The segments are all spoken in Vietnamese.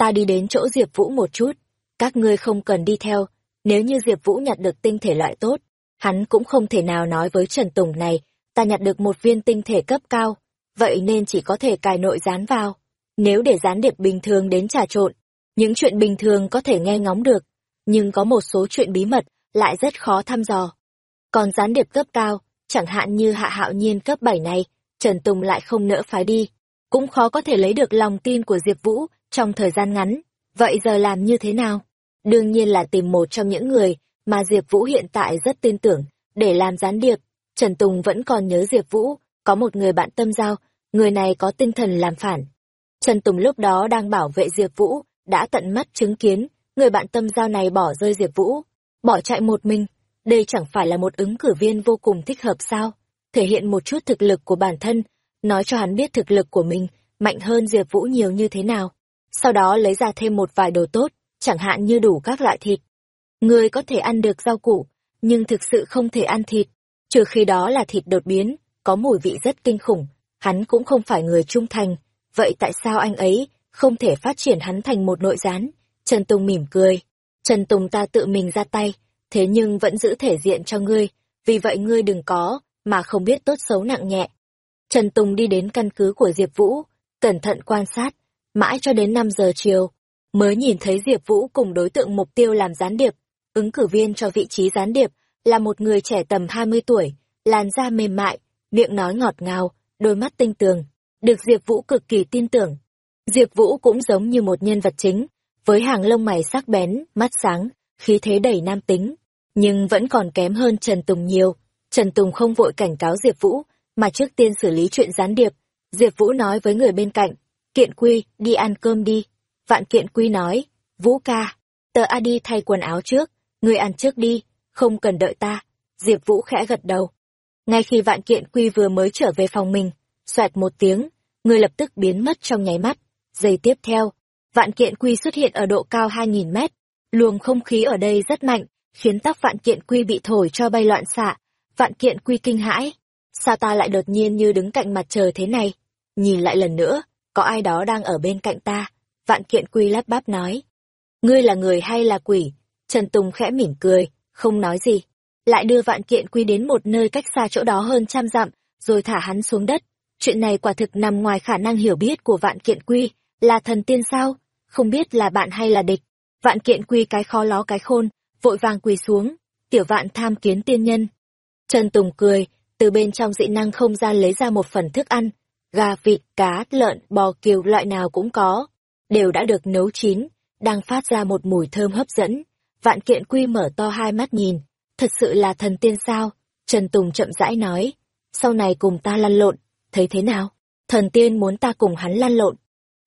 ta đi đến chỗ Diệp Vũ một chút, các ngươi không cần đi theo, nếu như Diệp Vũ nhặt được tinh thể loại tốt, hắn cũng không thể nào nói với Trần Tùng này, ta nhặt được một viên tinh thể cấp cao, vậy nên chỉ có thể cài nội gián vào. Nếu để gián điệp bình thường đến trà trộn, những chuyện bình thường có thể nghe ngóng được, nhưng có một số chuyện bí mật lại rất khó thăm dò. Còn gián điệp cấp cao, chẳng hạn như hạ hạo nhiên cấp 7 này, Trần Tùng lại không nỡ phái đi, cũng khó có thể lấy được lòng tin của Diệp Vũ trong thời gian ngắn. Vậy giờ làm như thế nào? Đương nhiên là tìm một trong những người mà Diệp Vũ hiện tại rất tin tưởng, để làm gián điệp. Trần Tùng vẫn còn nhớ Diệp Vũ, có một người bạn tâm giao, người này có tinh thần làm phản. Trần Tùng lúc đó đang bảo vệ Diệp Vũ, đã tận mắt chứng kiến, người bạn tâm giao này bỏ rơi Diệp Vũ, bỏ chạy một mình. Đây chẳng phải là một ứng cử viên vô cùng thích hợp sao? Thể hiện một chút thực lực của bản thân, nói cho hắn biết thực lực của mình mạnh hơn Diệp Vũ nhiều như thế nào. Sau đó lấy ra thêm một vài đồ tốt, chẳng hạn như đủ các loại thịt. Người có thể ăn được rau củ, nhưng thực sự không thể ăn thịt, trừ khi đó là thịt đột biến, có mùi vị rất kinh khủng, hắn cũng không phải người trung thành, vậy tại sao anh ấy không thể phát triển hắn thành một nội gián? Trần Tùng mỉm cười, Trần Tùng ta tự mình ra tay, thế nhưng vẫn giữ thể diện cho ngươi, vì vậy ngươi đừng có, mà không biết tốt xấu nặng nhẹ. Trần Tùng đi đến căn cứ của Diệp Vũ, cẩn thận quan sát, mãi cho đến 5 giờ chiều, mới nhìn thấy Diệp Vũ cùng đối tượng mục tiêu làm gián điệp. Ứng cử viên cho vị trí gián điệp là một người trẻ tầm 20 tuổi, làn da mềm mại, miệng nói ngọt ngào, đôi mắt tinh tường, được Diệp Vũ cực kỳ tin tưởng. Diệp Vũ cũng giống như một nhân vật chính, với hàng lông mày sắc bén, mắt sáng, khí thế đầy nam tính, nhưng vẫn còn kém hơn Trần Tùng nhiều. Trần Tùng không vội cảnh cáo Diệp Vũ, mà trước tiên xử lý chuyện gián điệp. Diệp Vũ nói với người bên cạnh, kiện quy, đi ăn cơm đi. Vạn kiện quy nói, Vũ ca, tờ A đi thay quần áo trước, người ăn trước đi, không cần đợi ta. Diệp Vũ khẽ gật đầu. Ngay khi vạn kiện quy vừa mới trở về phòng mình, xoẹt một tiếng, người lập tức biến mất trong nháy mắt. Giây tiếp theo, vạn kiện quy xuất hiện ở độ cao 2.000 mét. Luồng không khí ở đây rất mạnh, khiến tóc vạn kiện quy bị thổi cho bay loạn xạ. Vạn kiện quy kinh hãi. Sao ta lại đột nhiên như đứng cạnh mặt trời thế này? Nhìn lại lần nữa, có ai đó đang ở bên cạnh ta. Vạn kiện quy lắp bắp nói. Ngươi là người hay là quỷ? Trần Tùng khẽ mỉm cười, không nói gì. Lại đưa vạn kiện quy đến một nơi cách xa chỗ đó hơn trăm dặm, rồi thả hắn xuống đất. Chuyện này quả thực nằm ngoài khả năng hiểu biết của vạn kiện quy, là thần tiên sao? Không biết là bạn hay là địch. Vạn kiện quy cái khó ló cái khôn, vội vàng quỳ xuống, tiểu vạn tham kiến tiên nhân. Trần Tùng cười, từ bên trong dị năng không gian lấy ra một phần thức ăn, gà, vịt, cá, lợn, bò kiều loại nào cũng có, đều đã được nấu chín, đang phát ra một mùi thơm hấp dẫn. Vạn kiện quy mở to hai mắt nhìn, thật sự là thần tiên sao? Trần Tùng chậm rãi nói, sau này cùng ta lăn lộn, thấy thế nào? Thần tiên muốn ta cùng hắn lăn lộn.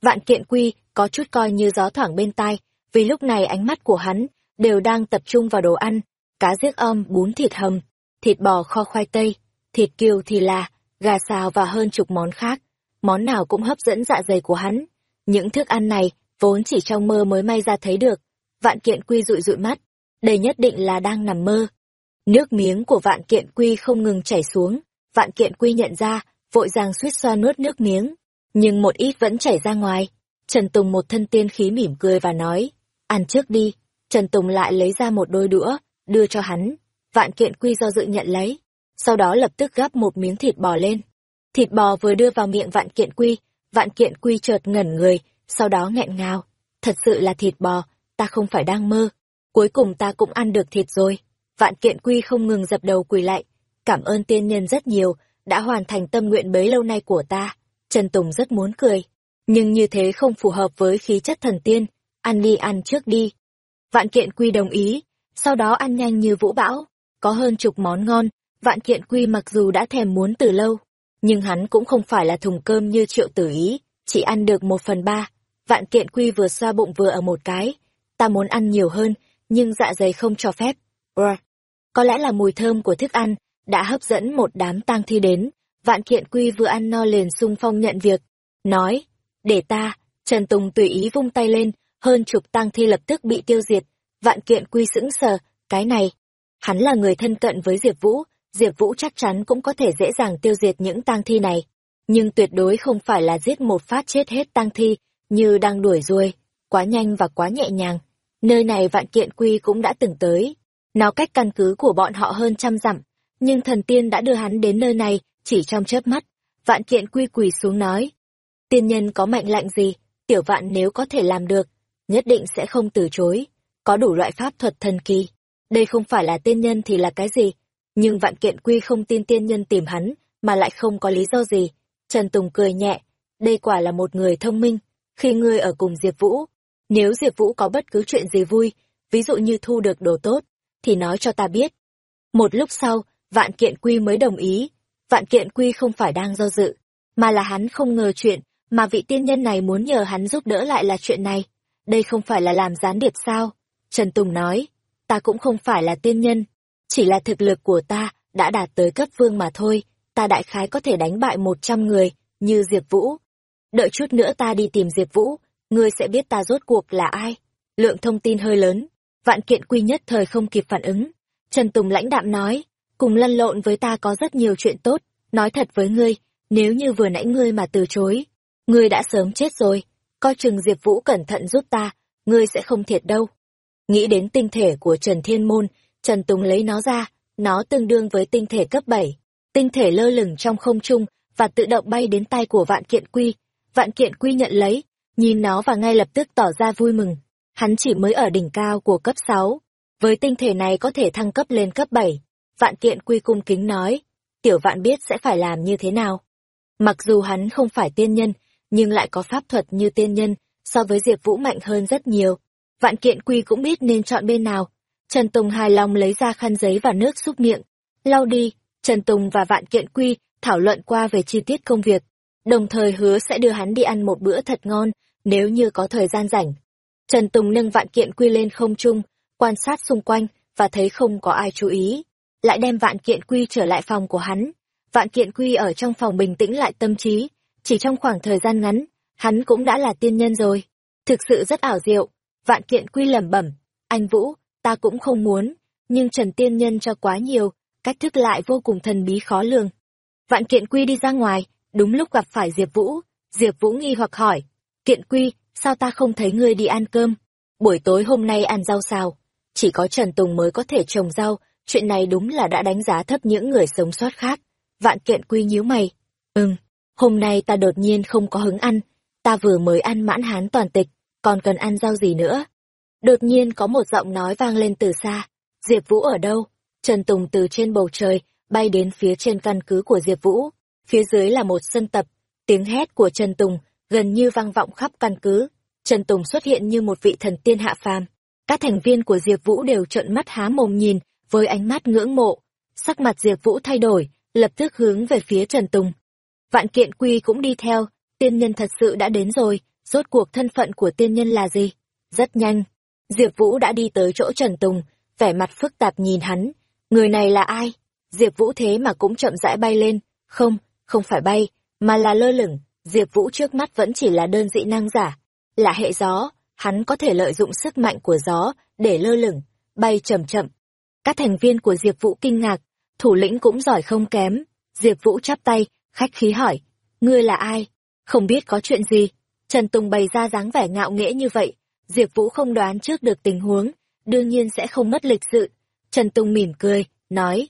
Vạn kiện quy có chút coi như gió thoảng bên tai, vì lúc này ánh mắt của hắn đều đang tập trung vào đồ ăn, cá giếc om, bún thịt hầm, thịt bò kho khoai tây, thịt kiều thì là, gà xào và hơn chục món khác. Món nào cũng hấp dẫn dạ dày của hắn. Những thức ăn này vốn chỉ trong mơ mới may ra thấy được. Vạn kiện quy rụi rụi mắt, đây nhất định là đang nằm mơ. Nước miếng của vạn kiện quy không ngừng chảy xuống, vạn kiện quy nhận ra, vội vàng suýt xoa nuốt nước miếng, nhưng một ít vẫn chảy ra ngoài. Trần Tùng một thân tiên khí mỉm cười và nói, ăn trước đi. Trần Tùng lại lấy ra một đôi đũa, đưa cho hắn. Vạn kiện quy do dự nhận lấy, sau đó lập tức gắp một miếng thịt bò lên. Thịt bò vừa đưa vào miệng vạn kiện quy, vạn kiện quy chợt ngẩn người, sau đó nghẹn ngào. Thật sự là thịt bò, ta không phải đang mơ. Cuối cùng ta cũng ăn được thịt rồi. Vạn kiện quy không ngừng dập đầu quỳ lại. Cảm ơn tiên nhân rất nhiều, đã hoàn thành tâm nguyện bấy lâu nay của ta. Trần Tùng rất muốn cười. Nhưng như thế không phù hợp với khí chất thần tiên. Ăn đi ăn trước đi. Vạn kiện quy đồng ý, sau đó ăn nhanh như vũ bão. Có hơn chục món ngon, vạn kiện quy mặc dù đã thèm muốn từ lâu. Nhưng hắn cũng không phải là thùng cơm như triệu tử ý, chỉ ăn được một phần ba. Vạn kiện quy vừa xoa bụng vừa ở một cái. Ta muốn ăn nhiều hơn, nhưng dạ dày không cho phép. Brr. Có lẽ là mùi thơm của thức ăn đã hấp dẫn một đám tang thi đến. Vạn kiện quy vừa ăn no liền sung phong nhận việc. Nói, để ta, Trần Tùng tùy ý vung tay lên, hơn chục tang thi lập tức bị tiêu diệt. Vạn kiện quy sững sờ, cái này. Hắn là người thân cận với Diệp Vũ, Diệp Vũ chắc chắn cũng có thể dễ dàng tiêu diệt những tang thi này. Nhưng tuyệt đối không phải là giết một phát chết hết tang thi, như đang đuổi ruồi. quá nhanh và quá nhẹ nhàng. Nơi này vạn kiện quy cũng đã từng tới. Nó cách căn cứ của bọn họ hơn trăm dặm, nhưng thần tiên đã đưa hắn đến nơi này chỉ trong chớp mắt. Vạn kiện quy quỳ xuống nói. Tiên nhân có mệnh lệnh gì, tiểu vạn nếu có thể làm được, nhất định sẽ không từ chối. Có đủ loại pháp thuật thần kỳ. Đây không phải là tiên nhân thì là cái gì? Nhưng vạn kiện quy không tin tiên nhân tìm hắn, mà lại không có lý do gì. Trần Tùng cười nhẹ, đây quả là một người thông minh. Khi ngươi ở cùng Diệp Vũ, nếu Diệp Vũ có bất cứ chuyện gì vui, ví dụ như thu được đồ tốt, thì nói cho ta biết. Một lúc sau, Vạn Kiện Quy mới đồng ý. Vạn Kiện Quy không phải đang do dự, mà là hắn không ngờ chuyện mà vị tiên nhân này muốn nhờ hắn giúp đỡ lại là chuyện này. Đây không phải là làm gián điệp sao? Trần Tùng nói, ta cũng không phải là tiên nhân, chỉ là thực lực của ta đã đạt tới cấp vương mà thôi, ta đại khái có thể đánh bại một trăm người, như Diệp Vũ. Đợi chút nữa ta đi tìm Diệp Vũ, ngươi sẽ biết ta rốt cuộc là ai. Lượng thông tin hơi lớn, vạn kiện quy nhất thời không kịp phản ứng. Trần Tùng lãnh đạm nói, cùng lăn lộn với ta có rất nhiều chuyện tốt, nói thật với ngươi, nếu như vừa nãy ngươi mà từ chối, ngươi đã sớm chết rồi, coi chừng Diệp Vũ cẩn thận giúp ta, ngươi sẽ không thiệt đâu. Nghĩ đến tinh thể của Trần Thiên Môn, Trần Tùng lấy nó ra, nó tương đương với tinh thể cấp 7. Tinh thể lơ lửng trong không trung và tự động bay đến tay của Vạn Kiện Quy. Vạn Kiện Quy nhận lấy, nhìn nó và ngay lập tức tỏ ra vui mừng. Hắn chỉ mới ở đỉnh cao của cấp 6. Với tinh thể này có thể thăng cấp lên cấp 7. Vạn Kiện Quy cung kính nói, tiểu vạn biết sẽ phải làm như thế nào. Mặc dù hắn không phải tiên nhân, nhưng lại có pháp thuật như tiên nhân, so với Diệp Vũ mạnh hơn rất nhiều. Vạn Kiện Quy cũng biết nên chọn bên nào. Trần Tùng hài lòng lấy ra khăn giấy và nước xúc miệng. Lau đi, Trần Tùng và Vạn Kiện Quy thảo luận qua về chi tiết công việc, đồng thời hứa sẽ đưa hắn đi ăn một bữa thật ngon, nếu như có thời gian rảnh. Trần Tùng nâng Vạn Kiện Quy lên không trung, quan sát xung quanh và thấy không có ai chú ý, lại đem Vạn Kiện Quy trở lại phòng của hắn. Vạn Kiện Quy ở trong phòng bình tĩnh lại tâm trí, chỉ trong khoảng thời gian ngắn, hắn cũng đã là tiên nhân rồi. Thực sự rất ảo diệu. Vạn Kiện Quy lẩm bẩm, anh Vũ, ta cũng không muốn, nhưng Trần Tiên Nhân cho quá nhiều, cách thức lại vô cùng thần bí khó lường. Vạn Kiện Quy đi ra ngoài, đúng lúc gặp phải Diệp Vũ, Diệp Vũ nghi hoặc hỏi, Kiện Quy, sao ta không thấy ngươi đi ăn cơm? Buổi tối hôm nay ăn rau xào, Chỉ có Trần Tùng mới có thể trồng rau, chuyện này đúng là đã đánh giá thấp những người sống sót khác. Vạn Kiện Quy nhíu mày, ừm, hôm nay ta đột nhiên không có hứng ăn, ta vừa mới ăn mãn hán toàn tịch, còn cần ăn rau gì nữa? Đột nhiên có một giọng nói vang lên từ xa. Diệp Vũ ở đâu? Trần Tùng từ trên bầu trời, bay đến phía trên căn cứ của Diệp Vũ. Phía dưới là một sân tập. Tiếng hét của Trần Tùng gần như vang vọng khắp căn cứ. Trần Tùng xuất hiện như một vị thần tiên hạ phàm. Các thành viên của Diệp Vũ đều trợn mắt há mồm nhìn, với ánh mắt ngưỡng mộ. Sắc mặt Diệp Vũ thay đổi, lập tức hướng về phía Trần Tùng. Vạn Kiện Quy cũng đi theo, tiên nhân thật sự đã đến rồi, rốt cuộc thân phận của tiên nhân là gì? Rất nhanh, Diệp Vũ đã đi tới chỗ Trần Tùng, vẻ mặt phức tạp nhìn hắn. Người này là ai? Diệp Vũ thế mà cũng chậm rãi bay lên. Không, không phải bay, mà là lơ lửng. Diệp Vũ trước mắt vẫn chỉ là đơn dị năng giả. Là hệ gió, hắn có thể lợi dụng sức mạnh của gió để lơ lửng, bay chậm chậm. Các thành viên của Diệp Vũ kinh ngạc, thủ lĩnh cũng giỏi không kém. Diệp Vũ chắp tay, khách khí hỏi, ngươi là ai? Không biết có chuyện gì? Trần Tùng bày ra dáng vẻ ngạo nghễ như vậy, Diệp Vũ không đoán trước được tình huống, đương nhiên sẽ không mất lịch sự. Trần Tùng mỉm cười, nói,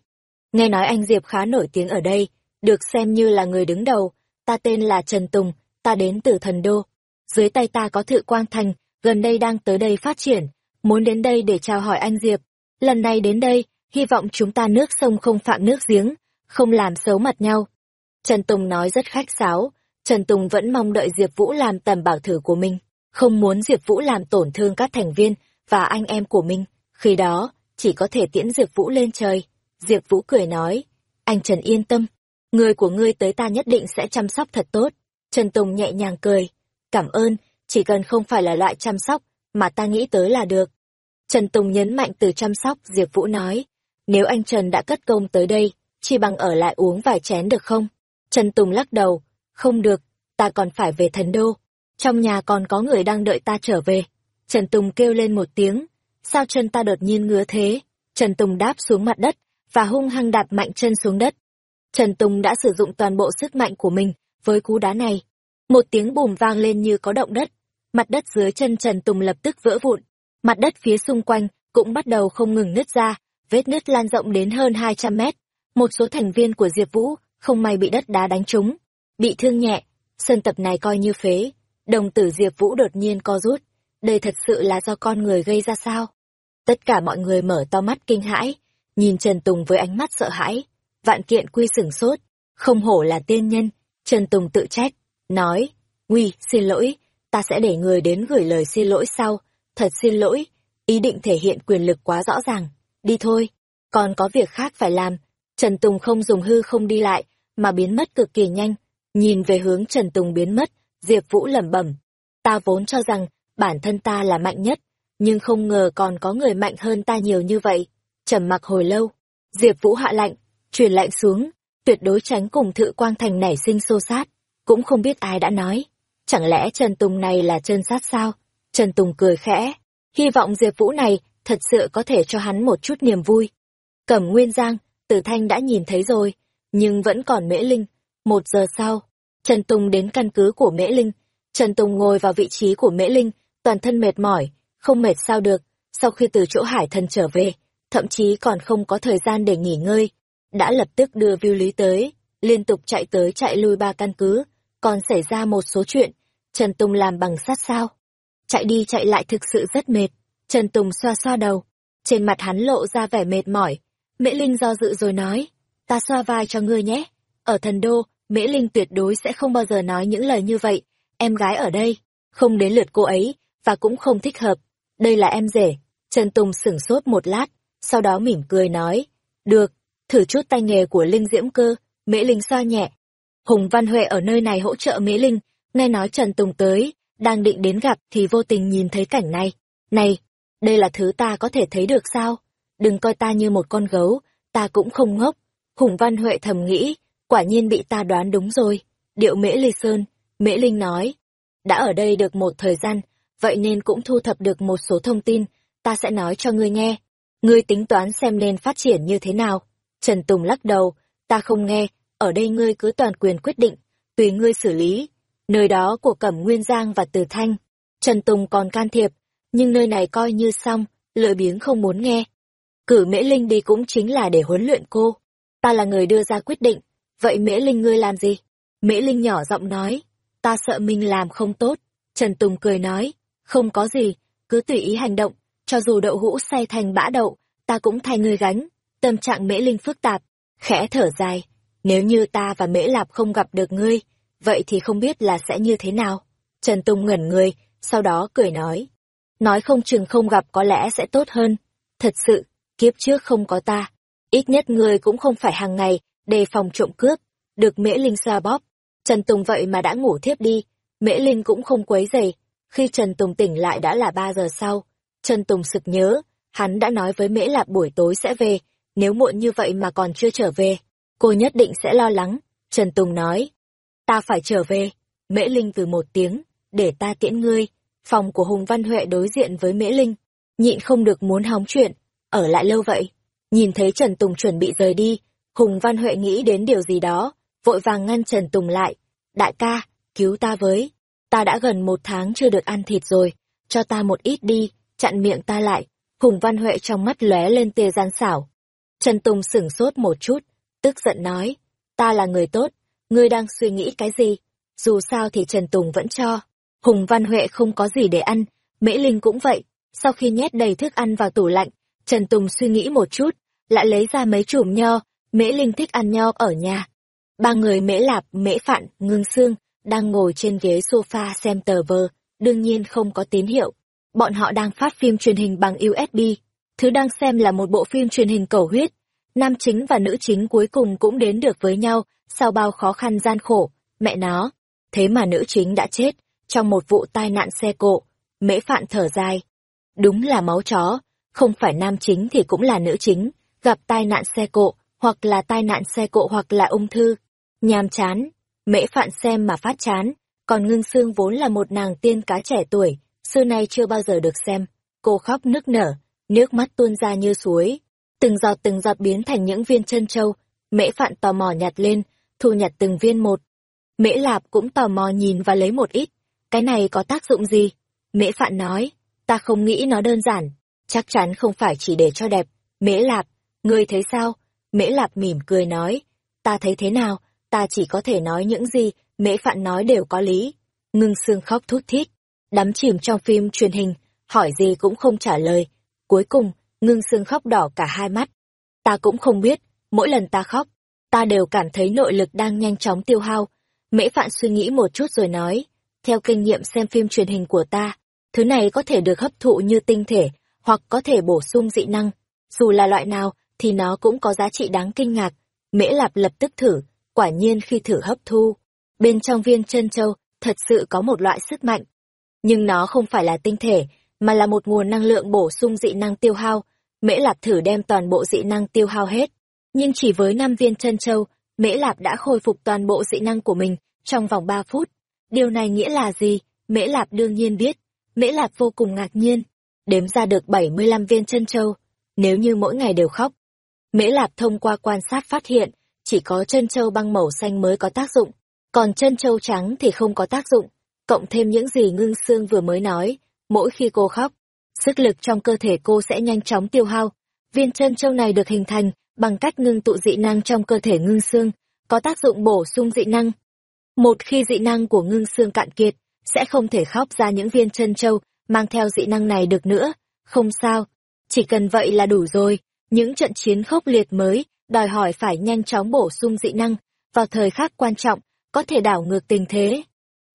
nghe nói anh Diệp khá nổi tiếng ở đây, được xem như là người đứng đầu, ta tên là Trần Tùng, ta đến từ thần đô. Dưới tay ta có thự quang thành, gần đây đang tới đây phát triển, muốn đến đây để chào hỏi anh Diệp. Lần này đến đây, hy vọng chúng ta nước sông không phạm nước giếng, không làm xấu mặt nhau. Trần Tùng nói rất khách sáo, Trần Tùng vẫn mong đợi Diệp Vũ làm tầm bảo thử của mình không muốn Diệp Vũ làm tổn thương các thành viên và anh em của mình, khi đó, chỉ có thể tiễn Diệp Vũ lên trời. Diệp Vũ cười nói, anh Trần yên tâm, người của ngươi tới ta nhất định sẽ chăm sóc thật tốt. Trần Tùng nhẹ nhàng cười, cảm ơn, chỉ cần không phải là loại chăm sóc mà ta nghĩ tới là được. Trần Tùng nhấn mạnh từ chăm sóc, Diệp Vũ nói, nếu anh Trần đã cất công tới đây, chỉ bằng ở lại uống vài chén được không? Trần Tùng lắc đầu, không được, ta còn phải về thần đô. Trong nhà còn có người đang đợi ta trở về. Trần Tùng kêu lên một tiếng. Sao chân ta đột nhiên ngứa thế? Trần Tùng đáp xuống mặt đất và hung hăng đạp mạnh chân xuống đất. Trần Tùng đã sử dụng toàn bộ sức mạnh của mình với cú đá này. Một tiếng bùm vang lên như có động đất. mặt đất dưới chân Trần Tùng lập tức vỡ vụn. Mặt đất phía xung quanh cũng bắt đầu không ngừng nứt ra, vết nứt lan rộng đến hơn 200 mét. Một số thành viên của Diệp Vũ không may bị đất đá đánh trúng, bị thương nhẹ. Sân tập này coi như phế. Đồng tử Diệp Vũ đột nhiên co rút. Đây thật sự là do con người gây ra sao? Tất cả mọi người mở to mắt kinh hãi, nhìn Trần Tùng với ánh mắt sợ hãi. Vạn kiện quy sửng sốt, không hổ là tiên nhân. Trần Tùng tự trách, nói, Nguy, xin lỗi, ta sẽ để người đến gửi lời xin lỗi sau. Thật xin lỗi, ý định thể hiện quyền lực quá rõ ràng. Đi thôi, còn có việc khác phải làm. Trần Tùng không dùng hư không đi lại, mà biến mất cực kỳ nhanh. Nhìn về hướng Trần Tùng biến mất, Diệp Vũ lẩm bẩm. Ta vốn cho rằng, bản thân ta là mạnh nhất, nhưng không ngờ còn có người mạnh hơn ta nhiều như vậy. Trầm mặc hồi lâu, Diệp Vũ hạ lạnh, truyền lạnh xuống, tuyệt đối tránh cùng Thự Quang Thành nảy sinh xô sát. Cũng không biết ai đã nói. Chẳng lẽ Trần Tùng này là chân sát sao? Trần Tùng cười khẽ, hy vọng Diệp Vũ này thật sự có thể cho hắn một chút niềm vui. Cẩm Nguyên Giang, Tử Thanh đã nhìn thấy rồi, nhưng vẫn còn Mễ Linh. Một giờ sau, Trần Tùng đến căn cứ của Mễ Linh. Trần Tùng ngồi vào vị trí của Mễ Linh, toàn thân mệt mỏi, không mệt sao được, sau khi từ chỗ hải thần trở về, thậm chí còn không có thời gian để nghỉ ngơi. Đã lập tức đưa Viu Lý tới, liên tục chạy tới chạy lui ba căn cứ, còn xảy ra một số chuyện, Trần Tùng làm bằng sắt sao. Chạy đi chạy lại thực sự rất mệt, Trần Tùng xoa xoa đầu, trên mặt hắn lộ ra vẻ mệt mỏi. Mễ Linh do dự rồi nói, ta xoa vai cho ngươi nhé. Ở thần đô, Mễ Linh tuyệt đối sẽ không bao giờ nói những lời như vậy. Em gái ở đây, không đến lượt cô ấy, và cũng không thích hợp. Đây là em rể. Trần Tùng sửng sốt một lát, sau đó mỉm cười nói, được, thử chút tay nghề của Linh Diễm Cơ, Mễ Linh xoa nhẹ. Hùng Văn Huệ ở nơi này hỗ trợ Mễ Linh, nghe nói Trần Tùng tới, đang định đến gặp thì vô tình nhìn thấy cảnh này. Này, đây là thứ ta có thể thấy được sao? Đừng coi ta như một con gấu, ta cũng không ngốc. Hùng Văn Huệ thầm nghĩ, quả nhiên bị ta đoán đúng rồi. Điệu Mễ Ly Sơn, Mễ Linh nói, đã ở đây được một thời gian, vậy nên cũng thu thập được một số thông tin, ta sẽ nói cho ngươi nghe. Ngươi tính toán xem nên phát triển như thế nào. Trần Tùng lắc đầu, ta không nghe, ở đây ngươi cứ toàn quyền quyết định, tùy ngươi xử lý. Nơi đó của Cẩm Nguyên Giang và Từ Thanh, Trần Tùng còn can thiệp, nhưng nơi này coi như xong, lười biếng không muốn nghe. Cử Mễ Linh đi cũng chính là để huấn luyện cô. Ta là người đưa ra quyết định, vậy Mễ Linh ngươi làm gì? Mễ Linh nhỏ giọng nói, ta sợ mình làm không tốt. Trần Tùng cười nói, không có gì, cứ tùy ý hành động, cho dù đậu hũ say thành bã đậu, ta cũng thay ngươi gánh. Tâm trạng Mễ Linh phức tạp, khẽ thở dài, nếu như ta và Mễ Lạp không gặp được ngươi, vậy thì không biết là sẽ như thế nào. Trần Tùng ngẩn người, sau đó cười nói, nói không chừng không gặp có lẽ sẽ tốt hơn. Thật sự, kiếp trước không có ta, ít nhất ngươi cũng không phải hàng ngày đề phòng trộm cướp, được Mễ Linh xoa bóp. Trần Tùng vậy mà đã ngủ thiếp đi, Mễ Linh cũng không quấy dày. Khi Trần Tùng tỉnh lại đã là ba giờ sau, Trần Tùng sực nhớ, hắn đã nói với Mễ Lạp buổi tối sẽ về, nếu muộn như vậy mà còn chưa trở về, cô nhất định sẽ lo lắng. Trần Tùng nói, ta phải trở về. Mễ Linh từ một tiếng, để ta tiễn ngươi. Phòng của Hùng Văn Huệ đối diện với Mễ Linh, nhịn không được muốn hóng chuyện, ở lại lâu vậy. Nhìn thấy Trần Tùng chuẩn bị rời đi, Hùng Văn Huệ nghĩ đến điều gì đó, vội vàng ngăn Trần Tùng lại. Đại ca, cứu ta với. Ta đã gần một tháng chưa được ăn thịt rồi, cho ta một ít đi, chặn miệng ta lại. Hùng Văn Huệ trong mắt lóe lên tia gian xảo. Trần Tùng sửng sốt một chút, tức giận nói, ta là người tốt, ngươi đang suy nghĩ cái gì? Dù sao thì Trần Tùng vẫn cho. Hùng Văn Huệ không có gì để ăn, Mễ Linh cũng vậy. Sau khi nhét đầy thức ăn vào tủ lạnh, Trần Tùng suy nghĩ một chút, lại lấy ra mấy chùm nho, Mễ Linh thích ăn nho ở nhà. Ba người Mễ Lạp, Mễ Phạn, Ngưng Sương, đang ngồi trên ghế sofa xem tờ vờ, đương nhiên không có tín hiệu. Bọn họ đang phát phim truyền hình bằng USB. Thứ đang xem là một bộ phim truyền hình cầu huyết. Nam chính và nữ chính cuối cùng cũng đến được với nhau, sau bao khó khăn gian khổ. Mẹ nó, thế mà nữ chính đã chết, trong một vụ tai nạn xe cộ. Mễ Phạn thở dài. Đúng là máu chó, không phải nam chính thì cũng là nữ chính, gặp tai nạn xe cộ, hoặc là tai nạn xe cộ hoặc là ung thư. Nhàm chán, mễ phạn xem mà phát chán, còn ngưng xương vốn là một nàng tiên cá trẻ tuổi, xưa nay chưa bao giờ được xem. Cô khóc nức nở, nước mắt tuôn ra như suối, từng giọt từng giọt biến thành những viên chân châu. Mễ phạn tò mò nhặt lên, thu nhặt từng viên một. Mễ lạp cũng tò mò nhìn và lấy một ít. Cái này có tác dụng gì? Mễ Phạn nói, ta không nghĩ nó đơn giản, chắc chắn không phải chỉ để cho đẹp. Mễ Lạp, ngươi thấy sao? Mễ Lạp mỉm cười nói, ta thấy thế nào, ta chỉ có thể nói những gì Mễ Phạn nói đều có lý. Ngưng xương khóc thút thít, đắm chìm trong phim truyền hình, hỏi gì cũng không trả lời. Cuối cùng, ngưng xương khóc đỏ cả hai mắt. Ta cũng không biết, mỗi lần ta khóc, ta đều cảm thấy nội lực đang nhanh chóng tiêu hao. Mễ Phạn suy nghĩ một chút rồi nói, theo kinh nghiệm xem phim truyền hình của ta, thứ này có thể được hấp thụ như tinh thể, hoặc có thể bổ sung dị năng. Dù là loại nào, thì nó cũng có giá trị đáng kinh ngạc. Mễ Lạp lập tức thử, quả nhiên khi thử hấp thu, bên trong viên chân châu thật sự có một loại sức mạnh. Nhưng nó không phải là tinh thể, mà là một nguồn năng lượng bổ sung dị năng tiêu hao. Mễ Lạp thử đem toàn bộ dị năng tiêu hao hết. Nhưng chỉ với năm viên chân châu, Mễ Lạp đã khôi phục toàn bộ dị năng của mình trong vòng 3 phút. Điều này nghĩa là gì? Mễ Lạp đương nhiên biết. Mễ Lạp vô cùng ngạc nhiên. Đếm ra được 75 viên chân châu. Nếu như mỗi ngày đều khóc. Mễ Lạp thông qua quan sát phát hiện, chỉ có chân châu băng màu xanh mới có tác dụng. Còn chân châu trắng thì không có tác dụng. Cộng thêm những gì ngưng Sương vừa mới nói, mỗi khi cô khóc, sức lực trong cơ thể cô sẽ nhanh chóng tiêu hao. Viên chân châu này được hình thành bằng cách ngưng tụ dị năng trong cơ thể ngưng Sương, có tác dụng bổ sung dị năng. Một khi dị năng của ngưng Sương cạn kiệt, sẽ không thể khóc ra những viên chân châu mang theo dị năng này được nữa. Không sao, chỉ cần vậy là đủ rồi. Những trận chiến khốc liệt mới, đòi hỏi phải nhanh chóng bổ sung dị năng, vào thời khắc quan trọng, có thể đảo ngược tình thế.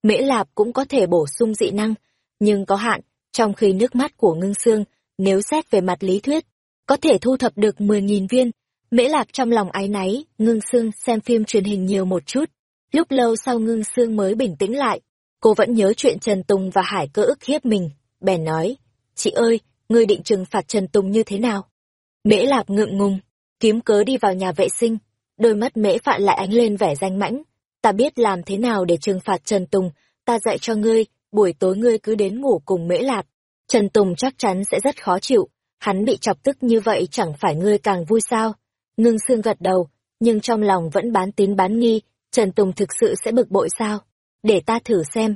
Mễ Lạp cũng có thể bổ sung dị năng, nhưng có hạn, trong khi nước mắt của ngưng xương, nếu xét về mặt lý thuyết, có thể thu thập được 10.000 viên. Mễ Lạp trong lòng áy náy, ngưng xương xem phim truyền hình nhiều một chút. Lúc lâu sau ngưng xương mới bình tĩnh lại, cô vẫn nhớ chuyện Trần Tùng và Hải cơ ức hiếp mình, bèn nói, chị ơi, ngươi định trừng phạt Trần Tùng như thế nào? Mễ Lạp ngượng ngùng, kiếm cớ đi vào nhà vệ sinh, đôi mắt mễ phạn lại ánh lên vẻ danh mãnh. Ta biết làm thế nào để trừng phạt Trần Tùng, ta dạy cho ngươi, buổi tối ngươi cứ đến ngủ cùng mễ lạp. Trần Tùng chắc chắn sẽ rất khó chịu, hắn bị chọc tức như vậy chẳng phải ngươi càng vui sao. Ngưng xương gật đầu, nhưng trong lòng vẫn bán tín bán nghi, Trần Tùng thực sự sẽ bực bội sao? Để ta thử xem.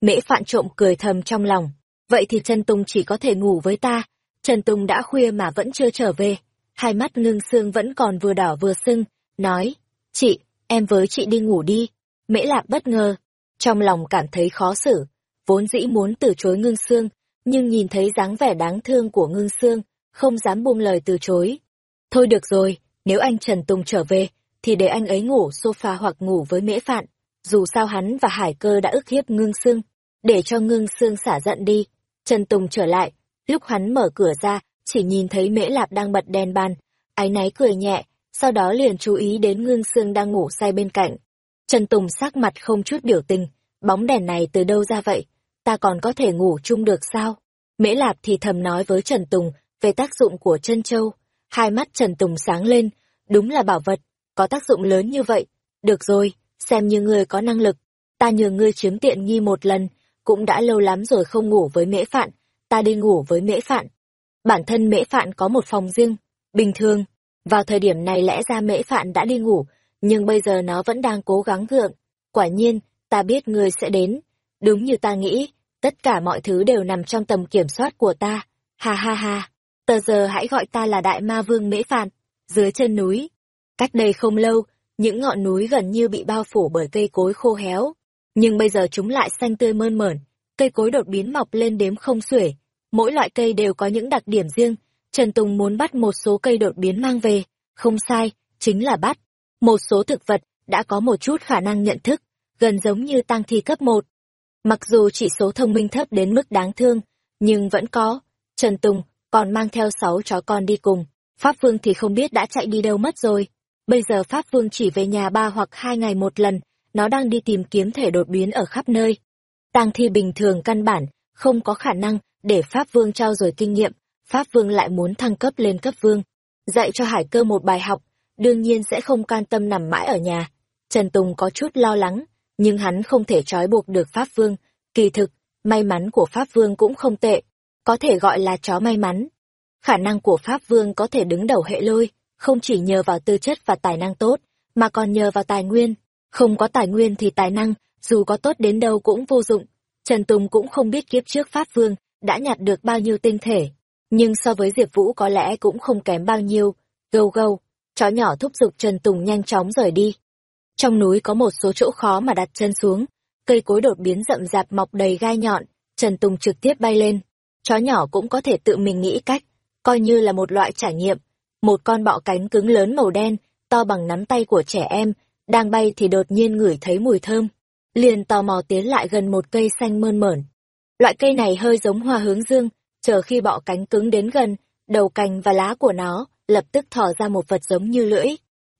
Mễ phạn trộm cười thầm trong lòng, vậy thì Trần Tùng chỉ có thể ngủ với ta. Trần Tùng đã khuya mà vẫn chưa trở về, hai mắt ngưng xương vẫn còn vừa đỏ vừa sưng, nói, chị, em với chị đi ngủ đi. Mễ Lạp bất ngờ, trong lòng cảm thấy khó xử, vốn dĩ muốn từ chối ngưng xương, nhưng nhìn thấy dáng vẻ đáng thương của ngưng xương, không dám buông lời từ chối. Thôi được rồi, nếu anh Trần Tùng trở về, thì để anh ấy ngủ sofa hoặc ngủ với mễ phạn, dù sao hắn và Hải cơ đã ức hiếp ngưng xương, để cho ngưng xương xả giận đi. Trần Tùng trở lại, lúc hắn mở cửa ra, chỉ nhìn thấy mễ lạp đang bật đèn bàn, áy náy cười nhẹ, sau đó liền chú ý đến ngưng xương đang ngủ say bên cạnh. Trần Tùng sắc mặt không chút biểu tình, bóng đèn này từ đâu ra vậy, ta còn có thể ngủ chung được sao? Mễ Lạp thì thầm nói với Trần Tùng về tác dụng của chân châu. Hai mắt Trần Tùng sáng lên, đúng là bảo vật, có tác dụng lớn như vậy. Được rồi, xem như ngươi có năng lực, ta nhờ ngươi chiếm tiện nghi một lần, cũng đã lâu lắm rồi không ngủ với mễ phạn, ta đi ngủ với mễ phạn. Bản thân mễ phạn có một phòng riêng, bình thường, vào thời điểm này lẽ ra mễ phạn đã đi ngủ, nhưng bây giờ nó vẫn đang cố gắng gượng. Quả nhiên, ta biết ngươi sẽ đến. Đúng như ta nghĩ, tất cả mọi thứ đều nằm trong tầm kiểm soát của ta. Ha ha ha, tờ giờ hãy gọi ta là đại ma vương mễ phạn, dưới chân núi. Cách đây không lâu, những ngọn núi gần như bị bao phủ bởi cây cối khô héo. Nhưng bây giờ chúng lại xanh tươi mơn mởn, cây cối đột biến mọc lên đếm không xuể. Mỗi loại cây đều có những đặc điểm riêng, Trần Tùng muốn bắt một số cây đột biến mang về, không sai, chính là bắt. Một số thực vật đã có một chút khả năng nhận thức, gần giống như tăng thi cấp 1. Mặc dù chỉ số thông minh thấp đến mức đáng thương, nhưng vẫn có. Trần Tùng còn mang theo sáu chó con đi cùng, Pháp Vương thì không biết đã chạy đi đâu mất rồi. Bây giờ Pháp Vương chỉ về nhà ba hoặc hai ngày một lần, nó đang đi tìm kiếm thể đột biến ở khắp nơi. Tang thi bình thường căn bản, không có khả năng để Pháp Vương trao dồi kinh nghiệm, Pháp Vương lại muốn thăng cấp lên cấp Vương. Dạy cho Hải Cơ một bài học, đương nhiên sẽ không can tâm nằm mãi ở nhà. Trần Tùng có chút lo lắng, nhưng hắn không thể trói buộc được Pháp Vương. Kỳ thực, may mắn của Pháp Vương cũng không tệ, có thể gọi là chó may mắn. Khả năng của Pháp Vương có thể đứng đầu hệ lôi, không chỉ nhờ vào tư chất và tài năng tốt, mà còn nhờ vào tài nguyên. Không có tài nguyên thì tài năng, dù có tốt đến đâu cũng vô dụng. Trần Tùng cũng không biết kiếp trước Pháp Vương đã nhặt được bao nhiêu tinh thể, nhưng so với Diệp Vũ có lẽ cũng không kém bao nhiêu. Gâu gâu, chó nhỏ thúc giục Trần Tùng nhanh chóng rời đi. Trong núi có một số chỗ khó mà đặt chân xuống, cây cối đột biến rậm rạp mọc đầy gai nhọn, Trần Tùng trực tiếp bay lên. Chó nhỏ cũng có thể tự mình nghĩ cách, coi như là một loại trải nghiệm. Một con bọ cánh cứng lớn màu đen, to bằng nắm tay của trẻ em, đang bay thì đột nhiên ngửi thấy mùi thơm. Liền tò mò tiến lại gần một cây xanh mơn mởn. Loại cây này hơi giống hoa hướng dương, chờ khi bọ cánh cứng đến gần, đầu cành và lá của nó lập tức thò ra một vật giống như lưỡi.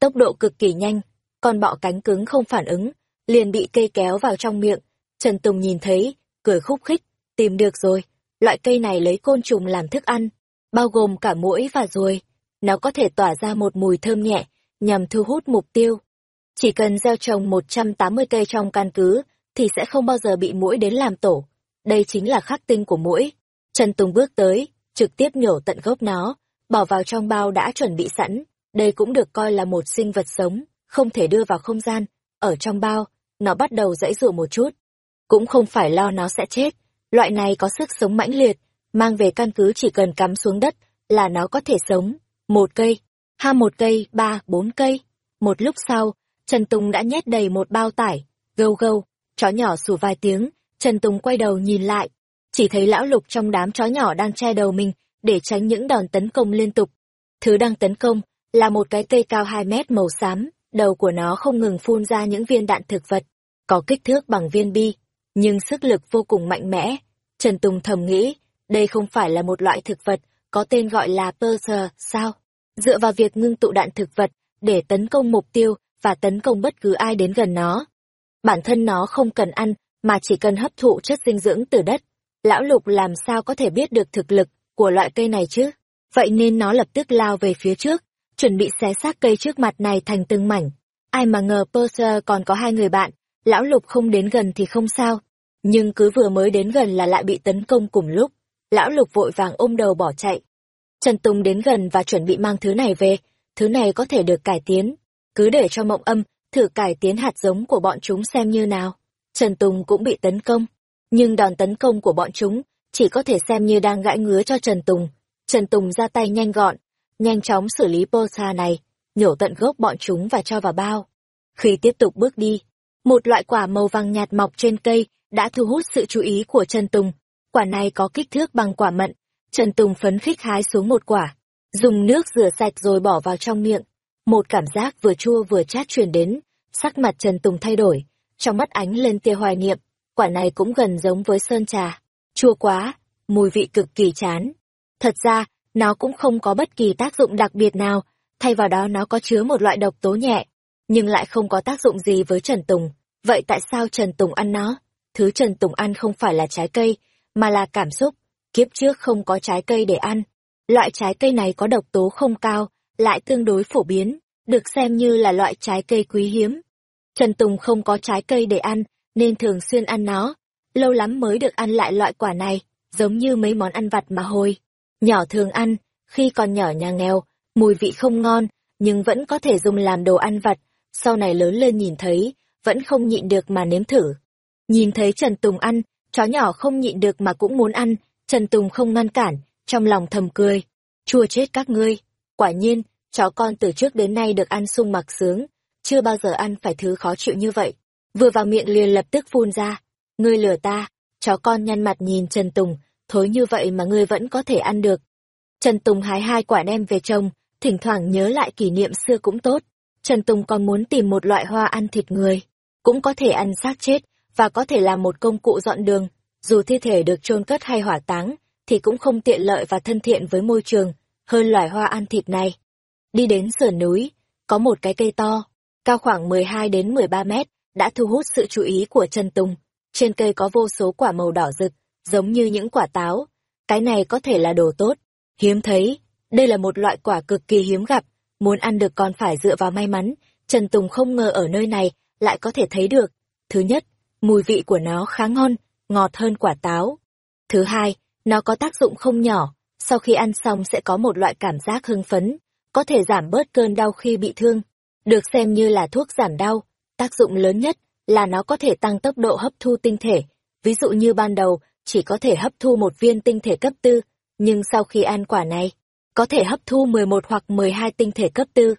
Tốc độ cực kỳ nhanh, con bọ cánh cứng không phản ứng, liền bị cây kéo vào trong miệng. Trần Tùng nhìn thấy, cười khúc khích, tìm được rồi, loại cây này lấy côn trùng làm thức ăn, bao gồm cả muỗi và ruồi. Nó có thể tỏa ra một mùi thơm nhẹ, nhằm thu hút mục tiêu. Chỉ cần gieo trồng 180 cây trong căn cứ, thì sẽ không bao giờ bị muỗi đến làm tổ. Đây chính là khắc tinh của mũi. Trần Tùng bước tới, trực tiếp nhổ tận gốc nó, bỏ vào trong bao đã chuẩn bị sẵn. Đây cũng được coi là một sinh vật sống, không thể đưa vào không gian. Ở trong bao, nó bắt đầu dãy dụ một chút. Cũng không phải lo nó sẽ chết. Loại này có sức sống mãnh liệt, mang về căn cứ chỉ cần cắm xuống đất là nó có thể sống. Một cây, ha một cây, ba, bốn cây. Một lúc sau, Trần Tùng đã nhét đầy một bao tải. Gâu gâu, chó nhỏ sủa vài tiếng, Trần Tùng quay đầu nhìn lại. Chỉ thấy lão lục trong đám chó nhỏ đang che đầu mình, để tránh những đòn tấn công liên tục. Thứ đang tấn công là một cái cây cao 2 mét màu xám, đầu của nó không ngừng phun ra những viên đạn thực vật, có kích thước bằng viên bi, nhưng sức lực vô cùng mạnh mẽ. Trần Tùng thầm nghĩ, đây không phải là một loại thực vật có tên gọi là Perser, sao? Dựa vào việc ngưng tụ đạn thực vật để tấn công mục tiêu và tấn công bất cứ ai đến gần nó. Bản thân nó không cần ăn, mà chỉ cần hấp thụ chất dinh dưỡng từ đất. Lão Lục làm sao có thể biết được thực lực của loại cây này chứ? Vậy nên nó lập tức lao về phía trước, chuẩn bị xé xác cây trước mặt này thành từng mảnh. Ai mà ngờ Perser còn có hai người bạn, lão Lục không đến gần thì không sao. Nhưng cứ vừa mới đến gần là lại bị tấn công cùng lúc. Lão Lục vội vàng ôm đầu bỏ chạy. Trần Tùng đến gần và chuẩn bị mang thứ này về, thứ này có thể được cải tiến. Cứ để cho mộng âm, thử cải tiến hạt giống của bọn chúng xem như nào. Trần Tùng cũng bị tấn công, nhưng đòn tấn công của bọn chúng chỉ có thể xem như đang gãi ngứa cho Trần Tùng. Trần Tùng ra tay nhanh gọn, nhanh chóng xử lý Posa này, nhổ tận gốc bọn chúng và cho vào bao. Khi tiếp tục bước đi, một loại quả màu vàng nhạt mọc trên cây đã thu hút sự chú ý của Trần Tùng. Quả này có kích thước bằng quả mận. Trần Tùng phấn khích hái xuống một quả, dùng nước rửa sạch rồi bỏ vào trong miệng. Một cảm giác vừa chua vừa chát truyền đến, sắc mặt Trần Tùng thay đổi, trong mắt ánh lên tia hoài niệm, quả này cũng gần giống với sơn trà. Chua quá, mùi vị cực kỳ chán. Thật ra, nó cũng không có bất kỳ tác dụng đặc biệt nào, thay vào đó nó có chứa một loại độc tố nhẹ, nhưng lại không có tác dụng gì với Trần Tùng. Vậy tại sao Trần Tùng ăn nó? Thứ Trần Tùng ăn không phải là trái cây, mà là cảm xúc. Kiếp trước không có trái cây để ăn. Loại trái cây này có độc tố không cao, lại tương đối phổ biến, được xem như là loại trái cây quý hiếm. Trần Tùng không có trái cây để ăn, nên thường xuyên ăn nó. Lâu lắm mới được ăn lại loại quả này, giống như mấy món ăn vặt mà hồi. Nhỏ thường ăn, khi còn nhỏ nhà nghèo, mùi vị không ngon, nhưng vẫn có thể dùng làm đồ ăn vặt. Sau này lớn lên nhìn thấy, vẫn không nhịn được mà nếm thử. Nhìn thấy Trần Tùng ăn, chó nhỏ không nhịn được mà cũng muốn ăn, Trần Tùng không ngăn cản, trong lòng thầm cười. Chua chết các ngươi. Quả nhiên, chó con từ trước đến nay được ăn sung mặc sướng, chưa bao giờ ăn phải thứ khó chịu như vậy. Vừa vào miệng liền lập tức phun ra. Ngươi lừa ta, chó con nhăn mặt nhìn Trần Tùng, thối như vậy mà ngươi vẫn có thể ăn được. Trần Tùng hái hai quả đem về trồng, thỉnh thoảng nhớ lại kỷ niệm xưa cũng tốt. Trần Tùng còn muốn tìm một loại hoa ăn thịt người, cũng có thể ăn xác chết, và có thể làm một công cụ dọn đường. Dù thi thể được chôn cất hay hỏa táng, thì cũng không tiện lợi và thân thiện với môi trường, hơn loài hoa ăn thịt này. Đi đến sườn núi, có một cái cây to, cao khoảng 12 đến 13 mét, đã thu hút sự chú ý của Trần Tùng. Trên cây có vô số quả màu đỏ rực, giống như những quả táo. Cái này có thể là đồ tốt, hiếm thấy. Đây là một loại quả cực kỳ hiếm gặp, muốn ăn được còn phải dựa vào may mắn. Trần Tùng không ngờ ở nơi này lại có thể thấy được. Thứ nhất, mùi vị của nó khá ngon, ngọt hơn quả táo. Thứ hai, nó có tác dụng không nhỏ, sau khi ăn xong sẽ có một loại cảm giác hưng phấn, có thể giảm bớt cơn đau khi bị thương. Được xem như là thuốc giảm đau, tác dụng lớn nhất là nó có thể tăng tốc độ hấp thu tinh thể, ví dụ như ban đầu chỉ có thể hấp thu một viên tinh thể cấp tư, nhưng sau khi ăn quả này, có thể hấp thu 11 hoặc 12 tinh thể cấp tư.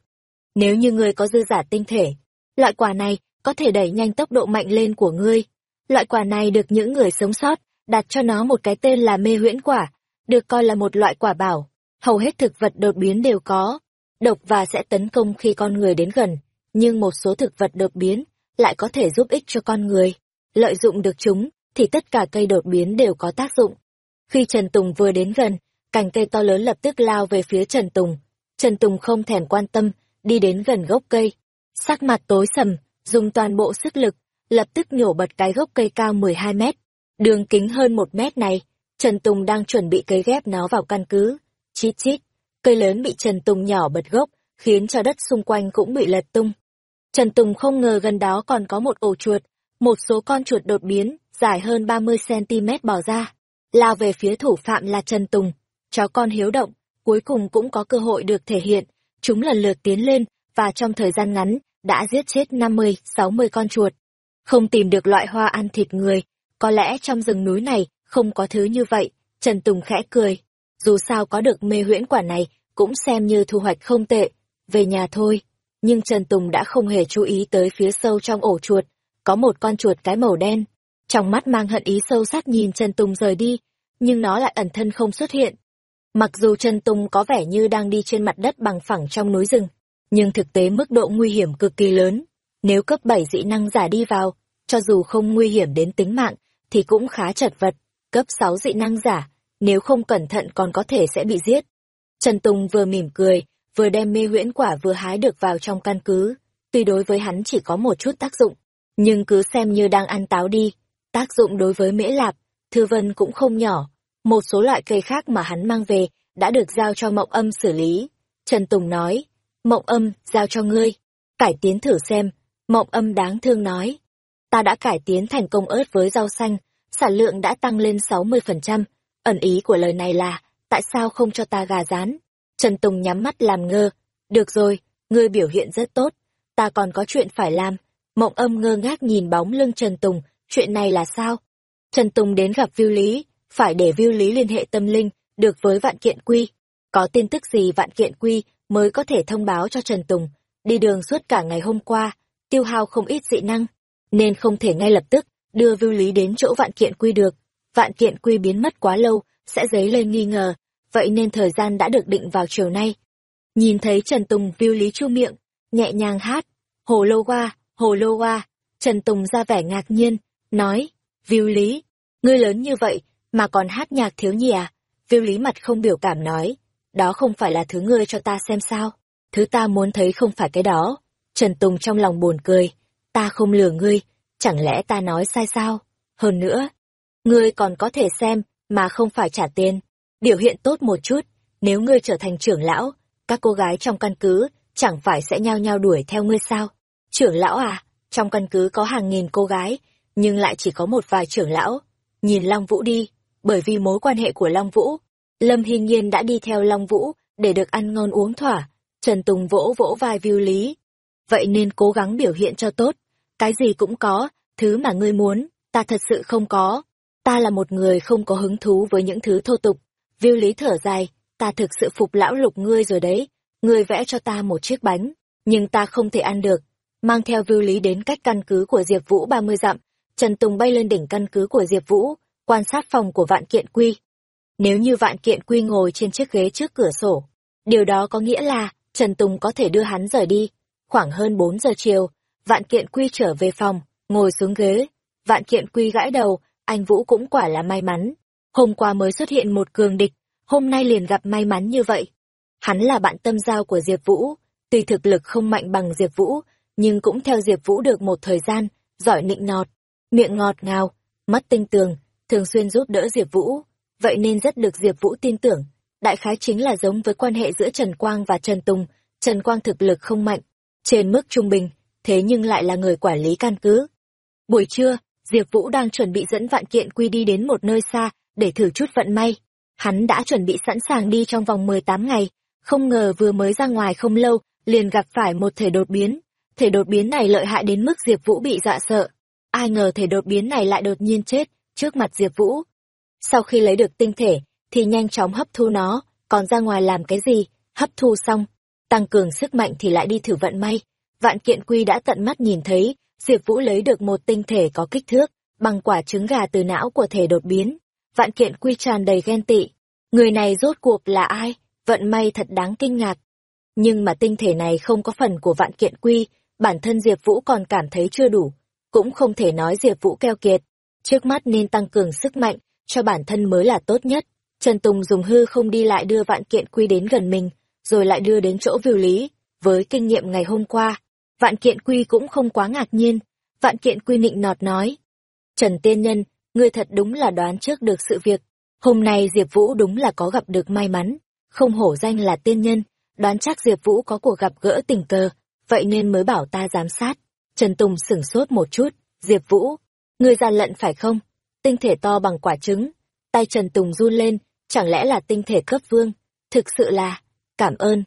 Nếu như ngươi có dư giả tinh thể, loại quả này có thể đẩy nhanh tốc độ mạnh lên của ngươi. Loại quả này được những người sống sót đặt cho nó một cái tên là mê huyễn quả, được coi là một loại quả bảo. Hầu hết thực vật đột biến đều có, độc và sẽ tấn công khi con người đến gần, nhưng một số thực vật đột biến lại có thể giúp ích cho con người. Lợi dụng được chúng, thì tất cả cây đột biến đều có tác dụng. Khi Trần Tùng vừa đến gần, cành cây to lớn lập tức lao về phía Trần Tùng. Trần Tùng không thèm quan tâm, đi đến gần gốc cây. Sắc mặt tối sầm, dùng toàn bộ sức lực, lập tức nhổ bật cái gốc cây cao 12 mét. Đường kính hơn một mét này, Trần Tùng đang chuẩn bị cấy ghép nó vào căn cứ. Chít chít, cây lớn bị Trần Tùng nhỏ bật gốc, khiến cho đất xung quanh cũng bị lật tung. Trần Tùng không ngờ gần đó còn có một ổ chuột, một số con chuột đột biến, dài hơn 30cm bỏ ra, lao về phía thủ phạm là Trần Tùng. Chó con hiếu động, cuối cùng cũng có cơ hội được thể hiện, chúng lần lượt tiến lên, và trong thời gian ngắn, đã giết chết 50, 60 con chuột. Không tìm được loại hoa ăn thịt người, có lẽ trong rừng núi này không có thứ như vậy, Trần Tùng khẽ cười. Dù sao có được mê huyễn quả này, cũng xem như thu hoạch không tệ. Về nhà thôi. Nhưng Trần Tùng đã không hề chú ý tới phía sâu trong ổ chuột. Có một con chuột cái màu đen. Trong mắt mang hận ý sâu sắc nhìn Trần Tùng rời đi, nhưng nó lại ẩn thân không xuất hiện. Mặc dù Trần Tùng có vẻ như đang đi trên mặt đất bằng phẳng trong núi rừng, nhưng thực tế mức độ nguy hiểm cực kỳ lớn. Nếu cấp 7 dị năng giả đi vào, cho dù không nguy hiểm đến tính mạng, thì cũng khá chật vật. Cấp 6 dị năng giả, nếu không cẩn thận còn có thể sẽ bị giết. Trần Tùng vừa mỉm cười, vừa đem mê huyễn quả vừa hái được vào trong căn cứ. Tuy đối với hắn chỉ có một chút tác dụng, nhưng cứ xem như đang ăn táo đi. Tác dụng đối với mễ lạp, thư vân cũng không nhỏ. Một số loại cây khác mà hắn mang về đã được giao cho mộng âm xử lý. Trần Tùng nói, mộng âm, giao cho ngươi. Cải tiến thử xem, mộng âm đáng thương nói. Ta đã cải tiến thành công ớt với rau xanh, sản lượng đã tăng lên 60%. Ẩn ý của lời này là, tại sao không cho ta gà rán? Trần Tùng nhắm mắt làm ngơ. Được rồi, ngươi biểu hiện rất tốt. Ta còn có chuyện phải làm. Mộng âm ngơ ngác nhìn bóng lưng Trần Tùng. Chuyện này là sao? Trần Tùng đến gặp Viu Lý, phải để Viu Lý liên hệ tâm linh, được với Vạn Kiện Quy. Có tin tức gì Vạn Kiện Quy mới có thể thông báo cho Trần Tùng. Đi đường suốt cả ngày hôm qua, tiêu hao không ít dị năng, nên không thể ngay lập tức đưa Viu Lý đến chỗ Vạn Kiện Quy được. Vạn Kiện Quy biến mất quá lâu, sẽ dấy lên nghi ngờ, vậy nên thời gian đã được định vào chiều nay. Nhìn thấy Trần Tùng Viu Lý chu miệng, nhẹ nhàng hát, hồ lô hoa, hồ lô hoa, Trần Tùng ra vẻ ngạc nhiên, nói, Viu Lý, ngươi lớn như vậy mà còn hát nhạc thiếu nhi à? Viu Lý mặt không biểu cảm nói, đó không phải là thứ ngươi cho ta xem sao, thứ ta muốn thấy không phải cái đó. Trần Tùng trong lòng buồn cười, ta không lừa ngươi, chẳng lẽ ta nói sai sao? Hơn nữa, ngươi còn có thể xem, mà không phải trả tiền. Biểu hiện tốt một chút, nếu ngươi trở thành trưởng lão, các cô gái trong căn cứ chẳng phải sẽ nhao nhao đuổi theo ngươi sao? Trưởng lão à, trong căn cứ có hàng nghìn cô gái, nhưng lại chỉ có một vài trưởng lão. Nhìn Long Vũ đi, bởi vì mối quan hệ của Long Vũ, Lâm Hiên Nhiên đã đi theo Long Vũ để được ăn ngon uống thỏa. Trần Tùng vỗ vỗ vai Viu Lý. Vậy nên cố gắng biểu hiện cho tốt. Cái gì cũng có, thứ mà ngươi muốn, ta thật sự không có. Ta là một người không có hứng thú với những thứ thô tục. Viu Lý thở dài, ta thực sự phục lão lục ngươi rồi đấy. Ngươi vẽ cho ta một chiếc bánh, nhưng ta không thể ăn được. Mang theo Viu Lý đến cách căn cứ của Diệp Vũ ba mươi dặm, Trần Tùng bay lên đỉnh căn cứ của Diệp Vũ, quan sát phòng của Vạn Kiện Quy. Nếu như Vạn Kiện Quy ngồi trên chiếc ghế trước cửa sổ, điều đó có nghĩa là Trần Tùng có thể đưa hắn rời đi. Khoảng hơn bốn giờ chiều, Vạn Kiện Quy trở về phòng, ngồi xuống ghế. Vạn Kiện Quy gãi đầu, anh Vũ cũng quả là may mắn. Hôm qua mới xuất hiện một cường địch, hôm nay liền gặp may mắn như vậy. Hắn là bạn tâm giao của Diệp Vũ, tuy thực lực không mạnh bằng Diệp Vũ, nhưng cũng theo Diệp Vũ được một thời gian, giỏi nịnh nọt, miệng ngọt ngào, mắt tinh tường, thường xuyên giúp đỡ Diệp Vũ, vậy nên rất được Diệp Vũ tin tưởng. Đại khái chính là giống với quan hệ giữa Trần Quang và Trần Tùng, Trần Quang thực lực không mạnh, trên mức trung bình, thế nhưng lại là người quản lý căn cứ. Buổi trưa, Diệp Vũ đang chuẩn bị dẫn vạn kiện quy đi đến một nơi xa để thử chút vận may. Hắn đã chuẩn bị sẵn sàng đi trong vòng 18 ngày, không ngờ vừa mới ra ngoài không lâu, liền gặp phải một thể đột biến. Thể đột biến này lợi hại đến mức Diệp Vũ bị dọa sợ. Ai ngờ thể đột biến này lại đột nhiên chết, trước mặt Diệp Vũ. Sau khi lấy được tinh thể, thì nhanh chóng hấp thu nó, còn ra ngoài làm cái gì, hấp thu xong, tăng cường sức mạnh thì lại đi thử vận may. Vạn kiện quy đã tận mắt nhìn thấy, Diệp Vũ lấy được một tinh thể có kích thước, bằng quả trứng gà từ não của thể đột biến. Vạn kiện quy tràn đầy ghen tị. Người này rốt cuộc là ai? Vận may thật đáng kinh ngạc. Nhưng mà tinh thể này không có phần của vạn kiện quy, bản thân Diệp Vũ còn cảm thấy chưa đủ. Cũng không thể nói Diệp Vũ keo kiệt. Trước mắt nên tăng cường sức mạnh, cho bản thân mới là tốt nhất. Trần Tùng dùng hư không đi lại đưa vạn kiện quy đến gần mình, rồi lại đưa đến chỗ viêu lý. Với kinh nghiệm ngày hôm qua, vạn kiện quy cũng không quá ngạc nhiên. Vạn kiện quy nịnh nọt nói. Trần Tiên Nhân, ngươi thật đúng là đoán trước được sự việc. Hôm nay Diệp Vũ đúng là có gặp được may mắn. Không hổ danh là tiên nhân, đoán chắc Diệp Vũ có cuộc gặp gỡ tình cờ, vậy nên mới bảo ta giám sát. Trần Tùng sửng sốt một chút, Diệp Vũ, ngươi gian lận phải không? Tinh thể to bằng quả trứng. Tay Trần Tùng run lên, chẳng lẽ là tinh thể cấp vương? Thực sự là, cảm ơn.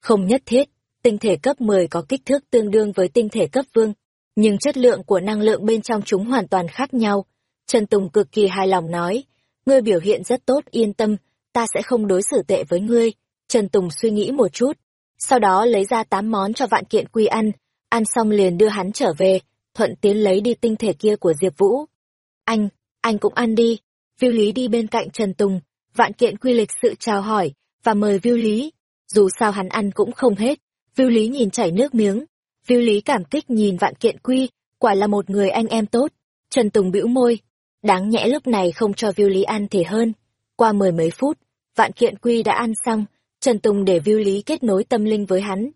Không nhất thiết, tinh thể cấp 10 có kích thước tương đương với tinh thể cấp vương, nhưng chất lượng của năng lượng bên trong chúng hoàn toàn khác nhau. Trần Tùng cực kỳ hài lòng nói, ngươi biểu hiện rất tốt yên tâm, ta sẽ không đối xử tệ với ngươi. Trần Tùng suy nghĩ một chút, sau đó lấy ra tám món cho vạn kiện quy ăn, ăn xong liền đưa hắn trở về, thuận tiến lấy đi tinh thể kia của Diệp Vũ. Anh, anh cũng ăn đi. Viu Lý đi bên cạnh Trần Tùng, vạn kiện quy lịch sự chào hỏi, và mời Viu Lý. Dù sao hắn ăn cũng không hết, Viu Lý nhìn chảy nước miếng. Viu Lý cảm kích nhìn vạn kiện quy, quả là một người anh em tốt. Trần Tùng bĩu môi, đáng nhẽ lúc này không cho Viu Lý ăn thì hơn. Qua mười mấy phút, vạn kiện quy đã ăn xong, Trần Tùng để Viu Lý kết nối tâm linh với hắn.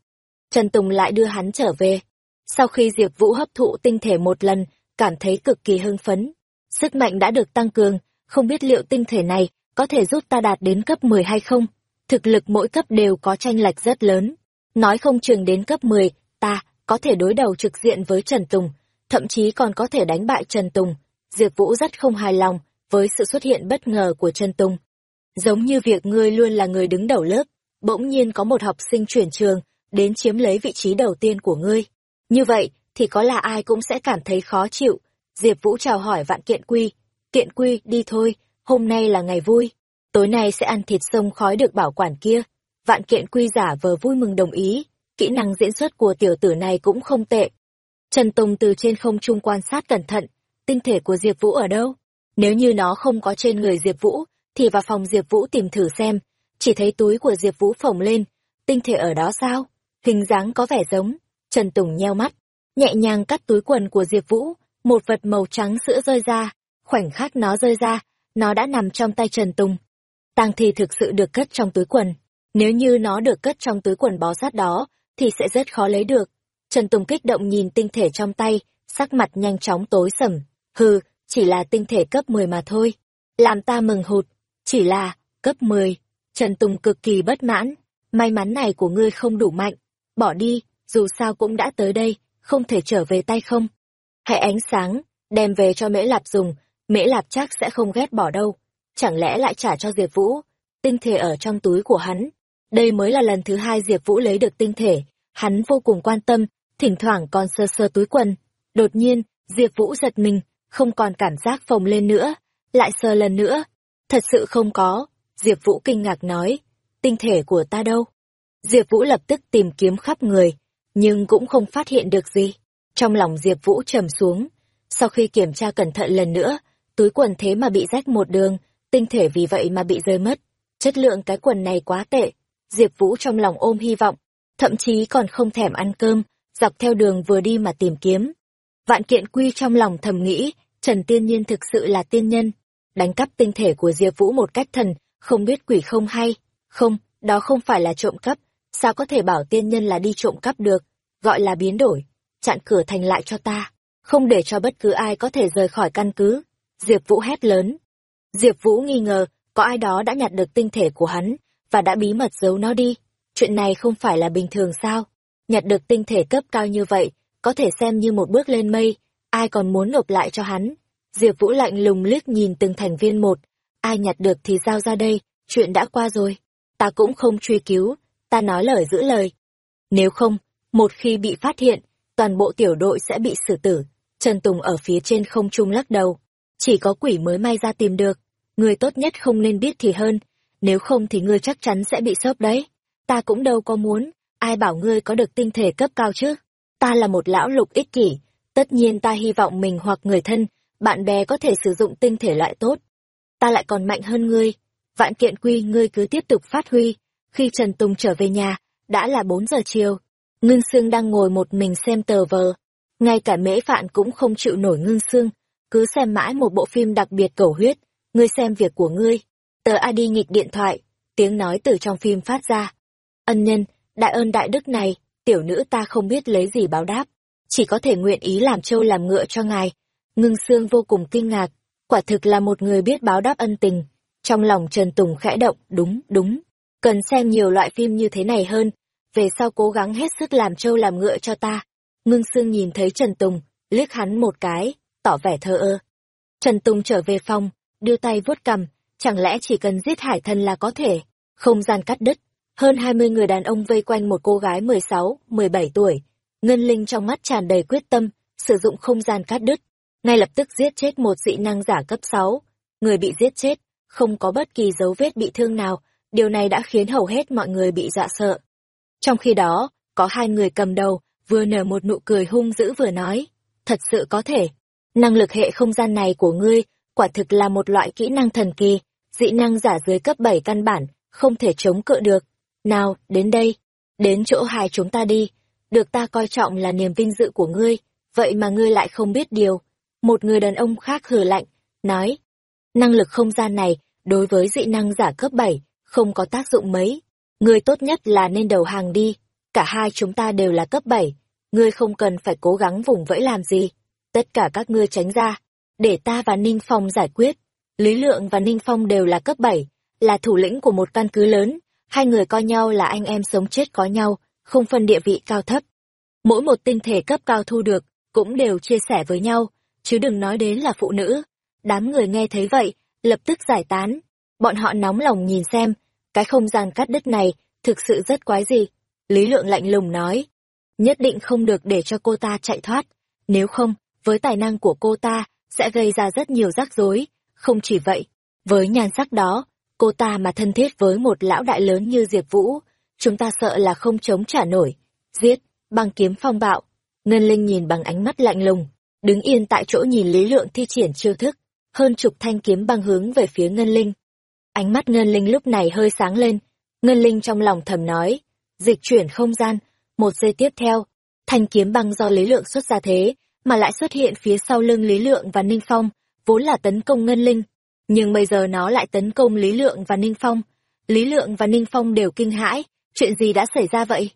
Trần Tùng lại đưa hắn trở về. Sau khi Diệp Vũ hấp thụ tinh thể một lần, cảm thấy cực kỳ hưng phấn. Sức mạnh đã được tăng cường, không biết liệu tinh thể này có thể giúp ta đạt đến cấp 10 hay không. Thực lực mỗi cấp đều có tranh lệch rất lớn. Nói không chừng đến cấp 10, ta có thể đối đầu trực diện với Trần Tùng, thậm chí còn có thể đánh bại Trần Tùng. Diệp Vũ rất không hài lòng với sự xuất hiện bất ngờ của Trần Tùng. Giống như việc ngươi luôn là người đứng đầu lớp, bỗng nhiên có một học sinh chuyển trường, đến chiếm lấy vị trí đầu tiên của ngươi. Như vậy, thì có là ai cũng sẽ cảm thấy khó chịu. Diệp Vũ chào hỏi vạn kiện quy. Kiện quy, đi thôi, hôm nay là ngày vui. Tối nay sẽ ăn thịt sông khói được bảo quản kia. Vạn kiện quy giả vờ vui mừng đồng ý. Kỹ năng diễn xuất của tiểu tử này cũng không tệ. Trần Tùng từ trên không trung quan sát cẩn thận. Tinh thể của Diệp Vũ ở đâu? Nếu như nó không có trên người Diệp Vũ, thì vào phòng Diệp Vũ tìm thử xem. Chỉ thấy túi của Diệp Vũ phồng lên. Tinh thể ở đó sao? Hình dáng có vẻ giống. Trần Tùng nheo mắt, nhẹ nhàng cắt túi quần của Diệp Vũ, một vật màu trắng sữa rơi ra, khoảnh khắc nó rơi ra, nó đã nằm trong tay Trần Tùng. Tang thi thực sự được cất trong túi quần, nếu như nó được cất trong túi quần bó sát đó, thì sẽ rất khó lấy được. Trần Tùng kích động nhìn tinh thể trong tay, sắc mặt nhanh chóng tối sầm, hừ, chỉ là tinh thể cấp 10 mà thôi. Làm ta mừng hụt, chỉ là, cấp 10. Trần Tùng cực kỳ bất mãn, may mắn này của ngươi không đủ mạnh, bỏ đi, dù sao cũng đã tới đây, không thể trở về tay không. Hãy ánh sáng, đem về cho Mễ Lạp dùng, Mễ Lạp chắc sẽ không ghét bỏ đâu. Chẳng lẽ lại trả cho Diệp Vũ, tinh thể ở trong túi của hắn. Đây mới là lần thứ hai Diệp Vũ lấy được tinh thể, hắn vô cùng quan tâm, thỉnh thoảng còn sơ sơ túi quần. Đột nhiên, Diệp Vũ giật mình, không còn cảm giác phồng lên nữa, lại sơ lần nữa. Thật sự không có, Diệp Vũ kinh ngạc nói, tinh thể của ta đâu? Diệp Vũ lập tức tìm kiếm khắp người, nhưng cũng không phát hiện được gì. Trong lòng Diệp Vũ trầm xuống, sau khi kiểm tra cẩn thận lần nữa, túi quần thế mà bị rách một đường, tinh thể vì vậy mà bị rơi mất. Chất lượng cái quần này quá tệ. Diệp Vũ trong lòng ôm hy vọng, thậm chí còn không thèm ăn cơm, dọc theo đường vừa đi mà tìm kiếm. Vạn kiện quy trong lòng thầm nghĩ, Trần Tiên Nhiên thực sự là tiên nhân. Đánh cắp tinh thể của Diệp Vũ một cách thần, không biết quỷ không hay. Không, đó không phải là trộm cắp, sao có thể bảo tiên nhân là đi trộm cắp được, gọi là biến đổi, chặn cửa thành lại cho ta, không để cho bất cứ ai có thể rời khỏi căn cứ. Diệp Vũ hét lớn. Diệp Vũ nghi ngờ, có ai đó đã nhặt được tinh thể của hắn, và đã bí mật giấu nó đi. Chuyện này không phải là bình thường sao? Nhặt được tinh thể cấp cao như vậy, có thể xem như một bước lên mây, ai còn muốn nộp lại cho hắn. Diệp Vũ lạnh lùng liếc nhìn từng thành viên một, ai nhặt được thì giao ra đây, chuyện đã qua rồi. Ta cũng không truy cứu, ta nói lời giữ lời. Nếu không, một khi bị phát hiện, toàn bộ tiểu đội sẽ bị xử tử. Trần Tùng ở phía trên không trung lắc đầu. chỉ có quỷ mới may ra tìm được. Người tốt nhất không nên biết thì hơn, nếu không thì ngươi chắc chắn sẽ bị sốc đấy. Ta cũng đâu có muốn, ai bảo ngươi có được tinh thể cấp cao chứ. Ta là một lão lục ích kỷ, tất nhiên ta hy vọng mình hoặc người thân, bạn bè có thể sử dụng tinh thể loại tốt. Ta lại còn mạnh hơn ngươi. Vạn kiện quy ngươi cứ tiếp tục phát huy. Khi Trần Tùng trở về nhà, đã là 4 giờ chiều. Ngưng Sương đang ngồi một mình xem tờ vờ. Ngay cả mễ phạn cũng không chịu nổi Ngưng Sương. Cứ xem mãi một bộ phim đặc biệt cầu huyết. Ngươi xem việc của ngươi. Tờ a đi nghịch điện thoại. Tiếng nói từ trong phim phát ra. Ân nhân, đại ơn đại đức này, tiểu nữ ta không biết lấy gì báo đáp. Chỉ có thể nguyện ý làm trâu làm ngựa cho ngài. Ngưng Sương vô cùng kinh ngạc. Quả thực là một người biết báo đáp ân tình. Trong lòng Trần Tùng khẽ động, đúng, đúng. Cần xem nhiều loại phim như thế này hơn, về sau cố gắng hết sức làm trâu làm ngựa cho ta. Ngưng Sương nhìn thấy Trần Tùng, liếc hắn một cái, tỏ vẻ thơ ơ. Trần Tùng trở về phòng, đưa tay vuốt cầm, chẳng lẽ chỉ cần giết hải thần là có thể. Không gian cắt đứt, hơn hai mươi người đàn ông vây quanh một cô gái mười sáu, mười bảy tuổi. Ngân Linh trong mắt tràn đầy quyết tâm, sử dụng không gian cắt đứt. Ngay lập tức giết chết một dị năng giả cấp sáu. Người bị giết chết, không có bất kỳ dấu vết bị thương nào, điều này đã khiến hầu hết mọi người bị dọa sợ. Trong khi đó, có hai người cầm đầu, vừa nở một nụ cười hung dữ vừa nói, thật sự có thể. Năng lực hệ không gian này của ngươi, quả thực là một loại kỹ năng thần kỳ, dị năng giả dưới cấp 7 căn bản, không thể chống cự được. Nào, đến đây, đến chỗ hai chúng ta đi, được ta coi trọng là niềm vinh dự của ngươi, vậy mà ngươi lại không biết điều. Một người đàn ông khác hừ lạnh, nói, năng lực không gian này, đối với dị năng giả cấp 7, không có tác dụng mấy. Ngươi tốt nhất là nên đầu hàng đi, cả hai chúng ta đều là cấp 7, ngươi không cần phải cố gắng vùng vẫy làm gì. Tất cả các ngươi tránh ra, để ta và Ninh Phong giải quyết. Lý Lượng và Ninh Phong đều là cấp 7, là thủ lĩnh của một căn cứ lớn, hai người coi nhau là anh em sống chết có nhau, không phân địa vị cao thấp. Mỗi một tinh thể cấp cao thu được, cũng đều chia sẻ với nhau, chứ đừng nói đến là phụ nữ. Đám người nghe thấy vậy, lập tức giải tán. Bọn họ nóng lòng nhìn xem, cái không gian cắt đứt này thực sự rất quái gì. Lý Lượng lạnh lùng nói, nhất định không được để cho cô ta chạy thoát, nếu không, với tài năng của cô ta, sẽ gây ra rất nhiều rắc rối. Không chỉ vậy, với nhan sắc đó, cô ta mà thân thiết với một lão đại lớn như Diệp Vũ, chúng ta sợ là không chống trả nổi. Giết, bằng kiếm phong bạo. Ngân Linh nhìn bằng ánh mắt lạnh lùng, đứng yên tại chỗ nhìn Lý Lượng thi triển chiêu thức, hơn chục thanh kiếm băng hướng về phía Ngân Linh. Ánh mắt Ngân Linh lúc này hơi sáng lên, Ngân Linh trong lòng thầm nói, dịch chuyển không gian, một giây tiếp theo, thanh kiếm băng do Lý Lượng xuất ra thế, mà lại xuất hiện phía sau lưng Lý Lượng và Ninh Phong, vốn là tấn công Ngân Linh. Nhưng bây giờ nó lại tấn công Lý Lượng và Ninh Phong. Lý Lượng và Ninh Phong đều kinh hãi, chuyện gì đã xảy ra vậy?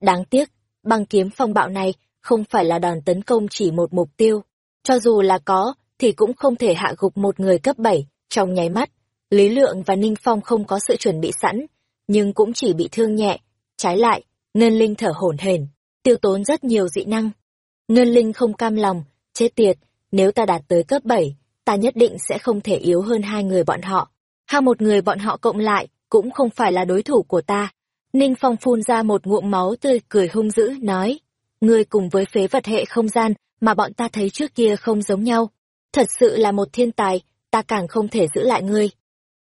Đáng tiếc, băng kiếm phong bạo này không phải là đòn tấn công chỉ một mục tiêu. Cho dù là có, thì cũng không thể hạ gục một người cấp bảy trong nháy mắt. Lý Lượng và Ninh Phong không có sự chuẩn bị sẵn, nhưng cũng chỉ bị thương nhẹ. Trái lại, Ngân Linh thở hổn hển, tiêu tốn rất nhiều dị năng. Ngân Linh không cam lòng, chết tiệt, nếu ta đạt tới cấp bảy ta nhất định sẽ không thể yếu hơn hai người bọn họ. Hai một người bọn họ cộng lại, cũng không phải là đối thủ của ta. Ninh Phong phun ra một ngụm máu tươi cười hung dữ, nói, ngươi cùng với phế vật hệ không gian mà bọn ta thấy trước kia không giống nhau. Thật sự là một thiên tài, ta càng không thể giữ lại ngươi.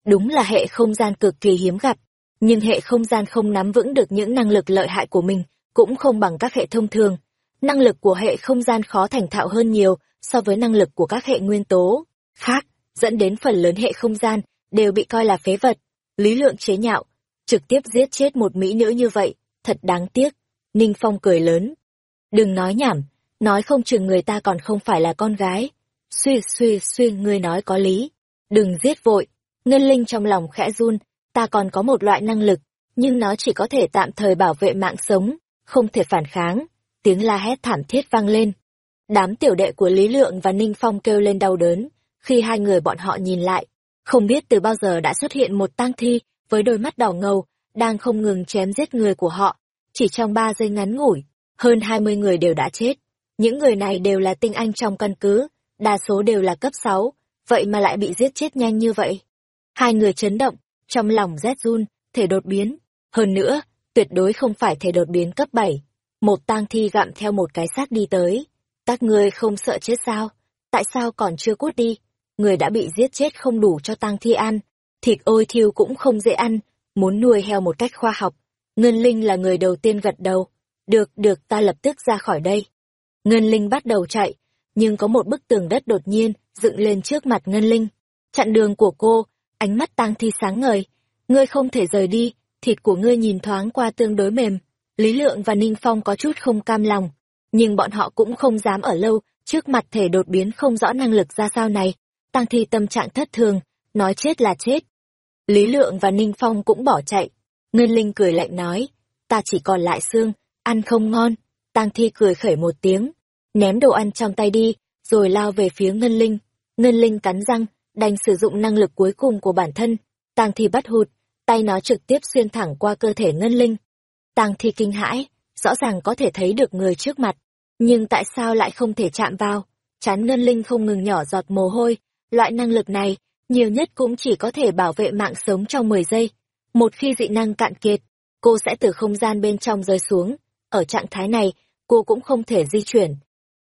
Đúng là hệ không gian cực kỳ hiếm gặp, nhưng hệ không gian không nắm vững được những năng lực lợi hại của mình, cũng không bằng các hệ thông thường. Năng lực của hệ không gian khó thành thạo hơn nhiều so với năng lực của các hệ nguyên tố khác, dẫn đến phần lớn hệ không gian đều bị coi là phế vật. Lý lượng chế nhạo, trực tiếp giết chết một mỹ nữ như vậy, thật đáng tiếc. Ninh Phong cười lớn. Đừng nói nhảm, nói không chừng người ta còn không phải là con gái. Suy suy suy ngươi nói có lý. Đừng giết vội. Ngân Linh trong lòng khẽ run, ta còn có một loại năng lực, nhưng nó chỉ có thể tạm thời bảo vệ mạng sống, không thể phản kháng. Tiếng la hét thảm thiết vang lên. Đám tiểu đệ của Lý Lượng và Ninh Phong kêu lên đau đớn, khi hai người bọn họ nhìn lại. Không biết từ bao giờ đã xuất hiện một tang thi với đôi mắt đỏ ngầu, đang không ngừng chém giết người của họ. Chỉ trong ba giây ngắn ngủi, hơn hai mươi người đều đã chết. Những người này đều là tinh anh trong căn cứ, đa số đều là cấp sáu, vậy mà lại bị giết chết nhanh như vậy. Hai người chấn động, trong lòng rét run, thể đột biến. Hơn nữa, tuyệt đối không phải thể đột biến cấp 7. Một tang thi gặm theo một cái xác đi tới. Các ngươi không sợ chết sao? Tại sao còn chưa cút đi? người đã bị giết chết không đủ cho tang thi ăn. Thịt ôi thiêu cũng không dễ ăn, muốn nuôi heo một cách khoa học. Ngân Linh là người đầu tiên gật đầu. Được, được, ta lập tức ra khỏi đây. Ngân Linh bắt đầu chạy, nhưng có một bức tường đất đột nhiên dựng lên trước mặt Ngân Linh. Chặn đường của cô, ánh mắt tang thi sáng ngời. Ngươi không thể rời đi, thịt của ngươi nhìn thoáng qua tương đối mềm. Lý Lượng và Ninh Phong có chút không cam lòng, nhưng bọn họ cũng không dám ở lâu trước mặt thể đột biến không rõ năng lực ra sao này. Tăng thi tâm trạng thất thường, nói chết là chết. Lý Lượng và Ninh Phong cũng bỏ chạy. Ngân Linh cười lạnh nói, ta chỉ còn lại xương, ăn không ngon. Tăng thi cười khẩy một tiếng, ném đồ ăn trong tay đi, rồi lao về phía Ngân Linh. Ngân Linh cắn răng, đành sử dụng năng lực cuối cùng của bản thân. Tăng thi bắt hụt, tay nó trực tiếp xuyên thẳng qua cơ thể Ngân Linh tàng thi kinh hãi, rõ ràng có thể thấy được người trước mặt, nhưng tại sao lại không thể chạm vào? Chán Ngân Linh không ngừng nhỏ giọt mồ hôi, loại năng lực này, nhiều nhất cũng chỉ có thể bảo vệ mạng sống trong 10 giây. Một khi dị năng cạn kiệt, cô sẽ từ không gian bên trong rơi xuống. Ở trạng thái này, cô cũng không thể di chuyển.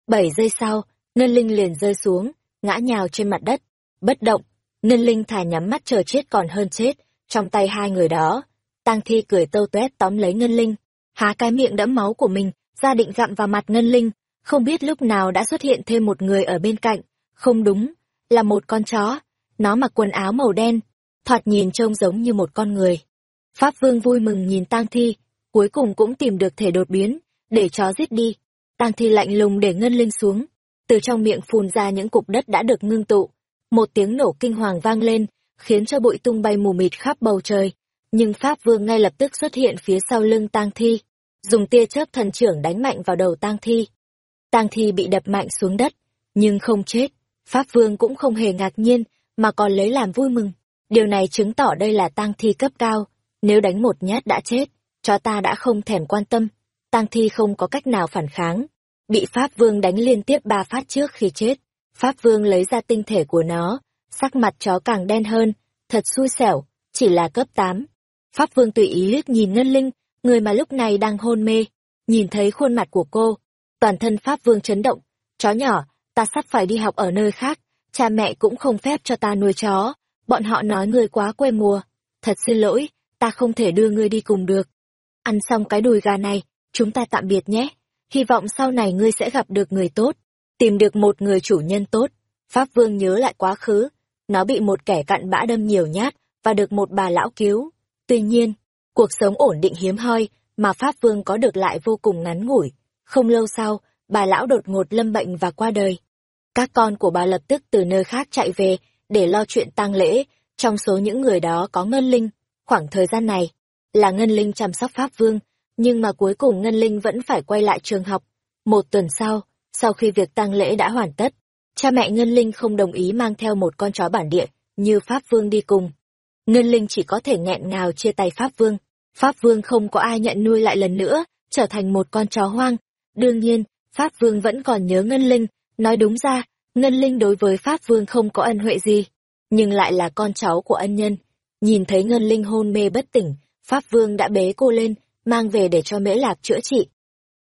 7 giây sau, Ngân Linh liền rơi xuống, ngã nhào trên mặt đất, bất động. Ngân Linh thà nhắm mắt chờ chết còn hơn chết, trong tay hai người đó. Tang Thi cười tâu toét tóm lấy Ngân Linh, há cái miệng đẫm máu của mình, ra định gặm vào mặt Ngân Linh, không biết lúc nào đã xuất hiện thêm một người ở bên cạnh. Không đúng, là một con chó. Nó mặc quần áo màu đen, thoạt nhìn trông giống như một con người. Pháp Vương vui mừng nhìn Tang Thi, cuối cùng cũng tìm được thể đột biến, để chó giết đi. Tang Thi lạnh lùng để Ngân Linh xuống, từ trong miệng phun ra những cục đất đã được ngưng tụ. Một tiếng nổ kinh hoàng vang lên, khiến cho bụi tung bay mù mịt khắp bầu trời. Nhưng Pháp Vương ngay lập tức xuất hiện phía sau lưng Tang Thi, dùng tia chớp thần trưởng đánh mạnh vào đầu Tang Thi. Tang Thi bị đập mạnh xuống đất, nhưng không chết. Pháp Vương cũng không hề ngạc nhiên, mà còn lấy làm vui mừng. Điều này chứng tỏ đây là Tang Thi cấp cao, nếu đánh một nhát đã chết, cho ta đã không thèm quan tâm. Tang Thi không có cách nào phản kháng, bị Pháp Vương đánh liên tiếp ba phát trước khi chết. Pháp Vương lấy ra tinh thể của nó, sắc mặt chó càng đen hơn, thật xui xẻo, chỉ là cấp tám. Pháp Vương tùy ý liếc nhìn Ngân Linh, người mà lúc này đang hôn mê, nhìn thấy khuôn mặt của cô, toàn thân Pháp Vương chấn động, chó nhỏ, ta sắp phải đi học ở nơi khác, cha mẹ cũng không phép cho ta nuôi chó, bọn họ nói ngươi quá quê mùa, thật xin lỗi, ta không thể đưa ngươi đi cùng được. Ăn xong cái đùi gà này, chúng ta tạm biệt nhé, hy vọng sau này ngươi sẽ gặp được người tốt, tìm được một người chủ nhân tốt. Pháp Vương nhớ lại quá khứ, nó bị một kẻ cặn bã đâm nhiều nhát, và được một bà lão cứu. Tuy nhiên, cuộc sống ổn định hiếm hoi, mà Pháp Vương có được lại vô cùng ngắn ngủi. Không lâu sau, bà lão đột ngột lâm bệnh và qua đời. Các con của bà lập tức từ nơi khác chạy về để lo chuyện tang lễ, trong số những người đó có Ngân Linh. Khoảng thời gian này, là Ngân Linh chăm sóc Pháp Vương, nhưng mà cuối cùng Ngân Linh vẫn phải quay lại trường học. Một tuần sau, sau khi việc tang lễ đã hoàn tất, cha mẹ Ngân Linh không đồng ý mang theo một con chó bản địa như Pháp Vương đi cùng. Ngân Linh chỉ có thể nghẹn ngào chia tay Pháp Vương. Pháp Vương không có ai nhận nuôi lại lần nữa, trở thành một con chó hoang. Đương nhiên, Pháp Vương vẫn còn nhớ Ngân Linh, nói đúng ra, Ngân Linh đối với Pháp Vương không có ân huệ gì, nhưng lại là con cháu của ân nhân. Nhìn thấy Ngân Linh hôn mê bất tỉnh, Pháp Vương đã bế cô lên, mang về để cho Mễ Lạc chữa trị.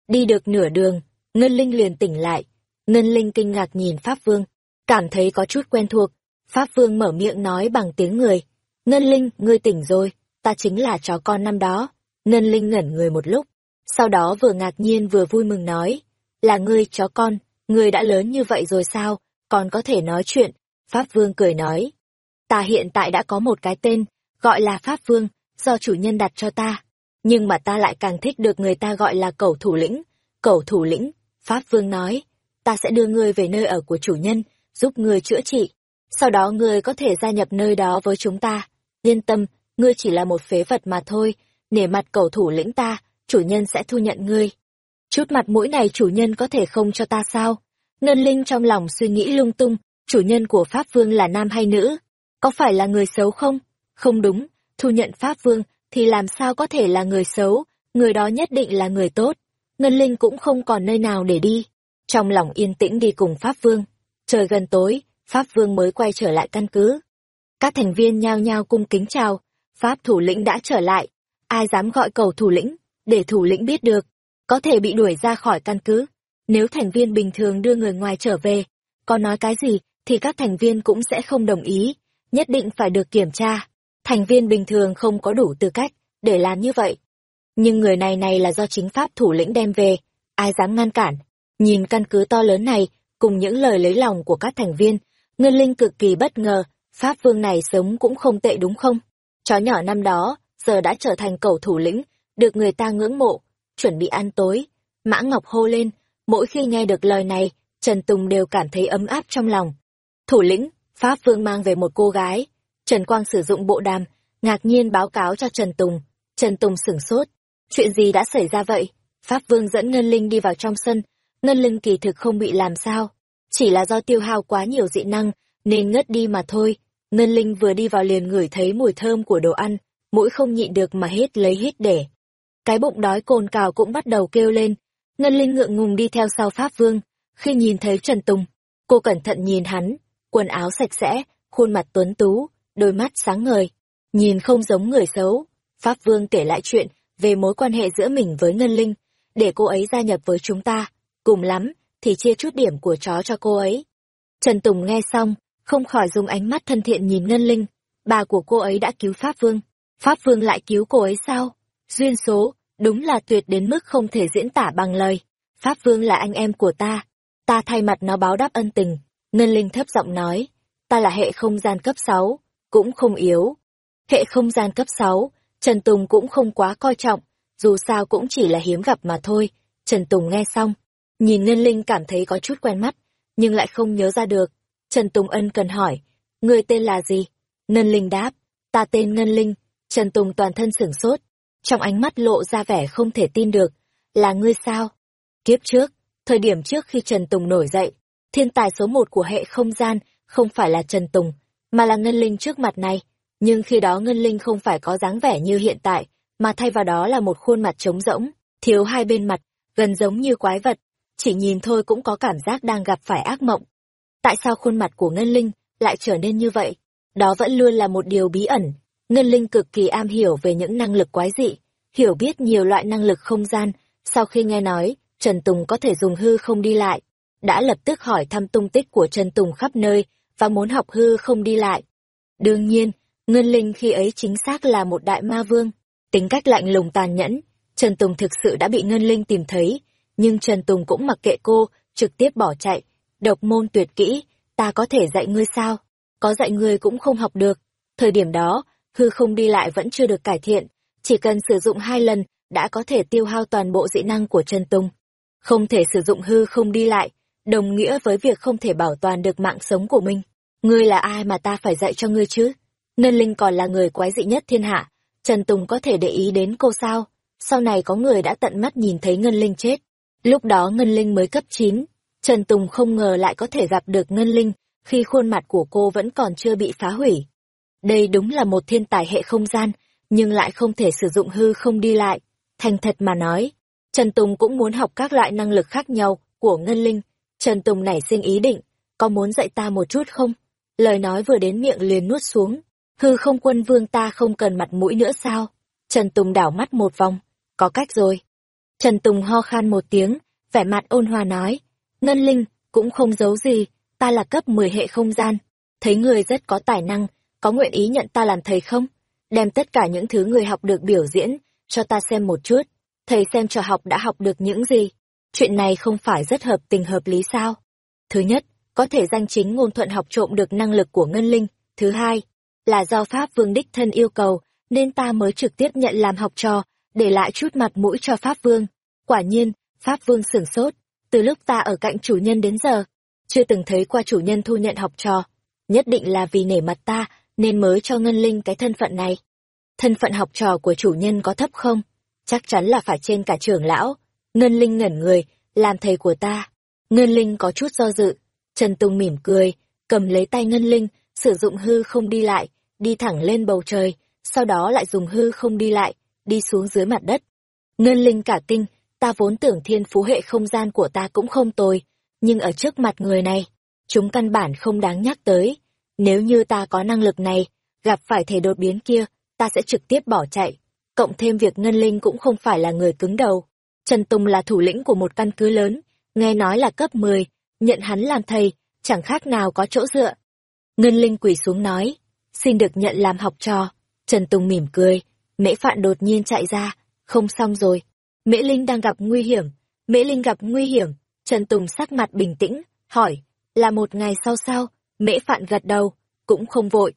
Đi được nửa đường, Ngân Linh liền tỉnh lại. Ngân Linh kinh ngạc nhìn Pháp Vương, cảm thấy có chút quen thuộc. Pháp Vương mở miệng nói bằng tiếng người. Ngân Linh, ngươi tỉnh rồi, ta chính là chó con năm đó. Ngân Linh ngẩn người một lúc, sau đó vừa ngạc nhiên vừa vui mừng nói, là ngươi chó con, ngươi đã lớn như vậy rồi sao, còn có thể nói chuyện. Pháp Vương cười nói, ta hiện tại đã có một cái tên, gọi là Pháp Vương, do chủ nhân đặt cho ta. Nhưng mà ta lại càng thích được người ta gọi là cẩu thủ lĩnh. Cẩu thủ lĩnh, Pháp Vương nói, ta sẽ đưa ngươi về nơi ở của chủ nhân, giúp ngươi chữa trị. Sau đó ngươi có thể gia nhập nơi đó với chúng ta. Yên tâm, ngươi chỉ là một phế vật mà thôi, nể mặt cầu thủ lĩnh ta, chủ nhân sẽ thu nhận ngươi. Chút mặt mũi này chủ nhân có thể không cho ta sao? Ngân Linh trong lòng suy nghĩ lung tung, chủ nhân của Pháp Vương là nam hay nữ? Có phải là người xấu không? Không đúng, thu nhận Pháp Vương thì làm sao có thể là người xấu, người đó nhất định là người tốt. Ngân Linh cũng không còn nơi nào để đi. Trong lòng yên tĩnh đi cùng Pháp Vương. Trời gần tối, Pháp Vương mới quay trở lại căn cứ. Các thành viên nhao nhao cung kính chào, Pháp thủ lĩnh đã trở lại. Ai dám gọi cầu thủ lĩnh, để thủ lĩnh biết được, có thể bị đuổi ra khỏi căn cứ. Nếu thành viên bình thường đưa người ngoài trở về, có nói cái gì thì các thành viên cũng sẽ không đồng ý, nhất định phải được kiểm tra. Thành viên bình thường không có đủ tư cách để làm như vậy. Nhưng người này này là do chính pháp thủ lĩnh đem về, ai dám ngăn cản. Nhìn căn cứ to lớn này, cùng những lời lấy lòng của các thành viên, Ngân Linh cực kỳ bất ngờ, Pháp Vương này sống cũng không tệ đúng không? Chó nhỏ năm đó, giờ đã trở thành cầu thủ lĩnh, được người ta ngưỡng mộ, chuẩn bị ăn tối. Mã Ngọc hô lên, mỗi khi nghe được lời này, Trần Tùng đều cảm thấy ấm áp trong lòng. Thủ lĩnh, Pháp Vương mang về một cô gái. Trần Quang sử dụng bộ đàm, ngạc nhiên báo cáo cho Trần Tùng. Trần Tùng sửng sốt. Chuyện gì đã xảy ra vậy? Pháp Vương dẫn Ngân Linh đi vào trong sân. Ngân Linh kỳ thực không bị làm sao. Chỉ là do tiêu hao quá nhiều dị năng, nên ngất đi mà thôi. Ngân Linh vừa đi vào liền ngửi thấy mùi thơm của đồ ăn, mũi không nhịn được mà hít lấy hít để. Cái bụng đói cồn cào cũng bắt đầu kêu lên. Ngân Linh ngượng ngùng đi theo sau Pháp Vương. Khi nhìn thấy Trần Tùng, cô cẩn thận nhìn hắn, quần áo sạch sẽ, khuôn mặt tuấn tú, đôi mắt sáng ngời, nhìn không giống người xấu. Pháp Vương kể lại chuyện về mối quan hệ giữa mình với Ngân Linh, để cô ấy gia nhập với chúng ta, cùng lắm thì chia chút điểm của chó cho cô ấy. Trần Tùng nghe xong, không khỏi dùng ánh mắt thân thiện nhìn Ngân Linh, bà của cô ấy đã cứu Pháp Vương, Pháp Vương lại cứu cô ấy sao? Duyên số, đúng là tuyệt đến mức không thể diễn tả bằng lời. Pháp Vương là anh em của ta, ta thay mặt nó báo đáp ân tình. Ngân Linh thấp giọng nói, ta là hệ không gian cấp 6, cũng không yếu. Hệ không gian cấp 6, Trần Tùng cũng không quá coi trọng, dù sao cũng chỉ là hiếm gặp mà thôi. Trần Tùng nghe xong, nhìn Ngân Linh cảm thấy có chút quen mắt, nhưng lại không nhớ ra được. Trần Tùng ân cần hỏi, người tên là gì? Ngân Linh đáp, ta tên Ngân Linh. Trần Tùng toàn thân sửng sốt, trong ánh mắt lộ ra vẻ không thể tin được. Là ngươi sao? Kiếp trước, thời điểm trước khi Trần Tùng nổi dậy, thiên tài số một của hệ không gian không phải là Trần Tùng, mà là Ngân Linh trước mặt này. Nhưng khi đó Ngân Linh không phải có dáng vẻ như hiện tại, mà thay vào đó là một khuôn mặt trống rỗng, thiếu hai bên mặt, gần giống như quái vật, chỉ nhìn thôi cũng có cảm giác đang gặp phải ác mộng. Tại sao khuôn mặt của Ngân Linh lại trở nên như vậy? Đó vẫn luôn là một điều bí ẩn. Ngân Linh cực kỳ am hiểu về những năng lực quái dị, hiểu biết nhiều loại năng lực không gian. Sau khi nghe nói, Trần Tùng có thể dùng hư không đi lại, đã lập tức hỏi thăm tung tích của Trần Tùng khắp nơi và muốn học hư không đi lại. Đương nhiên, Ngân Linh khi ấy chính xác là một đại ma vương, tính cách lạnh lùng tàn nhẫn. Trần Tùng thực sự đã bị Ngân Linh tìm thấy, nhưng Trần Tùng cũng mặc kệ cô, trực tiếp bỏ chạy. Độc môn tuyệt kỹ, ta có thể dạy ngươi sao? Có dạy ngươi cũng không học được. Thời điểm đó, hư không đi lại vẫn chưa được cải thiện, chỉ cần sử dụng hai lần đã có thể tiêu hao toàn bộ dị năng của Trần Tùng. Không thể sử dụng hư không đi lại, đồng nghĩa với việc không thể bảo toàn được mạng sống của mình. Ngươi là ai mà ta phải dạy cho ngươi chứ? Ngân Linh còn là người quái dị nhất thiên hạ, Trần Tùng có thể để ý đến cô sao? Sau này có người đã tận mắt nhìn thấy Ngân Linh chết. Lúc đó Ngân Linh mới cấp 9, Trần Tùng không ngờ lại có thể gặp được Ngân Linh khi khuôn mặt của cô vẫn còn chưa bị phá hủy. Đây đúng là một thiên tài hệ không gian, nhưng lại không thể sử dụng hư không đi lại. Thành thật mà nói, Trần Tùng cũng muốn học các loại năng lực khác nhau của Ngân Linh. Trần Tùng nảy sinh ý định, có muốn dạy ta một chút không? Lời nói vừa đến miệng liền nuốt xuống. Hư không quân vương ta không cần mặt mũi nữa sao? Trần Tùng đảo mắt một vòng. Có cách rồi. Trần Tùng ho khan một tiếng, vẻ mặt ôn hòa nói. Ngân Linh, cũng không giấu gì, ta là cấp 10 hệ không gian. Thấy người rất có tài năng, có nguyện ý nhận ta làm thầy không? Đem tất cả những thứ người học được biểu diễn, cho ta xem một chút. Thầy xem trò học đã học được những gì. Chuyện này không phải rất hợp tình hợp lý sao? Thứ nhất, có thể danh chính ngôn thuận học trộm được năng lực của Ngân Linh. Thứ hai, là do Pháp Vương đích thân yêu cầu, nên ta mới trực tiếp nhận làm học trò, để lại chút mặt mũi cho Pháp Vương. Quả nhiên, Pháp Vương sửng sốt, từ lúc ta ở cạnh chủ nhân đến giờ, chưa từng thấy qua chủ nhân thu nhận học trò. Nhất định là vì nể mặt ta, nên mới cho Ngân Linh cái thân phận này. Thân phận học trò của chủ nhân có thấp không? Chắc chắn là phải trên cả trưởng lão. Ngân Linh ngẩn người, làm thầy của ta. Ngân Linh có chút do dự. Trần Tùng mỉm cười, cầm lấy tay Ngân Linh, sử dụng hư không đi lại, đi thẳng lên bầu trời, sau đó lại dùng hư không đi lại, đi xuống dưới mặt đất. Ngân Linh cả kinh, ta vốn tưởng thiên phú hệ không gian của ta cũng không tồi, nhưng ở trước mặt người này, chúng căn bản không đáng nhắc tới. Nếu như ta có năng lực này, gặp phải thể đột biến kia, ta sẽ trực tiếp bỏ chạy. Cộng thêm việc Ngân Linh cũng không phải là người cứng đầu. Trần Tùng là thủ lĩnh của một căn cứ lớn, nghe nói là cấp 10, nhận hắn làm thầy, chẳng khác nào có chỗ dựa. Ngân Linh quỳ xuống nói, xin được nhận làm học trò. Trần Tùng mỉm cười, Mễ Phạn đột nhiên chạy ra, không xong rồi. Mễ Linh đang gặp nguy hiểm, Mễ Linh gặp nguy hiểm. Trần Tùng sắc mặt bình tĩnh, hỏi, là một ngày sau sao? Mễ Phạn gật đầu, cũng không vội.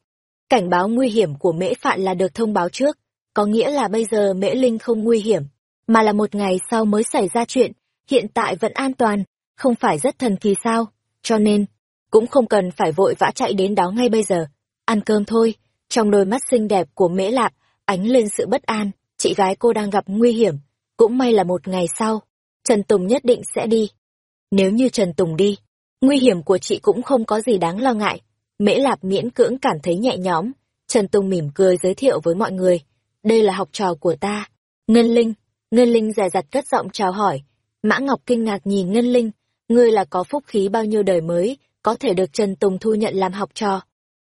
Cảnh báo nguy hiểm của Mễ Phạn là được thông báo trước, có nghĩa là bây giờ Mễ Linh không nguy hiểm, mà là một ngày sau mới xảy ra chuyện, hiện tại vẫn an toàn, không phải rất thần kỳ sao, cho nên, cũng không cần phải vội vã chạy đến đó ngay bây giờ. Ăn cơm thôi, trong đôi mắt xinh đẹp của Mễ Lạp, ánh lên sự bất an, chị gái cô đang gặp nguy hiểm, cũng may là một ngày sau, Trần Tùng nhất định sẽ đi. Nếu như Trần Tùng đi, nguy hiểm của chị cũng không có gì đáng lo ngại. Mễ Lạp miễn cưỡng cảm thấy nhẹ nhõm, Trần Tùng mỉm cười giới thiệu với mọi người, đây là học trò của ta, Ngân Linh. Ngân Linh dài dặt cất giọng chào hỏi, Mã Ngọc kinh ngạc nhìn Ngân Linh, ngươi là có phúc khí bao nhiêu đời mới, có thể được Trần Tùng thu nhận làm học trò.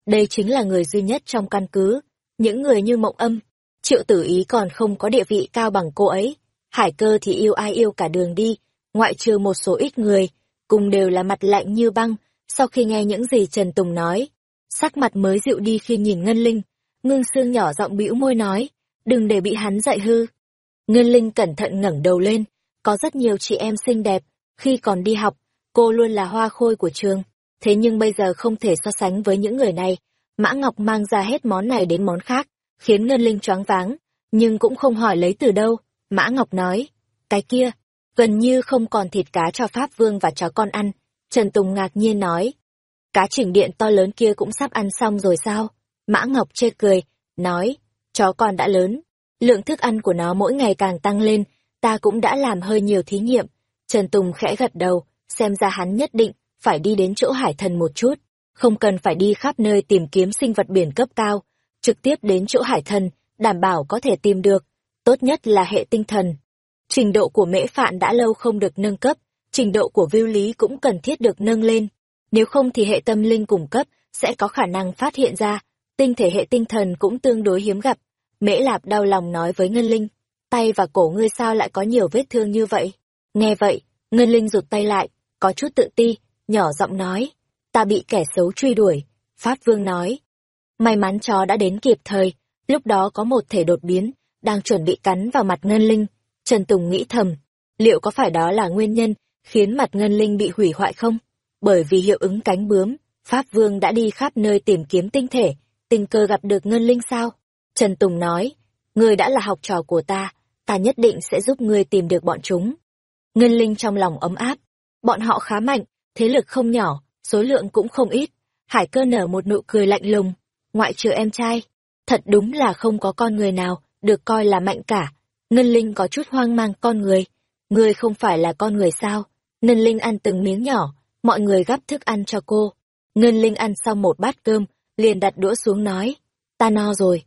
Đây chính là người duy nhất trong căn cứ, những người như mộng âm, triệu tử ý còn không có địa vị cao bằng cô ấy. Hải cơ thì yêu ai yêu cả đường đi, ngoại trừ một số ít người, cùng đều là mặt lạnh như băng, sau khi nghe những gì Trần Tùng nói. Sắc mặt mới dịu đi khi nhìn Ngân Linh, ngưng xương nhỏ giọng bĩu môi nói, đừng để bị hắn dạy hư. Ngân Linh cẩn thận ngẩng đầu lên, có rất nhiều chị em xinh đẹp, khi còn đi học, cô luôn là hoa khôi của trường, thế nhưng bây giờ không thể so sánh với những người này. Mã Ngọc mang ra hết món này đến món khác, khiến Ngân Linh choáng váng, nhưng cũng không hỏi lấy từ đâu. Mã Ngọc nói, cái kia, gần như không còn thịt cá cho Pháp Vương và chó con ăn. Trần Tùng ngạc nhiên nói, cá chỉnh điện to lớn kia cũng sắp ăn xong rồi sao? Mã Ngọc chê cười, nói, chó con đã lớn, lượng thức ăn của nó mỗi ngày càng tăng lên, ta cũng đã làm hơi nhiều thí nghiệm. Trần Tùng khẽ gật đầu, xem ra hắn nhất định phải đi đến chỗ hải thần một chút, không cần phải đi khắp nơi tìm kiếm sinh vật biển cấp cao, trực tiếp đến chỗ hải thần, đảm bảo có thể tìm được, tốt nhất là hệ tinh thần. Trình độ của mễ phạn đã lâu không được nâng cấp, trình độ của viêu lý cũng cần thiết được nâng lên, nếu không thì hệ tâm linh cung cấp sẽ có khả năng phát hiện ra, tinh thể hệ tinh thần cũng tương đối hiếm gặp. Mễ Lạp đau lòng nói với Ngân Linh, tay và cổ ngươi sao lại có nhiều vết thương như vậy? Nghe vậy, Ngân Linh rụt tay lại, có chút tự ti, nhỏ giọng nói, ta bị kẻ xấu truy đuổi. Pháp Vương nói, may mắn chó đã đến kịp thời, lúc đó có một thể đột biến, đang chuẩn bị cắn vào mặt Ngân Linh. Trần Tùng nghĩ thầm, liệu có phải đó là nguyên nhân khiến mặt Ngân Linh bị hủy hoại không? Bởi vì hiệu ứng cánh bướm, Pháp Vương đã đi khắp nơi tìm kiếm tinh thể, tình cờ gặp được Ngân Linh sao? Trần Tùng nói, ngươi đã là học trò của ta, ta nhất định sẽ giúp ngươi tìm được bọn chúng. Ngân Linh trong lòng ấm áp, bọn họ khá mạnh, thế lực không nhỏ, số lượng cũng không ít. Hải cơ nở một nụ cười lạnh lùng, ngoại trừ em trai. Thật đúng là không có con người nào được coi là mạnh cả. Ngân Linh có chút hoang mang con người. Ngươi không phải là con người sao? Ngân Linh ăn từng miếng nhỏ, mọi người gắp thức ăn cho cô. Ngân Linh ăn xong một bát cơm, liền đặt đũa xuống nói, ta no rồi.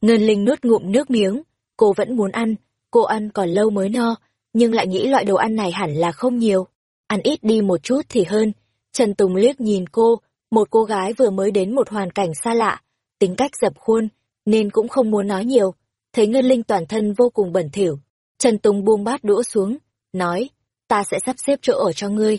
Ngân Linh nuốt ngụm nước miếng, cô vẫn muốn ăn, cô ăn còn lâu mới no, nhưng lại nghĩ loại đồ ăn này hẳn là không nhiều. Ăn ít đi một chút thì hơn. Trần Tùng liếc nhìn cô, một cô gái vừa mới đến một hoàn cảnh xa lạ, tính cách dập khuôn, nên cũng không muốn nói nhiều. Thấy Ngân Linh toàn thân vô cùng bẩn thỉu. Trần Tùng buông bát đũa xuống, nói, ta sẽ sắp xếp chỗ ở cho ngươi.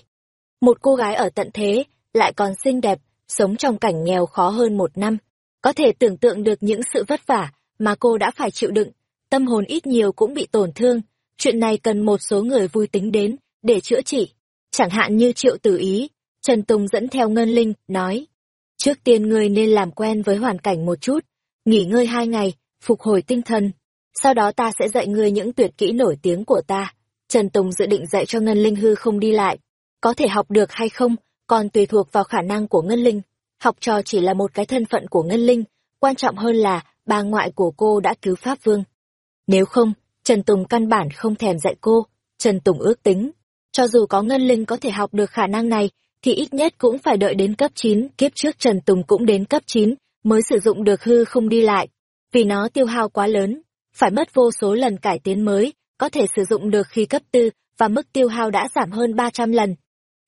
Một cô gái ở tận thế, lại còn xinh đẹp, sống trong cảnh nghèo khó hơn một năm. Có thể tưởng tượng được những sự vất vả mà cô đã phải chịu đựng, tâm hồn ít nhiều cũng bị tổn thương. Chuyện này cần một số người vui tính đến, để chữa trị. Chẳng hạn như triệu tử ý, Trần Tùng dẫn theo Ngân Linh, nói. Trước tiên ngươi nên làm quen với hoàn cảnh một chút, nghỉ ngơi hai ngày, phục hồi tinh thần. Sau đó ta sẽ dạy ngươi những tuyệt kỹ nổi tiếng của ta. Trần Tùng dự định dạy cho Ngân Linh hư không đi lại. Có thể học được hay không, còn tùy thuộc vào khả năng của Ngân Linh. Học trò chỉ là một cái thân phận của Ngân Linh, quan trọng hơn là bà ngoại của cô đã cứu Pháp Vương. Nếu không, Trần Tùng căn bản không thèm dạy cô, Trần Tùng ước tính. Cho dù có Ngân Linh có thể học được khả năng này, thì ít nhất cũng phải đợi đến cấp 9, kiếp trước Trần Tùng cũng đến cấp 9, mới sử dụng được hư không đi lại. Vì nó tiêu hao quá lớn, phải mất vô số lần cải tiến mới, có thể sử dụng được khi cấp tư và mức tiêu hao đã giảm hơn 300 lần.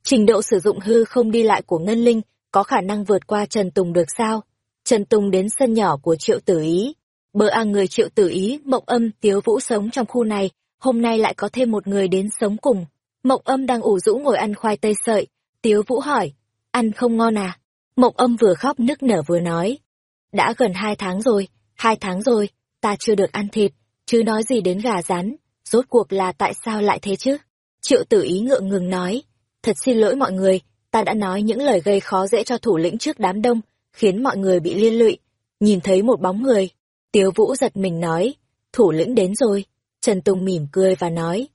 Trình độ sử dụng hư không đi lại của Ngân Linh có khả năng vượt qua Trần Tùng được sao? Trần Tùng đến sân nhỏ của Triệu Tử Ý. Bờ à người Triệu Tử Ý, Mộng Âm, Tiếu Vũ sống trong khu này, hôm nay lại có thêm một người đến sống cùng. Mộng Âm đang ủ rũ ngồi ăn khoai tây sợi. Tiếu Vũ hỏi, ăn không ngon à? Mộng âm vừa khóc nức nở vừa nói. Đã gần hai tháng rồi, hai tháng rồi, ta chưa được ăn thịt, chứ nói gì đến gà rán, rốt cuộc là tại sao lại thế chứ? Triệu tử ý ngượng ngừng nói, thật xin lỗi mọi người, ta đã nói những lời gây khó dễ cho thủ lĩnh trước đám đông, khiến mọi người bị liên lụy. Nhìn thấy một bóng người, Tiếu Vũ giật mình nói, thủ lĩnh đến rồi. Trần Tùng mỉm cười và nói,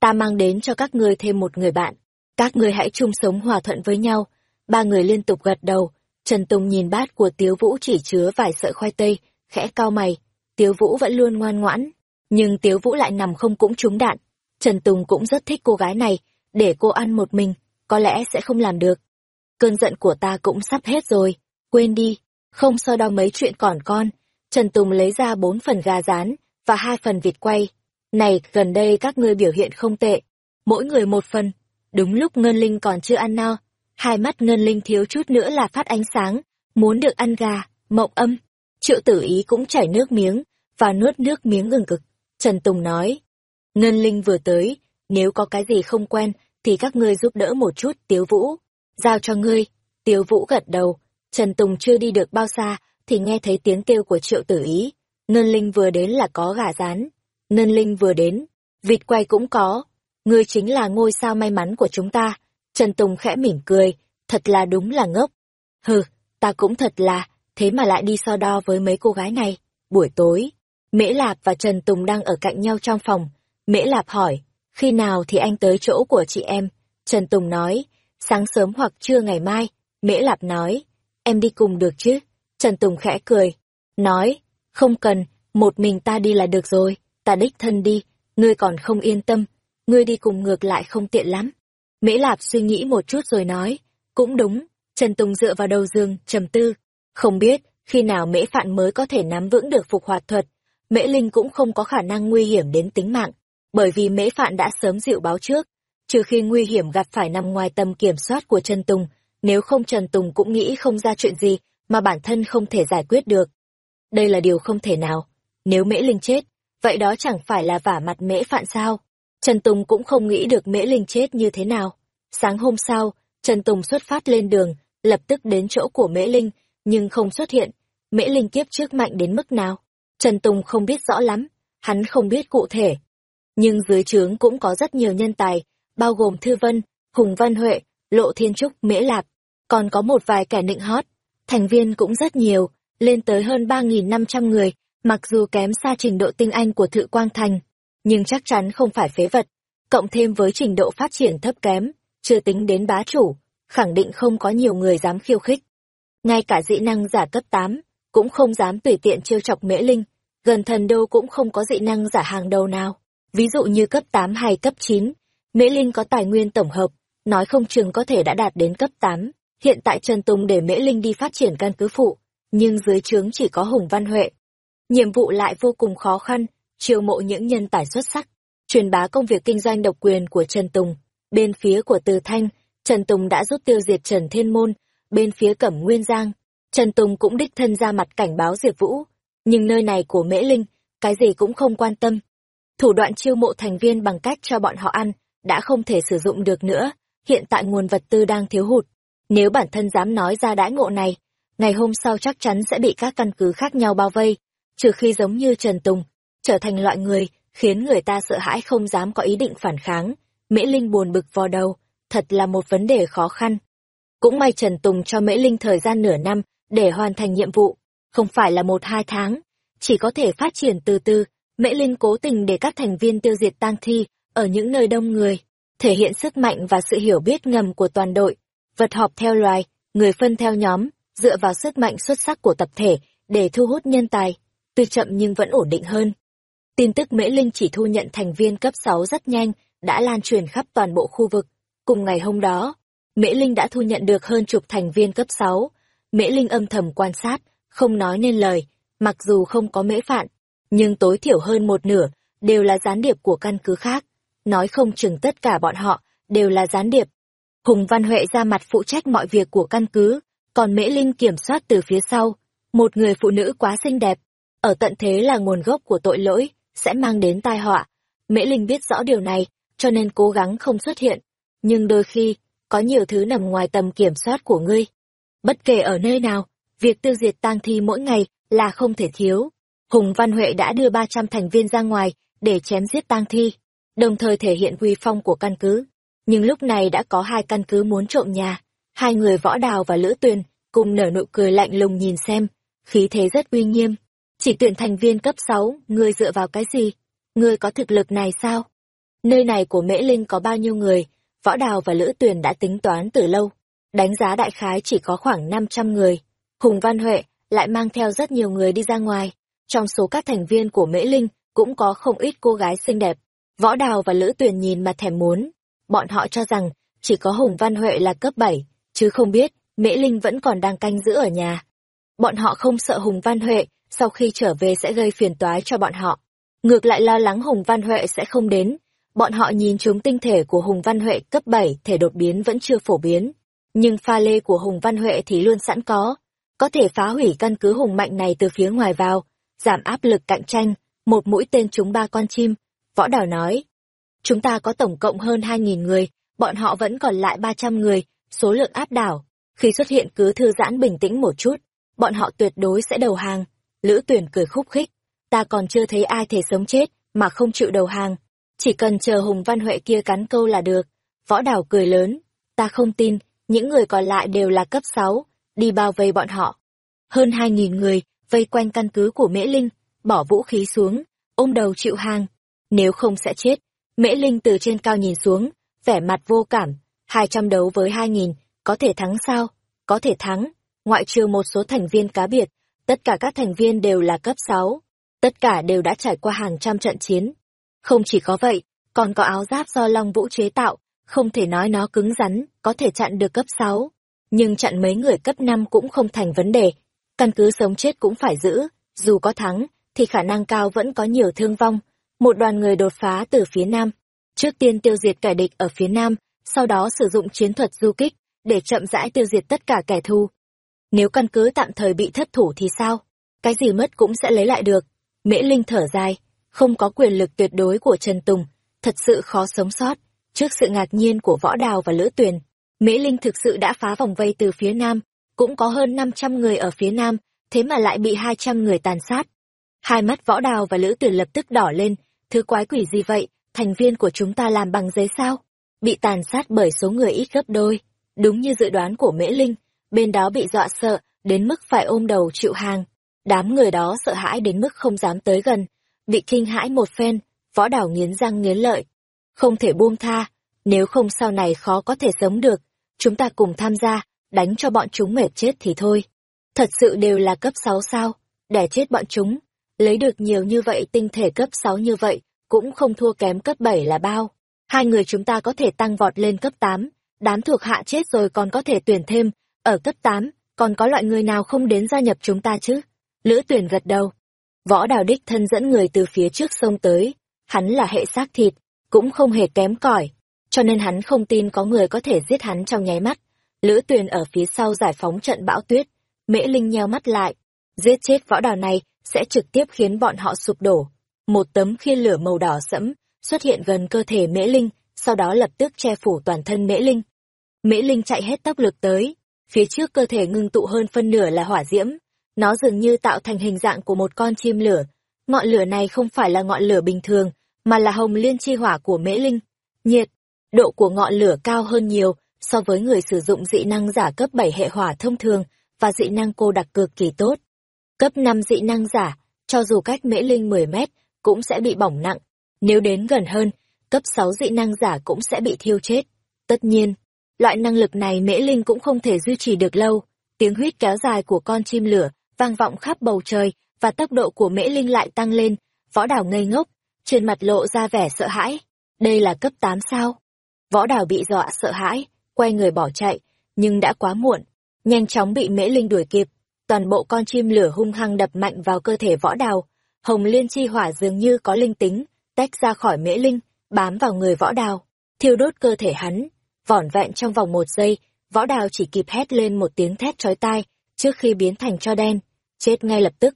ta mang đến cho các ngươi thêm một người bạn, các ngươi hãy chung sống hòa thuận với nhau. Ba người liên tục gật đầu, Trần Tùng nhìn bát của Tiếu Vũ chỉ chứa vài sợi khoai tây, khẽ cao mày, Tiếu Vũ vẫn luôn ngoan ngoãn, nhưng Tiếu Vũ lại nằm không cũng trúng đạn. Trần Tùng cũng rất thích cô gái này, để cô ăn một mình, có lẽ sẽ không làm được. Cơn giận của ta cũng sắp hết rồi, quên đi, không so đo mấy chuyện còn con. Trần Tùng lấy ra bốn phần gà rán và hai phần vịt quay. Này, gần đây các ngươi biểu hiện không tệ, mỗi người một phần. Đúng lúc Ngân Linh còn chưa ăn no, hai mắt Ngân Linh thiếu chút nữa là phát ánh sáng, muốn được ăn gà, mộng âm. Triệu tử ý cũng chảy nước miếng, và nuốt nước miếng ngừng cực. Trần Tùng nói, Ngân Linh vừa tới, nếu có cái gì không quen, thì các ngươi giúp đỡ một chút, Tiếu Vũ. Giao cho ngươi. Tiếu Vũ gật đầu. Trần Tùng chưa đi được bao xa, thì nghe thấy tiếng kêu của triệu tử ý. Ngân Linh vừa đến là có gà rán. Ngân Linh vừa đến, vịt quay cũng có. Ngươi chính là ngôi sao may mắn của chúng ta. Trần Tùng khẽ mỉm cười, thật là đúng là ngốc. Hừ, ta cũng thật là, thế mà lại đi so đo với mấy cô gái này. Buổi tối, Mễ Lạp và Trần Tùng đang ở cạnh nhau trong phòng. Mễ Lạp hỏi, khi nào thì anh tới chỗ của chị em? Trần Tùng nói, sáng sớm hoặc trưa ngày mai. Mễ Lạp nói, em đi cùng được chứ? Trần Tùng khẽ cười, nói, không cần, một mình ta đi là được rồi, ta đích thân đi, ngươi còn không yên tâm, ngươi đi cùng ngược lại không tiện lắm. Mễ Lạp suy nghĩ một chút rồi nói, cũng đúng, Trần Tùng dựa vào đầu giường, trầm tư, không biết khi nào Mễ Phạn mới có thể nắm vững được phục hoạt thuật, Mễ Linh cũng không có khả năng nguy hiểm đến tính mạng, bởi vì Mễ Phạn đã sớm dịu báo trước, trừ khi nguy hiểm gặp phải nằm ngoài tầm kiểm soát của Trần Tùng, nếu không Trần Tùng cũng nghĩ không ra chuyện gì mà bản thân không thể giải quyết được. Đây là điều không thể nào, nếu Mễ Linh chết, vậy đó chẳng phải là vả mặt Mễ Phạn sao? Trần Tùng cũng không nghĩ được Mễ Linh chết như thế nào. Sáng hôm sau, Trần Tùng xuất phát lên đường, lập tức đến chỗ của Mễ Linh, nhưng không xuất hiện. Mễ Linh kiếp trước mạnh đến mức nào? Trần Tùng không biết rõ lắm, hắn không biết cụ thể. Nhưng dưới trướng cũng có rất nhiều nhân tài, bao gồm Thư Vân, Hùng Văn Huệ, Lộ Thiên Trúc, Mễ Lạp, còn có một vài kẻ nịnh hót. Thành viên cũng rất nhiều, lên tới hơn 3.500 người, mặc dù kém xa trình độ tinh anh của Thự Quang Thành, nhưng chắc chắn không phải phế vật. Cộng thêm với trình độ phát triển thấp kém, chưa tính đến bá chủ, khẳng định không có nhiều người dám khiêu khích. Ngay cả dị năng giả cấp 8, cũng không dám tùy tiện trêu chọc mễ linh, gần thần đô cũng không có dị năng giả hàng đầu nào. Ví dụ như cấp 8 hay cấp 9, mễ linh có tài nguyên tổng hợp, nói không chừng có thể đã đạt đến cấp 8. Hiện tại Trần Tùng để mễ linh đi phát triển căn cứ phụ, nhưng dưới trướng chỉ có Hùng Văn Huệ. Nhiệm vụ lại vô cùng khó khăn, chiêu mộ những nhân tài xuất sắc, truyền bá công việc kinh doanh độc quyền của Trần Tùng. Bên phía của Từ Thanh, Trần Tùng đã giúp tiêu diệt Trần Thiên Môn, bên phía Cẩm Nguyên Giang, Trần Tùng cũng đích thân ra mặt cảnh báo Diệp Vũ, nhưng nơi này của Mễ Linh, cái gì cũng không quan tâm. Thủ đoạn chiêu mộ thành viên bằng cách cho bọn họ ăn, đã không thể sử dụng được nữa, hiện tại nguồn vật tư đang thiếu hụt. Nếu bản thân dám nói ra đãi ngộ này, ngày hôm sau chắc chắn sẽ bị các căn cứ khác nhau bao vây, trừ khi giống như Trần Tùng, trở thành loại người, khiến người ta sợ hãi không dám có ý định phản kháng. Mễ Linh buồn bực vò đầu, thật là một vấn đề khó khăn. Cũng may Trần Tùng cho Mễ Linh thời gian nửa năm để hoàn thành nhiệm vụ, không phải là một hai tháng, chỉ có thể phát triển từ từ. Mễ Linh cố tình để các thành viên tiêu diệt tang thi ở những nơi đông người, thể hiện sức mạnh và sự hiểu biết ngầm của toàn đội. Vật họp theo loài, người phân theo nhóm, dựa vào sức mạnh xuất sắc của tập thể để thu hút nhân tài, tuy chậm nhưng vẫn ổn định hơn. Tin tức Mễ Linh chỉ thu nhận thành viên cấp 6 rất nhanh, đã lan truyền khắp toàn bộ khu vực. Cùng ngày hôm đó, Mễ Linh đã thu nhận được hơn chục thành viên cấp 6. Mễ Linh âm thầm quan sát, không nói nên lời, mặc dù không có mễ phạn, nhưng tối thiểu hơn một nửa, đều là gián điệp của căn cứ khác. Nói không chừng tất cả bọn họ, đều là gián điệp. Hùng Văn Huệ ra mặt phụ trách mọi việc của căn cứ, còn Mễ Linh kiểm soát từ phía sau. Một người phụ nữ quá xinh đẹp, ở tận thế là nguồn gốc của tội lỗi, sẽ mang đến tai họa. Mễ Linh biết rõ điều này, cho nên cố gắng không xuất hiện. Nhưng đôi khi, có nhiều thứ nằm ngoài tầm kiểm soát của ngươi. Bất kể ở nơi nào, việc tiêu diệt tang thi mỗi ngày là không thể thiếu. Hùng Văn Huệ đã đưa 300 thành viên ra ngoài để chém giết tang thi, đồng thời thể hiện uy phong của căn cứ. Nhưng lúc này đã có hai căn cứ muốn trộm nhà, hai người võ đào và lữ tuyền cùng nở nụ cười lạnh lùng nhìn xem, khí thế rất uy nghiêm. Chỉ tuyển thành viên cấp 6, ngươi dựa vào cái gì? Ngươi có thực lực này sao? Nơi này của Mễ Linh có bao nhiêu người, võ đào và lữ tuyền đã tính toán từ lâu. Đánh giá đại khái chỉ có khoảng 500 người. Hùng Văn Huệ lại mang theo rất nhiều người đi ra ngoài. Trong số các thành viên của Mễ Linh cũng có không ít cô gái xinh đẹp. Võ Đào và Lữ Tuyền nhìn mà thèm muốn. Bọn họ cho rằng chỉ có Hùng Văn Huệ là cấp 7, chứ không biết Mễ Linh vẫn còn đang canh giữ ở nhà. Bọn họ không sợ Hùng Văn Huệ sau khi trở về sẽ gây phiền toái cho bọn họ. Ngược lại lo lắng Hùng Văn Huệ sẽ không đến. Bọn họ nhìn chúng tinh thể của Hùng Văn Huệ cấp 7 thể đột biến vẫn chưa phổ biến. Nhưng pha lê của Hùng Văn Huệ thì luôn sẵn có. Có thể phá hủy căn cứ hùng mạnh này từ phía ngoài vào, giảm áp lực cạnh tranh, một mũi tên trúng ba con chim. Võ Đào nói, chúng ta có tổng cộng hơn 2.000 người, bọn họ vẫn còn lại 300 người, số lượng áp đảo. Khi xuất hiện cứ thư giãn bình tĩnh một chút, bọn họ tuyệt đối sẽ đầu hàng. Lữ tuyển cười khúc khích, ta còn chưa thấy ai thể sống chết mà không chịu đầu hàng. Chỉ cần chờ Hùng Văn Huệ kia cắn câu là được. Võ Đào cười lớn, ta không tin, những người còn lại đều là cấp 6, đi bao vây bọn họ. Hơn 2.000 người vây quanh căn cứ của Mễ Linh, bỏ vũ khí xuống, ôm đầu chịu hàng. Nếu không sẽ chết. Mễ Linh từ trên cao nhìn xuống, vẻ mặt vô cảm. 200 đấu với 2.000, có thể thắng sao? Có thể thắng. Ngoại trừ một số thành viên cá biệt, tất cả các thành viên đều là cấp 6. Tất cả đều đã trải qua hàng trăm trận chiến. Không chỉ có vậy, còn có áo giáp do Long Vũ chế tạo, không thể nói nó cứng rắn, có thể chặn được cấp 6. Nhưng chặn mấy người cấp 5 cũng không thành vấn đề. Căn cứ sống chết cũng phải giữ, dù có thắng, thì khả năng cao vẫn có nhiều thương vong. Một đoàn người đột phá từ phía nam. Trước tiên tiêu diệt kẻ địch ở phía nam, sau đó sử dụng chiến thuật du kích, để chậm rãi tiêu diệt tất cả kẻ thù. Nếu căn cứ tạm thời bị thất thủ thì sao? Cái gì mất cũng sẽ lấy lại được. Mễ Linh thở dài, không có quyền lực tuyệt đối của Trần Tùng, thật sự khó sống sót. Trước sự ngạc nhiên của Võ Đào và Lữ Tuyền, Mễ Linh thực sự đã phá vòng vây từ phía nam, cũng có hơn 500 người ở phía nam, thế mà lại bị 200 người tàn sát. Hai mắt Võ Đào và Lữ Tuyền lập tức đỏ lên, thứ quái quỷ gì vậy, thành viên của chúng ta làm bằng giấy sao? Bị tàn sát bởi số người ít gấp đôi, đúng như dự đoán của Mễ Linh, bên đó bị dọa sợ, đến mức phải ôm đầu chịu hàng. Đám người đó sợ hãi đến mức không dám tới gần, bị kinh hãi một phen, Võ Đào nghiến răng nghiến lợi, không thể buông tha, nếu không sau này khó có thể sống được, chúng ta cùng tham gia, đánh cho bọn chúng mệt chết thì thôi. Thật sự đều là cấp 6 sao, để chết bọn chúng, lấy được nhiều như vậy tinh thể cấp 6 như vậy, cũng không thua kém cấp 7 là bao. Hai người chúng ta có thể tăng vọt lên cấp 8, đám thuộc hạ chết rồi còn có thể tuyển thêm, ở cấp 8, còn có loại người nào không đến gia nhập chúng ta chứ? Lữ tuyển gật đầu. Võ đào đích thân dẫn người từ phía trước sông tới, hắn là hệ xác thịt, cũng không hề kém cỏi, cho nên hắn không tin có người có thể giết hắn trong nháy mắt. Lữ Tuyền ở phía sau giải phóng trận bão tuyết, Mễ Linh nheo mắt lại, giết chết võ đào này sẽ trực tiếp khiến bọn họ sụp đổ. Một tấm khiên lửa màu đỏ sẫm xuất hiện gần cơ thể Mễ Linh, sau đó lập tức che phủ toàn thân Mễ Linh. Mễ Linh chạy hết tốc lực tới, phía trước cơ thể ngưng tụ hơn phân nửa là hỏa diễm, nó dường như tạo thành hình dạng của một con chim lửa. Ngọn lửa này không phải là ngọn lửa bình thường, mà là hồng liên chi hỏa của Mễ Linh. Nhiệt, độ của ngọn lửa cao hơn nhiều so với người sử dụng dị năng giả cấp 7 hệ hỏa thông thường và dị năng cô đặc cực kỳ tốt. Cấp 5 dị năng giả, cho dù cách Mễ Linh 10 mét, cũng sẽ bị bỏng nặng. Nếu đến gần hơn, cấp 6 dị năng giả cũng sẽ bị thiêu chết. Tất nhiên, loại năng lực này Mễ Linh cũng không thể duy trì được lâu. Tiếng huyết kéo dài của con chim lửa vang vọng khắp bầu trời và tốc độ của Mễ Linh lại tăng lên. Võ đảo ngây ngốc, trên mặt lộ ra vẻ sợ hãi. Đây là cấp tám sao? Võ đào bị dọa sợ hãi, quay người bỏ chạy, nhưng đã quá muộn. Nhanh chóng bị mễ linh đuổi kịp, toàn bộ con chim lửa hung hăng đập mạnh vào cơ thể võ đào. Hồng liên chi hỏa dường như có linh tính, tách ra khỏi mễ linh, bám vào người võ đào, thiêu đốt cơ thể hắn. Vỏn vẹn trong vòng một giây, võ đào chỉ kịp hét lên một tiếng thét chói tai, trước khi biến thành cho đen, chết ngay lập tức.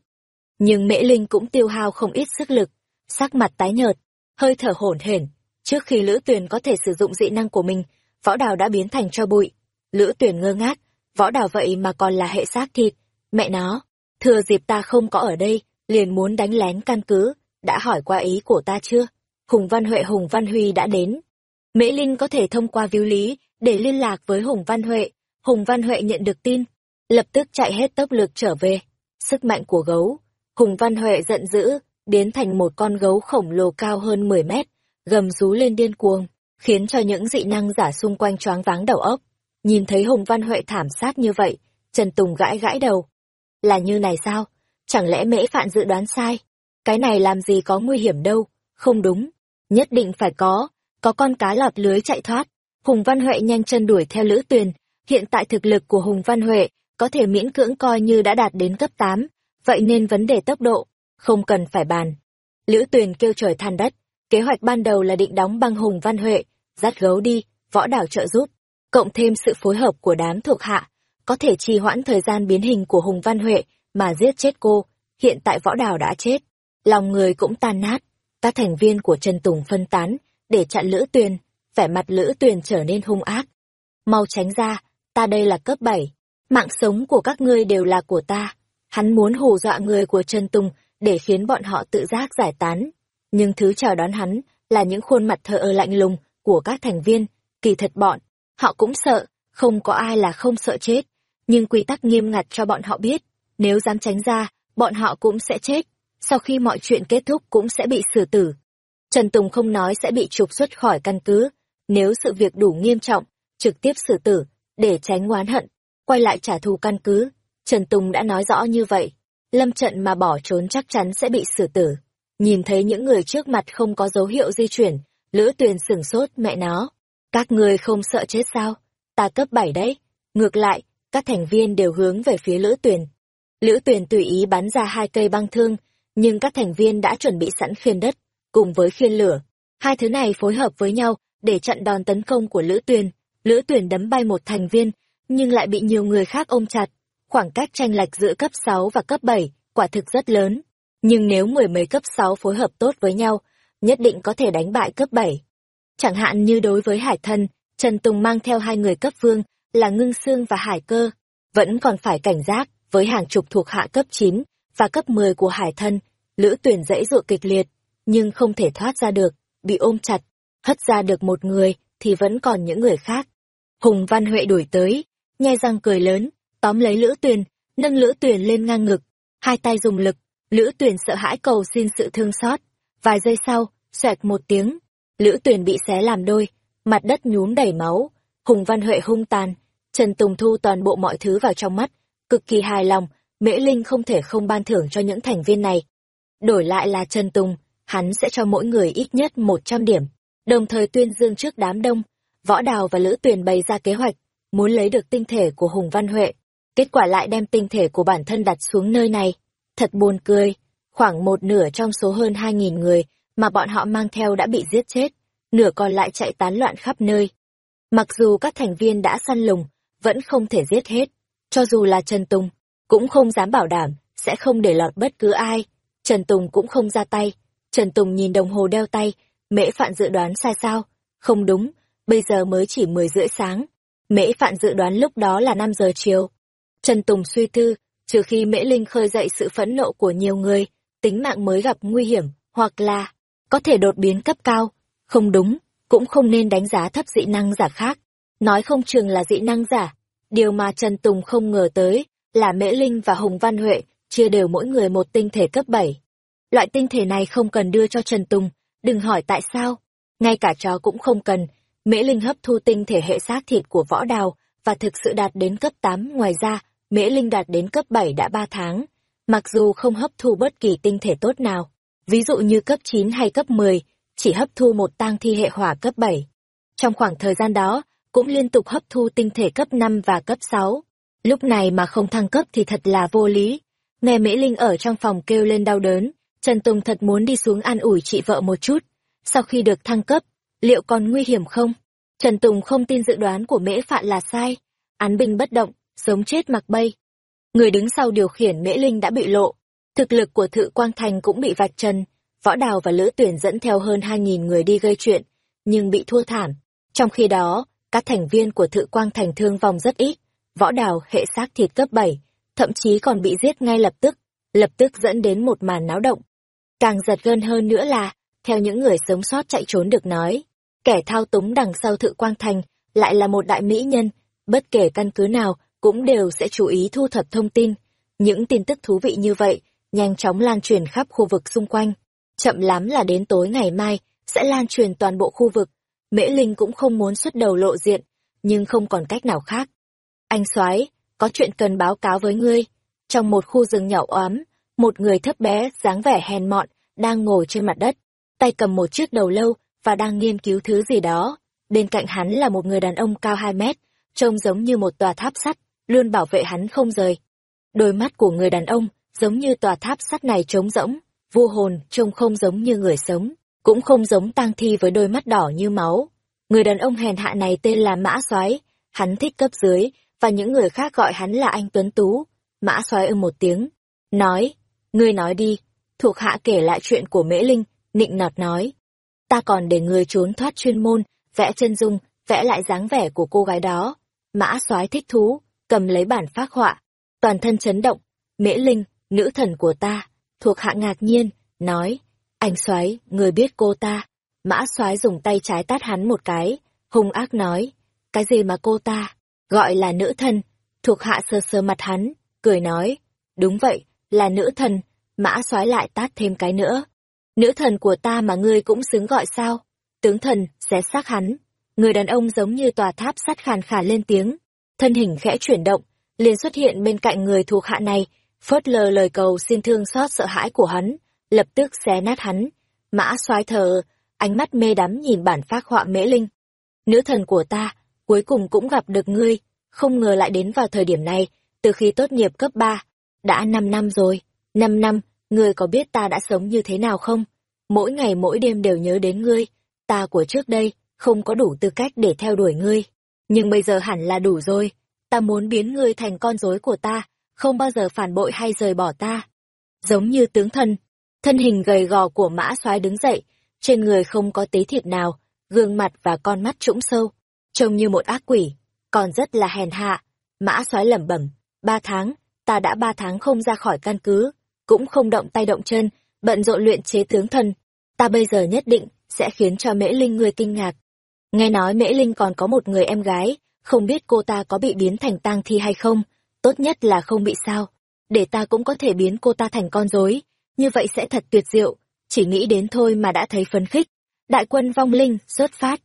Nhưng mễ linh cũng tiêu hao không ít sức lực, sắc mặt tái nhợt, hơi thở hổn hển. Trước khi Lữ Tuyền có thể sử dụng dị năng của mình, võ đào đã biến thành cho bụi. Lữ tuyền ngơ ngác, võ đào vậy mà còn là hệ xác thịt. Mẹ nó, thừa dịp ta không có ở đây, liền muốn đánh lén căn cứ, đã hỏi qua ý của ta chưa? Hùng Văn Huệ Hùng Văn Huy đã đến. Mễ Linh có thể thông qua víu lý để liên lạc với Hùng Văn Huệ. Hùng Văn Huệ nhận được tin, lập tức chạy hết tốc lực trở về. Sức mạnh của gấu. Hùng Văn Huệ giận dữ, biến thành một con gấu khổng lồ cao hơn 10 mét, gầm rú lên điên cuồng, khiến cho những dị năng giả xung quanh choáng váng đầu óc. Nhìn thấy Hùng Văn Huệ thảm sát như vậy, Trần Tùng gãi gãi đầu. Là như này sao? Chẳng lẽ mễ phạn dự đoán sai? Cái này làm gì có nguy hiểm đâu, không đúng. Nhất định phải có, có con cá lọt lưới chạy thoát. Hùng Văn Huệ nhanh chân đuổi theo Lữ Tuyền. Hiện tại thực lực của Hùng Văn Huệ có thể miễn cưỡng coi như đã đạt đến cấp 8, vậy nên vấn đề tốc độ, không cần phải bàn. Lữ Tuyền kêu trời than đất, kế hoạch ban đầu là định đóng băng Hùng Văn Huệ, dắt gấu đi, võ đảo trợ giúp, cộng thêm sự phối hợp của đám thuộc hạ, có thể trì hoãn thời gian biến hình của Hùng Văn Huệ mà giết chết cô. Hiện tại võ đảo đã chết, lòng người cũng tan nát, các thành viên của Trần Tùng phân tán để chặn Lữ Tuyền, vẻ mặt Lữ Tuyền trở nên hung ác. Mau tránh ra, ta đây là cấp 7, mạng sống của các ngươi đều là của ta. Hắn muốn hù dọa người của Trần Tùng để khiến bọn họ tự giác giải tán. Nhưng thứ chào đón hắn là những khuôn mặt thờ ơ lạnh lùng của các thành viên, kỳ thật bọn, họ cũng sợ, không có ai là không sợ chết. Nhưng quy tắc nghiêm ngặt cho bọn họ biết, nếu dám tránh ra, bọn họ cũng sẽ chết. Sau khi mọi chuyện kết thúc cũng sẽ bị xử tử. Trần Tùng không nói sẽ bị trục xuất khỏi căn cứ, nếu sự việc đủ nghiêm trọng, trực tiếp xử tử, để tránh oán hận, quay lại trả thù căn cứ. Trần Tùng đã nói rõ như vậy, lâm trận mà bỏ trốn chắc chắn sẽ bị xử tử. Nhìn thấy những người trước mặt không có dấu hiệu di chuyển, Lữ Tuyền sửng sốt mẹ nó. Các người không sợ chết sao? Ta cấp 7 đấy. Ngược lại, các thành viên đều hướng về phía Lữ Tuyền. Lữ Tuyền tùy ý bắn ra hai cây băng thương, nhưng các thành viên đã chuẩn bị sẵn khiên đất, cùng với khiên lửa. Hai thứ này phối hợp với nhau để chặn đòn tấn công của Lữ Tuyền. Lữ Tuyền đấm bay một thành viên, nhưng lại bị nhiều người khác ôm chặt. Khoảng cách tranh lệch giữa cấp 6 và cấp 7 quả thực rất lớn. Nhưng nếu mười mấy cấp 6 phối hợp tốt với nhau, nhất định có thể đánh bại cấp 7. Chẳng hạn như đối với Hải Thân, Trần Tùng mang theo hai người cấp vương là Ngưng Sương và Hải Cơ, vẫn còn phải cảnh giác với hàng chục thuộc hạ cấp 9 và cấp 10 của Hải Thân, Lữ Tuyển dãy dụ kịch liệt, nhưng không thể thoát ra được, bị ôm chặt, hất ra được một người thì vẫn còn những người khác. Hùng Văn Huệ đuổi tới, nhai răng cười lớn, tóm lấy Lữ Tuyền, nâng Lữ Tuyền lên ngang ngực, hai tay dùng lực, Lữ Tuyền sợ hãi cầu xin sự thương xót. Vài giây sau, xoẹt một tiếng, Lữ Tuyền bị xé làm đôi, mặt đất nhún đầy máu, Hùng Văn Huệ hung tàn, Trần Tùng thu toàn bộ mọi thứ vào trong mắt, cực kỳ hài lòng, Mễ Linh không thể không ban thưởng cho những thành viên này. Đổi lại là Trần Tùng, hắn sẽ cho mỗi người ít nhất 100 điểm, đồng thời tuyên dương trước đám đông. Võ Đào và Lữ Tuyền bày ra kế hoạch, muốn lấy được tinh thể của Hùng Văn Huệ. Kết quả lại đem tinh thể của bản thân đặt xuống nơi này. Thật buồn cười, khoảng một nửa trong số hơn 2.000 người mà bọn họ mang theo đã bị giết chết, nửa còn lại chạy tán loạn khắp nơi. Mặc dù các thành viên đã săn lùng, vẫn không thể giết hết. Cho dù là Trần Tùng, cũng không dám bảo đảm, sẽ không để lọt bất cứ ai. Trần Tùng cũng không ra tay. Trần Tùng nhìn đồng hồ đeo tay, mễ phạn dự đoán sai sao? Không đúng, bây giờ mới chỉ 10 rưỡi sáng. Mễ phạn dự đoán lúc đó là 5 giờ chiều. Trần Tùng suy tư, trừ khi Mễ Linh khơi dậy sự phẫn nộ của nhiều người, tính mạng mới gặp nguy hiểm, hoặc là có thể đột biến cấp cao. Không đúng, cũng không nên đánh giá thấp dị năng giả khác. Nói không chừng là dị năng giả. Điều mà Trần Tùng không ngờ tới là Mễ Linh và Hùng Văn Huệ chia đều mỗi người một tinh thể cấp 7. Loại tinh thể này không cần đưa cho Trần Tùng, đừng hỏi tại sao. Ngay cả chó cũng không cần, Mễ Linh hấp thu tinh thể hệ xác thịt của võ đào và thực sự đạt đến cấp 8. Ngoài ra, Mễ Linh đạt đến cấp 7 đã 3 tháng. Mặc dù không hấp thu bất kỳ tinh thể tốt nào, ví dụ như cấp 9 hay cấp 10, chỉ hấp thu một tang thi hệ hỏa cấp 7. Trong khoảng thời gian đó, cũng liên tục hấp thu tinh thể cấp 5 và cấp 6. Lúc này mà không thăng cấp thì thật là vô lý. Nghe Mễ Linh ở trong phòng kêu lên đau đớn, Trần Tùng thật muốn đi xuống an ủi chị vợ một chút. Sau khi được thăng cấp, liệu còn nguy hiểm không? Trần Tùng không tin dự đoán của Mễ Phạn là sai. Án binh bất động, sống chết mặc bay. Người đứng sau điều khiển Mễ Linh đã bị lộ. Thực lực của Thự Quang Thành cũng bị vạch trần. Võ Đào và Lữ Tuyển dẫn theo hơn 2.000 người đi gây chuyện, nhưng bị thua thảm. Trong khi đó, các thành viên của Thự Quang Thành thương vong rất ít, võ đào hệ xác thịt cấp 7, thậm chí còn bị giết ngay lập tức, lập tức dẫn đến một màn náo động. Càng giật gân hơn nữa là, theo những người sống sót chạy trốn được nói, kẻ thao túng đằng sau Thự Quang Thành lại là một đại mỹ nhân, bất kể căn cứ nào cũng đều sẽ chú ý thu thập thông tin. Những tin tức thú vị như vậy, nhanh chóng lan truyền khắp khu vực xung quanh. Chậm lắm là đến tối ngày mai, sẽ lan truyền toàn bộ khu vực. Mễ Linh cũng không muốn xuất đầu lộ diện, nhưng không còn cách nào khác. Anh soái có chuyện cần báo cáo với ngươi. Trong một khu rừng nhỏ oám, một người thấp bé, dáng vẻ hèn mọn, đang ngồi trên mặt đất, tay cầm một chiếc đầu lâu và đang nghiên cứu thứ gì đó. Bên cạnh hắn là một người đàn ông cao 2 mét, trông giống như một tòa tháp sắt, luôn bảo vệ hắn không rời. Đôi mắt của người đàn ông giống như tòa tháp sắt này trống rỗng, vô hồn, trông không giống như người sống, cũng không giống tang thi với đôi mắt đỏ như máu. Người đàn ông hèn hạ này tên là Mã Soái, hắn thích cấp dưới, và những người khác gọi hắn là anh Tuấn Tú. Mã Soái ư một tiếng, nói, ngươi nói đi, thuộc hạ kể lại chuyện của Mễ Linh, nịnh nọt nói. Ta còn để người trốn thoát chuyên môn, vẽ chân dung, vẽ lại dáng vẻ của cô gái đó. Mã Soái thích thú, cầm lấy bản phác họa, toàn thân chấn động, Mễ Linh, nữ thần của ta, thuộc hạ ngạc nhiên, nói, anh soái người biết cô ta. Mã soái dùng tay trái tát hắn một cái, hung ác nói, cái gì mà cô ta, gọi là nữ thần, thuộc hạ sơ sơ mặt hắn, cười nói, đúng vậy, là nữ thần, mã soái lại tát thêm cái nữa. Nữ thần của ta mà ngươi cũng xứng gọi sao? Tướng thần, xé xác hắn. Người đàn ông giống như tòa tháp sắt khàn khàn lên tiếng, thân hình khẽ chuyển động, liền xuất hiện bên cạnh người thuộc hạ này, phớt lờ lời cầu xin thương xót sợ hãi của hắn, lập tức xé nát hắn. Mã soái thờ, ánh mắt mê đắm nhìn bản phác họa mễ linh. Nữ thần của ta, cuối cùng cũng gặp được ngươi, không ngờ lại đến vào thời điểm này, từ khi tốt nghiệp cấp 3. Đã 5 năm rồi, 5 năm, ngươi có biết ta đã sống như thế nào không? Mỗi ngày mỗi đêm đều nhớ đến ngươi, ta của trước đây, không có đủ tư cách để theo đuổi ngươi. Nhưng bây giờ hẳn là đủ rồi, ta muốn biến ngươi thành con rối của ta, không bao giờ phản bội hay rời bỏ ta. Giống như tướng thân, thân hình gầy gò của mã soái đứng dậy, trên người không có tí thịt nào, gương mặt và con mắt trũng sâu, trông như một ác quỷ, còn rất là hèn hạ. Mã soái lẩm bẩm, ba tháng, ta đã ba tháng không ra khỏi căn cứ, cũng không động tay động chân, bận rộn luyện chế tướng thân. Ta bây giờ nhất định sẽ khiến cho Mễ Linh người kinh ngạc. Nghe nói Mễ Linh còn có một người em gái, không biết cô ta có bị biến thành tang thi hay không, tốt nhất là không bị sao, để ta cũng có thể biến cô ta thành con rối, như vậy sẽ thật tuyệt diệu, chỉ nghĩ đến thôi mà đã thấy phấn khích. Đại quân vong linh, xuất phát.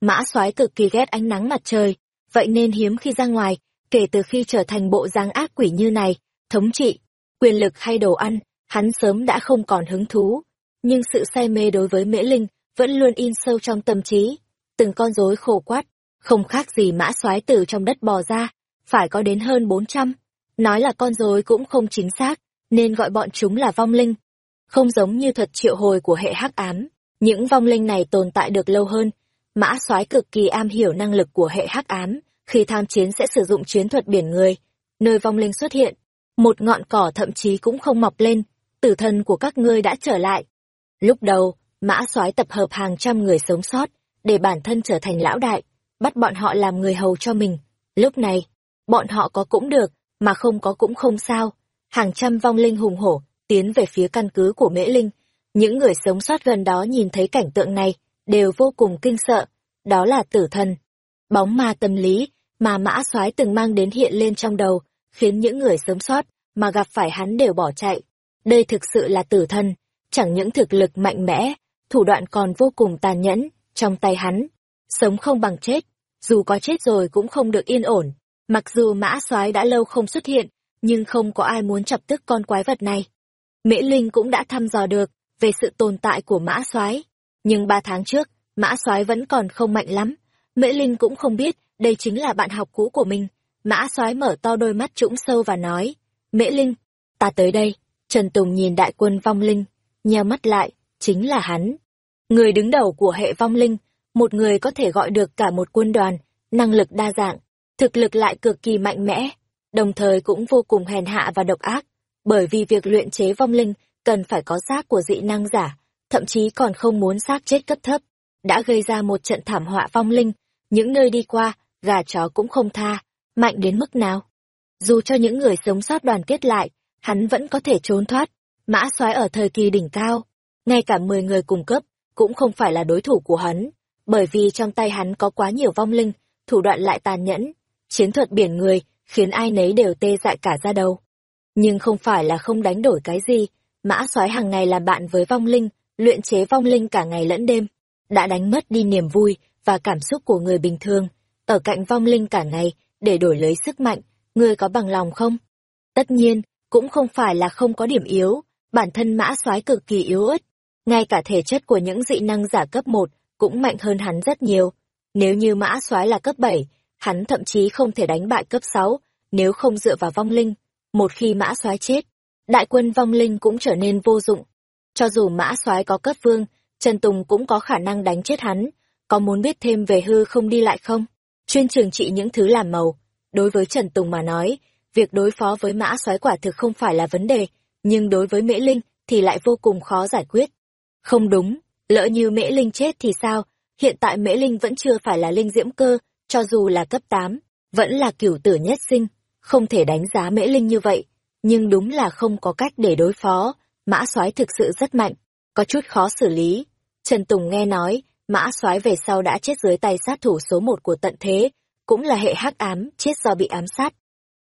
Mã soái cực kỳ ghét ánh nắng mặt trời, vậy nên hiếm khi ra ngoài, kể từ khi trở thành bộ dáng ác quỷ như này, thống trị, quyền lực hay đồ ăn, hắn sớm đã không còn hứng thú. Nhưng sự say mê đối với Mễ Linh vẫn luôn in sâu trong tâm trí. Từng con rối khổ quát, không khác gì mã soái từ trong đất bò ra, phải có đến hơn 400. Nói là con rối cũng không chính xác, nên gọi bọn chúng là vong linh. Không giống như thuật triệu hồi của hệ hắc ám, những vong linh này tồn tại được lâu hơn. Mã soái cực kỳ am hiểu năng lực của hệ hắc ám, khi tham chiến sẽ sử dụng chiến thuật biển người. Nơi vong linh xuất hiện, một ngọn cỏ thậm chí cũng không mọc lên, tử thần của các ngươi đã trở lại. Lúc đầu, mã soái tập hợp hàng trăm người sống sót, để bản thân trở thành lão đại, bắt bọn họ làm người hầu cho mình. Lúc này, bọn họ có cũng được, mà không có cũng không sao. Hàng trăm vong linh hùng hổ, tiến về phía căn cứ của Mễ Linh. Những người sống sót gần đó nhìn thấy cảnh tượng này, đều vô cùng kinh sợ. Đó là tử thần. Bóng ma tâm lý, mà mã soái từng mang đến hiện lên trong đầu, khiến những người sống sót, mà gặp phải hắn đều bỏ chạy. Đây thực sự là tử thần, chẳng những thực lực mạnh mẽ, thủ đoạn còn vô cùng tàn nhẫn, trong tay hắn. Sống không bằng chết, dù có chết rồi cũng không được yên ổn. Mặc dù mã soái đã lâu không xuất hiện, nhưng không có ai muốn chọc tức con quái vật này. Mễ Linh cũng đã thăm dò được về sự tồn tại của mã soái, nhưng ba tháng trước, mã soái vẫn còn không mạnh lắm. Mễ Linh cũng không biết đây chính là bạn học cũ của mình. Mã soái mở to đôi mắt trũng sâu và nói, Mễ Linh, ta tới đây. Trần Tùng nhìn đại quân vong linh, nheo mắt lại, chính là hắn. Người đứng đầu của hệ vong linh, một người có thể gọi được cả một quân đoàn, năng lực đa dạng, thực lực lại cực kỳ mạnh mẽ, đồng thời cũng vô cùng hèn hạ và độc ác, bởi vì việc luyện chế vong linh cần phải có xác của dị năng giả, thậm chí còn không muốn xác chết cấp thấp, đã gây ra một trận thảm họa vong linh, những nơi đi qua, gà chó cũng không tha, mạnh đến mức nào. Dù cho những người sống sót đoàn kết lại, hắn vẫn có thể trốn thoát. Mã soái ở thời kỳ đỉnh cao, ngay cả 10 người cùng cấp, cũng không phải là đối thủ của hắn, bởi vì trong tay hắn có quá nhiều vong linh, thủ đoạn lại tàn nhẫn, chiến thuật biển người, khiến ai nấy đều tê dại cả ra đầu. Nhưng không phải là không đánh đổi cái gì, mã soái hàng ngày làm bạn với vong linh, luyện chế vong linh cả ngày lẫn đêm, đã đánh mất đi niềm vui và cảm xúc của người bình thường, ở cạnh vong linh cả ngày để đổi lấy sức mạnh, ngươi có bằng lòng không? Tất nhiên, cũng không phải là không có điểm yếu, bản thân mã soái cực kỳ yếu ớt, ngay cả thể chất của những dị năng giả cấp 1 cũng mạnh hơn hắn rất nhiều. Nếu như mã soái là cấp 7, hắn thậm chí không thể đánh bại cấp 6, nếu không dựa vào vong linh. Một khi mã soái chết, đại quân vong linh cũng trở nên vô dụng. Cho dù mã soái có cấp vương, Trần Tùng cũng có khả năng đánh chết hắn. Có muốn biết thêm về hư không đi lại không? Chuyên trường trị những thứ làm màu. Đối với Trần Tùng mà nói, việc đối phó với mã soái quả thực không phải là vấn đề, nhưng đối với Mễ Linh thì lại vô cùng khó giải quyết. Không đúng, lỡ như Mễ Linh chết thì sao? Hiện tại Mễ Linh vẫn chưa phải là linh diễm cơ, cho dù là cấp 8, vẫn là cửu tử nhất sinh, không thể đánh giá Mễ Linh như vậy, nhưng đúng là không có cách để đối phó, mã soái thực sự rất mạnh, có chút khó xử lý. Trần Tùng nghe nói, mã soái về sau đã chết dưới tay sát thủ số một của tận thế, cũng là hệ hắc ám, chết do bị ám sát.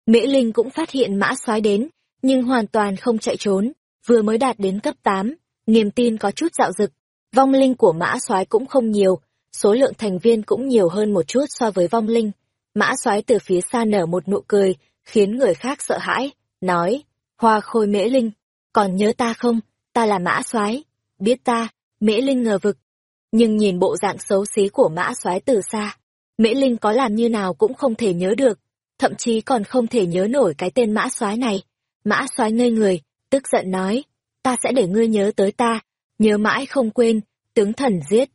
Mễ Linh cũng phát hiện mã soái đến, nhưng hoàn toàn không chạy trốn, vừa mới đạt đến cấp 8, niềm tin có chút dạo dực. Vong linh của mã soái cũng không nhiều, số lượng thành viên cũng nhiều hơn một chút so với vong linh. Mã soái từ phía xa nở một nụ cười, khiến người khác sợ hãi, nói, hoa khôi mễ linh, còn nhớ ta không, ta là mã soái biết ta, mễ linh ngờ vực. Nhưng nhìn bộ dạng xấu xí của mã soái từ xa, mễ linh có làm như nào cũng không thể nhớ được, thậm chí còn không thể nhớ nổi cái tên mã soái này. Mã soái ngây người, tức giận nói, ta sẽ để ngươi nhớ tới ta, nhớ mãi không quên, tướng thần giết.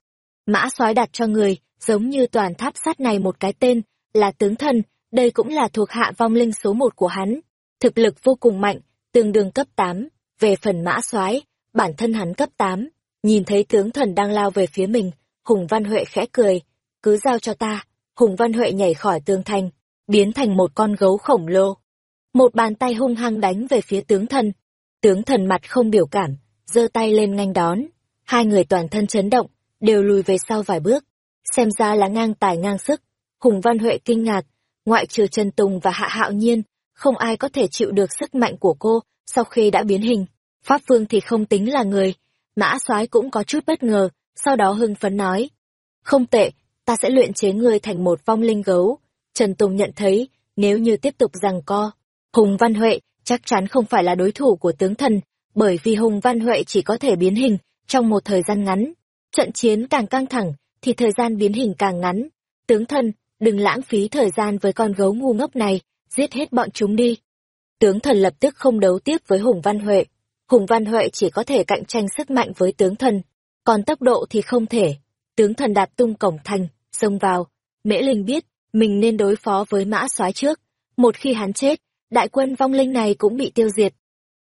Mã soái đặt cho người, giống như toàn tháp sắt này một cái tên, là tướng thần, đây cũng là thuộc hạ vong linh số một của hắn. Thực lực vô cùng mạnh, tương đương cấp 8. Về phần mã soái bản thân hắn cấp 8. Nhìn thấy tướng thần đang lao về phía mình, Hùng Văn Huệ khẽ cười. Cứ giao cho ta. Hùng Văn Huệ nhảy khỏi tường thành, biến thành một con gấu khổng lồ. Một bàn tay hung hăng đánh về phía tướng thần. Tướng thần mặt không biểu cảm, giơ tay lên nghênh đón. Hai người toàn thân chấn động, đều lùi về sau vài bước. Xem ra là ngang tài ngang sức. Hùng Văn Huệ kinh ngạc, ngoại trừ Trần Tùng và Hạ Hạo Nhiên, không ai có thể chịu được sức mạnh của cô sau khi đã biến hình. Pháp Vương thì không tính là người. Mã soái cũng có chút bất ngờ, sau đó hưng phấn nói. Không tệ, ta sẽ luyện chế ngươi thành một vong linh gấu. Trần Tùng nhận thấy, nếu như tiếp tục rằng co, Hùng Văn Huệ chắc chắn không phải là đối thủ của tướng thần, bởi vì Hùng Văn Huệ chỉ có thể biến hình trong một thời gian ngắn. Trận chiến càng căng thẳng, thì thời gian biến hình càng ngắn. Tướng thần, đừng lãng phí thời gian với con gấu ngu ngốc này, giết hết bọn chúng đi. Tướng thần lập tức không đấu tiếp với Hùng Văn Huệ. Hùng Văn Huệ chỉ có thể cạnh tranh sức mạnh với tướng thần, còn tốc độ thì không thể. Tướng thần đạp tung cổng thành, xông vào. Mễ Linh biết, mình nên đối phó với mã soái trước. Một khi hắn chết, đại quân vong linh này cũng bị tiêu diệt.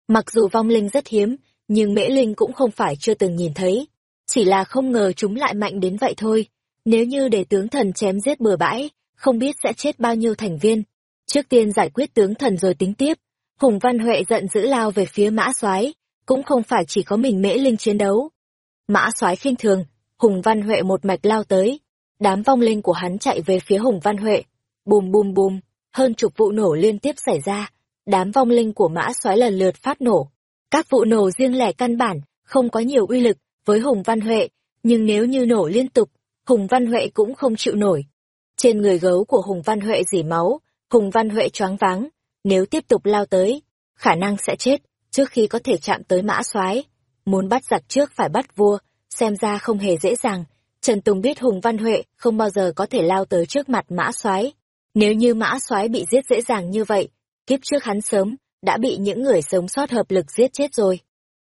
Mặc dù vong linh rất hiếm, nhưng Mễ Linh cũng không phải chưa từng nhìn thấy. Chỉ là không ngờ chúng lại mạnh đến vậy thôi. Nếu như để tướng thần chém giết bừa bãi, không biết sẽ chết bao nhiêu thành viên. Trước tiên giải quyết tướng thần rồi tính tiếp. Hùng Văn Huệ giận dữ lao về phía mã soái cũng không phải chỉ có mình Mễ Linh chiến đấu. Mã soái khinh thường, Hùng Văn Huệ một mạch lao tới. Đám vong linh của hắn chạy về phía Hùng Văn Huệ. Bùm bùm bùm, hơn chục vụ nổ liên tiếp xảy ra. Đám vong linh của mã soái lần lượt phát nổ. Các vụ nổ riêng lẻ căn bản, không có nhiều uy lực với Hùng Văn Huệ, nhưng nếu như nổ liên tục, Hùng Văn Huệ cũng không chịu nổi. Trên người gấu của Hùng Văn Huệ dỉ máu, Hùng Văn Huệ choáng váng, nếu tiếp tục lao tới, khả năng sẽ chết trước khi có thể chạm tới mã soái. Muốn bắt giặc trước phải bắt vua, xem ra không hề dễ dàng. Trần Tùng biết Hùng Văn Huệ không bao giờ có thể lao tới trước mặt mã soái. Nếu như mã soái bị giết dễ dàng như vậy, kiếp trước hắn sớm đã bị những người sống sót hợp lực giết chết rồi.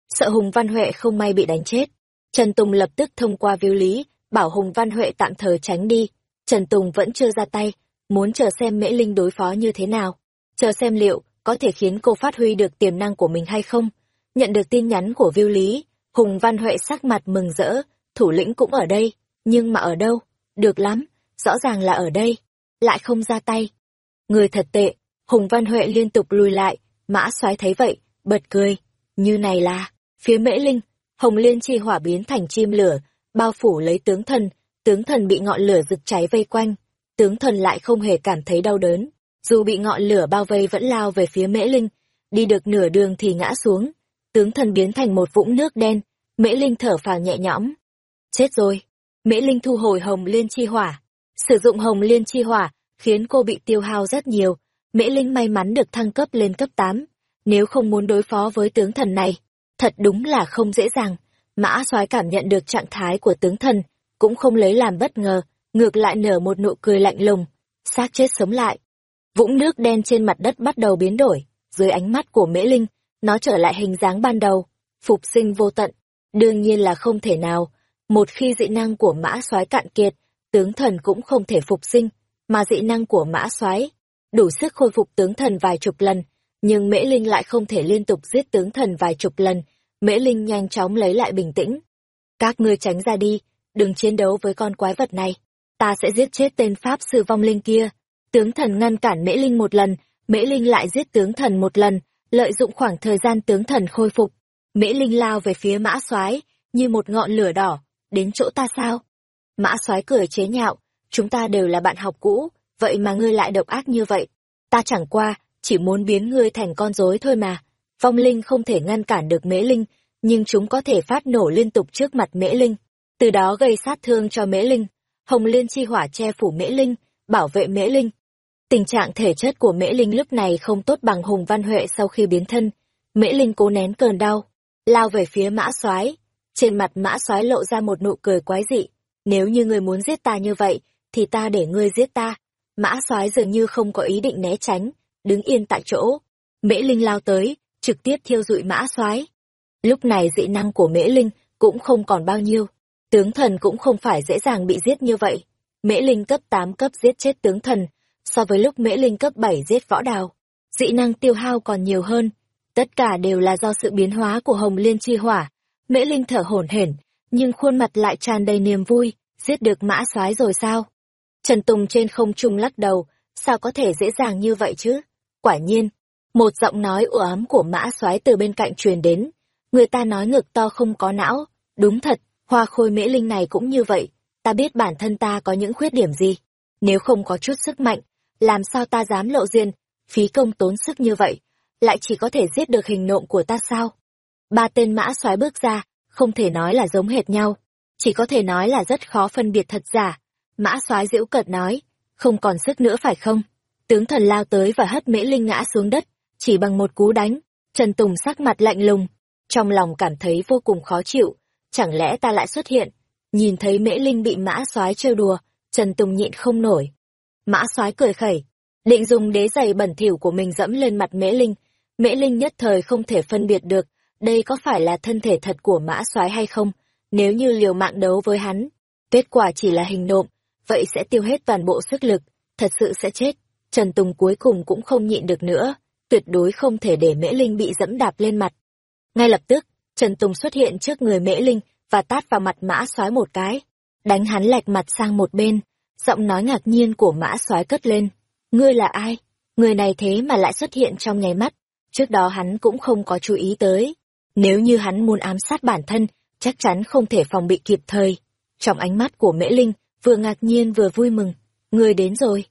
Sợ Hùng Văn Huệ không may bị đánh chết, Trần Tùng lập tức thông qua viêu lý, bảo Hùng Văn Huệ tạm thời tránh đi. Trần Tùng vẫn chưa ra tay, muốn chờ xem Mễ Linh đối phó như thế nào. Chờ xem liệu có thể khiến cô phát huy được tiềm năng của mình hay không. Nhận được tin nhắn của viêu lý, Hùng Văn Huệ sắc mặt mừng rỡ, thủ lĩnh cũng ở đây, nhưng mà ở đâu? Được lắm, rõ ràng là ở đây, lại không ra tay. Người thật tệ, Hùng Văn Huệ liên tục lùi lại, mã soái thấy vậy, bật cười, như này là, phía mễ linh, Hồng Liên chi hỏa biến thành chim lửa, bao phủ lấy tướng thần, tướng thần bị ngọn lửa rực cháy vây quanh, tướng thần lại không hề cảm thấy đau đớn, dù bị ngọn lửa bao vây vẫn lao về phía mễ linh, đi được nửa đường thì ngã xuống, tướng thần biến thành một vũng nước đen, mễ linh thở phào nhẹ nhõm. Chết rồi, mễ linh thu hồi hồng liên chi hỏa, sử dụng hồng liên chi hỏa, khiến cô bị tiêu hao rất nhiều, mễ linh may mắn được thăng cấp lên cấp 8, nếu không muốn đối phó với tướng thần này, thật đúng là không dễ dàng. Mã soái cảm nhận được trạng thái của tướng thần, cũng không lấy làm bất ngờ, ngược lại nở một nụ cười lạnh lùng, xác chết sống lại. Vũng nước đen trên mặt đất bắt đầu biến đổi, dưới ánh mắt của Mễ Linh, nó trở lại hình dáng ban đầu, phục sinh vô tận. Đương nhiên là không thể nào, một khi dị năng của mã soái cạn kiệt, tướng thần cũng không thể phục sinh, mà dị năng của mã soái đủ sức khôi phục tướng thần vài chục lần, nhưng Mễ Linh lại không thể liên tục giết tướng thần vài chục lần, Mễ Linh nhanh chóng lấy lại bình tĩnh. Các ngươi tránh ra đi, đừng chiến đấu với con quái vật này. Ta sẽ giết chết tên Pháp sư vong linh kia. Tướng thần ngăn cản Mễ Linh một lần, Mễ Linh lại giết tướng thần một lần, lợi dụng khoảng thời gian tướng thần khôi phục. Mễ Linh lao về phía mã soái như một ngọn lửa đỏ, đến chỗ ta sao? Mã soái cười chế nhạo, chúng ta đều là bạn học cũ, vậy mà ngươi lại độc ác như vậy. Ta chẳng qua, chỉ muốn biến ngươi thành con rối thôi mà. Vong linh không thể ngăn cản được mễ linh, nhưng chúng có thể phát nổ liên tục trước mặt mễ linh, từ đó gây sát thương cho mễ linh. Hồng liên chi hỏa che phủ mễ linh, bảo vệ mễ linh. Tình trạng thể chất của mễ linh lúc này không tốt bằng Hùng Văn Huệ sau khi biến thân. Mễ linh cố nén cơn đau, lao về phía mã soái Trên mặt mã soái lộ ra một nụ cười quái dị. Nếu như ngươi muốn giết ta như vậy, thì ta để ngươi giết ta. Mã soái dường như không có ý định né tránh, đứng yên tại chỗ. Mễ Linh lao tới, trực tiếp thiêu dụi mã soái. Lúc này dị năng của Mễ Linh cũng không còn bao nhiêu. Tướng thần cũng không phải dễ dàng bị giết như vậy. Mễ Linh cấp 8 cấp giết chết tướng thần, so với lúc Mễ Linh cấp 7 giết võ đào. Dị năng tiêu hao còn nhiều hơn. Tất cả đều là do sự biến hóa của Hồng Liên chi hỏa. Mễ Linh thở hổn hển, nhưng khuôn mặt lại tràn đầy niềm vui, giết được mã soái rồi sao? Trần Tùng trên không trung lắc đầu, sao có thể dễ dàng như vậy chứ? Quả nhiên, một giọng nói u ám của mã soái từ bên cạnh truyền đến. Người ta nói ngực to không có não. Đúng thật, hoa khôi mễ linh này cũng như vậy. Ta biết bản thân ta có những khuyết điểm gì. Nếu không có chút sức mạnh, làm sao ta dám lộ diện, phí công tốn sức như vậy, lại chỉ có thể giết được hình nộm của ta sao? Ba tên mã soái bước ra, không thể nói là giống hệt nhau, chỉ có thể nói là rất khó phân biệt thật giả. Mã soái Diễu cợt nói, không còn sức nữa phải không? Tướng thần lao tới và hất Mễ Linh ngã xuống đất, chỉ bằng một cú đánh. Trần Tùng sắc mặt lạnh lùng, trong lòng cảm thấy vô cùng khó chịu. Chẳng lẽ ta lại xuất hiện? Nhìn thấy Mễ Linh bị mã soái trêu đùa, Trần Tùng nhịn không nổi. Mã soái cười khẩy, định dùng đế giày bẩn thỉu của mình dẫm lên mặt Mễ Linh. Mễ Linh nhất thời không thể phân biệt được, đây có phải là thân thể thật của mã soái hay không? Nếu như liều mạng đấu với hắn, kết quả chỉ là hình nộm, vậy sẽ tiêu hết toàn bộ sức lực, thật sự sẽ chết. Trần Tùng cuối cùng cũng không nhịn được nữa, tuyệt đối không thể để Mễ Linh bị dẫm đạp lên mặt. Ngay lập tức, Trần Tùng xuất hiện trước người Mễ Linh và tát vào mặt mã soái một cái, đánh hắn lệch mặt sang một bên, giọng nói ngạc nhiên của mã soái cất lên. Ngươi là ai? Người này thế mà lại xuất hiện trong nháy mắt, trước đó hắn cũng không có chú ý tới. Nếu như hắn muốn ám sát bản thân, chắc chắn không thể phòng bị kịp thời. Trong ánh mắt của Mễ Linh, vừa ngạc nhiên vừa vui mừng. Người đến rồi.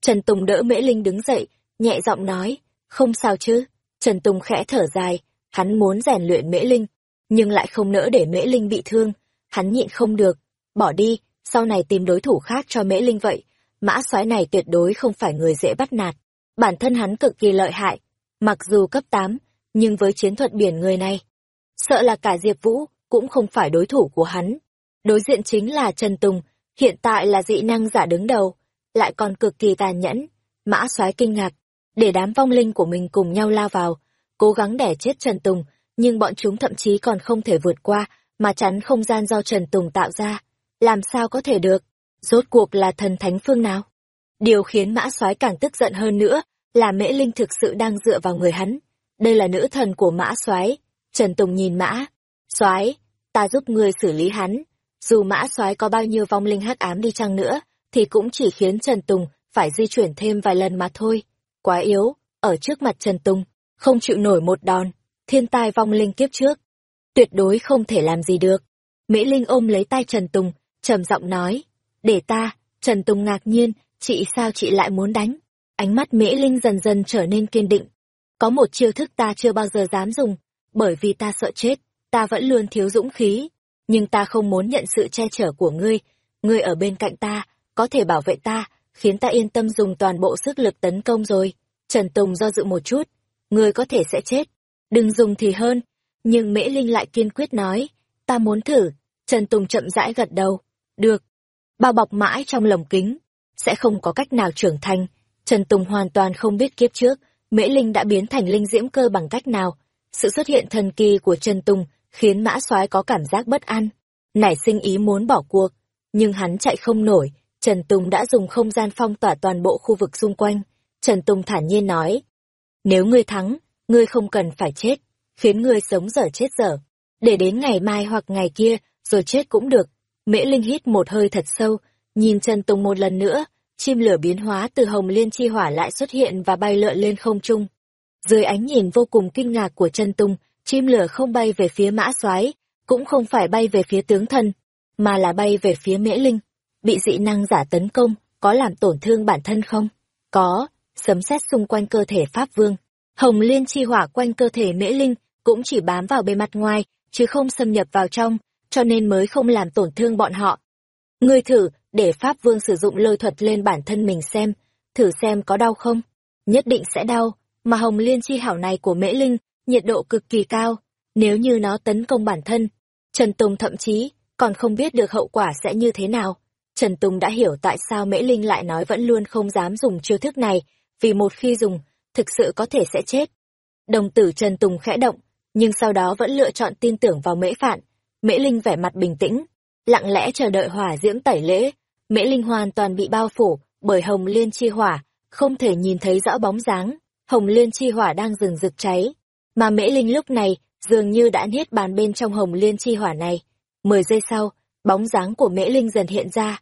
Trần Tùng đỡ Mễ Linh đứng dậy, nhẹ giọng nói, không sao chứ. Trần Tùng khẽ thở dài, hắn muốn rèn luyện Mễ Linh, nhưng lại không nỡ để Mễ Linh bị thương. Hắn nhịn không được, bỏ đi, sau này tìm đối thủ khác cho Mễ Linh vậy. Mã soái này tuyệt đối không phải người dễ bắt nạt. Bản thân hắn cực kỳ lợi hại, mặc dù cấp 8, nhưng với chiến thuật biển người này, sợ là cả Diệp Vũ cũng không phải đối thủ của hắn. Đối diện chính là Trần Tùng, hiện tại là dị năng giả đứng đầu, lại còn cực kỳ tàn nhẫn. Mã soái kinh ngạc, để đám vong linh của mình cùng nhau lao vào, cố gắng đẻ chết Trần Tùng, nhưng bọn chúng thậm chí còn không thể vượt qua, mà chắn không gian do Trần Tùng tạo ra. Làm sao có thể được? Rốt cuộc là thần thánh phương nào? Điều khiến mã soái càng tức giận hơn nữa là mễ linh thực sự đang dựa vào người hắn. Đây là nữ thần của mã soái Trần Tùng nhìn mã. soái ta giúp ngươi xử lý hắn. Dù mã soái có bao nhiêu vong linh hắc ám đi chăng nữa, thì cũng chỉ khiến Trần Tùng phải di chuyển thêm vài lần mà thôi. Quá yếu, ở trước mặt Trần Tùng, không chịu nổi một đòn, thiên tai vong linh kiếp trước. Tuyệt đối không thể làm gì được. Mỹ Linh ôm lấy tay Trần Tùng, trầm giọng nói, để ta, Trần Tùng ngạc nhiên, chị sao chị lại muốn đánh? Ánh mắt Mỹ Linh dần dần trở nên kiên định. Có một chiêu thức ta chưa bao giờ dám dùng, bởi vì ta sợ chết, ta vẫn luôn thiếu dũng khí, nhưng ta không muốn nhận sự che chở của ngươi, ngươi ở bên cạnh ta, có thể bảo vệ ta, khiến ta yên tâm dùng toàn bộ sức lực tấn công rồi. Trần Tùng do dự một chút, ngươi có thể sẽ chết, đừng dùng thì hơn. Nhưng Mễ Linh lại kiên quyết nói, ta muốn thử. Trần Tùng chậm rãi gật đầu, được. Bao bọc mãi trong lồng kính, sẽ không có cách nào trưởng thành. Trần Tùng hoàn toàn không biết kiếp trước, Mễ Linh đã biến thành linh diễm cơ bằng cách nào. Sự xuất hiện thần kỳ của Trần Tùng khiến mã soái có cảm giác bất an, nảy sinh ý muốn bỏ cuộc. Nhưng hắn chạy không nổi, Trần Tùng đã dùng không gian phong tỏa toàn bộ khu vực xung quanh. Trần Tùng thản nhiên nói, nếu ngươi thắng, ngươi không cần phải chết, khiến ngươi sống dở chết dở. Để đến ngày mai hoặc ngày kia, rồi chết cũng được. Mễ Linh hít một hơi thật sâu, nhìn Trần Tùng một lần nữa, chim lửa biến hóa từ hồng liên chi hỏa lại xuất hiện và bay lượn lên không trung. Dưới ánh nhìn vô cùng kinh ngạc của chân tung chim lửa không bay về phía mã soái cũng không phải bay về phía tướng thần, mà là bay về phía Mễ Linh. Bị dị năng giả tấn công, có làm tổn thương bản thân không? Có, sấm sét xung quanh cơ thể Pháp Vương. Hồng liên chi hỏa quanh cơ thể Mễ Linh cũng chỉ bám vào bề mặt ngoài, chứ không xâm nhập vào trong, cho nên mới không làm tổn thương bọn họ. Ngươi thử, để Pháp Vương sử dụng lôi thuật lên bản thân mình xem, thử xem có đau không? Nhất định sẽ đau, mà hồng liên chi hảo này của Mễ Linh, nhiệt độ cực kỳ cao, nếu như nó tấn công bản thân. Trần Tùng thậm chí còn không biết được hậu quả sẽ như thế nào. Trần Tùng đã hiểu tại sao Mễ Linh lại nói vẫn luôn không dám dùng chiêu thức này, vì một khi dùng, thực sự có thể sẽ chết. Đồng tử Trần Tùng khẽ động, nhưng sau đó vẫn lựa chọn tin tưởng vào Mễ Phạn. Mễ Linh vẻ mặt bình tĩnh, lặng lẽ chờ đợi hỏa diễm tẩy lễ. Mễ Linh hoàn toàn bị bao phủ bởi hồng liên chi hỏa, không thể nhìn thấy rõ bóng dáng. Hồng liên chi hỏa đang rừng rực cháy, mà Mễ Linh lúc này dường như đã niết bàn bên trong hồng liên chi hỏa này. Mười giây sau, bóng dáng của Mễ Linh dần hiện ra.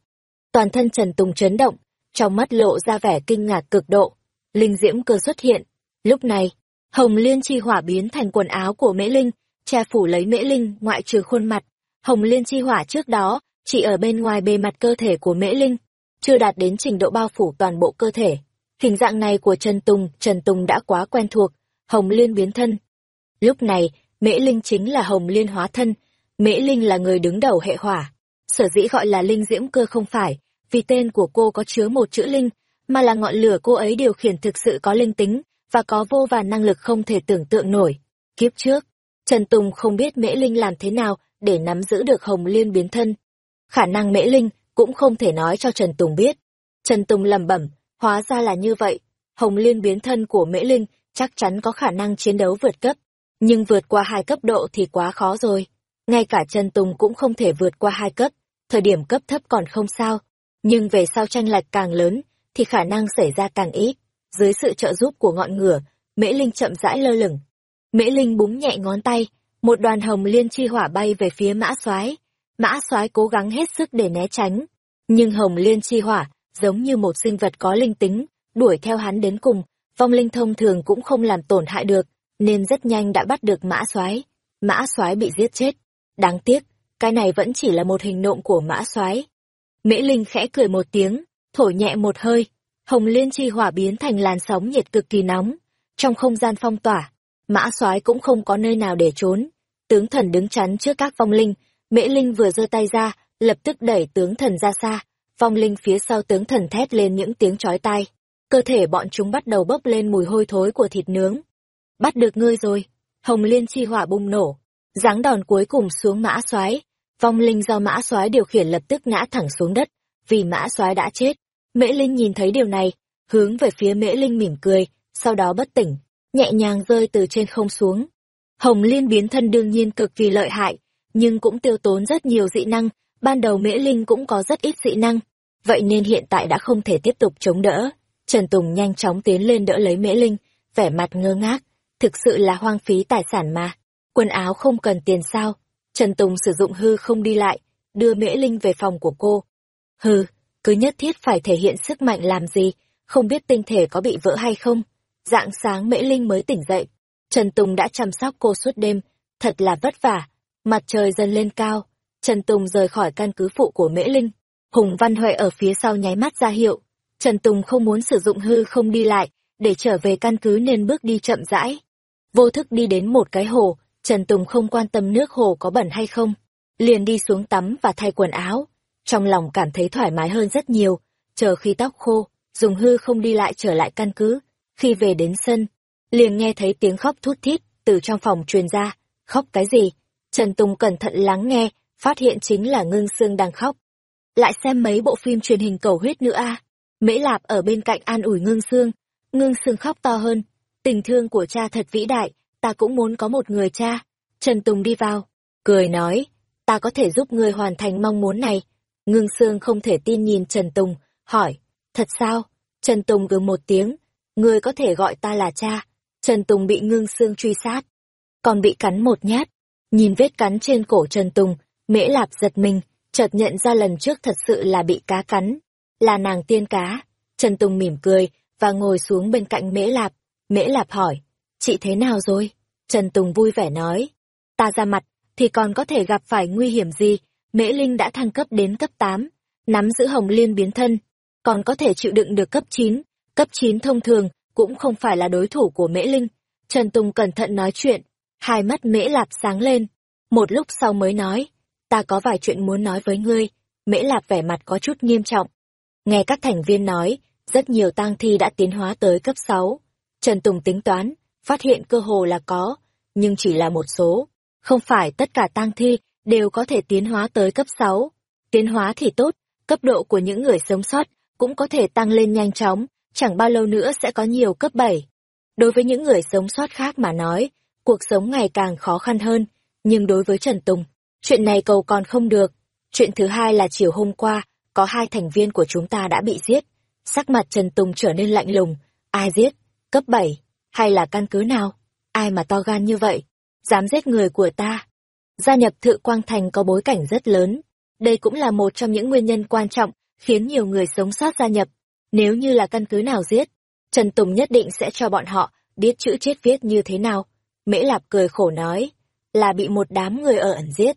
Toàn thân Trần Tùng chấn động, trong mắt lộ ra vẻ kinh ngạc cực độ. Linh diễm cơ xuất hiện. Lúc này, hồng liên chi hỏa biến thành quần áo của Mễ Linh, che phủ lấy Mễ Linh ngoại trừ khuôn mặt. Hồng liên chi hỏa trước đó, chỉ ở bên ngoài bề mặt cơ thể của Mễ Linh, chưa đạt đến trình độ bao phủ toàn bộ cơ thể. Hình dạng này của Trần Tùng, Trần Tùng đã quá quen thuộc, Hồng Liên biến thân. Lúc này, Mễ Linh chính là Hồng Liên hóa thân, Mễ Linh là người đứng đầu hệ hỏa. Sở dĩ gọi là Linh Diễm Cơ không phải, vì tên của cô có chứa một chữ Linh, mà là ngọn lửa cô ấy điều khiển thực sự có linh tính, và có vô vàn năng lực không thể tưởng tượng nổi. Kiếp trước, Trần Tùng không biết Mễ Linh làm thế nào để nắm giữ được Hồng Liên biến thân. Khả năng Mễ Linh cũng không thể nói cho Trần Tùng biết. Trần Tùng lầm bẩm, hóa ra là như vậy. Hồng Liên biến thân của Mễ Linh chắc chắn có khả năng chiến đấu vượt cấp. Nhưng vượt qua hai cấp độ thì quá khó rồi. Ngay cả Trần Tùng cũng không thể vượt qua hai cấp, thời điểm cấp thấp còn không sao. Nhưng về sau tranh lệch càng lớn, thì khả năng xảy ra càng ít. Dưới sự trợ giúp của ngọn ngửa, Mễ Linh chậm rãi lơ lửng. Mễ Linh búng nhẹ ngón tay, một đoàn hồng liên chi hỏa bay về phía mã soái mã soái cố gắng hết sức để né tránh, nhưng hồng liên chi hỏa, giống như một sinh vật có linh tính, đuổi theo hắn đến cùng, vong linh thông thường cũng không làm tổn hại được, nên rất nhanh đã bắt được mã soái. Mã soái bị giết chết. Đáng tiếc, cái này vẫn chỉ là một hình nộm của mã soái. Mễ linh khẽ cười một tiếng, thổi nhẹ một hơi. Hồng liên chi hỏa biến thành làn sóng nhiệt cực kỳ nóng. Trong không gian phong tỏa, mã soái cũng không có nơi nào để trốn. Tướng thần đứng chắn trước các vong linh mễ linh vừa giơ tay ra lập tức đẩy tướng thần ra xa. Vong linh phía sau tướng thần thét lên những tiếng chói tai. Cơ thể bọn chúng bắt đầu bốc lên mùi hôi thối của thịt nướng. Bắt được ngươi rồi. Hồng liên chi hỏa bùng nổ. Giáng đòn cuối cùng xuống mã soái. Vong linh do mã soái điều khiển lập tức ngã thẳng xuống đất. Vì mã soái đã chết mễ linh nhìn thấy điều này hướng về phía mễ linh mỉm cười sau đó bất tỉnh nhẹ nhàng rơi từ trên không xuống. Hồng Liên biến thân đương nhiên cực kỳ lợi hại, nhưng cũng tiêu tốn rất nhiều dị năng, ban đầu Mễ Linh cũng có rất ít dị năng, vậy nên hiện tại đã không thể tiếp tục chống đỡ. Trần Tùng nhanh chóng tiến lên đỡ lấy Mễ Linh, vẻ mặt ngơ ngác, thực sự là hoang phí tài sản mà. Quần áo không cần tiền sao? Trần Tùng sử dụng hư không đi lại, đưa Mễ Linh về phòng của cô. Hừ, cứ nhất thiết phải thể hiện sức mạnh làm gì, không biết tinh thể có bị vỡ hay không. Dạng sáng Mễ Linh mới tỉnh dậy. Trần Tùng đã chăm sóc cô suốt đêm, thật là vất vả. Mặt trời dần lên cao, Trần Tùng rời khỏi căn cứ phụ của Mễ Linh. Hùng Văn Huệ ở phía sau nháy mắt ra hiệu. Trần Tùng không muốn sử dụng hư không đi lại, để trở về căn cứ nên bước đi chậm rãi. Vô thức đi đến một cái hồ, Trần Tùng không quan tâm nước hồ có bẩn hay không. Liền đi xuống tắm và thay quần áo. Trong lòng cảm thấy thoải mái hơn rất nhiều, chờ khi tóc khô, dùng hư không đi lại trở lại căn cứ. Khi về đến sân, liền nghe thấy tiếng khóc thút thít từ trong phòng truyền ra. Khóc cái gì? Trần Tùng cẩn thận lắng nghe, phát hiện chính là ngưng xương đang khóc. Lại xem mấy bộ phim truyền hình cầu huyết nữa a Mễ Lạp ở bên cạnh an ủi ngưng xương. Ngưng xương khóc to hơn. Tình thương của cha thật vĩ đại, ta cũng muốn có một người cha. Trần Tùng đi vào, cười nói, ta có thể giúp ngươi hoàn thành mong muốn này. Ngưng xương không thể tin nhìn Trần Tùng, hỏi, thật sao? Trần Tùng gừ một tiếng, ngươi có thể gọi ta là cha. Trần Tùng bị ngưng xương truy sát, còn bị cắn một nhát. Nhìn vết cắn trên cổ Trần Tùng, Mễ Lạp giật mình, chợt nhận ra lần trước thật sự là bị cá cắn. Là nàng tiên cá. Trần Tùng mỉm cười, và ngồi xuống bên cạnh Mễ Lạp. Mễ Lạp hỏi, chị thế nào rồi? Trần Tùng vui vẻ nói, ta ra mặt, thì còn có thể gặp phải nguy hiểm gì? Mễ Linh đã thăng cấp đến cấp 8, nắm giữ hồng liên biến thân, còn có thể chịu đựng được cấp 9. Cấp 9 thông thường, cũng không phải là đối thủ của Mễ Linh. Trần Tùng cẩn thận nói chuyện, hai mắt Mễ Lạp sáng lên. Một lúc sau mới nói, ta có vài chuyện muốn nói với ngươi. Mễ Lạp vẻ mặt có chút nghiêm trọng. Nghe các thành viên nói, rất nhiều tang thi đã tiến hóa tới cấp 6. Trần Tùng tính toán, phát hiện cơ hồ là có, nhưng chỉ là một số. Không phải tất cả tang thi đều có thể tiến hóa tới cấp 6. Tiến hóa thì tốt, cấp độ của những người sống sót cũng có thể tăng lên nhanh chóng, chẳng bao lâu nữa sẽ có nhiều cấp 7. Đối với những người sống sót khác mà nói, cuộc sống ngày càng khó khăn hơn, nhưng đối với Trần Tùng, chuyện này cầu còn không được. Chuyện thứ hai là chiều hôm qua, có hai thành viên của chúng ta đã bị giết. Sắc mặt Trần Tùng trở nên lạnh lùng, ai giết, cấp 7, hay là căn cứ nào? Ai mà to gan như vậy? Dám giết người của ta? Gia nhập Thự Quang Thành có bối cảnh rất lớn. Đây cũng là một trong những nguyên nhân quan trọng khiến nhiều người sống sót gia nhập. Nếu như là căn cứ nào giết, Trần Tùng nhất định sẽ cho bọn họ biết chữ chết viết như thế nào. Mễ Lạp cười khổ nói, là bị một đám người ở ẩn giết.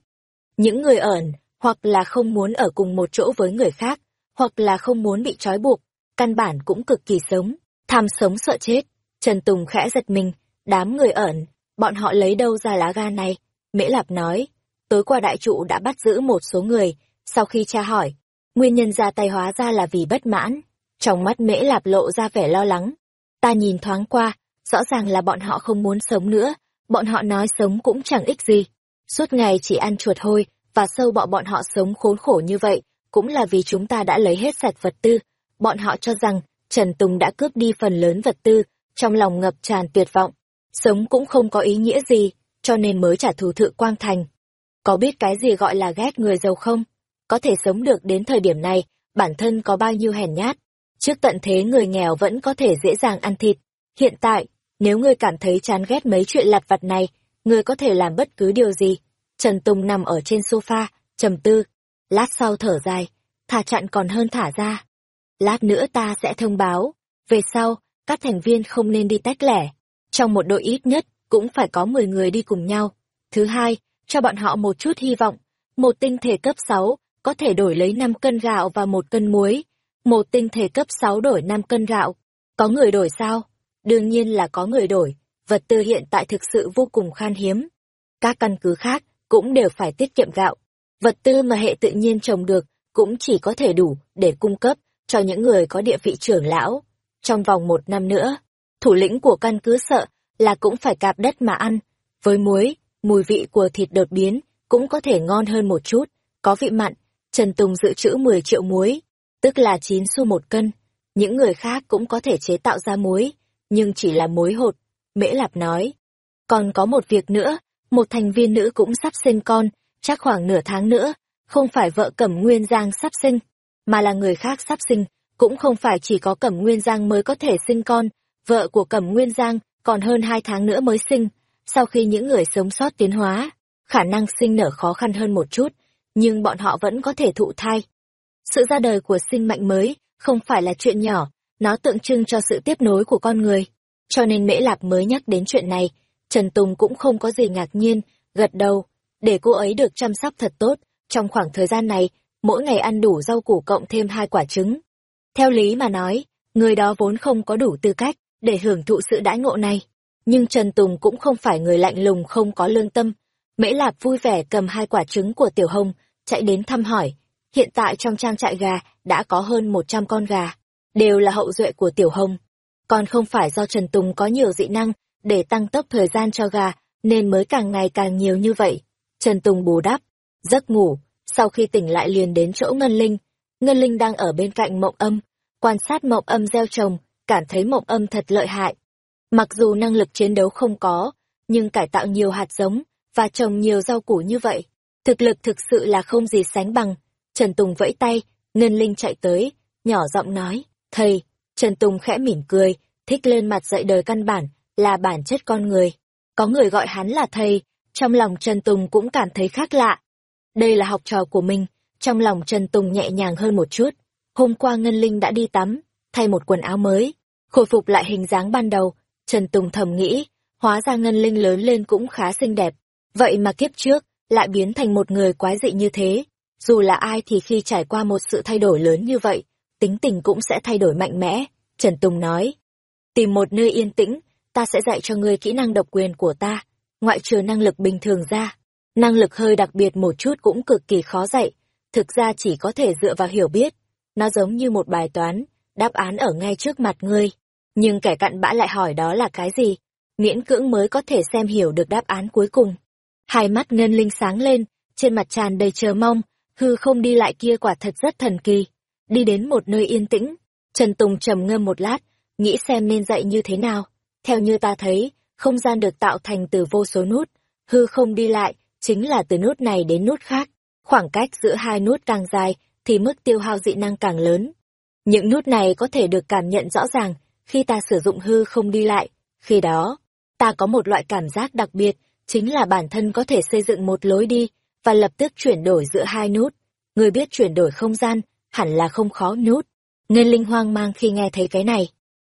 Những người ẩn, hoặc là không muốn ở cùng một chỗ với người khác, hoặc là không muốn bị trói buộc, căn bản cũng cực kỳ sống, tham sống sợ chết. Trần Tùng khẽ giật mình, đám người ẩn, bọn họ lấy đâu ra lá gan này? Mễ Lạp nói, tối qua đại trụ đã bắt giữ một số người, sau khi tra hỏi, nguyên nhân ra tay hóa ra là vì bất mãn. Trong mắt Mễ Lạp lộ ra vẻ lo lắng. Ta nhìn thoáng qua, rõ ràng là bọn họ không muốn sống nữa, bọn họ nói sống cũng chẳng ích gì. Suốt ngày chỉ ăn chuột hôi, và sâu bọ bọn họ sống khốn khổ như vậy, cũng là vì chúng ta đã lấy hết sạch vật tư. Bọn họ cho rằng, Trần Tùng đã cướp đi phần lớn vật tư, trong lòng ngập tràn tuyệt vọng. Sống cũng không có ý nghĩa gì, cho nên mới trả thù thự quang thành. Có biết cái gì gọi là ghét người giàu không? Có thể sống được đến thời điểm này, bản thân có bao nhiêu hèn nhát. Trước tận thế người nghèo vẫn có thể dễ dàng ăn thịt. Hiện tại, nếu ngươi cảm thấy chán ghét mấy chuyện lặt vặt này, ngươi có thể làm bất cứ điều gì. Trần Tùng nằm ở trên sofa, trầm tư. Lát sau thở dài, thả chặn còn hơn thả ra. Lát nữa ta sẽ thông báo. Về sau, các thành viên không nên đi tách lẻ. Trong một đội ít nhất, cũng phải có 10 người đi cùng nhau. Thứ hai, cho bọn họ một chút hy vọng. Một tinh thể cấp 6 có thể đổi lấy 5 cân gạo và một cân muối. Một tinh thể cấp 6 đổi 5 cân gạo. Có người đổi sao? Đương nhiên là có người đổi. Vật tư hiện tại thực sự vô cùng khan hiếm. Các căn cứ khác cũng đều phải tiết kiệm gạo. Vật tư mà hệ tự nhiên trồng được cũng chỉ có thể đủ để cung cấp cho những người có địa vị trưởng lão. Trong vòng một năm nữa, thủ lĩnh của căn cứ sợ là cũng phải cạp đất mà ăn. Với muối, mùi vị của thịt đột biến cũng có thể ngon hơn một chút, có vị mặn. Trần Tùng dự trữ 10 triệu muối, tức là 9 xu một cân. Những người khác cũng có thể chế tạo ra muối, nhưng chỉ là mối hột. Mễ Lạp nói. Còn có một việc nữa, một thành viên nữ cũng sắp sinh con, chắc khoảng nửa tháng nữa, không phải vợ Cẩm Nguyên Giang sắp sinh, mà là người khác sắp sinh, cũng không phải chỉ có Cẩm Nguyên Giang mới có thể sinh con, vợ của Cẩm Nguyên Giang còn hơn hai tháng nữa mới sinh, sau khi những người sống sót tiến hóa, khả năng sinh nở khó khăn hơn một chút, nhưng bọn họ vẫn có thể thụ thai. Sự ra đời của sinh mệnh mới không phải là chuyện nhỏ, nó tượng trưng cho sự tiếp nối của con người. Cho nên Mễ Lạp mới nhắc đến chuyện này, Trần Tùng cũng không có gì ngạc nhiên, gật đầu, để cô ấy được chăm sóc thật tốt, trong khoảng thời gian này, mỗi ngày ăn đủ rau củ cộng thêm hai quả trứng. Theo lý mà nói, người đó vốn không có đủ tư cách để hưởng thụ sự đãi ngộ này. Nhưng Trần Tùng cũng không phải người lạnh lùng không có lương tâm. Mễ Lạp vui vẻ cầm hai quả trứng của Tiểu Hồng, chạy đến thăm hỏi. Hiện tại trong trang trại gà đã có hơn 100 con gà, đều là hậu duệ của Tiểu Hồng. Còn không phải do Trần Tùng có nhiều dị năng để tăng tốc thời gian cho gà, nên mới càng ngày càng nhiều như vậy. Trần Tùng bù đắp, giấc ngủ, sau khi tỉnh lại liền đến chỗ Ngân Linh. Ngân Linh đang ở bên cạnh mộng âm, quan sát mộng âm gieo trồng, cảm thấy mộng âm thật lợi hại. Mặc dù năng lực chiến đấu không có, nhưng cải tạo nhiều hạt giống và trồng nhiều rau củ như vậy, thực lực thực sự là không gì sánh bằng. Trần Tùng vẫy tay, Ngân Linh chạy tới, nhỏ giọng nói, thầy, Trần Tùng khẽ mỉm cười, thích lên mặt dạy đời căn bản, là bản chất con người. Có người gọi hắn là thầy, trong lòng Trần Tùng cũng cảm thấy khác lạ. Đây là học trò của mình, trong lòng Trần Tùng nhẹ nhàng hơn một chút. Hôm qua Ngân Linh đã đi tắm, thay một quần áo mới, khôi phục lại hình dáng ban đầu. Trần Tùng thầm nghĩ, hóa ra Ngân Linh lớn lên cũng khá xinh đẹp. Vậy mà kiếp trước, lại biến thành một người quái dị như thế. Dù là ai thì khi trải qua một sự thay đổi lớn như vậy, tính tình cũng sẽ thay đổi mạnh mẽ. Trần Tùng nói, tìm một nơi yên tĩnh, ta sẽ dạy cho ngươi kỹ năng độc quyền của ta, ngoại trừ năng lực bình thường ra. Năng lực hơi đặc biệt một chút cũng cực kỳ khó dạy, thực ra chỉ có thể dựa vào hiểu biết. Nó giống như một bài toán, đáp án ở ngay trước mặt ngươi. Nhưng kẻ cặn bã lại hỏi đó là cái gì, miễn cưỡng mới có thể xem hiểu được đáp án cuối cùng. Hai mắt ngân linh sáng lên, trên mặt tràn đầy chờ mong, hư không đi lại kia quả thật rất thần kỳ. Đi đến một nơi yên tĩnh, Trần Tùng trầm ngâm một lát, nghĩ xem nên dạy như thế nào. Theo như ta thấy, không gian được tạo thành từ vô số nút, hư không đi lại, chính là từ nút này đến nút khác. Khoảng cách giữa hai nút càng dài, thì mức tiêu hao dị năng càng lớn. Những nút này có thể được cảm nhận rõ ràng khi ta sử dụng hư không đi lại. Khi đó, ta có một loại cảm giác đặc biệt, chính là bản thân có thể xây dựng một lối đi, và lập tức chuyển đổi giữa hai nút. Người biết chuyển đổi không gian, hẳn là không khó nút. Ngân Linh hoang mang khi nghe thấy cái này.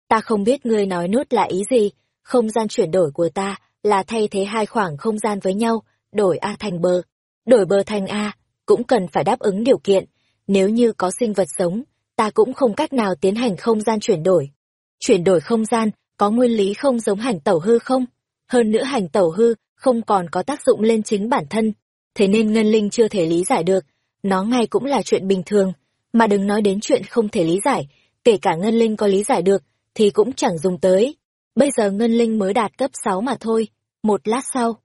Ta không biết ngươi nói nút là ý gì, không gian chuyển đổi của ta là thay thế hai khoảng không gian với nhau, đổi A thành bờ. Đổi bờ thành A, cũng cần phải đáp ứng điều kiện. Nếu như có sinh vật sống, ta cũng không cách nào tiến hành không gian chuyển đổi. Chuyển đổi không gian, có nguyên lý không giống hành tẩu hư không? Hơn nữa hành tẩu hư, không còn có tác dụng lên chính bản thân. Thế nên Ngân Linh chưa thể lý giải được, nó ngay cũng là chuyện bình thường, mà đừng nói đến chuyện không thể lý giải, kể cả Ngân Linh có lý giải được, thì cũng chẳng dùng tới. Bây giờ Ngân Linh mới đạt cấp 6 mà thôi, một lát sau.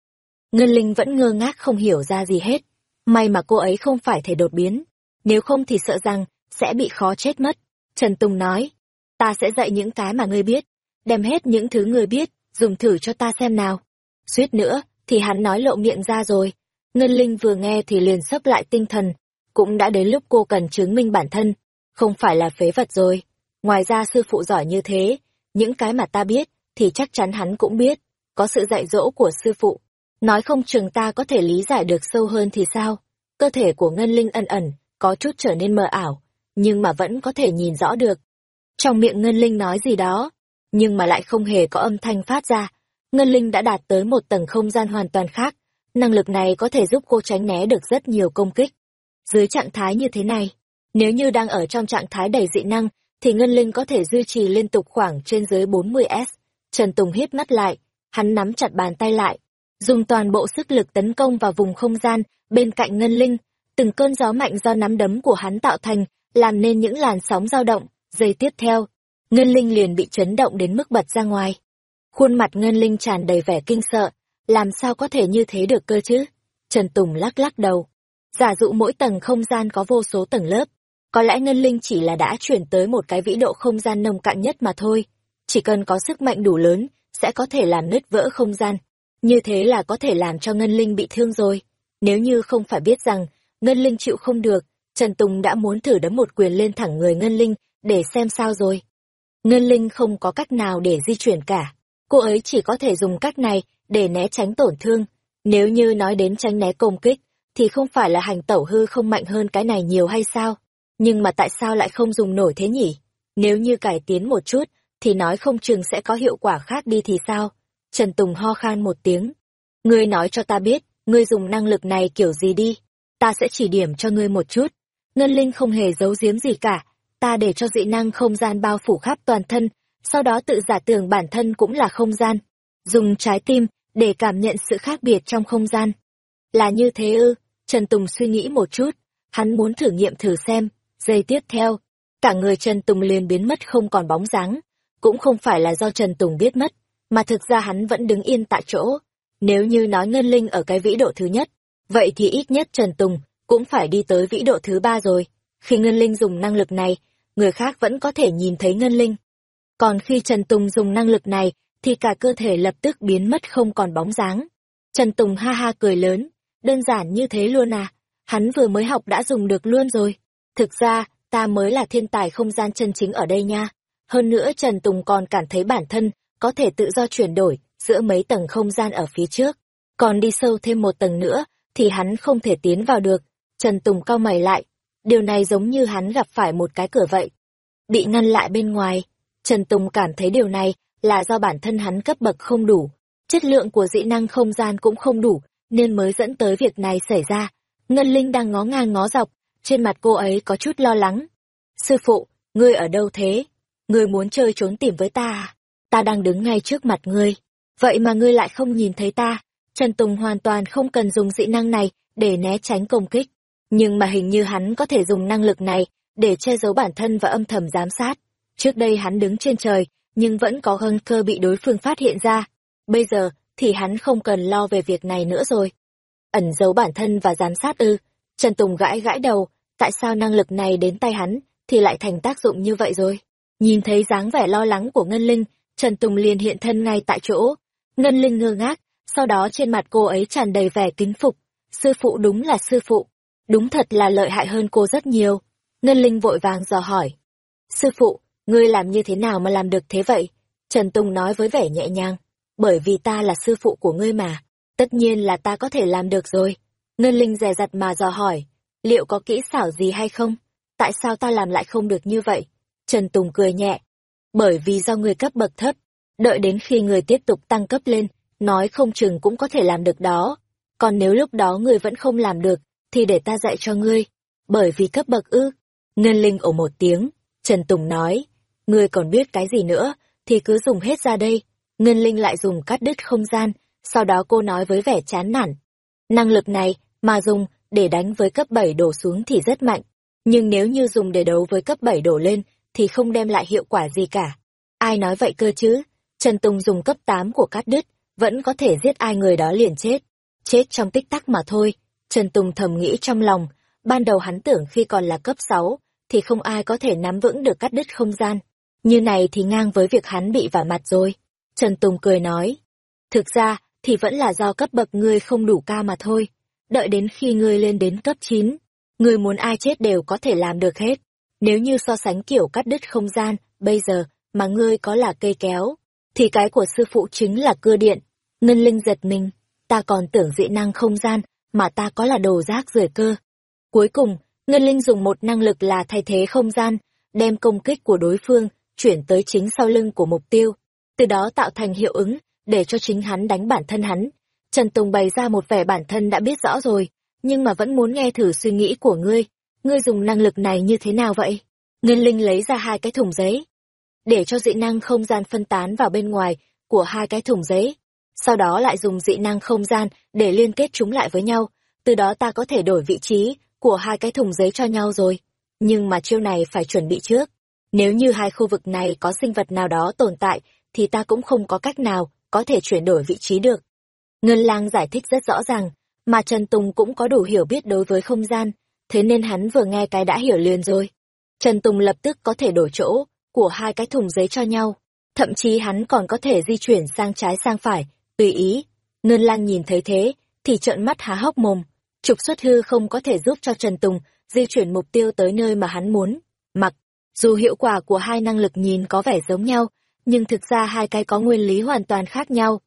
Ngân Linh vẫn ngơ ngác không hiểu ra gì hết. May mà cô ấy không phải thể đột biến, nếu không thì sợ rằng sẽ bị khó chết mất. Trần Tùng nói, ta sẽ dạy những cái mà ngươi biết, đem hết những thứ ngươi biết, dùng thử cho ta xem nào. Suýt nữa, thì hắn nói lộ miệng ra rồi. Ngân Linh vừa nghe thì liền sấp lại tinh thần, cũng đã đến lúc cô cần chứng minh bản thân, không phải là phế vật rồi. Ngoài ra sư phụ giỏi như thế, những cái mà ta biết, thì chắc chắn hắn cũng biết, có sự dạy dỗ của sư phụ. Nói không chừng ta có thể lý giải được sâu hơn thì sao? Cơ thể của Ngân Linh ẩn ẩn, có chút trở nên mờ ảo, nhưng mà vẫn có thể nhìn rõ được. Trong miệng Ngân Linh nói gì đó, nhưng mà lại không hề có âm thanh phát ra. Ngân Linh đã đạt tới một tầng không gian hoàn toàn khác, năng lực này có thể giúp cô tránh né được rất nhiều công kích. Dưới trạng thái như thế này, nếu như đang ở trong trạng thái đầy dị năng, thì Ngân Linh có thể duy trì liên tục khoảng trên dưới 40S. Trần Tùng hít mắt lại, hắn nắm chặt bàn tay lại, dùng toàn bộ sức lực tấn công vào vùng không gian bên cạnh Ngân Linh. Từng cơn gió mạnh do nắm đấm của hắn tạo thành, làm nên những làn sóng dao động. Giây tiếp theo, Ngân Linh liền bị chấn động đến mức bật ra ngoài. Khuôn mặt Ngân Linh tràn đầy vẻ kinh sợ, làm sao có thể như thế được cơ chứ? Trần Tùng lắc lắc đầu. Giả dụ mỗi tầng không gian có vô số tầng lớp, có lẽ Ngân Linh chỉ là đã chuyển tới một cái vĩ độ không gian nông cạn nhất mà thôi. Chỉ cần có sức mạnh đủ lớn, sẽ có thể làm nứt vỡ không gian. Như thế là có thể làm cho Ngân Linh bị thương rồi. Nếu như không phải biết rằng, Ngân Linh chịu không được, Trần Tùng đã muốn thử đấm một quyền lên thẳng người Ngân Linh, để xem sao rồi. Ngân Linh không có cách nào để di chuyển cả. Cô ấy chỉ có thể dùng cách này để né tránh tổn thương. Nếu như nói đến tránh né công kích, thì không phải là hành tẩu hư không mạnh hơn cái này nhiều hay sao? nhưng mà tại sao lại không dùng nổi thế nhỉ? Nếu như cải tiến một chút, thì nói không chừng sẽ có hiệu quả khác đi thì sao? Trần Tùng ho khan một tiếng. Ngươi nói cho ta biết, ngươi dùng năng lực này kiểu gì đi? Ta sẽ chỉ điểm cho ngươi một chút. Ngân Linh không hề giấu giếm gì cả. Ta để cho dị năng không gian bao phủ khắp toàn thân, sau đó tự giả tưởng bản thân cũng là không gian. Dùng trái tim để cảm nhận sự khác biệt trong không gian. Là như thế ư? Trần Tùng suy nghĩ một chút. Hắn muốn thử nghiệm thử xem. Giây tiếp theo, cả người Trần Tùng liền biến mất không còn bóng dáng. Cũng không phải là do Trần Tùng biết mất, mà thực ra hắn vẫn đứng yên tại chỗ. Nếu như nói Ngân Linh ở cái vĩ độ thứ nhất, vậy thì ít nhất Trần Tùng cũng phải đi tới vĩ độ thứ ba rồi. Khi Ngân Linh dùng năng lực này, người khác vẫn có thể nhìn thấy Ngân Linh. Còn khi Trần Tùng dùng năng lực này, thì cả cơ thể lập tức biến mất không còn bóng dáng. Trần Tùng ha ha cười lớn, đơn giản như thế luôn à, hắn vừa mới học đã dùng được luôn rồi. Thực ra, ta mới là thiên tài không gian chân chính ở đây nha. Hơn nữa Trần Tùng còn cảm thấy bản thân có thể tự do chuyển đổi giữa mấy tầng không gian ở phía trước. Còn đi sâu thêm một tầng nữa, thì hắn không thể tiến vào được. Trần Tùng cao mày lại. Điều này giống như hắn gặp phải một cái cửa vậy. Bị ngăn lại bên ngoài. Trần Tùng cảm thấy điều này là do bản thân hắn cấp bậc không đủ. Chất lượng của dị năng không gian cũng không đủ, nên mới dẫn tới việc này xảy ra. Ngân Linh đang ngó ngang ngó dọc, trên mặt cô ấy có chút lo lắng. Sư phụ, ngươi ở đâu thế? Ngươi muốn chơi trốn tìm với ta à? Ta đang đứng ngay trước mặt ngươi. Vậy mà ngươi lại không nhìn thấy ta. Trần Tùng hoàn toàn không cần dùng dị năng này để né tránh công kích. Nhưng mà hình như hắn có thể dùng năng lực này để che giấu bản thân và âm thầm giám sát. Trước đây hắn đứng trên trời, nhưng vẫn có hân cơ bị đối phương phát hiện ra. Bây giờ, thì hắn không cần lo về việc này nữa rồi. Ẩn giấu bản thân và giám sát ư. Trần Tùng gãi gãi đầu, tại sao năng lực này đến tay hắn, thì lại thành tác dụng như vậy rồi. Nhìn thấy dáng vẻ lo lắng của Ngân Linh, Trần Tùng liền hiện thân ngay tại chỗ. Ngân Linh ngơ ngác, sau đó trên mặt cô ấy tràn đầy vẻ kính phục. Sư phụ đúng là sư phụ, đúng thật là lợi hại hơn cô rất nhiều. Ngân Linh vội vàng dò hỏi. Sư phụ, ngươi làm như thế nào mà làm được thế vậy? Trần Tùng nói với vẻ nhẹ nhàng. Bởi vì ta là sư phụ của ngươi mà, tất nhiên là ta có thể làm được rồi. Ngân Linh dè dặt mà dò hỏi, liệu có kỹ xảo gì hay không? Tại sao ta làm lại không được như vậy? Trần Tùng cười nhẹ. Bởi vì do người cấp bậc thấp, đợi đến khi người tiếp tục tăng cấp lên, nói không chừng cũng có thể làm được đó. Còn nếu lúc đó người vẫn không làm được, thì để ta dạy cho ngươi. Bởi vì cấp bậc ư. Ngân Linh ổ một tiếng, Trần Tùng nói, ngươi còn biết cái gì nữa, thì cứ dùng hết ra đây. Ngân Linh lại dùng cắt đứt không gian, sau đó cô nói với vẻ chán nản. Năng lực này, mà dùng, để đánh với cấp 7 đổ xuống thì rất mạnh. Nhưng nếu như dùng để đấu với cấp 7 đổ lên, thì không đem lại hiệu quả gì cả. Ai nói vậy cơ chứ? Trần Tùng dùng cấp 8 của cắt đứt, vẫn có thể giết ai người đó liền chết. Chết trong tích tắc mà thôi. Trần Tùng thầm nghĩ trong lòng, ban đầu hắn tưởng khi còn là cấp 6, thì không ai có thể nắm vững được cắt đứt không gian. Như này thì ngang với việc hắn bị vả mặt rồi. Trần Tùng cười nói. Thực ra, thì vẫn là do cấp bậc ngươi không đủ cao mà thôi. Đợi đến khi ngươi lên đến cấp 9, ngươi muốn ai chết đều có thể làm được hết. Nếu như so sánh kiểu cắt đứt không gian, bây giờ, mà ngươi có là cây kéo, thì cái của sư phụ chính là cưa điện. Ngân Linh giật mình, ta còn tưởng dị năng không gian, mà ta có là đồ rác rưởi cơ. Cuối cùng, Ngân Linh dùng một năng lực là thay thế không gian, đem công kích của đối phương chuyển tới chính sau lưng của mục tiêu, từ đó tạo thành hiệu ứng để cho chính hắn đánh bản thân hắn. Trần Tùng bày ra một vẻ bản thân đã biết rõ rồi, nhưng mà vẫn muốn nghe thử suy nghĩ của ngươi. Ngươi dùng năng lực này như thế nào vậy? Ngân Linh lấy ra hai cái thùng giấy, để cho dị năng không gian phân tán vào bên ngoài của hai cái thùng giấy. Sau đó lại dùng dị năng không gian để liên kết chúng lại với nhau, từ đó ta có thể đổi vị trí của hai cái thùng giấy cho nhau rồi. Nhưng mà chiêu này phải chuẩn bị trước. Nếu như hai khu vực này có sinh vật nào đó tồn tại, thì ta cũng không có cách nào có thể chuyển đổi vị trí được. Ngân lang giải thích rất rõ ràng, mà Trần Tùng cũng có đủ hiểu biết đối với không gian, thế nên hắn vừa nghe cái đã hiểu liền rồi. Trần Tùng lập tức có thể đổi chỗ của hai cái thùng giấy cho nhau, thậm chí hắn còn có thể di chuyển sang trái sang phải, tùy ý. Ngân lang nhìn thấy thế, thì trợn mắt há hốc mồm. Trục xuất hư không có thể giúp cho Trần Tùng di chuyển mục tiêu tới nơi mà hắn muốn. Mặc, dù hiệu quả của hai năng lực nhìn có vẻ giống nhau, nhưng thực ra hai cái có nguyên lý hoàn toàn khác nhau.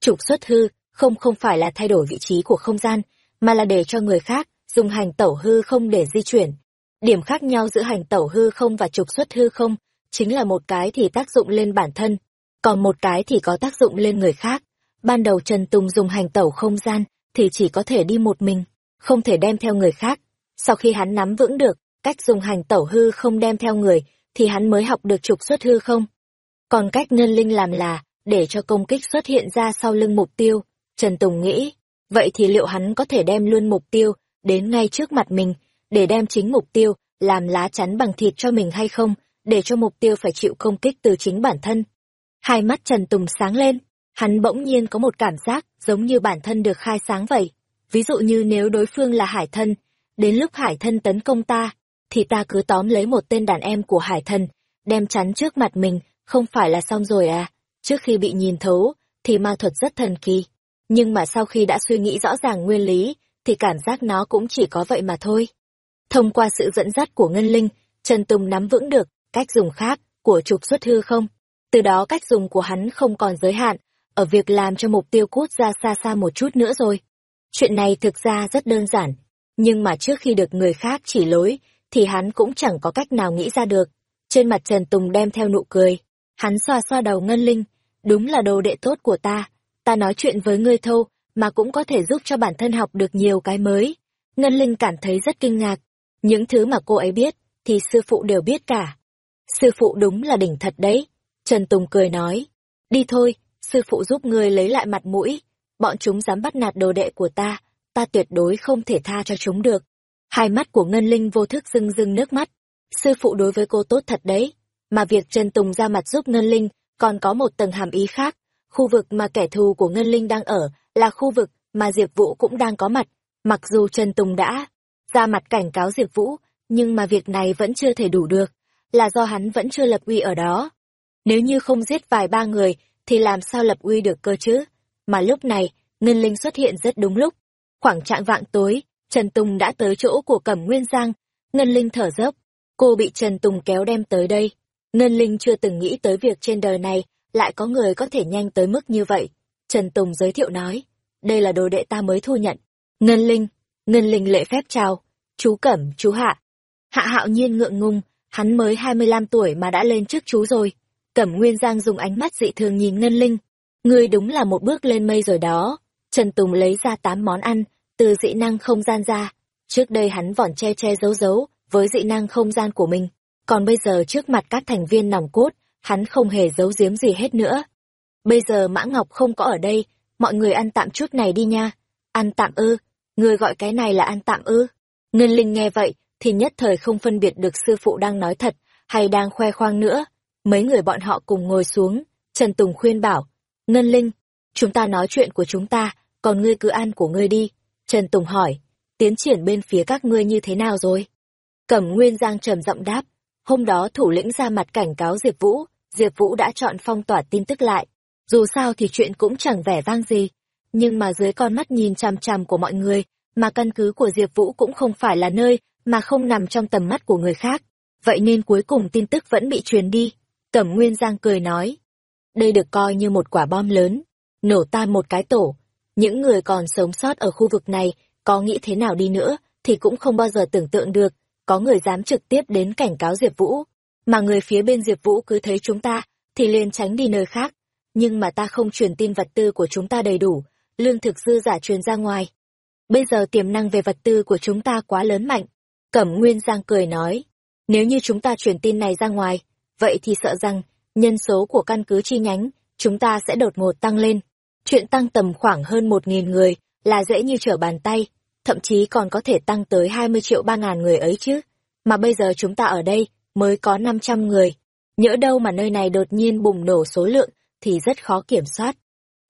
Trục xuất hư không không phải là thay đổi vị trí của không gian, mà là để cho người khác dùng hành tẩu hư không để di chuyển. Điểm khác nhau giữa hành tẩu hư không và trục xuất hư không, chính là một cái thì tác dụng lên bản thân, còn một cái thì có tác dụng lên người khác. Ban đầu Trần Tùng dùng hành tẩu không gian, thì chỉ có thể đi một mình, không thể đem theo người khác. Sau khi hắn nắm vững được, cách dùng hành tẩu hư không đem theo người, thì hắn mới học được trục xuất hư không. Còn cách ngân linh làm là, để cho công kích xuất hiện ra sau lưng mục tiêu. Trần Tùng nghĩ, vậy thì liệu hắn có thể đem luôn mục tiêu, đến ngay trước mặt mình, để đem chính mục tiêu, làm lá chắn bằng thịt cho mình hay không, để cho mục tiêu phải chịu công kích từ chính bản thân. Hai mắt Trần Tùng sáng lên, hắn bỗng nhiên có một cảm giác giống như bản thân được khai sáng vậy. Ví dụ như nếu đối phương là hải thân, đến lúc hải thân tấn công ta, thì ta cứ tóm lấy một tên đàn em của hải thân, đem chắn trước mặt mình, không phải là xong rồi à? Trước khi bị nhìn thấu, thì ma thuật rất thần kỳ. Nhưng mà sau khi đã suy nghĩ rõ ràng nguyên lý, thì cảm giác nó cũng chỉ có vậy mà thôi. Thông qua sự dẫn dắt của Ngân Linh, Trần Tùng nắm vững được cách dùng khác của trục xuất hư không. Từ đó cách dùng của hắn không còn giới hạn, ở việc làm cho mục tiêu cút ra xa xa một chút nữa rồi. Chuyện này thực ra rất đơn giản, nhưng mà trước khi được người khác chỉ lối, thì hắn cũng chẳng có cách nào nghĩ ra được. Trên mặt Trần Tùng đem theo nụ cười, hắn xoa xoa đầu Ngân Linh, đúng là đồ đệ tốt của ta, ta nói chuyện với ngươi thâu, mà cũng có thể giúp cho bản thân học được nhiều cái mới. Ngân Linh cảm thấy rất kinh ngạc, những thứ mà cô ấy biết, thì sư phụ đều biết cả. Sư phụ đúng là đỉnh thật đấy. Trần Tùng cười nói, đi thôi, sư phụ giúp ngươi lấy lại mặt mũi, bọn chúng dám bắt nạt đồ đệ của ta, ta tuyệt đối không thể tha cho chúng được. Hai mắt của Ngân Linh vô thức rưng rưng nước mắt, sư phụ đối với cô tốt thật đấy, mà việc Trần Tùng ra mặt giúp Ngân Linh còn có một tầng hàm ý khác, khu vực mà kẻ thù của Ngân Linh đang ở là khu vực mà Diệp Vũ cũng đang có mặt, mặc dù Trần Tùng đã ra mặt cảnh cáo Diệp Vũ, nhưng mà việc này vẫn chưa thể đủ được, là do hắn vẫn chưa lập uy ở đó. Nếu như không giết vài ba người, thì làm sao lập uy được cơ chứ? Mà lúc này, Ngân Linh xuất hiện rất đúng lúc. Khoảng trạng vạng tối, Trần Tùng đã tới chỗ của Cẩm Nguyên Giang. Ngân Linh thở dốc, cô bị Trần Tùng kéo đem tới đây. Ngân Linh chưa từng nghĩ tới việc trên đời này lại có người có thể nhanh tới mức như vậy. Trần Tùng giới thiệu nói, đây là đồ đệ ta mới thu nhận. Ngân Linh, Ngân Linh lễ phép chào, chú Cẩm, chú Hạ. Hạ hạo nhiên ngượng ngùng, hắn mới 25 tuổi mà đã lên trước chú rồi. Cẩm Nguyên Giang dùng ánh mắt dị thường nhìn Ngân Linh. Ngươi đúng là một bước lên mây rồi đó. Trần Tùng lấy ra tám món ăn, từ dị năng không gian ra. Trước đây hắn vỏn che che giấu giấu với dị năng không gian của mình. Còn bây giờ trước mặt các thành viên nòng cốt, hắn không hề giấu giếm gì hết nữa. Bây giờ Mã Ngọc không có ở đây, mọi người ăn tạm chút này đi nha. Ăn tạm ư, người gọi cái này là ăn tạm ư. Ngân Linh nghe vậy, thì nhất thời không phân biệt được sư phụ đang nói thật, hay đang khoe khoang nữa. Mấy người bọn họ cùng ngồi xuống, Trần Tùng khuyên bảo, Ngân Linh, chúng ta nói chuyện của chúng ta, còn ngươi cứ ăn của ngươi đi. Trần Tùng hỏi, tiến triển bên phía các ngươi như thế nào rồi? Cẩm Nguyên Giang trầm giọng đáp, hôm đó thủ lĩnh ra mặt cảnh cáo Diệp Vũ, Diệp Vũ đã chọn phong tỏa tin tức lại. Dù sao thì chuyện cũng chẳng vẻ vang gì, nhưng mà dưới con mắt nhìn chằm chằm của mọi người, mà căn cứ của Diệp Vũ cũng không phải là nơi mà không nằm trong tầm mắt của người khác. Vậy nên cuối cùng tin tức vẫn bị truyền đi. Cẩm Nguyên Giang cười nói, đây được coi như một quả bom lớn, nổ tan một cái tổ. Những người còn sống sót ở khu vực này, có nghĩ thế nào đi nữa, thì cũng không bao giờ tưởng tượng được, có người dám trực tiếp đến cảnh cáo Diệp Vũ. Mà người phía bên Diệp Vũ cứ thấy chúng ta, thì liền tránh đi nơi khác. Nhưng mà ta không truyền tin vật tư của chúng ta đầy đủ, lương thực dư giả truyền ra ngoài. Bây giờ tiềm năng về vật tư của chúng ta quá lớn mạnh. Cẩm Nguyên Giang cười nói, nếu như chúng ta truyền tin này ra ngoài, vậy thì sợ rằng, nhân số của căn cứ chi nhánh, chúng ta sẽ đột ngột tăng lên. Chuyện tăng tầm khoảng hơn một nghìn người là dễ như trở bàn tay, thậm chí còn có thể tăng tới hai mươi triệu ba ngàn người ấy chứ. Mà bây giờ chúng ta ở đây mới có năm trăm người. Nhỡ đâu mà nơi này đột nhiên bùng nổ số lượng thì rất khó kiểm soát.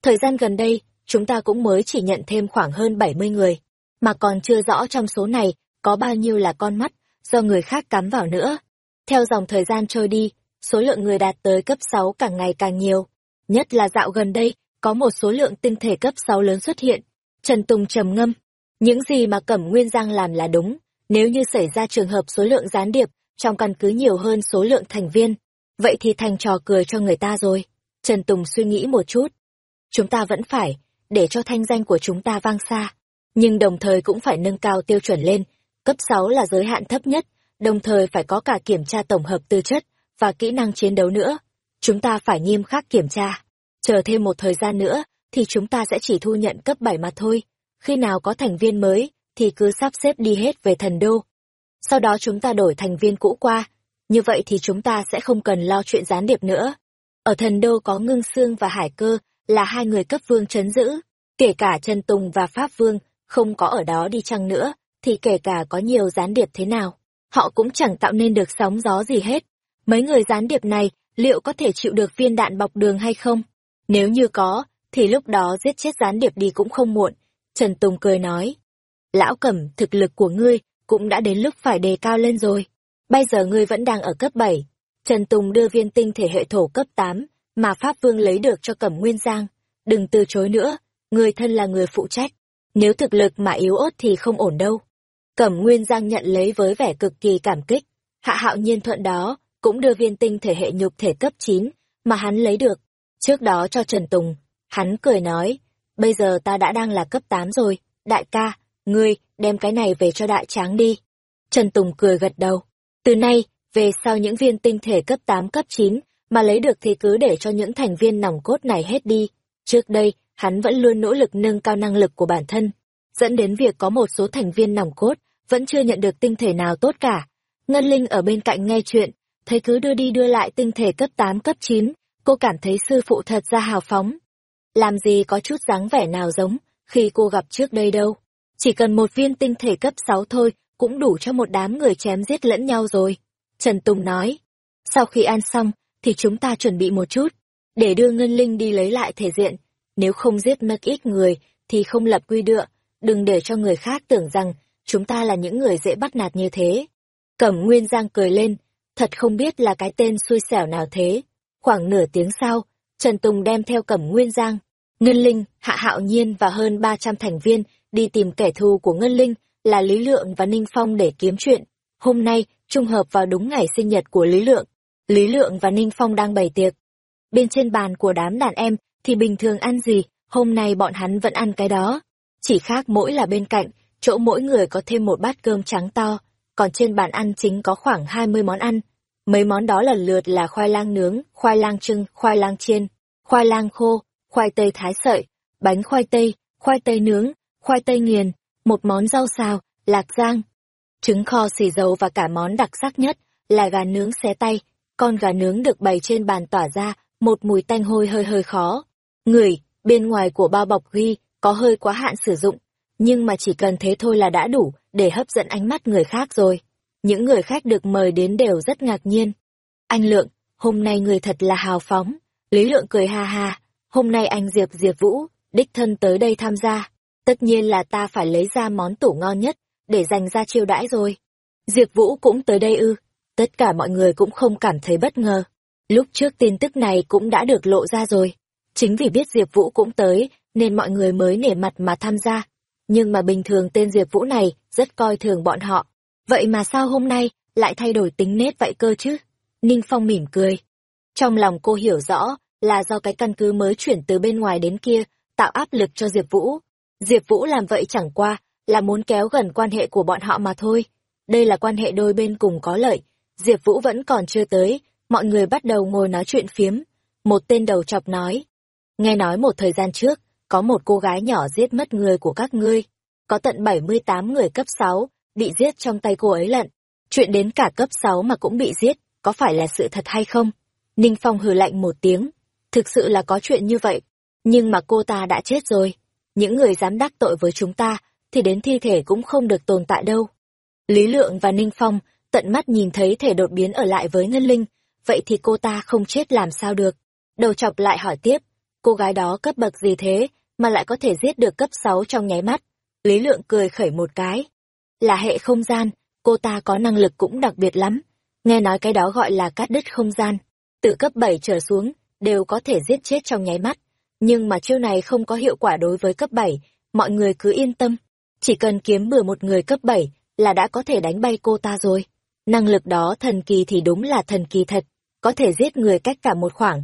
Thời gian gần đây, chúng ta cũng mới chỉ nhận thêm khoảng hơn bảy mươi người, mà còn chưa rõ trong số này có bao nhiêu là con mắt do người khác cắm vào nữa. Theo dòng thời gian trôi đi, số lượng người đạt tới cấp 6 càng ngày càng nhiều. Nhất là dạo gần đây, có một số lượng tinh thể cấp 6 lớn xuất hiện. Trần Tùng trầm ngâm. Những gì mà Cẩm Nguyên Giang làm là đúng. Nếu như xảy ra trường hợp số lượng gián điệp trong căn cứ nhiều hơn số lượng thành viên, vậy thì thành trò cười cho người ta rồi. Trần Tùng suy nghĩ một chút. Chúng ta vẫn phải, để cho thanh danh của chúng ta vang xa. Nhưng đồng thời cũng phải nâng cao tiêu chuẩn lên. Cấp 6 là giới hạn thấp nhất, đồng thời phải có cả kiểm tra tổng hợp tư chất và kỹ năng chiến đấu nữa. Chúng ta phải nghiêm khắc kiểm tra. Chờ thêm một thời gian nữa, thì chúng ta sẽ chỉ thu nhận cấp 7 mà thôi. Khi nào có thành viên mới, thì cứ sắp xếp đi hết về thần đô. Sau đó chúng ta đổi thành viên cũ qua, như vậy thì chúng ta sẽ không cần lo chuyện gián điệp nữa. Ở thần đô có Ngưng Sương và Hải Cơ, là hai người cấp vương chấn giữ. Kể cả Trần Tùng và Pháp Vương, không có ở đó đi chăng nữa, thì kể cả có nhiều gián điệp thế nào, họ cũng chẳng tạo nên được sóng gió gì hết. Mấy người gián điệp này, liệu có thể chịu được viên đạn bọc đường hay không? Nếu như có, thì lúc đó giết chết gián điệp đi cũng không muộn. Trần Tùng cười nói. Lão Cẩm, thực lực của ngươi cũng đã đến lúc phải đề cao lên rồi. Bây giờ ngươi vẫn đang ở cấp 7. Trần Tùng đưa viên tinh thể hệ thổ cấp 8 mà Pháp Vương lấy được cho Cẩm Nguyên Giang. Đừng từ chối nữa, người thân là người phụ trách. Nếu thực lực mà yếu ớt thì không ổn đâu. Cẩm Nguyên Giang nhận lấy với vẻ cực kỳ cảm kích. Hạ hạo nhiên thuận đó, cũng đưa viên tinh thể hệ nhục thể cấp 9 mà hắn lấy được. Trước đó cho Trần Tùng, hắn cười nói, bây giờ ta đã đang là cấp 8 rồi, đại ca, ngươi, đem cái này về cho đại tráng đi. Trần Tùng cười gật đầu. Từ nay, về sau những viên tinh thể cấp 8 cấp 9 mà lấy được thì cứ để cho những thành viên nòng cốt này hết đi. Trước đây, hắn vẫn luôn nỗ lực nâng cao năng lực của bản thân, dẫn đến việc có một số thành viên nòng cốt vẫn chưa nhận được tinh thể nào tốt cả. Ngân Linh ở bên cạnh nghe chuyện, thấy cứ đưa đi đưa lại tinh thể cấp 8 cấp 9, cô cảm thấy sư phụ thật ra hào phóng. Làm gì có chút dáng vẻ nào giống khi cô gặp trước đây đâu. Chỉ cần một viên tinh thể cấp 6 thôi cũng đủ cho một đám người chém giết lẫn nhau rồi. Trần Tùng nói, sau khi ăn xong thì chúng ta chuẩn bị một chút, để đưa Ngân Linh đi lấy lại thể diện. Nếu không giết mất ít người thì không lập quy đựa, đừng để cho người khác tưởng rằng chúng ta là những người dễ bắt nạt như thế. Cẩm Nguyên Giang cười lên, thật không biết là cái tên xui xẻo nào thế. Khoảng nửa tiếng sau, Trần Tùng đem theo Cẩm Nguyên Giang, Ngân Linh, Hạ Hạo Nhiên và hơn 300 thành viên đi tìm kẻ thù của Ngân Linh là Lý Lượng và Ninh Phong để kiếm chuyện. Hôm nay, trùng hợp vào đúng ngày sinh nhật của Lý Lượng, Lý Lượng và Ninh Phong đang bày tiệc. Bên trên bàn của đám đàn em thì bình thường ăn gì, hôm nay bọn hắn vẫn ăn cái đó. Chỉ khác mỗi là bên cạnh, chỗ mỗi người có thêm một bát cơm trắng to, còn trên bàn ăn chính có khoảng 20 món ăn. Mấy món đó lần lượt là khoai lang nướng, khoai lang trưng, khoai lang chiên, khoai lang khô, khoai tây thái sợi, bánh khoai tây, khoai tây nướng, khoai tây nghiền, một món rau xào, lạc giang, trứng kho xì dầu và cả món đặc sắc nhất là gà nướng xé tay. Con gà nướng được bày trên bàn tỏa ra một mùi tanh hôi hơi hơi khó. Người, bên ngoài của bao bọc ghi, có hơi quá hạn sử dụng, nhưng mà chỉ cần thế thôi là đã đủ để hấp dẫn ánh mắt người khác rồi. Những người khách được mời đến đều rất ngạc nhiên. Anh Lượng, hôm nay người thật là hào phóng. Lý Lượng cười ha ha, hôm nay anh Diệp Diệp Vũ, đích thân tới đây tham gia. Tất nhiên là ta phải lấy ra món tủ ngon nhất, để dành ra chiêu đãi rồi. Diệp Vũ cũng tới đây ư, tất cả mọi người cũng không cảm thấy bất ngờ. Lúc trước tin tức này cũng đã được lộ ra rồi. Chính vì biết Diệp Vũ cũng tới, nên mọi người mới nể mặt mà tham gia. Nhưng mà bình thường tên Diệp Vũ này rất coi thường bọn họ. Vậy mà sao hôm nay lại thay đổi tính nết vậy cơ chứ? Ninh Phong mỉm cười. Trong lòng cô hiểu rõ là do cái căn cứ mới chuyển từ bên ngoài đến kia, tạo áp lực cho Diệp Vũ. Diệp Vũ làm vậy chẳng qua là muốn kéo gần quan hệ của bọn họ mà thôi. Đây là quan hệ đôi bên cùng có lợi. Diệp Vũ vẫn còn chưa tới, mọi người bắt đầu ngồi nói chuyện phiếm. Một tên đầu chọc nói. Nghe nói một thời gian trước, có một cô gái nhỏ giết mất người của các ngươi. Có tận 78 người cấp 6, bị giết trong tay cô ấy lận. Chuyện đến cả cấp 6 mà cũng bị giết, có phải là sự thật hay không? Ninh Phong hừ lạnh một tiếng. Thực sự là có chuyện như vậy. Nhưng mà cô ta đã chết rồi. Những người dám đắc tội với chúng ta, thì đến thi thể cũng không được tồn tại đâu. Lý Lượng và Ninh Phong tận mắt nhìn thấy thể đột biến ở lại với Ngân Linh, vậy thì cô ta không chết làm sao được. Đầu chọc lại hỏi tiếp, cô gái đó cấp bậc gì thế mà lại có thể giết được cấp 6 trong nháy mắt. Lý Lượng cười khẩy một cái. Là hệ không gian, cô ta có năng lực cũng đặc biệt lắm. Nghe nói cái đó gọi là cắt đứt không gian. Từ cấp 7 trở xuống, đều có thể giết chết trong nháy mắt. Nhưng mà chiêu này không có hiệu quả đối với cấp 7, mọi người cứ yên tâm. Chỉ cần kiếm bừa một người cấp 7 là đã có thể đánh bay cô ta rồi. Năng lực đó thần kỳ thì đúng là thần kỳ thật, có thể giết người cách cả một khoảng.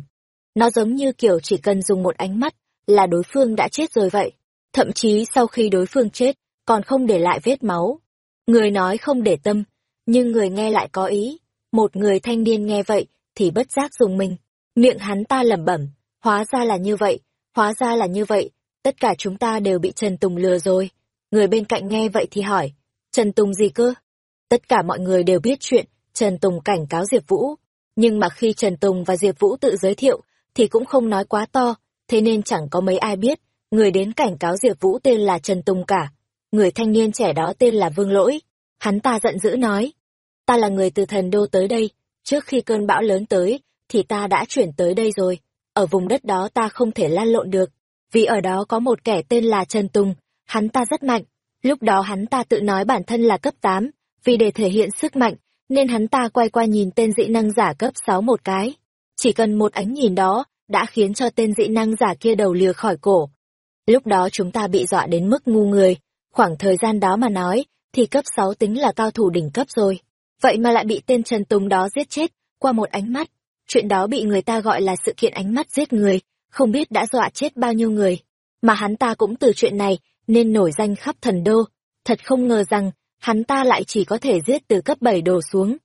Nó giống như kiểu chỉ cần dùng một ánh mắt là đối phương đã chết rồi vậy. Thậm chí sau khi đối phương chết, còn không để lại vết máu. Người nói không để tâm, nhưng người nghe lại có ý. Một người thanh niên nghe vậy, thì bất giác dùng mình. Miệng hắn ta lẩm bẩm, hóa ra là như vậy, hóa ra là như vậy, tất cả chúng ta đều bị Trần Tùng lừa rồi. Người bên cạnh nghe vậy thì hỏi, Trần Tùng gì cơ? Tất cả mọi người đều biết chuyện, Trần Tùng cảnh cáo Diệp Vũ. Nhưng mà khi Trần Tùng và Diệp Vũ tự giới thiệu, thì cũng không nói quá to, thế nên chẳng có mấy ai biết, người đến cảnh cáo Diệp Vũ tên là Trần Tùng cả. Người thanh niên trẻ đó tên là Vương Lỗi. Hắn ta giận dữ nói, ta là người từ thần đô tới đây, trước khi cơn bão lớn tới, thì ta đã chuyển tới đây rồi. Ở vùng đất đó ta không thể lan lộn được, vì ở đó có một kẻ tên là Trần Tùng, hắn ta rất mạnh. Lúc đó hắn ta tự nói bản thân là cấp 8, vì để thể hiện sức mạnh, nên hắn ta quay qua nhìn tên dị năng giả cấp 6 một cái. Chỉ cần một ánh nhìn đó, đã khiến cho tên dị năng giả kia đầu lìa khỏi cổ. Lúc đó chúng ta bị dọa đến mức ngu người, khoảng thời gian đó mà nói, thì cấp 6 tính là cao thủ đỉnh cấp rồi. Vậy mà lại bị tên Trần Tùng đó giết chết, qua một ánh mắt. Chuyện đó bị người ta gọi là sự kiện ánh mắt giết người, không biết đã dọa chết bao nhiêu người. Mà hắn ta cũng từ chuyện này, nên nổi danh khắp thần đô. Thật không ngờ rằng, hắn ta lại chỉ có thể giết từ cấp 7 đồ xuống.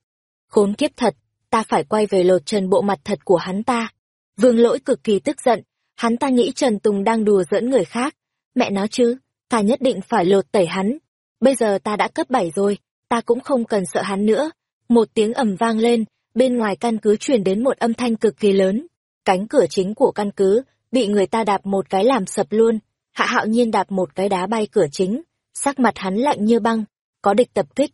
Khốn kiếp thật, ta phải quay về lột trần bộ mặt thật của hắn ta. Vương lỗi cực kỳ tức giận, hắn ta nghĩ Trần Tùng đang đùa giỡn người khác. Mẹ nó chứ, ta nhất định phải lột tẩy hắn. Bây giờ ta đã cấp 7 rồi, ta cũng không cần sợ hắn nữa. Một tiếng ầm vang lên, bên ngoài căn cứ truyền đến một âm thanh cực kỳ lớn. Cánh cửa chính của căn cứ, bị người ta đạp một cái làm sập luôn. Hạ hạo nhiên đạp một cái đá bay cửa chính, sắc mặt hắn lạnh như băng, có địch tập kích.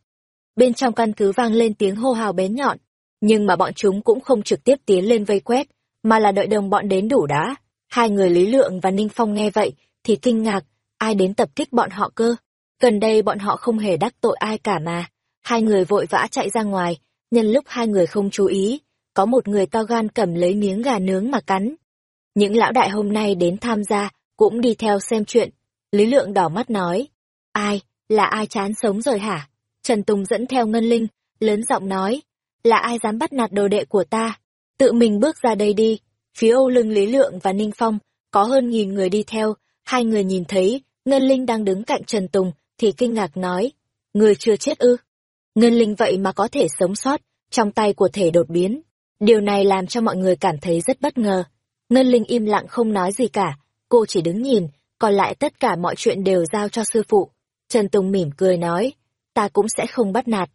Bên trong căn cứ vang lên tiếng hô hào bén nhọn, nhưng mà bọn chúng cũng không trực tiếp tiến lên vây quét, mà là đợi đồng bọn đến đủ đã. Hai người Lý Lượng và Ninh Phong nghe vậy, thì kinh ngạc, ai đến tập kích bọn họ cơ? Gần đây bọn họ không hề đắc tội ai cả mà. Hai người vội vã chạy ra ngoài, nhân lúc hai người không chú ý, có một người to gan cầm lấy miếng gà nướng mà cắn. Những lão đại hôm nay đến tham gia, cũng đi theo xem chuyện. Lý Lượng đỏ mắt nói, ai, là ai chán sống rồi hả? Trần Tùng dẫn theo Ngân Linh, lớn giọng nói, là ai dám bắt nạt đồ đệ của ta? Tự mình bước ra đây đi. Phía Âu lưng Lý Lượng và Ninh Phong, có hơn nghìn người đi theo, hai người nhìn thấy, Ngân Linh đang đứng cạnh Trần Tùng, thì kinh ngạc nói, người chưa chết ư? Ngân Linh vậy mà có thể sống sót, trong tay của thể đột biến. Điều này làm cho mọi người cảm thấy rất bất ngờ. Ngân Linh im lặng không nói gì cả, cô chỉ đứng nhìn, còn lại tất cả mọi chuyện đều giao cho sư phụ. Trần Tùng mỉm cười nói, ta cũng sẽ không bắt nạt.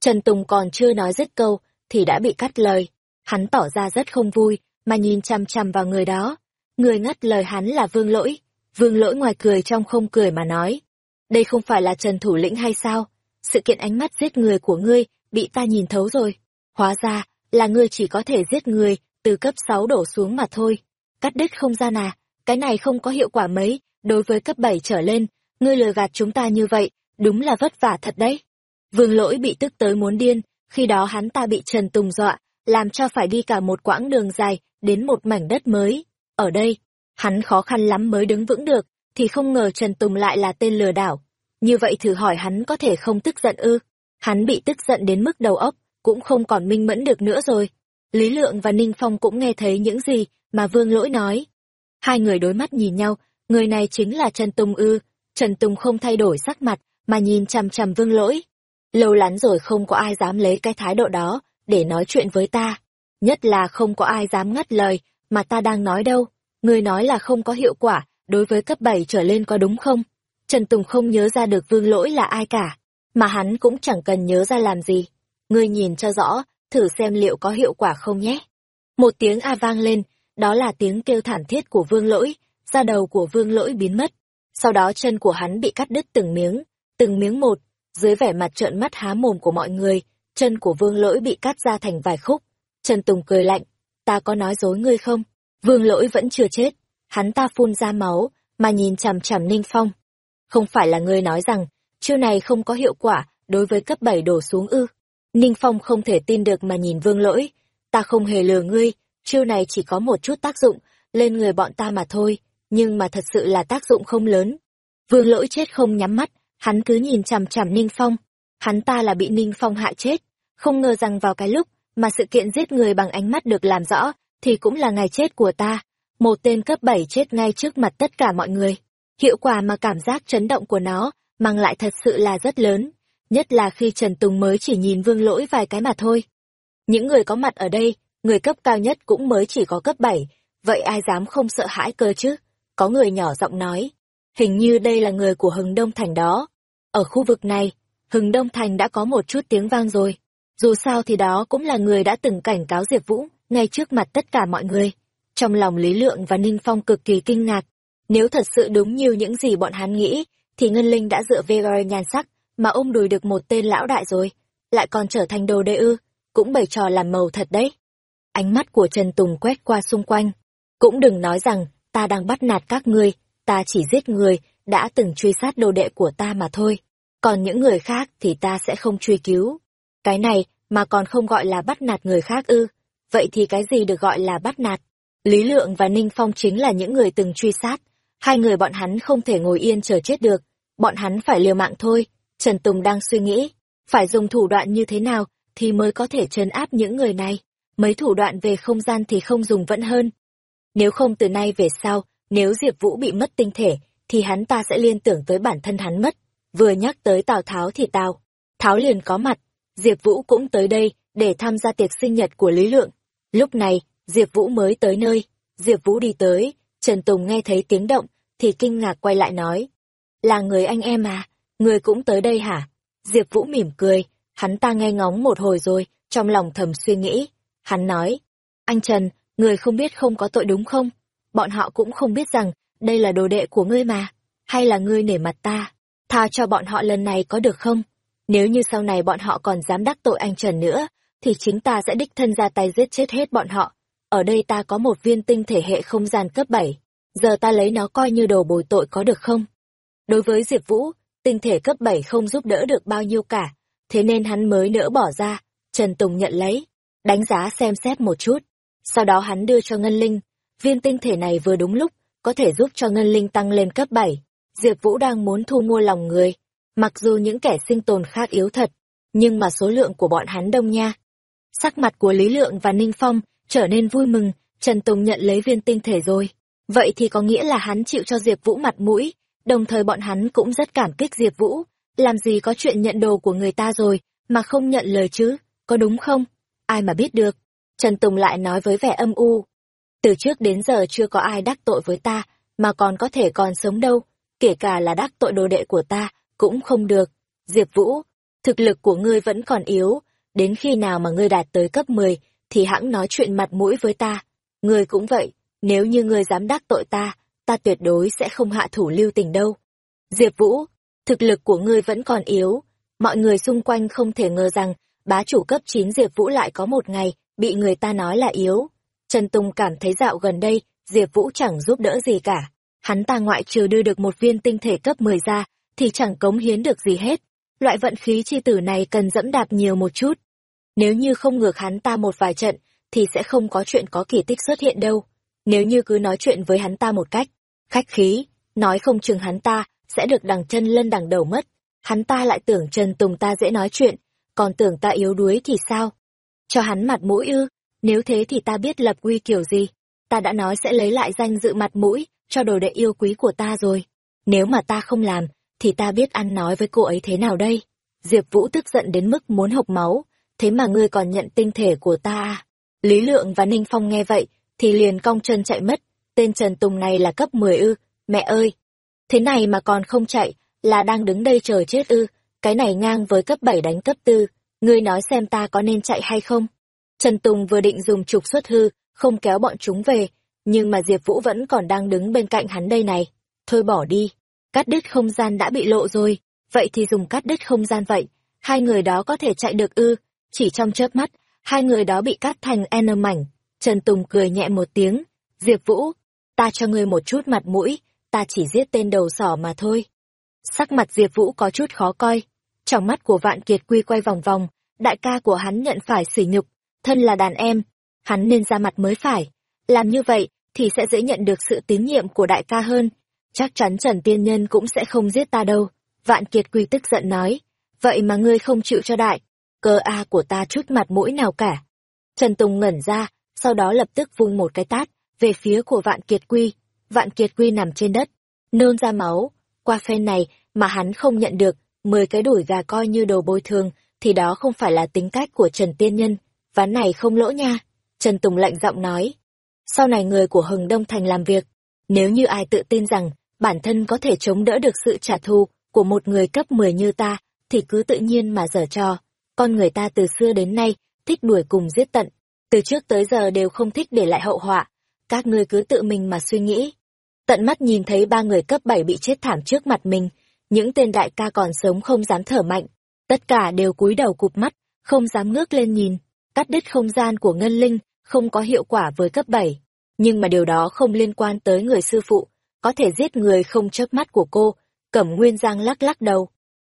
Trần Tùng còn chưa nói dứt câu, thì đã bị cắt lời. Hắn tỏ ra rất không vui, mà nhìn chăm chăm vào người đó. Người ngắt lời hắn là Vương Lỗi. Vương Lỗi ngoài cười trong không cười mà nói. Đây không phải là Trần Thủ Lĩnh hay sao? Sự kiện ánh mắt giết người của ngươi, bị ta nhìn thấu rồi. Hóa ra, là ngươi chỉ có thể giết người, từ cấp 6 đổ xuống mà thôi. Cắt đứt không gian à, cái này không có hiệu quả mấy, đối với cấp 7 trở lên, ngươi lừa gạt chúng ta như vậy, đúng là vất vả thật đấy. Vương lỗi bị tức tới muốn điên, khi đó hắn ta bị Trần Tùng dọa, làm cho phải đi cả một quãng đường dài, đến một mảnh đất mới. Ở đây, hắn khó khăn lắm mới đứng vững được, thì không ngờ Trần Tùng lại là tên lừa đảo. Như vậy thử hỏi hắn có thể không tức giận ư? Hắn bị tức giận đến mức đầu óc, cũng không còn minh mẫn được nữa rồi. Lý Lượng và Ninh Phong cũng nghe thấy những gì mà Vương Lỗi nói. Hai người đối mắt nhìn nhau, người này chính là Trần Tùng ư. Trần Tùng không thay đổi sắc mặt, mà nhìn chằm chằm Vương Lỗi. Lâu lắm rồi không có ai dám lấy cái thái độ đó để nói chuyện với ta. Nhất là không có ai dám ngắt lời mà ta đang nói đâu. Người nói là không có hiệu quả đối với cấp 7 trở lên có đúng không? Trần Tùng không nhớ ra được Vương Lỗi là ai cả, mà hắn cũng chẳng cần nhớ ra làm gì. Ngươi nhìn cho rõ, thử xem liệu có hiệu quả không nhé. Một tiếng A vang lên, đó là tiếng kêu thảm thiết của vương lỗi, da đầu của vương lỗi biến mất. Sau đó chân của hắn bị cắt đứt từng miếng, từng miếng một, dưới vẻ mặt trợn mắt há mồm của mọi người, chân của vương lỗi bị cắt ra thành vài khúc. Trần Tùng cười lạnh, ta có nói dối ngươi không? Vương lỗi vẫn chưa chết, hắn ta phun ra máu, mà nhìn chằm chằm Ninh Phong. Không phải là ngươi nói rằng, chiêu này không có hiệu quả đối với cấp 7 đổ xuống ư. Ninh Phong không thể tin được mà nhìn vương lỗi. Ta không hề lừa ngươi, chiêu này chỉ có một chút tác dụng, lên người bọn ta mà thôi, nhưng mà thật sự là tác dụng không lớn. Vương lỗi chết không nhắm mắt, hắn cứ nhìn chằm chằm Ninh Phong. Hắn ta là bị Ninh Phong hại chết, không ngờ rằng vào cái lúc mà sự kiện giết người bằng ánh mắt được làm rõ, thì cũng là ngày chết của ta. Một tên cấp 7 chết ngay trước mặt tất cả mọi người. Hiệu quả mà cảm giác chấn động của nó mang lại thật sự là rất lớn nhất là khi Trần Tùng mới chỉ nhìn vương lỗi vài cái mà thôi. Những người có mặt ở đây, người cấp cao nhất cũng mới chỉ có cấp 7, vậy ai dám không sợ hãi cơ chứ? Có người nhỏ giọng nói, hình như đây là người của Hừng Đông Thành đó. Ở khu vực này, Hừng Đông Thành đã có một chút tiếng vang rồi. Dù sao thì đó cũng là người đã từng cảnh cáo Diệp Vũ, ngay trước mặt tất cả mọi người. Trong lòng Lý Lượng và Ninh Phong cực kỳ kinh ngạc. Nếu thật sự đúng như những gì bọn hắn nghĩ, thì Ngân Linh đã dựa VR nhan sắc, mà ôm đùi được một tên lão đại rồi. Lại còn trở thành đồ đệ ư, cũng bày trò làm màu thật đấy. Ánh mắt của Trần Tùng quét qua xung quanh. Cũng đừng nói rằng, ta đang bắt nạt các ngươi, ta chỉ giết người, đã từng truy sát đồ đệ của ta mà thôi. Còn những người khác thì ta sẽ không truy cứu. Cái này mà còn không gọi là bắt nạt người khác ư. Vậy thì cái gì được gọi là bắt nạt? Lý Lượng và Ninh Phong chính là những người từng truy sát. Hai người bọn hắn không thể ngồi yên chờ chết được. Bọn hắn phải liều mạng thôi. Trần Tùng đang suy nghĩ, phải dùng thủ đoạn như thế nào thì mới có thể trấn áp những người này. Mấy thủ đoạn về không gian thì không dùng vẫn hơn. Nếu không từ nay về sau, nếu Diệp Vũ bị mất tinh thể, thì hắn ta sẽ liên tưởng tới bản thân hắn mất. Vừa nhắc tới Tào Tháo thì Tào. Tháo liền có mặt, Diệp Vũ cũng tới đây để tham gia tiệc sinh nhật của Lý Lượng. Lúc này, Diệp Vũ mới tới nơi. Diệp Vũ đi tới, Trần Tùng nghe thấy tiếng động, thì kinh ngạc quay lại nói. Là người anh em à, người cũng tới đây hả? Diệp Vũ mỉm cười, hắn ta nghe ngóng một hồi rồi, trong lòng thầm suy nghĩ. Hắn nói, anh Trần, người không biết không có tội đúng không? Bọn họ cũng không biết rằng, đây là đồ đệ của ngươi mà. Hay là ngươi nể mặt ta? Tha cho bọn họ lần này có được không? Nếu như sau này bọn họ còn dám đắc tội anh Trần nữa, thì chính ta sẽ đích thân ra tay giết chết hết bọn họ. Ở đây ta có một viên tinh thể hệ không gian cấp 7. Giờ ta lấy nó coi như đồ bồi tội có được không? Đối với Diệp Vũ, tinh thể cấp 7 không giúp đỡ được bao nhiêu cả, thế nên hắn mới nỡ bỏ ra. Trần Tùng nhận lấy, đánh giá xem xét một chút. Sau đó hắn đưa cho Ngân Linh, viên tinh thể này vừa đúng lúc, có thể giúp cho Ngân Linh tăng lên cấp 7. Diệp Vũ đang muốn thu mua lòng người, mặc dù những kẻ sinh tồn khác yếu thật, nhưng mà số lượng của bọn hắn đông nha. Sắc mặt của Lý Lượng và Ninh Phong trở nên vui mừng, Trần Tùng nhận lấy viên tinh thể rồi. Vậy thì có nghĩa là hắn chịu cho Diệp Vũ mặt mũi, đồng thời bọn hắn cũng rất cảm kích Diệp Vũ, làm gì có chuyện nhận đồ của người ta rồi, mà không nhận lời chứ, có đúng không? Ai mà biết được. Trần Tùng lại nói với vẻ âm u. Từ trước đến giờ chưa có ai đắc tội với ta, mà còn có thể còn sống đâu, kể cả là đắc tội đồ đệ của ta, cũng không được. Diệp Vũ, thực lực của ngươi vẫn còn yếu, đến khi nào mà ngươi đạt tới cấp 10, thì hãng nói chuyện mặt mũi với ta. Ngươi cũng vậy, nếu như ngươi dám đắc tội ta, ta tuyệt đối sẽ không hạ thủ lưu tình đâu. Diệp Vũ, thực lực của ngươi vẫn còn yếu, mọi người xung quanh không thể ngờ rằng bá chủ cấp 9 Diệp Vũ lại có một ngày bị người ta nói là yếu. Trần Tùng cảm thấy dạo gần đây, Diệp Vũ chẳng giúp đỡ gì cả. Hắn ta ngoại trừ đưa được một viên tinh thể cấp 10 ra, thì chẳng cống hiến được gì hết. Loại vận khí chi tử này cần dẫm đạp nhiều một chút. Nếu như không ngược hắn ta một vài trận, thì sẽ không có chuyện có kỳ tích xuất hiện đâu. Nếu như cứ nói chuyện với hắn ta một cách, khách khí, nói không chừng hắn ta sẽ được đằng chân lân đằng đầu mất. Hắn ta lại tưởng Trần Tùng ta dễ nói chuyện, còn tưởng ta yếu đuối thì sao? Cho hắn mặt mũi ư, nếu thế thì ta biết lập uy kiểu gì. Ta đã nói sẽ lấy lại danh dự mặt mũi cho đồ đệ yêu quý của ta rồi. Nếu mà ta không làm, thì ta biết ăn nói với cô ấy thế nào đây? Diệp Vũ tức giận đến mức muốn hộc máu, thế mà ngươi còn nhận tinh thể của ta à? Lý Lượng và Ninh Phong nghe vậy, thì liền cong chân chạy mất, tên Trần Tùng này là cấp 10 ư, mẹ ơi! Thế này mà còn không chạy, là đang đứng đây chờ chết ư, cái này ngang với cấp 7 đánh cấp 4, ngươi nói xem ta có nên chạy hay không? Trần Tùng vừa định dùng trục xuất hư, không kéo bọn chúng về, nhưng mà Diệp Vũ vẫn còn đang đứng bên cạnh hắn đây này. Thôi bỏ đi, cắt đứt không gian đã bị lộ rồi, vậy thì dùng cắt đứt không gian vậy, hai người đó có thể chạy được ư, chỉ trong chớp mắt, hai người đó bị cắt thành N mảnh. Trần Tùng cười nhẹ một tiếng, Diệp Vũ, ta cho ngươi một chút mặt mũi, ta chỉ giết tên đầu sỏ mà thôi. Sắc mặt Diệp Vũ có chút khó coi, trong mắt của Vạn Kiệt Quy quay vòng vòng, đại ca của hắn nhận phải sỉ nhục, thân là đàn em, hắn nên ra mặt mới phải. Làm như vậy thì sẽ dễ nhận được sự tín nhiệm của đại ca hơn. Chắc chắn Trần Tiên Nhân cũng sẽ không giết ta đâu. Vạn Kiệt Quy tức giận nói, vậy mà ngươi không chịu cho đại, cơ A của ta chút mặt mũi nào cả. Trần Tùng ngẩn ra, sau đó lập tức vung một cái tát, về phía của Vạn Kiệt Quy. Vạn Kiệt Quy nằm trên đất, nôn ra máu, qua phen này mà hắn không nhận được, mười cái đuổi gà coi như đồ bồi thường, thì đó không phải là tính cách của Trần Tiên Nhân, ván này không lỗ nha. Trần Tùng lạnh giọng nói. Sau này người của Hừng Đông Thành làm việc, nếu như ai tự tin rằng bản thân có thể chống đỡ được sự trả thù của một người cấp 10 như ta, thì cứ tự nhiên mà dở trò. Con người ta từ xưa đến nay, thích đuổi cùng giết tận. Từ trước tới giờ đều không thích để lại hậu họa. Các ngươi cứ tự mình mà suy nghĩ. Tận mắt nhìn thấy ba người cấp bảy bị chết thảm trước mặt mình, những tên đại ca còn sống không dám thở mạnh. Tất cả đều cúi đầu cụp mắt, không dám ngước lên nhìn. Cắt đứt không gian của Ngân Linh không có hiệu quả với cấp bảy Nhưng mà điều đó không liên quan tới người sư phụ, có thể giết người không chớp mắt của cô, Cẩm Nguyên Giang lắc lắc đầu.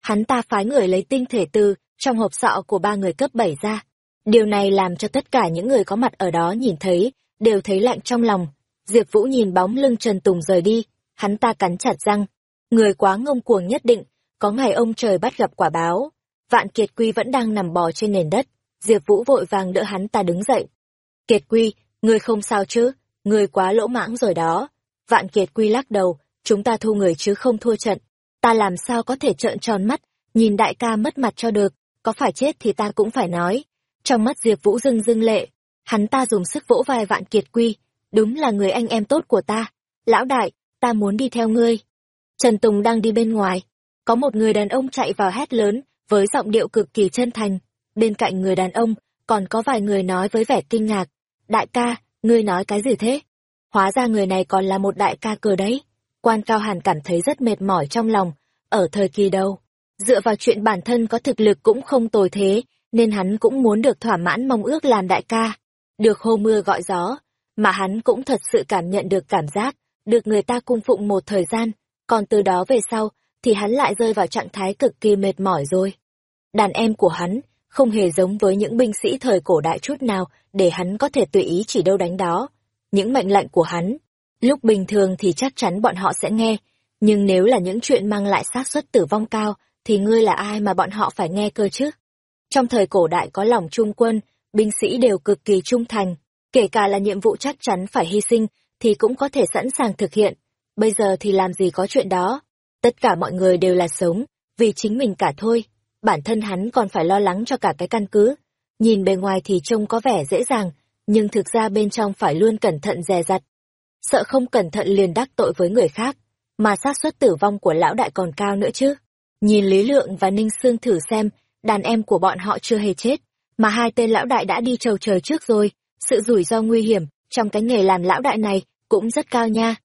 Hắn ta phái người lấy tinh thể từ trong hộp sọ của ba người cấp 7 ra. Điều này làm cho tất cả những người có mặt ở đó nhìn thấy, đều thấy lạnh trong lòng. Diệp Vũ nhìn bóng lưng Trần Tùng rời đi, hắn ta cắn chặt răng. Người quá ngông cuồng nhất định, có ngày ông trời bắt gặp quả báo. Vạn Kiệt Quy vẫn đang nằm bò trên nền đất, Diệp Vũ vội vàng đỡ hắn ta đứng dậy. Kiệt Quy, người không sao chứ, người quá lỗ mãng rồi đó. Vạn Kiệt Quy lắc đầu, chúng ta thu người chứ không thua trận. Ta làm sao có thể trợn tròn mắt, nhìn đại ca mất mặt cho được, có phải chết thì ta cũng phải nói. Trong mắt Diệp Vũ dưng dưng lệ, hắn ta dùng sức vỗ vai Vạn Kiệt Quy, đúng là người anh em tốt của ta. Lão đại, ta muốn đi theo ngươi. Trần Tùng đang đi bên ngoài, có một người đàn ông chạy vào hét lớn, với giọng điệu cực kỳ chân thành. Bên cạnh người đàn ông, còn có vài người nói với vẻ kinh ngạc. Đại ca, ngươi nói cái gì thế? Hóa ra người này còn là một đại ca cờ đấy. Quan Cao Hàn cảm thấy rất mệt mỏi trong lòng, ở thời kỳ đầu. Dựa vào chuyện bản thân có thực lực cũng không tồi thế, nên hắn cũng muốn được thỏa mãn mong ước làm đại ca. Được hô mưa gọi gió, mà hắn cũng thật sự cảm nhận được cảm giác, được người ta cung phụng một thời gian, còn từ đó về sau, thì hắn lại rơi vào trạng thái cực kỳ mệt mỏi rồi. Đàn em của hắn, không hề giống với những binh sĩ thời cổ đại chút nào để hắn có thể tùy ý chỉ đâu đánh đó. Những mệnh lệnh của hắn, lúc bình thường thì chắc chắn bọn họ sẽ nghe, nhưng nếu là những chuyện mang lại xác suất tử vong cao, thì ngươi là ai mà bọn họ phải nghe cơ chứ? Trong thời cổ đại có lòng trung quân, binh sĩ đều cực kỳ trung thành, kể cả là nhiệm vụ chắc chắn phải hy sinh, thì cũng có thể sẵn sàng thực hiện. Bây giờ thì làm gì có chuyện đó. Tất cả mọi người đều là sống, vì chính mình cả thôi. Bản thân hắn còn phải lo lắng cho cả cái căn cứ. Nhìn bề ngoài thì trông có vẻ dễ dàng, nhưng thực ra bên trong phải luôn cẩn thận dè dặt. Sợ không cẩn thận liền đắc tội với người khác, mà xác suất tử vong của lão đại còn cao nữa chứ. Nhìn Lý Lượng và Ninh Sương thử xem, đàn em của bọn họ chưa hề chết, mà hai tên lão đại đã đi trầu trời trước rồi, sự rủi ro nguy hiểm trong cái nghề làm lão đại này cũng rất cao nha.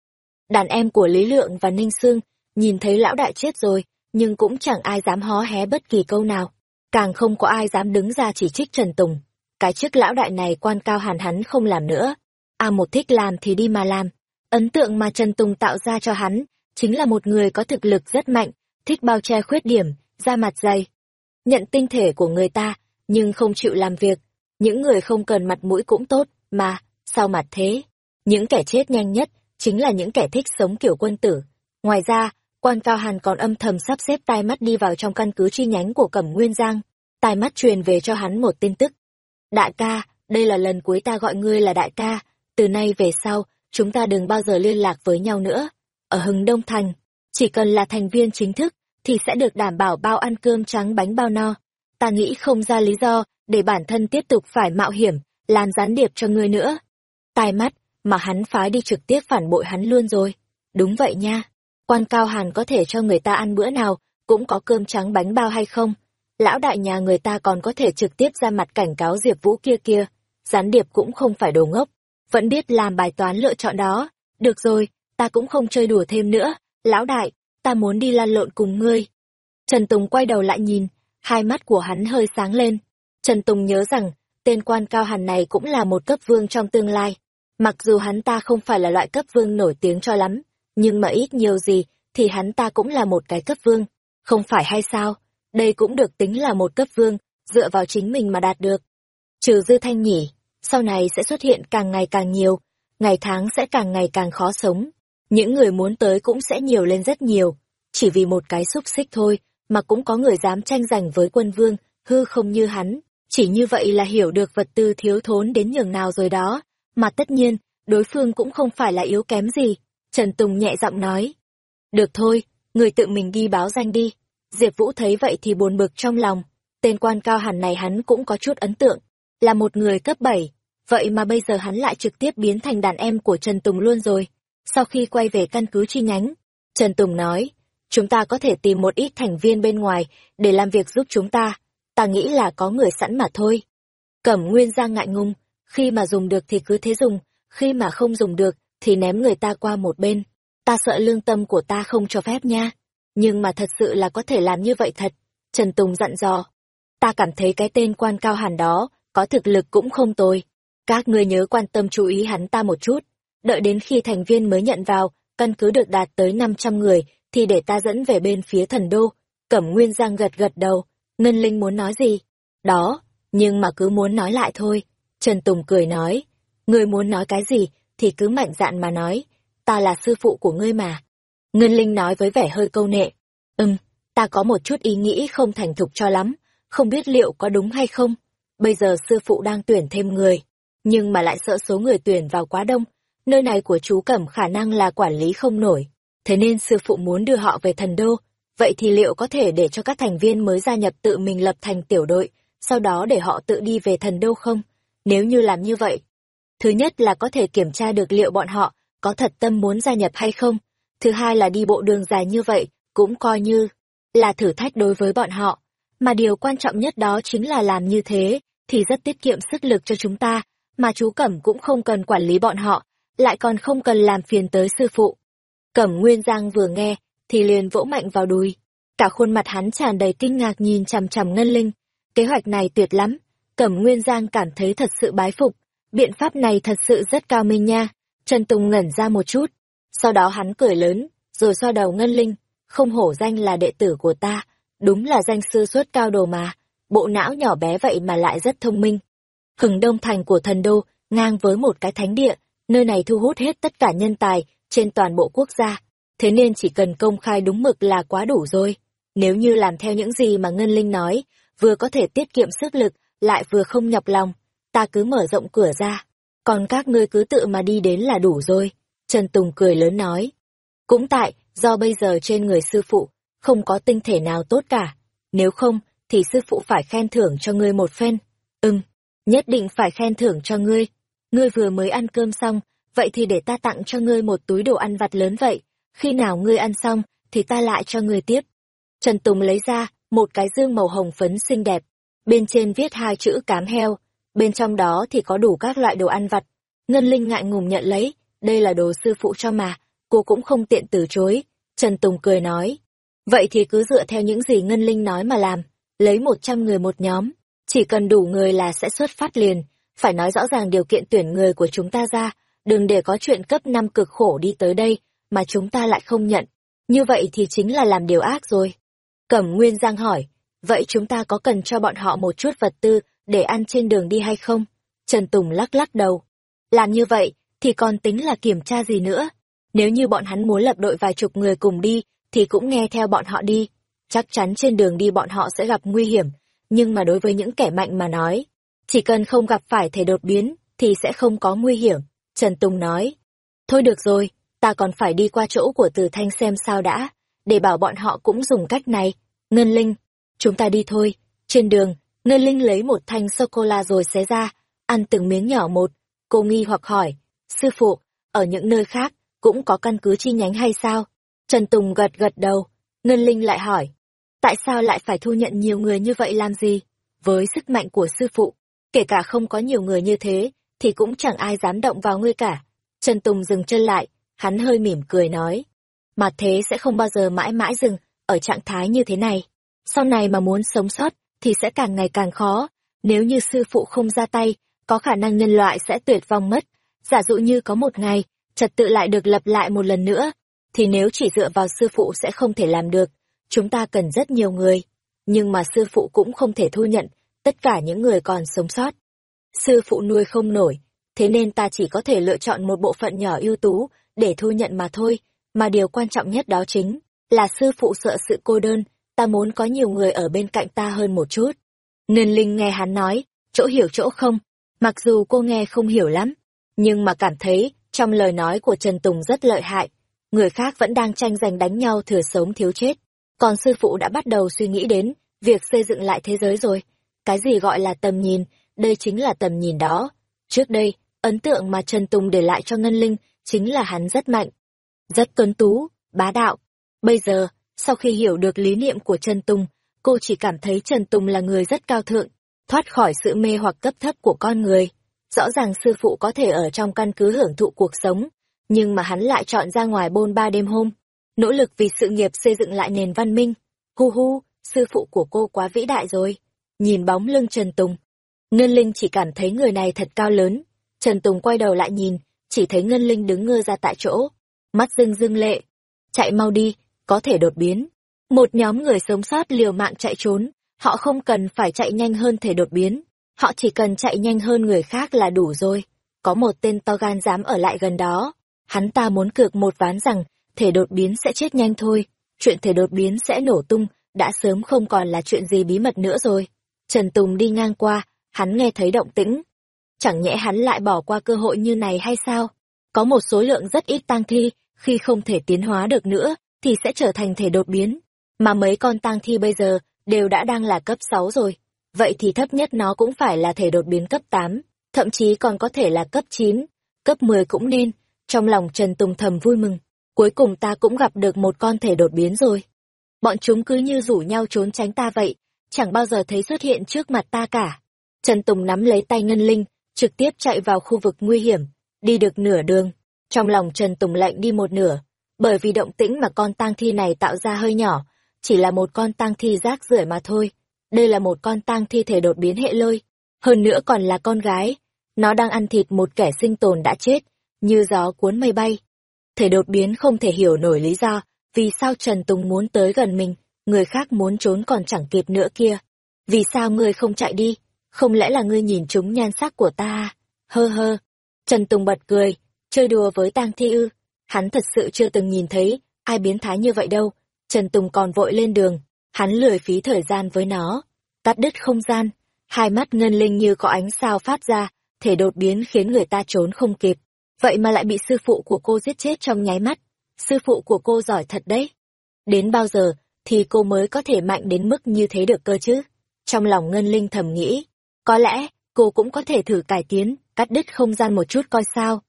Đàn em của Lý Lượng và Ninh Sương nhìn thấy lão đại chết rồi, nhưng cũng chẳng ai dám hó hé bất kỳ câu nào. Càng không có ai dám đứng ra chỉ trích Trần Tùng. Cái chức lão đại này quan cao hàn hắn không làm nữa. À một thích làm thì đi mà làm. Ấn tượng mà Trần Tùng tạo ra cho hắn, chính là một người có thực lực rất mạnh, thích bao che khuyết điểm, da mặt dày. Nhận tinh thể của người ta, nhưng không chịu làm việc. Những người không cần mặt mũi cũng tốt, mà, sao mặt thế? Những kẻ chết nhanh nhất, chính là những kẻ thích sống kiểu quân tử. Ngoài ra, quan cao hàn còn âm thầm sắp xếp tai mắt đi vào trong căn cứ chi nhánh của Cẩm Nguyên Giang. Tai mắt truyền về cho hắn một tin tức. Đại ca, đây là lần cuối ta gọi ngươi là đại ca, từ nay về sau, chúng ta đừng bao giờ liên lạc với nhau nữa. Ở Hưng Đông Thành, chỉ cần là thành viên chính thức, thì sẽ được đảm bảo bao ăn cơm trắng bánh bao no. Ta nghĩ không ra lý do để bản thân tiếp tục phải mạo hiểm, làm gián điệp cho ngươi nữa. Tai mắt, mà hắn phái đi trực tiếp phản bội hắn luôn rồi. Đúng vậy nha. Quan cao hàn có thể cho người ta ăn bữa nào, cũng có cơm trắng bánh bao hay không? Lão đại nhà người ta còn có thể trực tiếp ra mặt cảnh cáo Diệp Vũ kia kia. Gián điệp cũng không phải đồ ngốc. Vẫn biết làm bài toán lựa chọn đó. Được rồi, ta cũng không chơi đùa thêm nữa. Lão đại, ta muốn đi lan lộn cùng ngươi. Trần Tùng quay đầu lại nhìn, hai mắt của hắn hơi sáng lên. Trần Tùng nhớ rằng, tên quan cao hàn này cũng là một cấp vương trong tương lai. Mặc dù hắn ta không phải là loại cấp vương nổi tiếng cho lắm, nhưng mà ít nhiều gì thì hắn ta cũng là một cái cấp vương. Không phải hay sao? Đây cũng được tính là một cấp vương, dựa vào chính mình mà đạt được. Trừ dư thanh nhỉ, sau này sẽ xuất hiện càng ngày càng nhiều, ngày tháng sẽ càng ngày càng khó sống. Những người muốn tới cũng sẽ nhiều lên rất nhiều. Chỉ vì một cái xúc xích thôi, mà cũng có người dám tranh giành với quân vương, hư không như hắn. Chỉ như vậy là hiểu được vật tư thiếu thốn đến nhường nào rồi đó. Mà tất nhiên, đối phương cũng không phải là yếu kém gì. Trần Tùng nhẹ giọng nói. Được thôi, người tự mình đi báo danh đi. Diệp Vũ thấy vậy thì buồn bực trong lòng. Tên quan cao hẳn này hắn cũng có chút ấn tượng. Là một người cấp 7. Vậy mà bây giờ hắn lại trực tiếp biến thành đàn em của Trần Tùng luôn rồi. Sau khi quay về căn cứ chi nhánh, Trần Tùng nói, chúng ta có thể tìm một ít thành viên bên ngoài để làm việc giúp chúng ta. Ta nghĩ là có người sẵn mà thôi. Cẩm Nguyên Giang ngại ngùng, khi mà dùng được thì cứ thế dùng, khi mà không dùng được thì ném người ta qua một bên. Ta sợ lương tâm của ta không cho phép nha. Nhưng mà thật sự là có thể làm như vậy thật. Trần Tùng dặn dò. Ta cảm thấy cái tên quan cao hẳn đó, có thực lực cũng không tồi. Các ngươi nhớ quan tâm chú ý hắn ta một chút. Đợi đến khi thành viên mới nhận vào, căn cứ được đạt tới 500 người, thì để ta dẫn về bên phía thần đô. Cẩm Nguyên Giang gật gật đầu. Ngân Linh muốn nói gì? Đó, nhưng mà cứ muốn nói lại thôi. Trần Tùng cười nói. Ngươi muốn nói cái gì, thì cứ mạnh dạn mà nói. Ta là sư phụ của ngươi mà. Ngân Linh nói với vẻ hơi câu nệ. Ừm, ta có một chút ý nghĩ không thành thục cho lắm, không biết liệu có đúng hay không. Bây giờ sư phụ đang tuyển thêm người, nhưng mà lại sợ số người tuyển vào quá đông. Nơi này của chú Cẩm khả năng là quản lý không nổi. Thế nên sư phụ muốn đưa họ về thần đô. Vậy thì liệu có thể để cho các thành viên mới gia nhập tự mình lập thành tiểu đội, sau đó để họ tự đi về thần đô không? Nếu như làm như vậy, thứ nhất là có thể kiểm tra được liệu bọn họ có thật tâm muốn gia nhập hay không. Thứ hai là đi bộ đường dài như vậy, cũng coi như là thử thách đối với bọn họ. Mà điều quan trọng nhất đó chính là làm như thế, thì rất tiết kiệm sức lực cho chúng ta, mà chú Cẩm cũng không cần quản lý bọn họ, lại còn không cần làm phiền tới sư phụ. Cẩm Nguyên Giang vừa nghe, thì liền vỗ mạnh vào đùi. Cả khuôn mặt hắn tràn đầy kinh ngạc nhìn chằm chằm Ngân Linh. Kế hoạch này tuyệt lắm, Cẩm Nguyên Giang cảm thấy thật sự bái phục. Biện pháp này thật sự rất cao minh nha. Trần Tùng ngẩn ra một chút. Sau đó hắn cười lớn, rồi so đầu Ngân Linh. Không hổ danh là đệ tử của ta, đúng là danh sư suốt cao đồ mà. Bộ não nhỏ bé vậy mà lại rất thông minh. Hừng đông thành của thần đô, ngang với một cái thánh địa, nơi này thu hút hết tất cả nhân tài trên toàn bộ quốc gia. Thế nên chỉ cần công khai đúng mực là quá đủ rồi. Nếu như làm theo những gì mà Ngân Linh nói, vừa có thể tiết kiệm sức lực, lại vừa không nhọc lòng, ta cứ mở rộng cửa ra, còn các ngươi cứ tự mà đi đến là đủ rồi. Trần Tùng cười lớn nói. Cũng tại, do bây giờ trên người sư phụ, không có tinh thể nào tốt cả. Nếu không, thì sư phụ phải khen thưởng cho ngươi một phen. Ừm, nhất định phải khen thưởng cho ngươi. Ngươi vừa mới ăn cơm xong, vậy thì để ta tặng cho ngươi một túi đồ ăn vặt lớn vậy. Khi nào ngươi ăn xong, thì ta lại cho ngươi tiếp. Trần Tùng lấy ra một cái dương màu hồng phấn xinh đẹp. Bên trên viết hai chữ cám heo, bên trong đó thì có đủ các loại đồ ăn vặt. Ngân Linh ngại ngùng nhận lấy, đây là đồ sư phụ cho mà, cô cũng không tiện từ chối. Trần Tùng cười nói, vậy thì cứ dựa theo những gì Ngân Linh nói mà làm, lấy một trăm người một nhóm, chỉ cần đủ người là sẽ xuất phát liền, phải nói rõ ràng điều kiện tuyển người của chúng ta ra, đừng để có chuyện cấp năm cực khổ đi tới đây, mà chúng ta lại không nhận. Như vậy thì chính là làm điều ác rồi. Cẩm Nguyên Giang hỏi, vậy chúng ta có cần cho bọn họ một chút vật tư để ăn trên đường đi hay không? Trần Tùng lắc lắc đầu. Làm như vậy, thì còn tính là kiểm tra gì nữa? Nếu như bọn hắn muốn lập đội vài chục người cùng đi, thì cũng nghe theo bọn họ đi. Chắc chắn trên đường đi bọn họ sẽ gặp nguy hiểm, nhưng mà đối với những kẻ mạnh mà nói, chỉ cần không gặp phải thể đột biến, thì sẽ không có nguy hiểm. Trần Tùng nói, thôi được rồi, ta còn phải đi qua chỗ của Từ Thanh xem sao đã, để bảo bọn họ cũng dùng cách này. Ngân Linh, chúng ta đi thôi. Trên đường, Ngân Linh lấy một thanh sô-cô-la rồi xé ra, ăn từng miếng nhỏ một. Cô nghi hoặc hỏi, sư phụ, ở những nơi khác, cũng có căn cứ chi nhánh hay sao? Trần Tùng gật gật đầu, Ngân Linh lại hỏi, tại sao lại phải thu nhận nhiều người như vậy làm gì? Với sức mạnh của sư phụ, kể cả không có nhiều người như thế, thì cũng chẳng ai dám động vào ngươi cả. Trần Tùng dừng chân lại, hắn hơi mỉm cười nói, mà thế sẽ không bao giờ mãi mãi dừng ở trạng thái như thế này. Sau này mà muốn sống sót thì sẽ càng ngày càng khó, nếu như sư phụ không ra tay, có khả năng nhân loại sẽ tuyệt vong mất. Giả dụ như có một ngày, trật tự lại được lập lại một lần nữa, thì nếu chỉ dựa vào sư phụ sẽ không thể làm được, chúng ta cần rất nhiều người. Nhưng mà sư phụ cũng không thể thu nhận tất cả những người còn sống sót. Sư phụ nuôi không nổi, thế nên ta chỉ có thể lựa chọn một bộ phận nhỏ ưu tú để thu nhận mà thôi, mà điều quan trọng nhất đó chính là sư phụ sợ sự cô đơn, ta muốn có nhiều người ở bên cạnh ta hơn một chút. Ngân Linh nghe hắn nói, chỗ hiểu chỗ không, mặc dù cô nghe không hiểu lắm, nhưng mà cảm thấy trong lời nói của Trần Tùng rất lợi hại, người khác vẫn đang tranh giành đánh nhau thừa sống thiếu chết. còn sư phụ đã bắt đầu suy nghĩ đến việc xây dựng lại thế giới rồi. Cái gì gọi là tầm nhìn, đây chính là tầm nhìn đó. Trước đây, ấn tượng mà Trần Tùng để lại cho Ngân Linh chính là hắn rất mạnh, rất tuấn tú, bá đạo. Bây giờ, sau khi hiểu được lý niệm của Trần Tùng, cô chỉ cảm thấy Trần Tùng là người rất cao thượng, thoát khỏi sự mê hoặc cấp thấp của con người. Rõ ràng sư phụ có thể ở trong căn cứ hưởng thụ cuộc sống, nhưng mà hắn lại chọn ra ngoài bôn ba đêm hôm, nỗ lực vì sự nghiệp xây dựng lại nền văn minh. Hu hu, sư phụ của cô quá vĩ đại rồi. Nhìn bóng lưng Trần Tùng, Ngân Linh chỉ cảm thấy người này thật cao lớn. Trần Tùng quay đầu lại nhìn, chỉ thấy Ngân Linh đứng ngơ ra tại chỗ, mắt dưng dưng lệ. Chạy mau đi, có thể đột biến. Một nhóm người sống sót liều mạng chạy trốn, họ không cần phải chạy nhanh hơn thể đột biến, họ chỉ cần chạy nhanh hơn người khác là đủ rồi. Có một tên to gan dám ở lại gần đó, hắn ta muốn cược một ván rằng thể đột biến sẽ chết nhanh thôi, chuyện thể đột biến sẽ nổ tung, đã sớm không còn là chuyện gì bí mật nữa rồi. Trần Tùng đi ngang qua, hắn nghe thấy động tĩnh. Chẳng nhẽ hắn lại bỏ qua cơ hội như này hay sao? Có một số lượng rất ít tang thi, khi không thể tiến hóa được nữa, thì sẽ trở thành thể đột biến. Mà mấy con tang thi bây giờ đều đã đang là cấp 6 rồi. Vậy thì thấp nhất nó cũng phải là thể đột biến cấp 8, thậm chí còn có thể là cấp 9, cấp 10 cũng nên. Trong lòng Trần Tùng thầm vui mừng, cuối cùng ta cũng gặp được một con thể đột biến rồi. Bọn chúng cứ như rủ nhau trốn tránh ta vậy, chẳng bao giờ thấy xuất hiện trước mặt ta cả. Trần Tùng nắm lấy tay Ngân Linh, trực tiếp chạy vào khu vực nguy hiểm, đi được nửa đường. Trong lòng Trần Tùng lạnh đi một nửa, bởi vì động tĩnh mà con tang thi này tạo ra hơi nhỏ, chỉ là một con tang thi rác rưởi mà thôi. Đây là một con tang thi thể đột biến hệ lôi, hơn nữa còn là con gái. Nó đang ăn thịt một kẻ sinh tồn đã chết, như gió cuốn mây bay. Thể đột biến không thể hiểu nổi lý do, vì sao Trần Tùng muốn tới gần mình, người khác muốn trốn còn chẳng kịp nữa kia. Vì sao ngươi không chạy đi? Không lẽ là ngươi nhìn chúng nhan sắc của ta? Hơ hơ. Trần Tùng bật cười, chơi đùa với tang thi ư. Hắn thật sự chưa từng nhìn thấy ai biến thái như vậy đâu. Trần Tùng còn vội lên đường, hắn lười phí thời gian với nó. Tắt đứt không gian, hai mắt ngân linh như có ánh sao phát ra, thể đột biến khiến người ta trốn không kịp. Vậy mà lại bị sư phụ của cô giết chết trong nháy mắt. Sư phụ của cô giỏi thật đấy. Đến bao giờ thì cô mới có thể mạnh đến mức như thế được cơ chứ? Trong lòng Ngân Linh thầm nghĩ, có lẽ cô cũng có thể thử cải tiến, cắt đứt không gian một chút coi sao.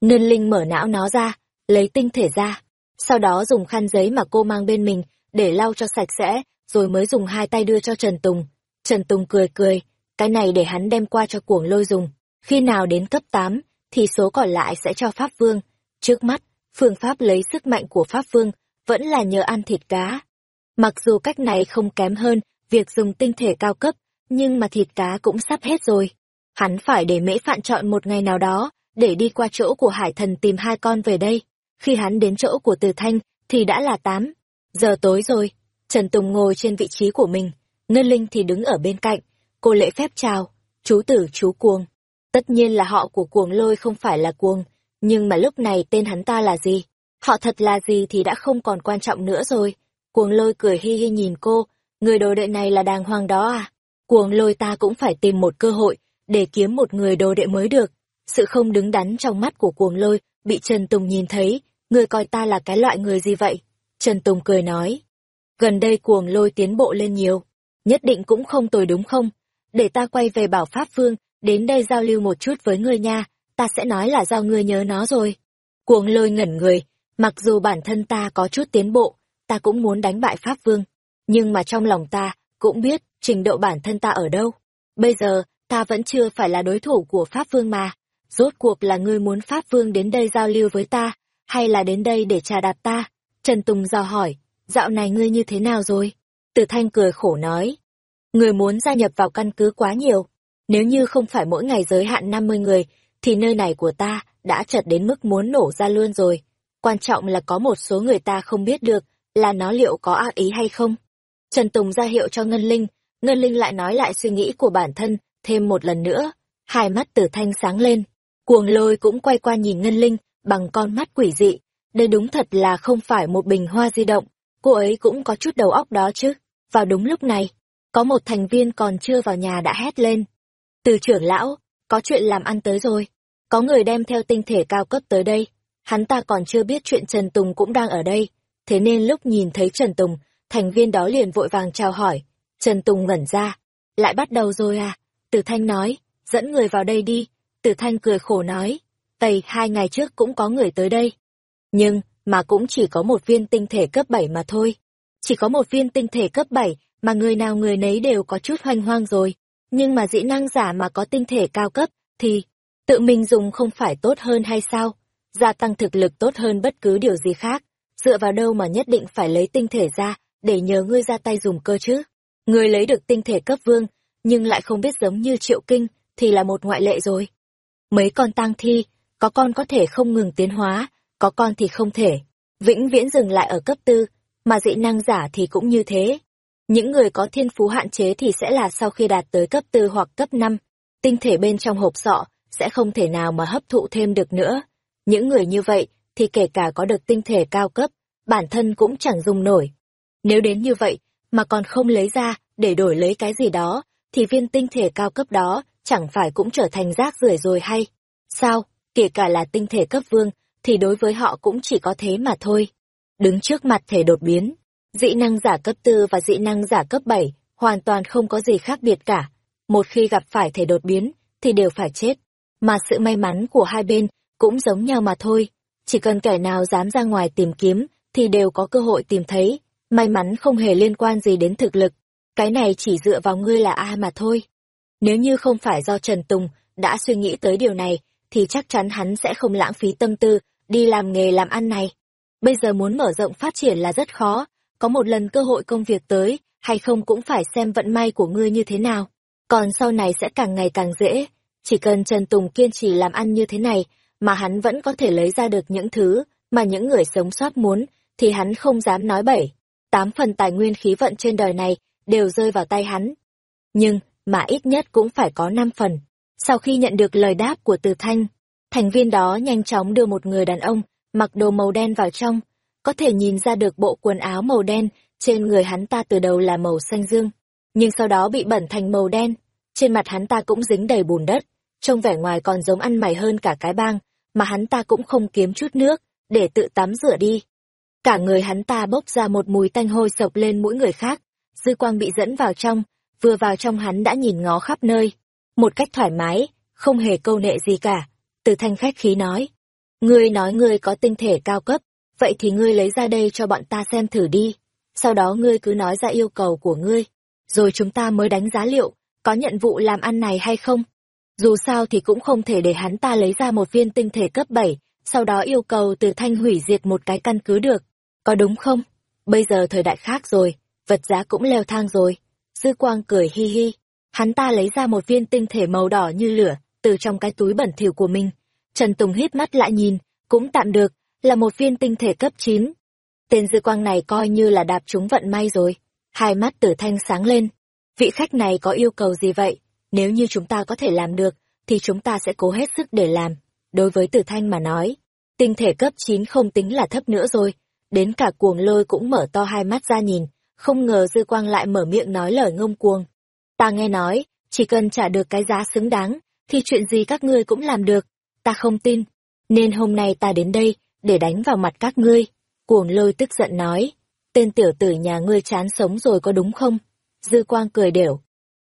Ngân Linh mở não nó ra, lấy tinh thể ra, sau đó dùng khăn giấy mà cô mang bên mình để lau cho sạch sẽ, rồi mới dùng hai tay đưa cho Trần Tùng. Trần Tùng cười cười, cái này để hắn đem qua cho cuồng lôi dùng. Khi nào đến cấp 8, thì số còn lại sẽ cho Pháp Vương. Trước mắt, phương pháp lấy sức mạnh của Pháp Vương vẫn là nhờ ăn thịt cá. Mặc dù cách này không kém hơn việc dùng tinh thể cao cấp, nhưng mà thịt cá cũng sắp hết rồi. Hắn phải để mễ phạn chọn một ngày nào đó, để đi qua chỗ của hải thần tìm hai con về đây. Khi hắn đến chỗ của Từ Thanh, thì đã là 8 giờ tối rồi. Trần Tùng ngồi trên vị trí của mình, Ngân Linh thì đứng ở bên cạnh. Cô lễ phép chào, chú tử chú cuồng. Tất nhiên là họ của cuồng lôi không phải là cuồng, nhưng mà lúc này tên hắn ta là gì? Họ thật là gì thì đã không còn quan trọng nữa rồi. Cuồng lôi cười hi hi nhìn cô, người đồ đệ này là đàng hoàng đó à? Cuồng lôi ta cũng phải tìm một cơ hội, để kiếm một người đồ đệ mới được. Sự không đứng đắn trong mắt của cuồng lôi, bị Trần Tùng nhìn thấy, người coi ta là cái loại người gì vậy? Trần Tùng cười nói. Gần đây cuồng lôi tiến bộ lên nhiều, nhất định cũng không tồi đúng không? Để ta quay về bảo Pháp Phương, đến đây giao lưu một chút với ngươi nha, ta sẽ nói là do ngươi nhớ nó rồi. Cuồng lôi ngẩn người, mặc dù bản thân ta có chút tiến bộ, ta cũng muốn đánh bại Pháp Vương, nhưng mà trong lòng ta cũng biết trình độ bản thân ta ở đâu. Bây giờ, ta vẫn chưa phải là đối thủ của Pháp Vương mà. Rốt cuộc là ngươi muốn Pháp Vương đến đây giao lưu với ta, hay là đến đây để trà đạp ta? Trần Tùng dò hỏi, dạo này ngươi như thế nào rồi? Từ Thanh cười khổ nói, người muốn gia nhập vào căn cứ quá nhiều. Nếu như không phải mỗi ngày giới hạn 50 người, thì nơi này của ta đã chật đến mức muốn nổ ra luôn rồi. Quan trọng là có một số người ta không biết được là nó liệu có ác ý hay không. Trần Tùng ra hiệu cho Ngân Linh, Ngân Linh lại nói lại suy nghĩ của bản thân, thêm một lần nữa, hai mắt tử thanh sáng lên. Cuồng lôi cũng quay qua nhìn Ngân Linh, bằng con mắt quỷ dị. Đây đúng thật là không phải một bình hoa di động, cô ấy cũng có chút đầu óc đó chứ. Vào đúng lúc này, có một thành viên còn chưa vào nhà đã hét lên. Từ trưởng lão, có chuyện làm ăn tới rồi. Có người đem theo tinh thể cao cấp tới đây. Hắn ta còn chưa biết chuyện Trần Tùng cũng đang ở đây. Thế nên lúc nhìn thấy Trần Tùng, thành viên đó liền vội vàng chào hỏi. Trần Tùng ngẩn ra. Lại bắt đầu rồi à? Tử Thanh nói, dẫn người vào đây đi. Tử Thanh cười khổ nói, Tây hai ngày trước cũng có người tới đây. Nhưng, mà cũng chỉ có một viên tinh thể cấp 7 mà thôi. Chỉ có một viên tinh thể cấp 7 mà người nào người nấy đều có chút hoanh hoang rồi. Nhưng mà dĩ năng giả mà có tinh thể cao cấp, thì tự mình dùng không phải tốt hơn hay sao? Gia tăng thực lực tốt hơn bất cứ điều gì khác. Dựa vào đâu mà nhất định phải lấy tinh thể ra, để nhờ ngươi ra tay dùng cơ chứ? Ngươi lấy được tinh thể cấp vương, nhưng lại không biết giống như triệu kinh, thì là một ngoại lệ rồi. Mấy con tang thi, có con có thể không ngừng tiến hóa, có con thì không thể. Vĩnh viễn dừng lại ở cấp tư, mà dị năng giả thì cũng như thế. Những người có thiên phú hạn chế thì sẽ là sau khi đạt tới cấp tư hoặc cấp năm tinh thể bên trong hộp sọ sẽ không thể nào mà hấp thụ thêm được nữa. Những người như vậy thì kể cả có được tinh thể cao cấp, bản thân cũng chẳng dùng nổi. Nếu đến như vậy mà còn không lấy ra để đổi lấy cái gì đó, thì viên tinh thể cao cấp đó chẳng phải cũng trở thành rác rưởi rồi hay? Sao, kể cả là tinh thể cấp vương, thì đối với họ cũng chỉ có thế mà thôi. Đứng trước mặt thể đột biến, dị năng giả cấp tư và dị năng giả cấp 7 hoàn toàn không có gì khác biệt cả. Một khi gặp phải thể đột biến, thì đều phải chết. Mà sự may mắn của hai bên cũng giống nhau mà thôi. Chỉ cần kẻ nào dám ra ngoài tìm kiếm, thì đều có cơ hội tìm thấy. May mắn không hề liên quan gì đến thực lực. Cái này chỉ dựa vào ngươi là ai mà thôi. Nếu như không phải do Trần Tùng đã suy nghĩ tới điều này, thì chắc chắn hắn sẽ không lãng phí tâm tư đi làm nghề làm ăn này. Bây giờ muốn mở rộng phát triển là rất khó, có một lần cơ hội công việc tới, hay không cũng phải xem vận may của ngươi như thế nào. Còn sau này sẽ càng ngày càng dễ, chỉ cần Trần Tùng kiên trì làm ăn như thế này, mà hắn vẫn có thể lấy ra được những thứ mà những người sống sót muốn, thì hắn không dám nói bậy. Tám phần tài nguyên khí vận trên đời này đều rơi vào tay hắn. Nhưng, mà ít nhất cũng phải có năm phần. Sau khi nhận được lời đáp của Từ Thanh, thành viên đó nhanh chóng đưa một người đàn ông mặc đồ màu đen vào trong, có thể nhìn ra được bộ quần áo màu đen trên người hắn ta từ đầu là màu xanh dương, nhưng sau đó bị bẩn thành màu đen, trên mặt hắn ta cũng dính đầy bùn đất, trông vẻ ngoài còn giống ăn mày hơn cả cái bang, mà hắn ta cũng không kiếm chút nước để tự tắm rửa đi. Cả người hắn ta bốc ra một mùi tanh hôi sộc lên mũi người khác, dư quang bị dẫn vào trong, vừa vào trong hắn đã nhìn ngó khắp nơi, một cách thoải mái, không hề câu nệ gì cả. Từ thanh khách khí nói, ngươi nói ngươi có tinh thể cao cấp, vậy thì ngươi lấy ra đây cho bọn ta xem thử đi. Sau đó ngươi cứ nói ra yêu cầu của ngươi, rồi chúng ta mới đánh giá liệu, có nhận vụ làm ăn này hay không. Dù sao thì cũng không thể để hắn ta lấy ra một viên tinh thể cấp 7, sau đó yêu cầu từ thanh hủy diệt một cái căn cứ được. Có đúng không? Bây giờ thời đại khác rồi, vật giá cũng leo thang rồi. Dư quang cười hi hi. Hắn ta lấy ra một viên tinh thể màu đỏ như lửa, từ trong cái túi bẩn thỉu của mình. Trần Tùng hít mắt lại nhìn, cũng tạm được, là một viên tinh thể cấp 9. Tên dư quang này coi như là đạp trúng vận may rồi. Hai mắt tử thanh sáng lên. Vị khách này có yêu cầu gì vậy? Nếu như chúng ta có thể làm được, thì chúng ta sẽ cố hết sức để làm. Đối với tử thanh mà nói, tinh thể cấp 9 không tính là thấp nữa rồi. Đến cả cuồng lôi cũng mở to hai mắt ra nhìn, không ngờ dư quang lại mở miệng nói lời ngông cuồng. Ta nghe nói, chỉ cần trả được cái giá xứng đáng, thì chuyện gì các ngươi cũng làm được. Ta không tin, nên hôm nay ta đến đây, để đánh vào mặt các ngươi. Cuồng lôi tức giận nói, tên tiểu tử nhà ngươi chán sống rồi có đúng không? Dư quang cười đều.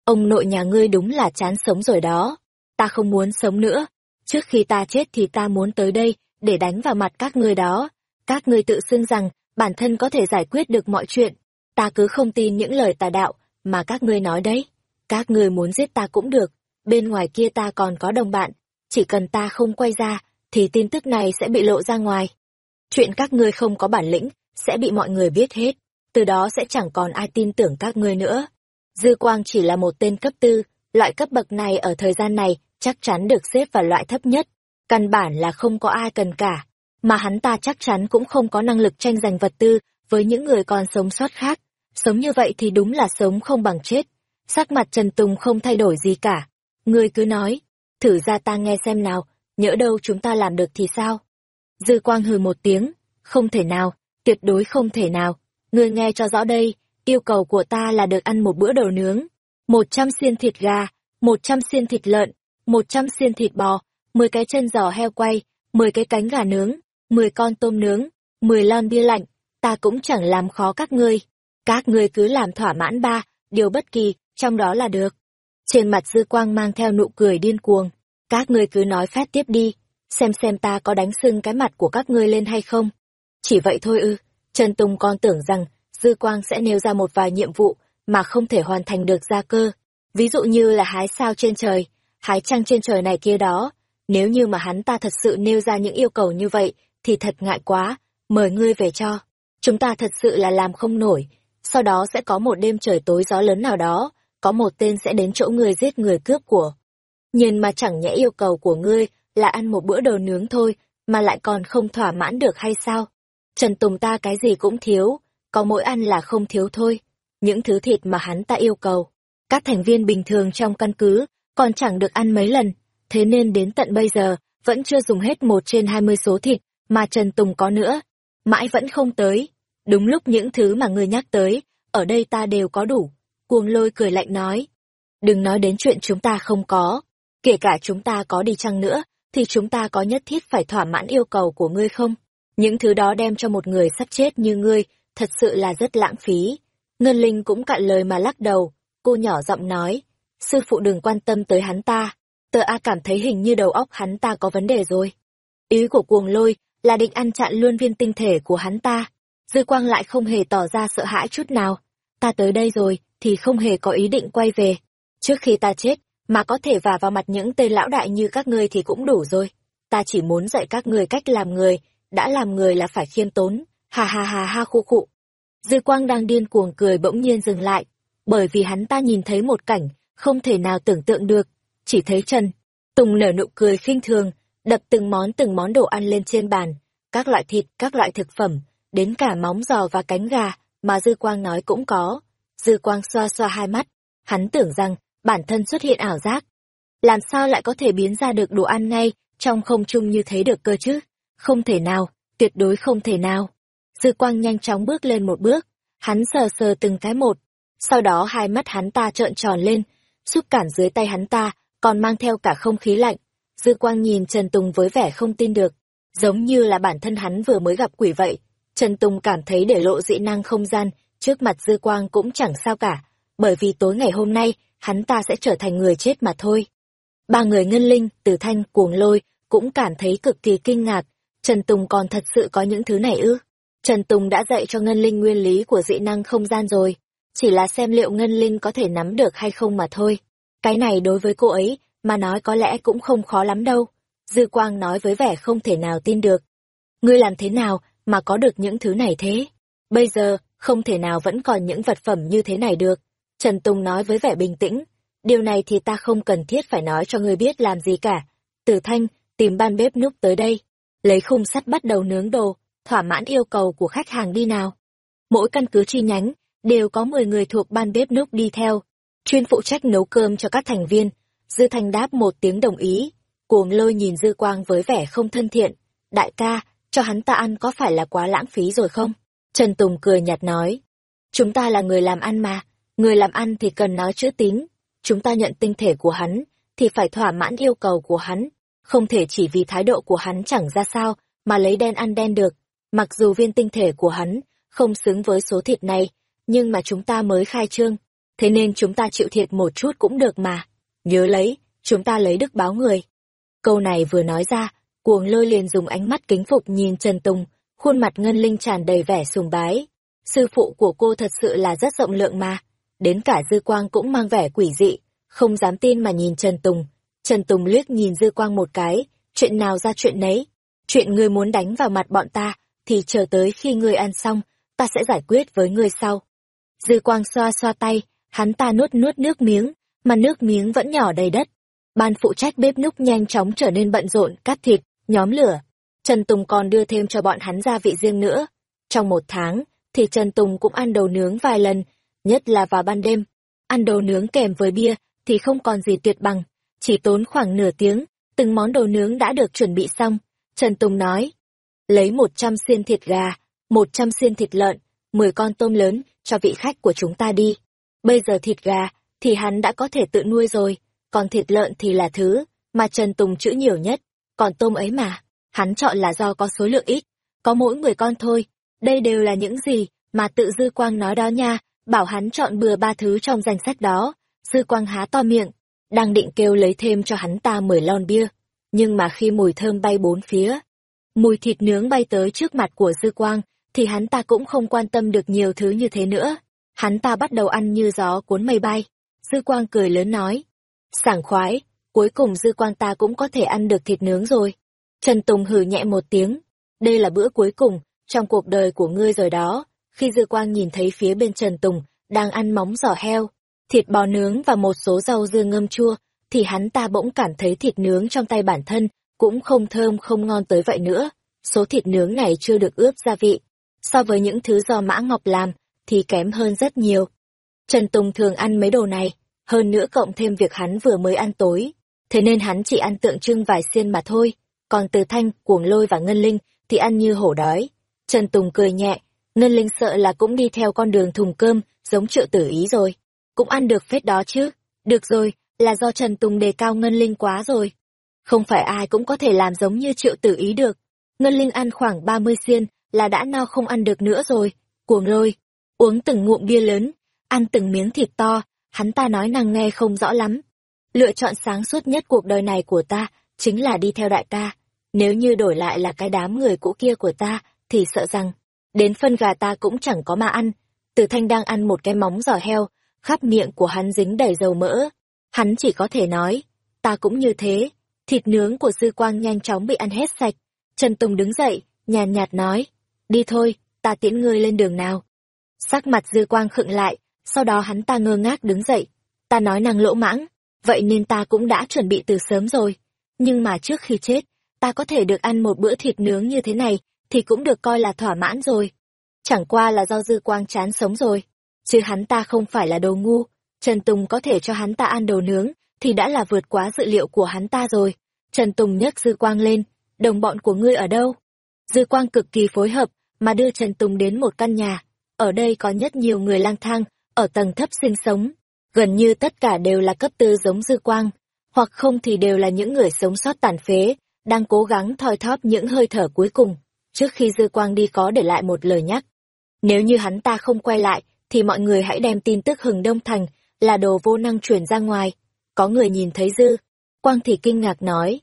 Ông nội nhà ngươi đúng là chán sống rồi đó. Ta không muốn sống nữa. Trước khi ta chết thì ta muốn tới đây, để đánh vào mặt các ngươi đó. Các ngươi tự xưng rằng, bản thân có thể giải quyết được mọi chuyện. Ta cứ không tin những lời tà đạo, mà các ngươi nói đấy. Các ngươi muốn giết ta cũng được, bên ngoài kia ta còn có đồng bạn, chỉ cần ta không quay ra, thì tin tức này sẽ bị lộ ra ngoài. Chuyện các ngươi không có bản lĩnh, sẽ bị mọi người biết hết, từ đó sẽ chẳng còn ai tin tưởng các ngươi nữa. Dư Quang chỉ là một tên cấp tư, loại cấp bậc này ở thời gian này chắc chắn được xếp vào loại thấp nhất, căn bản là không có ai cần cả, mà hắn ta chắc chắn cũng không có năng lực tranh giành vật tư với những người còn sống sót khác. Sống như vậy thì đúng là sống không bằng chết. Sắc mặt Trần Tùng không thay đổi gì cả. Ngươi cứ nói, thử ra ta nghe xem nào, nhỡ đâu chúng ta làm được thì sao? Dư quang hừ một tiếng, không thể nào, tuyệt đối không thể nào. Ngươi nghe cho rõ đây, yêu cầu của ta là được ăn một bữa đồ nướng, một trăm xiên thịt gà, một trăm xiên thịt lợn, một trăm xiên thịt bò, mười cái chân giò heo quay, mười cái cánh gà nướng, mười con tôm nướng, mười lon bia lạnh, ta cũng chẳng làm khó các ngươi. Các ngươi cứ làm thỏa mãn ba, điều bất kỳ, trong đó là được. Trên mặt dư quang mang theo nụ cười điên cuồng. Các ngươi cứ nói phét tiếp đi, xem xem ta có đánh sưng cái mặt của các ngươi lên hay không. Chỉ vậy thôi ư, Trần Tùng còn tưởng rằng dư quang sẽ nêu ra một vài nhiệm vụ mà không thể hoàn thành được ra cơ. Ví dụ như là hái sao trên trời, hái trăng trên trời này kia đó. Nếu như mà hắn ta thật sự nêu ra những yêu cầu như vậy, thì thật ngại quá, mời ngươi về cho. Chúng ta thật sự là làm không nổi, sau đó sẽ có một đêm trời tối gió lớn nào đó, có một tên sẽ đến chỗ ngươi giết người cướp của. Nhìn mà chẳng nhẽ yêu cầu của ngươi là ăn một bữa đồ nướng thôi, mà lại còn không thỏa mãn được hay sao? Trần Tùng ta cái gì cũng thiếu, có mỗi ăn là không thiếu thôi. Những thứ thịt mà hắn ta yêu cầu, các thành viên bình thường trong căn cứ còn chẳng được ăn mấy lần, thế nên đến tận bây giờ vẫn chưa dùng hết một trên hai mươi số thịt mà Trần Tùng có nữa. Mãi vẫn không tới. Đúng lúc những thứ mà người nhắc tới, ở đây ta đều có đủ. Cuồng lôi cười lạnh nói. Đừng nói đến chuyện chúng ta không có. Kể cả chúng ta có đi chăng nữa, thì chúng ta có nhất thiết phải thỏa mãn yêu cầu của ngươi không? Những thứ đó đem cho một người sắp chết như ngươi, thật sự là rất lãng phí. Ngân Linh cũng cạn lời mà lắc đầu, cô nhỏ giọng nói, sư phụ đừng quan tâm tới hắn ta, tờ A cảm thấy hình như đầu óc hắn ta có vấn đề rồi. Ý của cuồng lôi là định ăn chặn luôn viên tinh thể của hắn ta. Dư quang lại không hề tỏ ra sợ hãi chút nào. Ta tới đây rồi, thì không hề có ý định quay về. Trước khi ta chết, mà có thể vả vào mặt những tên lão đại như các ngươi thì cũng đủ rồi. Ta chỉ muốn dạy các ngươi cách làm người, đã làm người là phải khiêm tốn. Hà hà hà ha khu khụ. Dư quang đang điên cuồng cười bỗng nhiên dừng lại, bởi vì hắn ta nhìn thấy một cảnh, không thể nào tưởng tượng được. Chỉ thấy Trần, Tùng nở nụ cười khinh thường, đập từng món từng món đồ ăn lên trên bàn, các loại thịt, các loại thực phẩm, đến cả móng giò và cánh gà, mà Dư Quang nói cũng có. Dư Quang xoa xoa hai mắt, hắn tưởng rằng bản thân xuất hiện ảo giác. Làm sao lại có thể biến ra được đồ ăn ngay trong không trung như thế được cơ chứ? Không thể nào, tuyệt đối không thể nào. Dư Quang nhanh chóng bước lên một bước, hắn sờ sờ từng cái một, sau đó hai mắt hắn ta trợn tròn lên, xúc cản dưới tay hắn ta, còn mang theo cả không khí lạnh. Dư Quang nhìn Trần Tùng với vẻ không tin được, giống như là bản thân hắn vừa mới gặp quỷ vậy. Trần Tùng cảm thấy để lộ dị năng không gian, trước mặt Dư Quang cũng chẳng sao cả, bởi vì tối ngày hôm nay, hắn ta sẽ trở thành người chết mà thôi. Ba người ngân linh, tử thanh, cuồng lôi, cũng cảm thấy cực kỳ kinh ngạc, Trần Tùng còn thật sự có những thứ này ư. Trần Tùng đã dạy cho ngân linh nguyên lý của dị năng không gian rồi, chỉ là xem liệu ngân linh có thể nắm được hay không mà thôi. Cái này đối với cô ấy, mà nói có lẽ cũng không khó lắm đâu. Dư Quang nói với vẻ không thể nào tin được. Ngươi làm thế nào mà có được những thứ này thế? Bây giờ, không thể nào vẫn còn những vật phẩm như thế này được. Trần Tùng nói với vẻ bình tĩnh. Điều này thì ta không cần thiết phải nói cho ngươi biết làm gì cả. Tử Thanh, tìm ban bếp núc tới đây. Lấy khung sắt bắt đầu nướng đồ, thỏa mãn yêu cầu của khách hàng đi nào. Mỗi căn cứ chi nhánh, đều có 10 người thuộc ban bếp núc đi theo, chuyên phụ trách nấu cơm cho các thành viên. Dư Thành đáp một tiếng đồng ý, cuồng lôi nhìn Dư Quang với vẻ không thân thiện. Đại ca, cho hắn ta ăn có phải là quá lãng phí rồi không? Trần Tùng cười nhạt nói. Chúng ta là người làm ăn mà, người làm ăn thì cần nói chữ tín. Chúng ta nhận tinh thể của hắn, thì phải thỏa mãn yêu cầu của hắn. Không thể chỉ vì thái độ của hắn chẳng ra sao, mà lấy đen ăn đen được. Mặc dù viên tinh thể của hắn không xứng với số thịt này, nhưng mà chúng ta mới khai trương, thế nên chúng ta chịu thiệt một chút cũng được mà. Nhớ lấy, chúng ta lấy đức báo người. Câu này vừa nói ra, cuồng lôi liền dùng ánh mắt kính phục nhìn Trần Tùng, khuôn mặt ngân linh tràn đầy vẻ sùng bái. Sư phụ của cô thật sự là rất rộng lượng mà. Đến cả Dư Quang cũng mang vẻ quỷ dị, không dám tin mà nhìn Trần Tùng. Trần Tùng liếc nhìn Dư Quang một cái, chuyện nào ra chuyện nấy. Chuyện ngươi muốn đánh vào mặt bọn ta, thì chờ tới khi ngươi ăn xong, ta sẽ giải quyết với ngươi sau. Dư quang xoa xoa tay, hắn ta nuốt nuốt nước miếng, mà nước miếng vẫn nhỏ đầy đất. Ban phụ trách bếp núc nhanh chóng trở nên bận rộn, cắt thịt, nhóm lửa. Trần Tùng còn đưa thêm cho bọn hắn gia vị riêng nữa. Trong một tháng, thì Trần Tùng cũng ăn đồ nướng vài lần, nhất là vào ban đêm. Ăn đồ nướng kèm với bia, thì không còn gì tuyệt bằng. Chỉ tốn khoảng nửa tiếng, từng món đồ nướng đã được chuẩn bị xong. Trần Tùng nói, lấy 100 xiên thịt gà, 100 xiên thịt lợn, 10 con tôm lớn, cho vị khách của chúng ta đi. Bây giờ thịt gà, thì hắn đã có thể tự nuôi rồi, còn thịt lợn thì là thứ mà Trần Tùng chữ nhiều nhất, còn tôm ấy mà, hắn chọn là do có số lượng ít, có mỗi 10 con thôi. Đây đều là những gì mà tự Dư Quang nói đó nha, bảo hắn chọn bừa ba thứ trong danh sách đó. Dư Quang há to miệng, đang định kêu lấy thêm cho hắn ta mười lon bia. Nhưng mà khi mùi thơm bay bốn phía, mùi thịt nướng bay tới trước mặt của Dư Quang, thì hắn ta cũng không quan tâm được nhiều thứ như thế nữa. Hắn ta bắt đầu ăn như gió cuốn mây bay. Dư Quang cười lớn nói. Sảng khoái, cuối cùng Dư Quang ta cũng có thể ăn được thịt nướng rồi. Trần Tùng hử nhẹ một tiếng. Đây là bữa cuối cùng, trong cuộc đời của ngươi rồi đó. Khi Dư Quang nhìn thấy phía bên Trần Tùng, đang ăn móng giò heo, thịt bò nướng và một số rau dưa ngâm chua, thì hắn ta bỗng cảm thấy thịt nướng trong tay bản thân cũng không thơm không ngon tới vậy nữa. Số thịt nướng này chưa được ướp gia vị. So với những thứ do Mã Ngọc làm, thì kém hơn rất nhiều. Trần Tùng thường ăn mấy đồ này, hơn nữa cộng thêm việc hắn vừa mới ăn tối, thế nên hắn chỉ ăn tượng trưng vài xiên mà thôi, còn từ thanh, cuồng lôi và ngân linh thì ăn như hổ đói. Trần Tùng cười nhẹ, ngân linh sợ là cũng đi theo con đường thùng cơm, giống triệu tử ý rồi. Cũng ăn được phết đó chứ. Được rồi, là do Trần Tùng đề cao ngân linh quá rồi. Không phải ai cũng có thể làm giống như triệu tử ý được. Ngân linh ăn khoảng 30 xiên là đã no không ăn được nữa rồi. Cuồng lôi, uống từng ngụm bia lớn, ăn từng miếng thịt to, hắn ta nói năng nghe không rõ lắm. Lựa chọn sáng suốt nhất cuộc đời này của ta, chính là đi theo đại ca. Nếu như đổi lại là cái đám người cũ kia của ta, thì sợ rằng, đến phân gà ta cũng chẳng có mà ăn. Từ thanh đang ăn một cái móng giò heo, khắp miệng của hắn dính đầy dầu mỡ. Hắn chỉ có thể nói, ta cũng như thế. Thịt nướng của dư quang nhanh chóng bị ăn hết sạch. Trần Tùng đứng dậy, nhàn nhạt nói, đi thôi, ta tiễn ngươi lên đường nào. Sắc mặt dư quang khựng lại, sau đó hắn ta ngơ ngác đứng dậy. Ta nói năng lỗ mãng, vậy nên ta cũng đã chuẩn bị từ sớm rồi. Nhưng mà trước khi chết, ta có thể được ăn một bữa thịt nướng như thế này, thì cũng được coi là thỏa mãn rồi. Chẳng qua là do dư quang chán sống rồi. Chứ hắn ta không phải là đồ ngu. Trần Tùng có thể cho hắn ta ăn đồ nướng, thì đã là vượt quá dự liệu của hắn ta rồi. Trần Tùng nhấc dư quang lên, đồng bọn của ngươi ở đâu? Dư quang cực kỳ phối hợp, mà đưa Trần Tùng đến một căn nhà. Ở đây có nhất nhiều người lang thang, ở tầng thấp sinh sống. Gần như tất cả đều là cấp tư giống dư quang, hoặc không thì đều là những người sống sót tàn phế, đang cố gắng thoi thóp những hơi thở cuối cùng. Trước khi dư quang đi có để lại một lời nhắc. Nếu như hắn ta không quay lại, thì mọi người hãy đem tin tức hừng đông thành là đồ vô năng chuyển ra ngoài. Có người nhìn thấy dư. Quang thì kinh ngạc nói.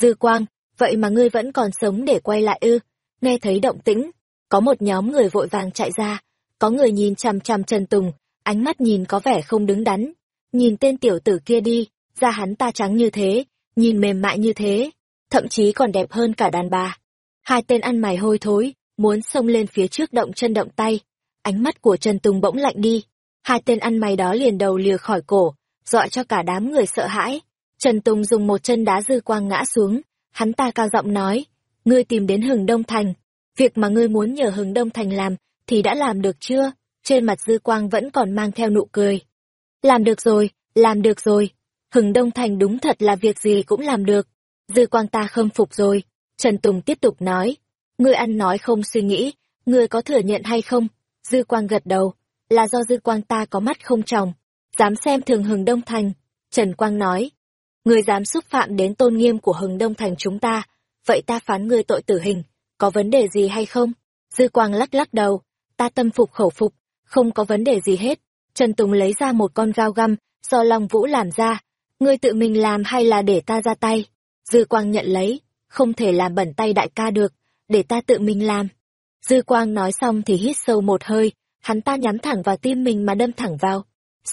Dư quang, vậy mà ngươi vẫn còn sống để quay lại ư. Nghe thấy động tĩnh, có một nhóm người vội vàng chạy ra, có người nhìn chằm chằm Trần Tùng, ánh mắt nhìn có vẻ không đứng đắn. Nhìn tên tiểu tử kia đi, da hắn ta trắng như thế, nhìn mềm mại như thế, thậm chí còn đẹp hơn cả đàn bà. Hai tên ăn mày hôi thối, muốn xông lên phía trước động chân động tay. Ánh mắt của Trần Tùng bỗng lạnh đi. Hai tên ăn mày đó liền đầu lìa khỏi cổ, dọa cho cả đám người sợ hãi. Trần Tùng dùng một chân đá dư quang ngã xuống, hắn ta cao giọng nói, ngươi tìm đến hừng Đông Thành, việc mà ngươi muốn nhờ hừng Đông Thành làm thì đã làm được chưa? Trên mặt dư quang vẫn còn mang theo nụ cười. Làm được rồi, làm được rồi. Hừng Đông Thành đúng thật là việc gì cũng làm được. Dư quang ta khâm phục rồi. Trần Tùng tiếp tục nói. Ngươi ăn nói không suy nghĩ, ngươi có thừa nhận hay không? Dư quang gật đầu. Là do dư quang ta có mắt không tròng. Dám xem thường hừng Đông Thành. Trần Quang nói. Ngươi dám xúc phạm đến tôn nghiêm của hừng Đông Thành chúng ta. Vậy ta phán ngươi tội tử hình. Có vấn đề gì hay không? Dư quang lắc lắc đầu ta tâm phục khẩu phục, không có vấn đề gì hết. Trần Tùng lấy ra một con gao găm, do Long Vũ làm ra. Ngươi tự mình làm hay là để ta ra tay? Dư Quang nhận lấy, không thể làm bẩn tay đại ca được, để ta tự mình làm. Dư Quang nói xong thì hít sâu một hơi, hắn ta nhắm thẳng vào tim mình mà đâm thẳng vào.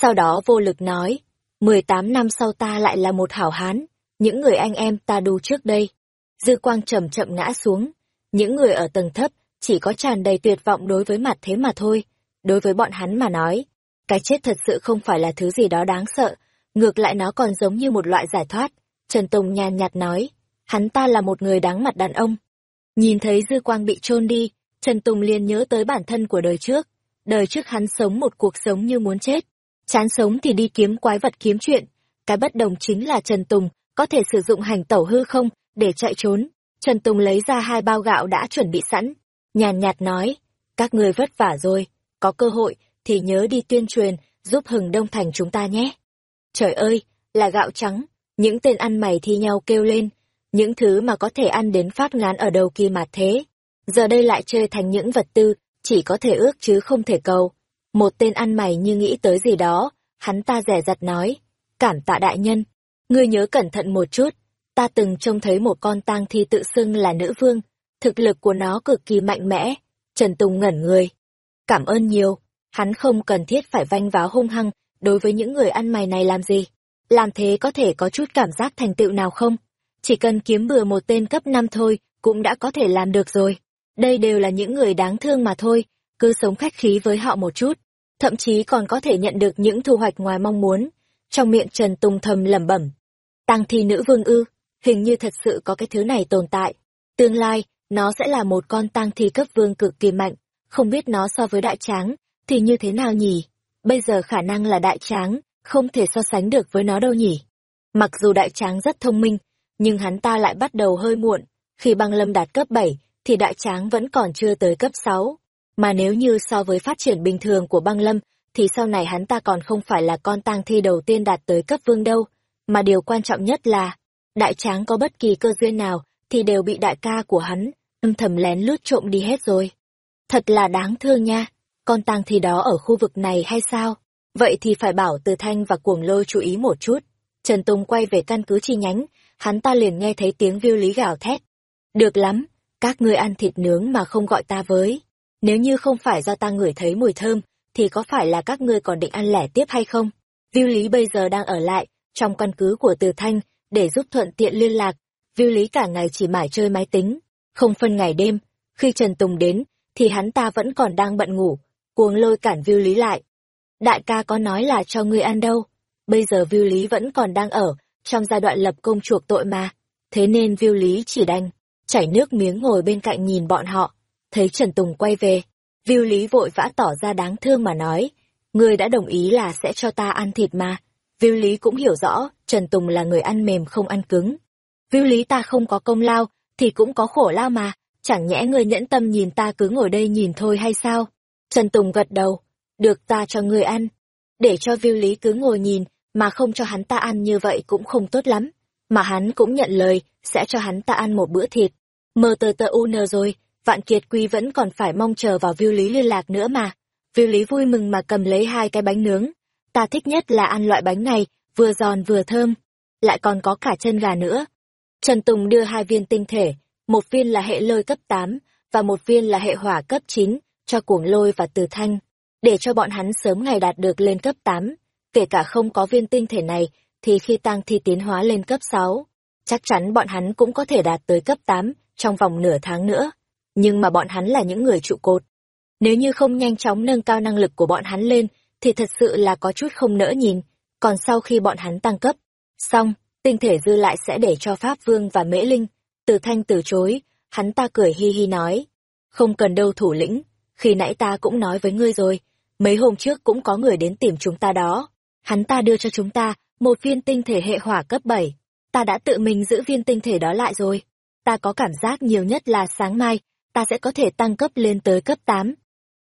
Sau đó vô lực nói, 18 năm sau ta lại là một hảo hán, những người anh em ta đu trước đây. Dư Quang chậm chậm ngã xuống, những người ở tầng thấp chỉ có tràn đầy tuyệt vọng đối với mặt thế mà thôi. Đối với bọn hắn mà nói, cái chết thật sự không phải là thứ gì đó đáng sợ, ngược lại nó còn giống như một loại giải thoát. Trần Tùng nhàn nhạt nói, hắn ta là một người đáng mặt đàn ông. Nhìn thấy dư quang bị chôn đi, Trần Tùng liền nhớ tới bản thân của đời trước. Đời trước hắn sống một cuộc sống như muốn chết. Chán sống thì đi kiếm quái vật kiếm chuyện. Cái bất đồng chính là Trần Tùng có thể sử dụng hành tẩu hư không để chạy trốn. Trần Tùng lấy ra hai bao gạo đã chuẩn bị sẵn, nhàn nhạt nói, các người vất vả rồi, có cơ hội thì nhớ đi tuyên truyền, giúp hừng đông thành chúng ta nhé. Trời ơi, là gạo trắng, những tên ăn mày thi nhau kêu lên, những thứ mà có thể ăn đến phát ngán ở đầu kỳ mạt thế. Giờ đây lại chơi thành những vật tư, chỉ có thể ước chứ không thể cầu. Một tên ăn mày như nghĩ tới gì đó, hắn ta rẻ rặt nói, cảm tạ đại nhân, ngươi nhớ cẩn thận một chút, ta từng trông thấy một con tang thi tự xưng là nữ vương, thực lực của nó cực kỳ mạnh mẽ, Trần Tùng ngẩn người. Cảm ơn nhiều, hắn không cần thiết phải vanh váo hung hăng đối với những người ăn mày này làm gì. Làm thế có thể có chút cảm giác thành tựu nào không? Chỉ cần kiếm bừa một tên cấp 5 thôi, cũng đã có thể làm được rồi. Đây đều là những người đáng thương mà thôi, cứ sống khách khí với họ một chút, thậm chí còn có thể nhận được những thu hoạch ngoài mong muốn. Trong miệng Trần Tùng thầm lẩm bẩm. Tăng thi nữ vương ư, hình như thật sự có cái thứ này tồn tại. Tương lai, nó sẽ là một con tăng thi cấp vương cực kỳ mạnh, không biết nó so với đại tráng, thì như thế nào nhỉ? Bây giờ khả năng là đại tráng, không thể so sánh được với nó đâu nhỉ? Mặc dù đại tráng rất thông minh, nhưng hắn ta lại bắt đầu hơi muộn, khi băng lâm đạt cấp 7, thì đại tráng vẫn còn chưa tới cấp 6. Mà nếu như so với phát triển bình thường của băng lâm, thì sau này hắn ta còn không phải là con tang thi đầu tiên đạt tới cấp vương đâu. Mà điều quan trọng nhất là, đại tráng có bất kỳ cơ duyên nào, thì đều bị đại ca của hắn, âm thầm lén lút trộm đi hết rồi. Thật là đáng thương nha, con tang thi đó ở khu vực này hay sao? Vậy thì phải bảo từ thanh và cuồng lôi chú ý một chút. Trần Tùng quay về căn cứ chi nhánh, hắn ta liền nghe thấy tiếng viêu lý gào thét. Được lắm, các ngươi ăn thịt nướng mà không gọi ta với. Nếu như không phải do ta ngửi thấy mùi thơm, thì có phải là các ngươi còn định ăn lẻ tiếp hay không? Viu Lý bây giờ đang ở lại, trong căn cứ của Từ Thanh, để giúp thuận tiện liên lạc. Viu Lý cả ngày chỉ mải chơi máy tính, không phân ngày đêm. Khi Trần Tùng đến, thì hắn ta vẫn còn đang bận ngủ, cuồng lôi cản Viu Lý lại. Đại ca có nói là cho ngươi ăn đâu, bây giờ Viu Lý vẫn còn đang ở, trong giai đoạn lập công chuộc tội mà. Thế nên Viu Lý chỉ đành, chảy nước miếng ngồi bên cạnh nhìn bọn họ. Thấy Trần Tùng quay về, Viu Lý vội vã tỏ ra đáng thương mà nói, ngươi đã đồng ý là sẽ cho ta ăn thịt mà. Viu Lý cũng hiểu rõ, Trần Tùng là người ăn mềm không ăn cứng. Viu Lý ta không có công lao, thì cũng có khổ lao mà, chẳng nhẽ ngươi nhẫn tâm nhìn ta cứ ngồi đây nhìn thôi hay sao? Trần Tùng gật đầu, được ta cho ngươi ăn. Để cho Viu Lý cứ ngồi nhìn, mà không cho hắn ta ăn như vậy cũng không tốt lắm. Mà hắn cũng nhận lời, sẽ cho hắn ta ăn một bữa thịt. Mờ tờ tờ UN rồi, Vạn Kiệt Quy vẫn còn phải mong chờ vào Viu Lý liên lạc nữa mà. Viu Lý vui mừng mà cầm lấy hai cái bánh nướng. Ta thích nhất là ăn loại bánh này, vừa giòn vừa thơm. Lại còn có cả chân gà nữa. Trần Tùng đưa hai viên tinh thể, một viên là hệ lôi cấp 8, và một viên là hệ hỏa cấp 9, cho cuồng lôi và từ thanh, để cho bọn hắn sớm ngày đạt được lên cấp 8. Kể cả không có viên tinh thể này, thì khi tang thi tiến hóa lên cấp 6, chắc chắn bọn hắn cũng có thể đạt tới cấp 8 trong vòng nửa tháng nữa. Nhưng mà bọn hắn là những người trụ cột. Nếu như không nhanh chóng nâng cao năng lực của bọn hắn lên, thì thật sự là có chút không nỡ nhìn. Còn sau khi bọn hắn tăng cấp, xong, tinh thể dư lại sẽ để cho Pháp Vương và Mễ Linh. Từ thanh từ chối, hắn ta cười hi hi nói. Không cần đâu thủ lĩnh, khi nãy ta cũng nói với ngươi rồi, mấy hôm trước cũng có người đến tìm chúng ta đó. Hắn ta đưa cho chúng ta một viên tinh thể hệ hỏa cấp 7. Ta đã tự mình giữ viên tinh thể đó lại rồi. Ta có cảm giác nhiều nhất là sáng mai, ta sẽ có thể tăng cấp lên tới cấp 8.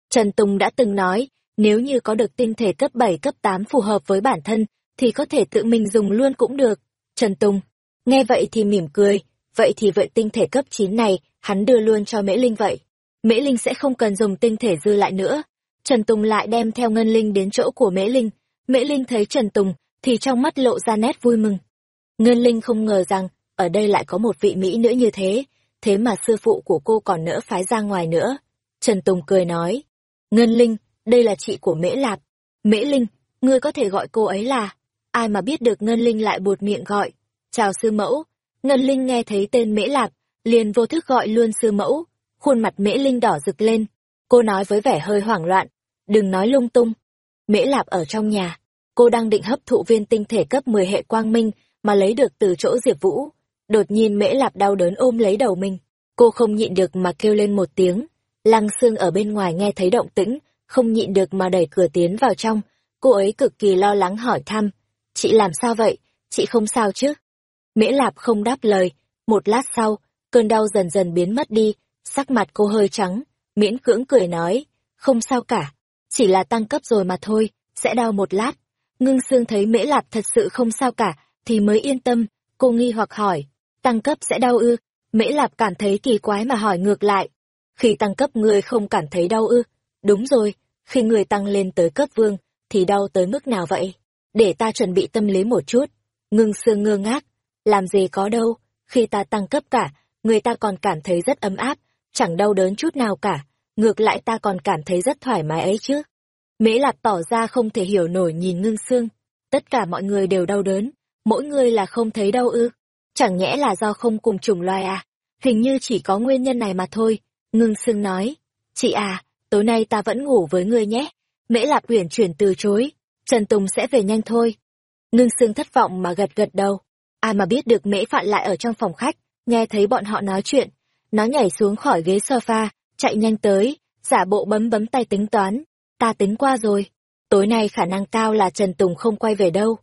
Trần Tùng đã từng nói, nếu như có được tinh thể cấp 7 cấp 8 phù hợp với bản thân, thì có thể tự mình dùng luôn cũng được. Trần Tùng, nghe vậy thì mỉm cười, vậy thì vậy tinh thể cấp 9 này, hắn đưa luôn cho Mễ Linh vậy. Mễ Linh sẽ không cần dùng tinh thể dư lại nữa. Trần Tùng lại đem theo Ngân Linh đến chỗ của Mễ Linh. Mễ Linh thấy Trần Tùng, thì trong mắt lộ ra nét vui mừng. Ngân Linh không ngờ rằng, ở đây lại có một vị Mỹ nữa như thế, thế mà sư phụ của cô còn nỡ phái ra ngoài nữa. Trần Tùng cười nói, Ngân Linh, đây là chị của Mễ Lạp. Mễ Linh, ngươi có thể gọi cô ấy là, ai mà biết được Ngân Linh lại buột miệng gọi, chào sư mẫu. Ngân Linh nghe thấy tên Mễ Lạp, liền vô thức gọi luôn sư mẫu, khuôn mặt Mễ Linh đỏ rực lên. Cô nói với vẻ hơi hoảng loạn, đừng nói lung tung. Mễ Lạp ở trong nhà, cô đang định hấp thụ viên tinh thể cấp 10 hệ quang minh mà lấy được từ chỗ Diệp Vũ. Đột nhiên Mễ Lạp đau đớn ôm lấy đầu mình, cô không nhịn được mà kêu lên một tiếng. Lăng xương ở bên ngoài nghe thấy động tĩnh, không nhịn được mà đẩy cửa tiến vào trong, cô ấy cực kỳ lo lắng hỏi thăm, "Chị làm sao vậy? Chị không sao chứ?" Mễ Lạp không đáp lời, một lát sau, cơn đau dần dần biến mất đi, sắc mặt cô hơi trắng, miễn cưỡng cười nói, "Không sao cả, chỉ là tăng cấp rồi mà thôi, sẽ đau một lát." Ngưng xương thấy Mễ Lạp thật sự không sao cả, thì mới yên tâm, cô nghi hoặc hỏi, tăng cấp sẽ đau ư? Mễ Lạp cảm thấy kỳ quái mà hỏi ngược lại. Khi tăng cấp ngươi không cảm thấy đau ư? Đúng rồi, khi người tăng lên tới cấp vương, thì đau tới mức nào vậy? Để ta chuẩn bị tâm lý một chút. Ngưng xương ngơ ngác. Làm gì có đâu, khi ta tăng cấp cả, người ta còn cảm thấy rất ấm áp, chẳng đau đớn chút nào cả. Ngược lại ta còn cảm thấy rất thoải mái ấy chứ. Mễ Lạp tỏ ra không thể hiểu nổi nhìn ngưng xương. Tất cả mọi người đều đau đớn, mỗi người là không thấy đau ư. Chẳng nhẽ là do không cùng chủng loài à? Hình như chỉ có nguyên nhân này mà thôi. Ngưng sương nói. Chị à, tối nay ta vẫn ngủ với ngươi nhé. Mễ Lạp uyển chuyển từ chối. Trần Tùng sẽ về nhanh thôi. Ngưng sương thất vọng mà gật gật đầu. Ai mà biết được mễ phạn lại ở trong phòng khách, nghe thấy bọn họ nói chuyện. Nó nhảy xuống khỏi ghế sofa, chạy nhanh tới, giả bộ bấm bấm tay tính toán. Ta tính qua rồi. Tối nay khả năng cao là Trần Tùng không quay về đâu.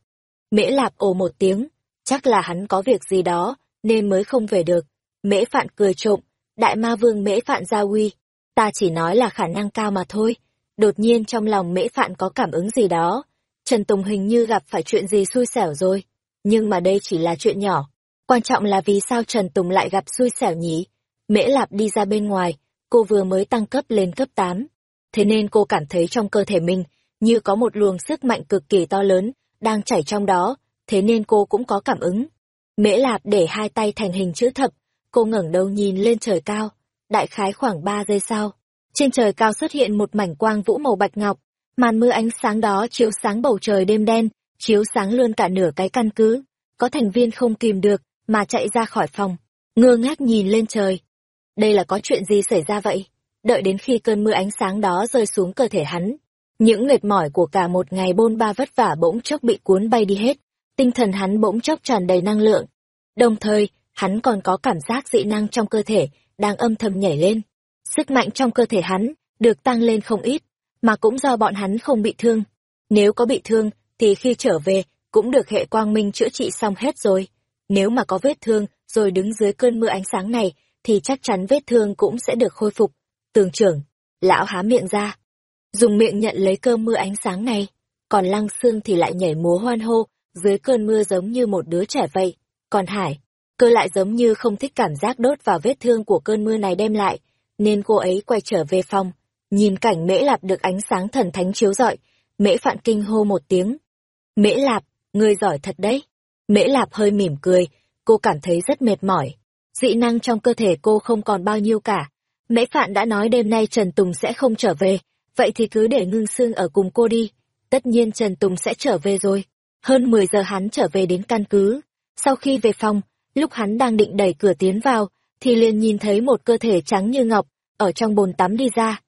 Mễ Lạp ồ một tiếng, chắc là hắn có việc gì đó, nên mới không về được. Mễ Phạn cười trộm, đại ma vương Mễ Phạn gia uy. Ta chỉ nói là khả năng cao mà thôi. Đột nhiên trong lòng Mễ Phạn có cảm ứng gì đó. Trần Tùng hình như gặp phải chuyện gì xui xẻo rồi. Nhưng mà đây chỉ là chuyện nhỏ. Quan trọng là vì sao Trần Tùng lại gặp xui xẻo nhỉ? Mễ Lạp đi ra bên ngoài, cô vừa mới tăng cấp lên cấp 8. Thế nên cô cảm thấy trong cơ thể mình, như có một luồng sức mạnh cực kỳ to lớn, đang chảy trong đó, thế nên cô cũng có cảm ứng. Mễ Lạp để hai tay thành hình chữ thập, cô ngẩng đầu nhìn lên trời cao, đại khái khoảng 3 giây sau. Trên trời cao xuất hiện một mảnh quang vũ màu bạch ngọc, màn mưa ánh sáng đó chiếu sáng bầu trời đêm đen, chiếu sáng luôn cả nửa cái căn cứ. Có thành viên không kìm được, mà chạy ra khỏi phòng, ngơ ngác nhìn lên trời. Đây là có chuyện gì xảy ra vậy? Đợi đến khi cơn mưa ánh sáng đó rơi xuống cơ thể hắn, những mệt mỏi của cả một ngày bôn ba vất vả bỗng chốc bị cuốn bay đi hết, tinh thần hắn bỗng chốc tràn đầy năng lượng. Đồng thời, hắn còn có cảm giác dị năng trong cơ thể đang âm thầm nhảy lên. Sức mạnh trong cơ thể hắn được tăng lên không ít, mà cũng do bọn hắn không bị thương. Nếu có bị thương, thì khi trở về, cũng được hệ quang minh chữa trị xong hết rồi. Nếu mà có vết thương, rồi đứng dưới cơn mưa ánh sáng này, thì chắc chắn vết thương cũng sẽ được khôi phục. Tường trưởng, lão há miệng ra, dùng miệng nhận lấy cơm mưa ánh sáng này, còn lăng xương thì lại nhảy múa hoan hô, dưới cơn mưa giống như một đứa trẻ vậy. Còn Hải, cơ lại giống như không thích cảm giác đốt vào vết thương của cơn mưa này đem lại, nên cô ấy quay trở về phòng, nhìn cảnh mễ lạp được ánh sáng thần thánh chiếu rọi, mễ phạn kinh hô một tiếng. Mễ lạp, ngươi giỏi thật đấy. Mễ lạp hơi mỉm cười, cô cảm thấy rất mệt mỏi. Dị năng trong cơ thể cô không còn bao nhiêu cả. Mễ phạn đã nói đêm nay Trần Tùng sẽ không trở về, vậy thì cứ để ngưng xương ở cùng cô đi. Tất nhiên Trần Tùng sẽ trở về rồi. Hơn 10 giờ hắn trở về đến căn cứ. Sau khi về phòng, lúc hắn đang định đẩy cửa tiến vào, thì liền nhìn thấy một cơ thể trắng như ngọc, ở trong bồn tắm đi ra.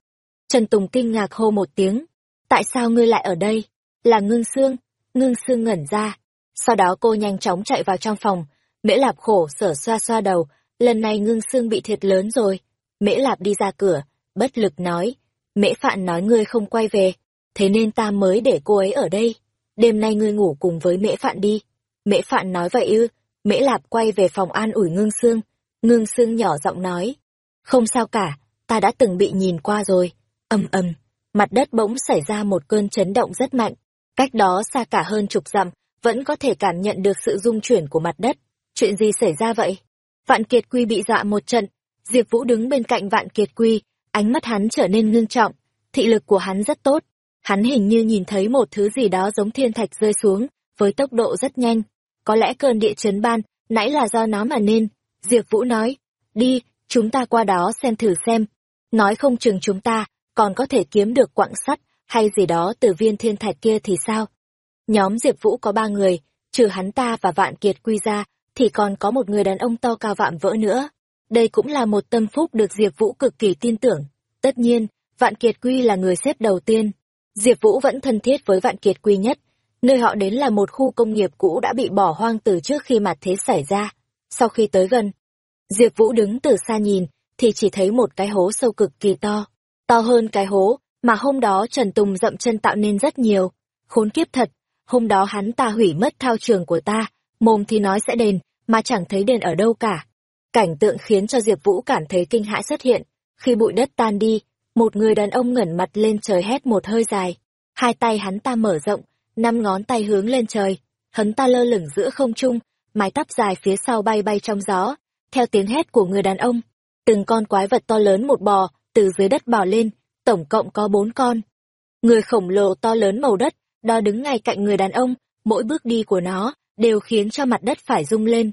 Trần Tùng kinh ngạc hô một tiếng. Tại sao ngươi lại ở đây? Là ngưng xương. Ngưng xương ngẩn ra. Sau đó cô nhanh chóng chạy vào trong phòng. Mễ Lạp khổ sở xoa xoa đầu. Lần này ngưng xương bị thiệt lớn rồi. Mễ Lạp đi ra cửa, bất lực nói. Mễ Phạn nói ngươi không quay về, thế nên ta mới để cô ấy ở đây. Đêm nay ngươi ngủ cùng với Mễ Phạn đi. Mễ Phạn nói vậy ư, Mễ Lạp quay về phòng an ủi ngưng xương. Ngưng xương nhỏ giọng nói. Không sao cả, ta đã từng bị nhìn qua rồi. ầm ầm, mặt đất bỗng xảy ra một cơn chấn động rất mạnh. Cách đó xa cả hơn chục dặm, vẫn có thể cảm nhận được sự rung chuyển của mặt đất. Chuyện gì xảy ra vậy? Vạn Kiệt Quy bị dọa một trận. Diệp Vũ đứng bên cạnh Vạn Kiệt Quy, ánh mắt hắn trở nên ngưng trọng. Thị lực của hắn rất tốt. Hắn hình như nhìn thấy một thứ gì đó giống thiên thạch rơi xuống, với tốc độ rất nhanh. Có lẽ cơn địa chấn ban, nãy là do nó mà nên. Diệp Vũ nói, đi, chúng ta qua đó xem thử xem. Nói không chừng chúng ta còn có thể kiếm được quặng sắt hay gì đó từ viên thiên thạch kia thì sao? Nhóm Diệp Vũ có ba người, trừ hắn ta và Vạn Kiệt Quy ra, thì còn có một người đàn ông to cao vạm vỡ nữa. Đây cũng là một tâm phúc được Diệp Vũ cực kỳ tin tưởng. Tất nhiên, Vạn Kiệt Quy là người xếp đầu tiên. Diệp Vũ vẫn thân thiết với Vạn Kiệt Quy nhất. Nơi họ đến là một khu công nghiệp cũ đã bị bỏ hoang từ trước khi mặt thế xảy ra. Sau khi tới gần, Diệp Vũ đứng từ xa nhìn, thì chỉ thấy một cái hố sâu cực kỳ to. To hơn cái hố mà hôm đó Trần Tùng dậm chân tạo nên rất nhiều. Khốn kiếp thật, hôm đó hắn ta hủy mất thao trường của ta, mồm thì nói sẽ đền, mà chẳng thấy đền ở đâu cả. Cảnh tượng khiến cho Diệp Vũ cảm thấy kinh hãi xuất hiện. Khi bụi đất tan đi, một người đàn ông ngẩn mặt lên trời hét một hơi dài. Hai tay hắn ta mở rộng, năm ngón tay hướng lên trời. Hắn ta lơ lửng giữa không trung, mái tóc dài phía sau bay bay trong gió. Theo tiếng hét của người đàn ông, từng con quái vật to lớn một bò, từ dưới đất bò lên, tổng cộng có bốn con. Người khổng lồ to lớn màu đất, đo đứng ngay cạnh người đàn ông, mỗi bước đi của nó đều khiến cho mặt đất phải rung lên.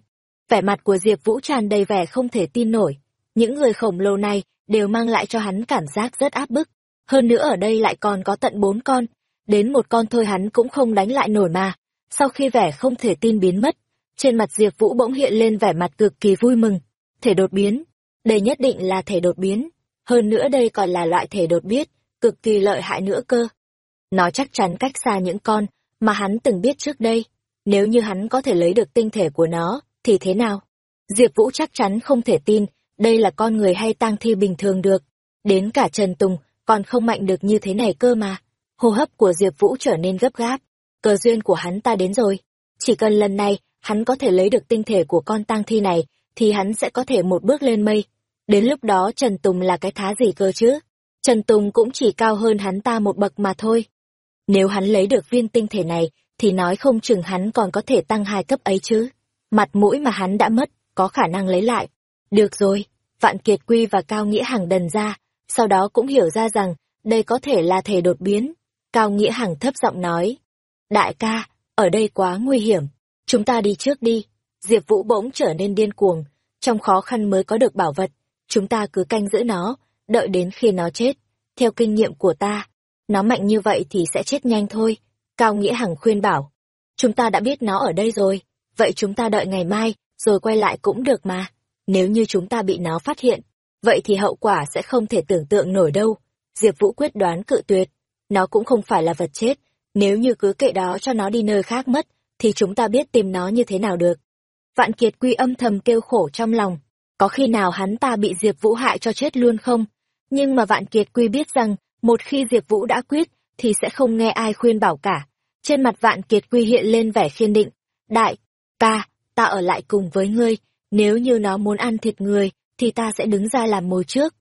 Vẻ mặt của Diệp Vũ tràn đầy vẻ không thể tin nổi. Những người khổng lồ này đều mang lại cho hắn cảm giác rất áp bức. Hơn nữa ở đây lại còn có tận bốn con. Đến một con thôi hắn cũng không đánh lại nổi mà. Sau khi vẻ không thể tin biến mất, trên mặt Diệp Vũ bỗng hiện lên vẻ mặt cực kỳ vui mừng. Thể đột biến. Đây nhất định là thể đột biến. Hơn nữa đây còn là loại thể đột biết, cực kỳ lợi hại nữa cơ. Nó chắc chắn cách xa những con mà hắn từng biết trước đây. Nếu như hắn có thể lấy được tinh thể của nó, thì thế nào? Diệp Vũ chắc chắn không thể tin, đây là con người hay tang thi bình thường được. Đến cả Trần Tùng, còn không mạnh được như thế này cơ mà. Hô hấp của Diệp Vũ trở nên gấp gáp. Cờ duyên của hắn ta đến rồi. Chỉ cần lần này, hắn có thể lấy được tinh thể của con tang thi này, thì hắn sẽ có thể một bước lên mây. Đến lúc đó Trần Tùng là cái thá gì cơ chứ? Trần Tùng cũng chỉ cao hơn hắn ta một bậc mà thôi. Nếu hắn lấy được viên tinh thể này, thì nói không chừng hắn còn có thể tăng hai cấp ấy chứ. Mặt mũi mà hắn đã mất, có khả năng lấy lại. Được rồi, Vạn Kiệt Quy và Cao Nghĩa Hằng đần ra, sau đó cũng hiểu ra rằng, đây có thể là thể đột biến. Cao Nghĩa Hằng thấp giọng nói. Đại ca, ở đây quá nguy hiểm, chúng ta đi trước đi. Diệp Vũ bỗng trở nên điên cuồng, trong khó khăn mới có được bảo vật, chúng ta cứ canh giữ nó, đợi đến khi nó chết. Theo kinh nghiệm của ta, nó mạnh như vậy thì sẽ chết nhanh thôi. Cao Nghĩa Hằng khuyên bảo, chúng ta đã biết nó ở đây rồi, vậy chúng ta đợi ngày mai, rồi quay lại cũng được mà. Nếu như chúng ta bị nó phát hiện, vậy thì hậu quả sẽ không thể tưởng tượng nổi đâu. Diệp Vũ quyết đoán cự tuyệt, nó cũng không phải là vật chết, nếu như cứ kệ đó cho nó đi nơi khác mất, thì chúng ta biết tìm nó như thế nào được. Vạn Kiệt Quy âm thầm kêu khổ trong lòng, có khi nào hắn ta bị Diệp Vũ hại cho chết luôn không? Nhưng mà Vạn Kiệt Quy biết rằng, một khi Diệp Vũ đã quyết, thì sẽ không nghe ai khuyên bảo cả. Trên mặt Vạn Kiệt Quy hiện lên vẻ khiên định. Đại, ca, ta ở lại cùng với ngươi, nếu như nó muốn ăn thịt người, thì ta sẽ đứng ra làm mồi trước.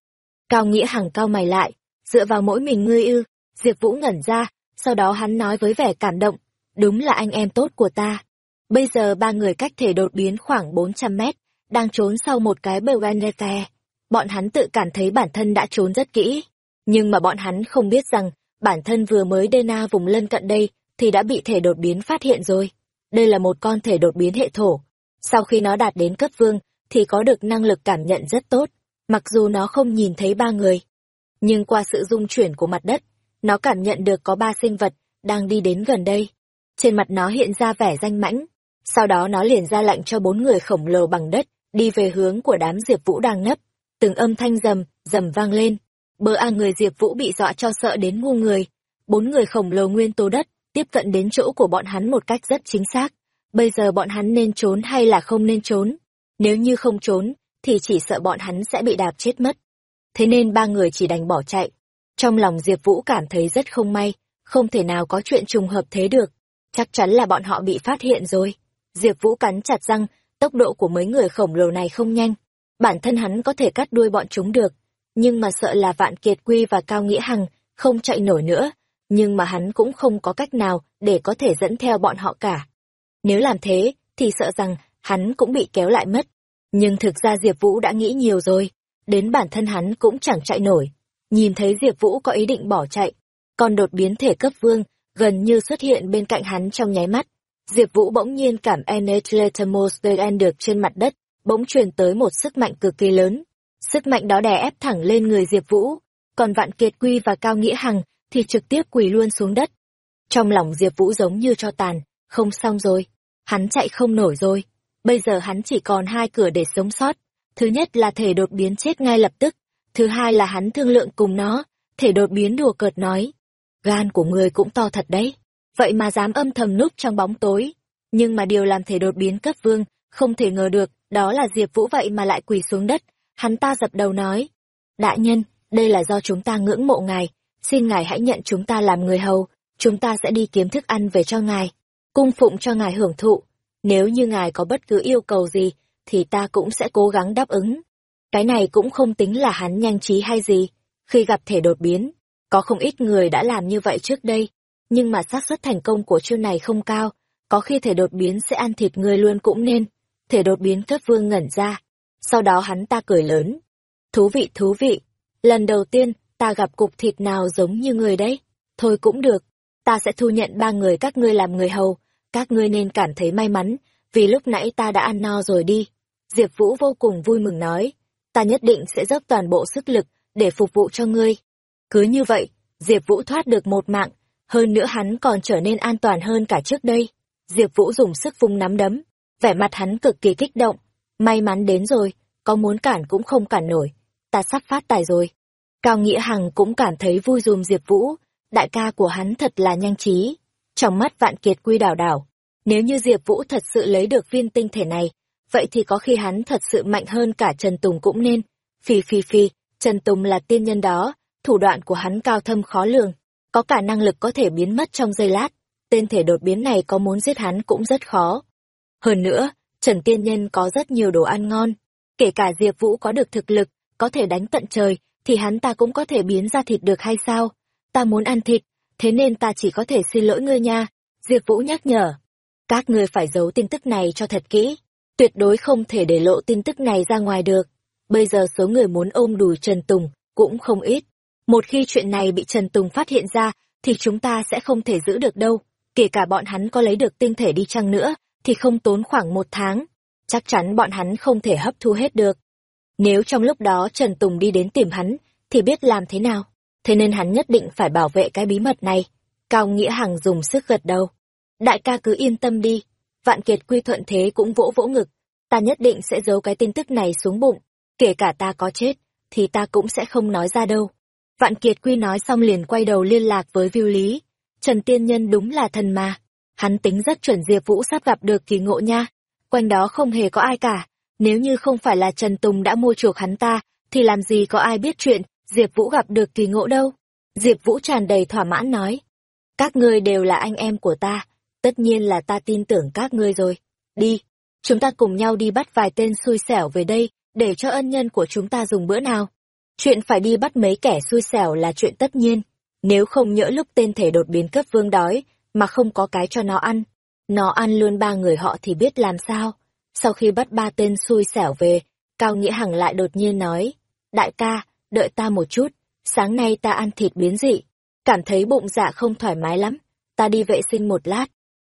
Cao Nghĩa Hằng cao mày lại, dựa vào mỗi mình ngươi ư, Diệp Vũ ngẩn ra, sau đó hắn nói với vẻ cảm động, đúng là anh em tốt của ta. Bây giờ ba người cách thể đột biến khoảng 400 mét, đang trốn sau một cái bờ Ganete. Bọn hắn tự cảm thấy bản thân đã trốn rất kỹ, nhưng mà bọn hắn không biết rằng, bản thân vừa mới Dena vùng lân cận đây, thì đã bị thể đột biến phát hiện rồi. Đây là một con thể đột biến hệ thổ. Sau khi nó đạt đến cấp vương, thì có được năng lực cảm nhận rất tốt, mặc dù nó không nhìn thấy ba người. Nhưng qua sự dung chuyển của mặt đất, nó cảm nhận được có ba sinh vật đang đi đến gần đây. Trên mặt nó hiện ra vẻ danh mãnh, sau đó nó liền ra lệnh cho bốn người khổng lồ bằng đất đi về hướng của đám Diệp Vũ đang nấp. Từng âm thanh rầm, rầm vang lên. Bờ a người Diệp Vũ bị dọa cho sợ đến ngu người. Bốn người khổng lồ nguyên tố đất tiếp cận đến chỗ của bọn hắn một cách rất chính xác. Bây giờ bọn hắn nên trốn hay là không nên trốn? Nếu như không trốn, thì chỉ sợ bọn hắn sẽ bị đạp chết mất. Thế nên ba người chỉ đành bỏ chạy. Trong lòng Diệp Vũ cảm thấy rất không may, không thể nào có chuyện trùng hợp thế được. Chắc chắn là bọn họ bị phát hiện rồi. Diệp Vũ cắn chặt răng, tốc độ của mấy người khổng lồ này không nhanh. Bản thân hắn có thể cắt đuôi bọn chúng được, nhưng mà sợ là Vạn Kiệt Quy và Cao Nghĩa Hằng không chạy nổi nữa, nhưng mà hắn cũng không có cách nào để có thể dẫn theo bọn họ cả. Nếu làm thế, thì sợ rằng hắn cũng bị kéo lại mất. Nhưng thực ra Diệp Vũ đã nghĩ nhiều rồi, đến bản thân hắn cũng chẳng chạy nổi. Nhìn thấy Diệp Vũ có ý định bỏ chạy, còn đột biến thể cấp vương gần như xuất hiện bên cạnh hắn trong nháy mắt. Diệp Vũ bỗng nhiên cảm Enetletomosden được trên mặt đất, bỗng truyền tới một sức mạnh cực kỳ lớn. Sức mạnh đó đè ép thẳng lên người Diệp Vũ, còn Vạn Kiệt Quy và Cao Nghĩa Hằng thì trực tiếp quỳ luôn xuống đất. Trong lòng Diệp Vũ giống như cho tàn, không xong rồi, hắn chạy không nổi rồi. Bây giờ hắn chỉ còn hai cửa để sống sót. Thứ nhất là thể đột biến chết ngay lập tức, thứ hai là hắn thương lượng cùng nó, thể đột biến đùa cợt nói. Gan của người cũng to thật đấy, vậy mà dám âm thầm núp trong bóng tối. Nhưng mà điều làm thể đột biến cấp vương, không thể ngờ được, đó là Diệp Vũ vậy mà lại quỳ xuống đất. Hắn ta dập đầu nói, Đại nhân, đây là do chúng ta ngưỡng mộ ngài, xin ngài hãy nhận chúng ta làm người hầu, chúng ta sẽ đi kiếm thức ăn về cho ngài, cung phụng cho ngài hưởng thụ. Nếu như ngài có bất cứ yêu cầu gì, thì ta cũng sẽ cố gắng đáp ứng. Cái này cũng không tính là hắn nhanh trí hay gì. Khi gặp thể đột biến, có không ít người đã làm như vậy trước đây, nhưng mà xác suất thành công của chiêu này không cao, có khi thể đột biến sẽ ăn thịt người luôn cũng nên. Thể đột biến cấp vương ngẩn ra, sau đó hắn ta cười lớn. Thú vị thú vị, lần đầu tiên ta gặp cục thịt nào giống như người đấy. Thôi cũng được, ta sẽ thu nhận ba người các ngươi làm người hầu, các ngươi nên cảm thấy may mắn, vì lúc nãy ta đã ăn no rồi đi. Diệp Vũ vô cùng vui mừng nói, ta nhất định sẽ dốc toàn bộ sức lực để phục vụ cho ngươi. Cứ như vậy, Diệp Vũ thoát được một mạng, hơn nữa hắn còn trở nên an toàn hơn cả trước đây. Diệp Vũ dùng sức vung nắm đấm, vẻ mặt hắn cực kỳ kích động. May mắn đến rồi, có muốn cản cũng không cản nổi, ta sắp phát tài rồi. Cao Nghĩa Hằng cũng cảm thấy vui dùm Diệp Vũ, đại ca của hắn thật là nhanh trí. Trong mắt Vạn Kiệt Quy đảo đảo, nếu như Diệp Vũ thật sự lấy được viên tinh thể này, vậy thì có khi hắn thật sự mạnh hơn cả Trần Tùng cũng nên. Phi phi phi, Trần Tùng là tiên nhân đó, thủ đoạn của hắn cao thâm khó lường, có cả năng lực có thể biến mất trong giây lát. Tên thể đột biến này có muốn giết hắn cũng rất khó. Hơn nữa, Trần Tiên Nhân có rất nhiều đồ ăn ngon. Kể cả Diệp Vũ có được thực lực, có thể đánh tận trời, thì hắn ta cũng có thể biến ra thịt được hay sao? Ta muốn ăn thịt, thế nên ta chỉ có thể xin lỗi ngươi nha. Diệp Vũ nhắc nhở. Các ngươi phải giấu tin tức này cho thật kỹ. Tuyệt đối không thể để lộ tin tức này ra ngoài được. Bây giờ số người muốn ôm đùi Trần Tùng cũng không ít. Một khi chuyện này bị Trần Tùng phát hiện ra, thì chúng ta sẽ không thể giữ được đâu. Kể cả bọn hắn có lấy được tinh thể đi chăng nữa, thì không tốn khoảng một tháng. Chắc chắn bọn hắn không thể hấp thu hết được. Nếu trong lúc đó Trần Tùng đi đến tìm hắn, thì biết làm thế nào. Thế nên hắn nhất định phải bảo vệ cái bí mật này. Cao Nghĩa Hằng dùng sức gật đầu. Đại ca cứ yên tâm đi. Vạn Kiệt Quy thuận thế cũng vỗ vỗ ngực. Ta nhất định sẽ giấu cái tin tức này xuống bụng. Kể cả ta có chết, thì ta cũng sẽ không nói ra đâu. Vạn Kiệt Quy nói xong liền quay đầu liên lạc với Viu Lý. Trần Tiên Nhân đúng là thần mà. Hắn tính rất chuẩn Diệp Vũ sắp gặp được kỳ ngộ nha. Quanh đó không hề có ai cả. Nếu như không phải là Trần Tùng đã mua chuộc hắn ta, thì làm gì có ai biết chuyện Diệp Vũ gặp được kỳ ngộ đâu. Diệp Vũ tràn đầy thỏa mãn nói. Các ngươi đều là anh em của ta, tất nhiên là ta tin tưởng các ngươi rồi. Đi, chúng ta cùng nhau đi bắt vài tên xui xẻo về đây, để cho ân nhân của chúng ta dùng bữa nào. Chuyện phải đi bắt mấy kẻ xui xẻo là chuyện tất nhiên, nếu không nhỡ lúc tên thể đột biến cấp vương đói, mà không có cái cho nó ăn. Nó ăn luôn ba người họ thì biết làm sao. Sau khi bắt ba tên xui xẻo về, Cao Nghĩa Hằng lại đột nhiên nói, Đại ca, đợi ta một chút, sáng nay ta ăn thịt biến dị, cảm thấy bụng dạ không thoải mái lắm, ta đi vệ sinh một lát.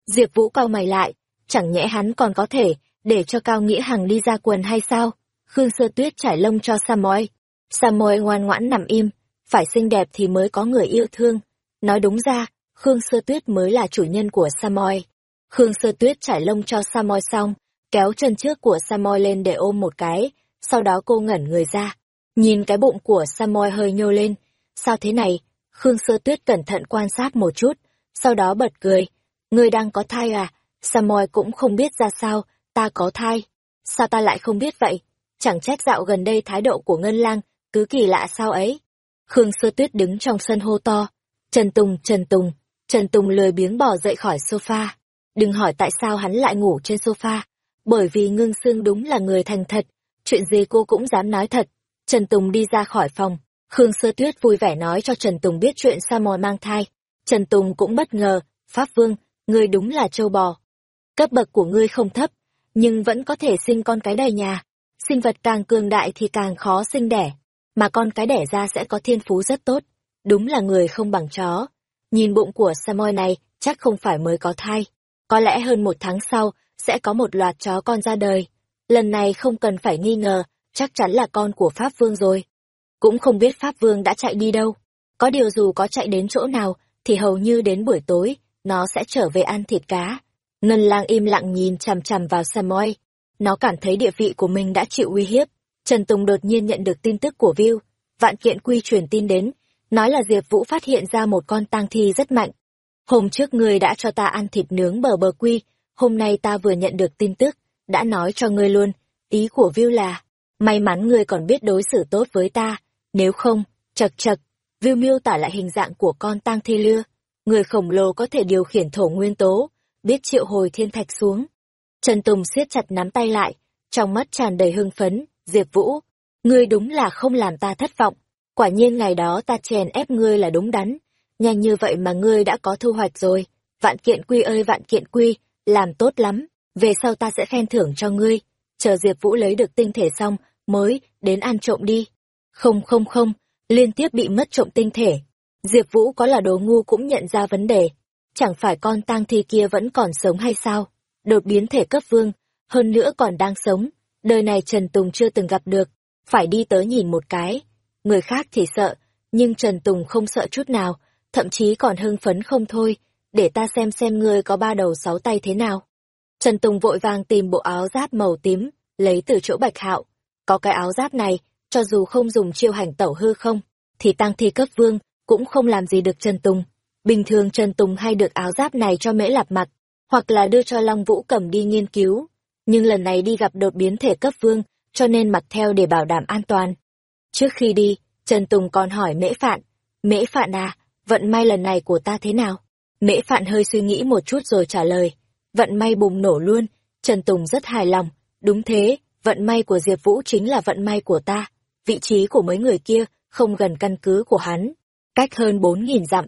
Diệp Vũ cau mày lại, chẳng nhẽ hắn còn có thể để cho Cao Nghĩa Hằng đi ra quần hay sao? Khương Sơ Tuyết trải lông cho Samoy. Samoy ngoan ngoãn nằm im, phải xinh đẹp thì mới có người yêu thương. Nói đúng ra, Khương Sơ Tuyết mới là chủ nhân của Samoy. Khương Sơ Tuyết trải lông cho Samoy xong, kéo chân trước của Samoy lên để ôm một cái, sau đó cô ngẩn người ra. Nhìn cái bụng của Samoy hơi nhô lên. Sao thế này? Khương Sơ Tuyết cẩn thận quan sát một chút, sau đó bật cười. Ngươi đang có thai à? Samoy cũng không biết ra sao, ta có thai. Sao ta lại không biết vậy? Chẳng trách dạo gần đây thái độ của Ngân Lang cứ kỳ lạ sao ấy. Khương Sơ Tuyết đứng trong sân hô to. Trần Tùng, Trần Tùng, Trần Tùng lười biếng bỏ dậy khỏi sofa. Đừng hỏi tại sao hắn lại ngủ trên sofa. Bởi vì ngưng xương đúng là người thành thật. Chuyện gì cô cũng dám nói thật. Trần Tùng đi ra khỏi phòng. Khương Sơ Tuyết vui vẻ nói cho Trần Tùng biết chuyện Sa Mồi mang thai. Trần Tùng cũng bất ngờ. Pháp Vương, ngươi đúng là châu bò. Cấp bậc của ngươi không thấp, nhưng vẫn có thể sinh con cái đầy nhà. Sinh vật càng cường đại thì càng khó sinh đẻ. Mà con cái đẻ ra sẽ có thiên phú rất tốt. Đúng là người không bằng chó. Nhìn bụng của Samoy này, chắc không phải mới có thai. Có lẽ hơn một tháng sau, sẽ có một loạt chó con ra đời. Lần này không cần phải nghi ngờ, chắc chắn là con của Pháp Vương rồi. Cũng không biết Pháp Vương đã chạy đi đâu. Có điều dù có chạy đến chỗ nào, thì hầu như đến buổi tối, nó sẽ trở về ăn thịt cá. Ngân lang im lặng nhìn chằm chằm vào Samoy. Nó cảm thấy địa vị của mình đã chịu uy hiếp. Trần Tùng đột nhiên nhận được tin tức của View. Vạn kiện quy truyền tin đến, nói là Diệp Vũ phát hiện ra một con tang thi rất mạnh. Hôm trước ngươi đã cho ta ăn thịt nướng bờ bờ quy, hôm nay ta vừa nhận được tin tức, đã nói cho ngươi luôn, ý của Viu là, may mắn ngươi còn biết đối xử tốt với ta, nếu không, chật chật, Viu miêu tả lại hình dạng của con tang thi lưa, người khổng lồ có thể điều khiển thổ nguyên tố, biết triệu hồi thiên thạch xuống. Trần Tùng siết chặt nắm tay lại, trong mắt tràn đầy hưng phấn, Diệp Vũ, ngươi đúng là không làm ta thất vọng, quả nhiên ngày đó ta chèn ép ngươi là đúng đắn, nhanh như vậy mà ngươi đã có thu hoạch rồi, vạn kiện quy ơi vạn kiện quy, làm tốt lắm, về sau ta sẽ khen thưởng cho ngươi, chờ Diệp Vũ lấy được tinh thể xong, mới đến ăn trộm đi. Không không không, liên tiếp bị mất trộm tinh thể. Diệp Vũ có là đồ ngu cũng nhận ra vấn đề. Chẳng phải con tang thi kia vẫn còn sống hay sao? Đột biến thể cấp vương, hơn nữa còn đang sống. Đời này Trần Tùng chưa từng gặp được, phải đi tới nhìn một cái. Người khác thì sợ, nhưng Trần Tùng không sợ chút nào, thậm chí còn hưng phấn không thôi, để ta xem xem ngươi có ba đầu sáu tay thế nào. Trần Tùng vội vàng tìm bộ áo giáp màu tím, lấy từ chỗ bạch hạo. Có cái áo giáp này, cho dù không dùng chiêu hành tẩu hư không, thì tăng thi cấp vương cũng không làm gì được Trần Tùng. Bình thường Trần Tùng hay được áo giáp này cho mễ lạp Mặc, hoặc là đưa cho Long Vũ cầm đi nghiên cứu. Nhưng lần này đi gặp đột biến thể cấp vương, cho nên mặc theo để bảo đảm an toàn. Trước khi đi, Trần Tùng còn hỏi Mễ Phạn, Mễ Phạn à, vận may lần này của ta thế nào? Mễ Phạn hơi suy nghĩ một chút rồi trả lời, vận may bùng nổ luôn, Trần Tùng rất hài lòng, đúng thế, vận may của Diệp Vũ chính là vận may của ta, vị trí của mấy người kia không gần căn cứ của hắn, cách hơn bốn nghìn dặm.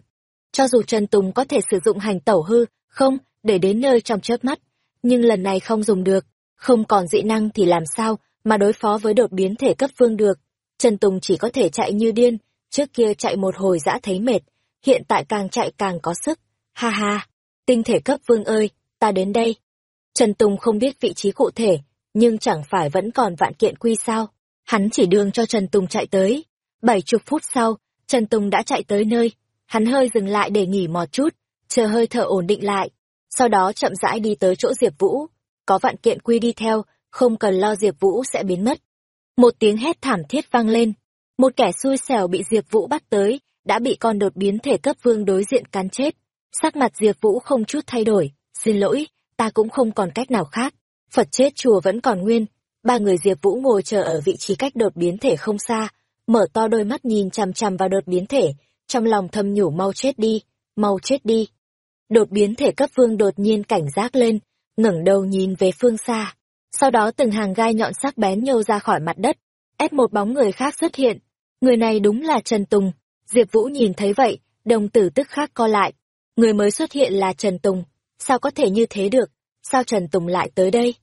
Cho dù Trần Tùng có thể sử dụng hành tẩu hư, không, để đến nơi trong chớp mắt, nhưng lần này không dùng được, không còn dị năng thì làm sao mà đối phó với đột biến thể cấp vương được. Trần Tùng chỉ có thể chạy như điên, trước kia chạy một hồi dã thấy mệt, hiện tại càng chạy càng có sức. Ha ha, tinh thể cấp vương ơi, ta đến đây. Trần Tùng không biết vị trí cụ thể, nhưng chẳng phải vẫn còn vạn kiện quy sao. Hắn chỉ đường cho Trần Tùng chạy tới. Bảy chục phút sau, Trần Tùng đã chạy tới nơi. Hắn hơi dừng lại để nghỉ một chút, chờ hơi thở ổn định lại. Sau đó chậm rãi đi tới chỗ Diệp Vũ. Có vạn kiện quy đi theo, không cần lo Diệp Vũ sẽ biến mất. Một tiếng hét thảm thiết vang lên. Một kẻ xui xẻo bị Diệp Vũ bắt tới, đã bị con đột biến thể cấp vương đối diện cắn chết. Sắc mặt Diệp Vũ không chút thay đổi, xin lỗi, ta cũng không còn cách nào khác. Phật chết chùa vẫn còn nguyên. Ba người Diệp Vũ ngồi chờ ở vị trí cách đột biến thể không xa, mở to đôi mắt nhìn chằm chằm vào đột biến thể, trong lòng thầm nhủ mau chết đi, mau chết đi. Đột biến thể cấp vương đột nhiên cảnh giác lên, ngẩng đầu nhìn về phương xa. Sau đó từng hàng gai nhọn sắc bén nhô ra khỏi mặt đất, ép một bóng người khác xuất hiện. Người này đúng là Trần Tùng. Diệp Vũ nhìn thấy vậy, đồng tử tức khắc co lại. Người mới xuất hiện là Trần Tùng. Sao có thể như thế được? Sao Trần Tùng lại tới đây?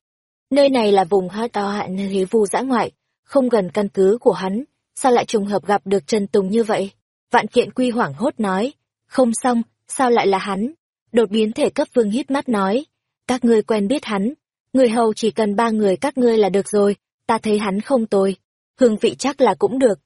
Nơi này là vùng hoa to hạn hí vu dã ngoại, không gần căn cứ của hắn. Sao lại trùng hợp gặp được Trần Tùng như vậy? Vạn kiện quy hoảng hốt nói. Không xong, sao lại là hắn? Đột biến thể cấp vương hít mắt nói. Các ngươi quen biết hắn. Người hầu chỉ cần ba người các ngươi là được rồi, ta thấy hắn không tồi. Hương vị chắc là cũng được.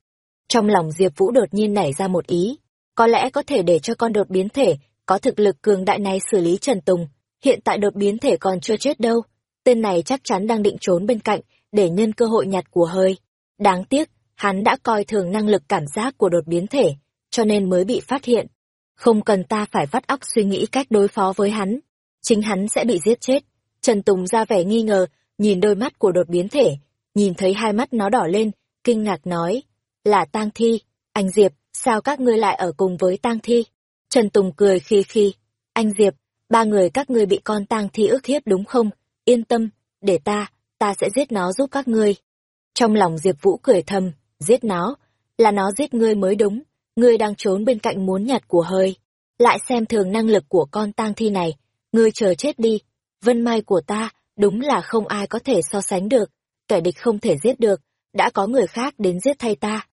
Trong lòng Diệp Vũ đột nhiên nảy ra một ý. Có lẽ có thể để cho con đột biến thể, có thực lực cường đại này xử lý Trần Tùng. Hiện tại đột biến thể còn chưa chết đâu. Tên này chắc chắn đang định trốn bên cạnh, để nhân cơ hội nhặt của hơi. Đáng tiếc, hắn đã coi thường năng lực cảm giác của đột biến thể, cho nên mới bị phát hiện. Không cần ta phải vắt óc suy nghĩ cách đối phó với hắn. Chính hắn sẽ bị giết chết. Trần Tùng ra vẻ nghi ngờ, nhìn đôi mắt của đột biến thể, nhìn thấy hai mắt nó đỏ lên, kinh ngạc nói, là tang thi, anh Diệp, sao các ngươi lại ở cùng với tang thi? Trần Tùng cười khi khi, anh Diệp, ba người các ngươi bị con tang thi ức hiếp đúng không? Yên tâm, để ta, ta sẽ giết nó giúp các ngươi. Trong lòng Diệp Vũ cười thầm, giết nó, là nó giết ngươi mới đúng, ngươi đang trốn bên cạnh muốn nhặt của hơi. Lại xem thường năng lực của con tang thi này, ngươi chờ chết đi, vân mai của ta, đúng là không ai có thể so sánh được, kẻ địch không thể giết được, đã có người khác đến giết thay ta.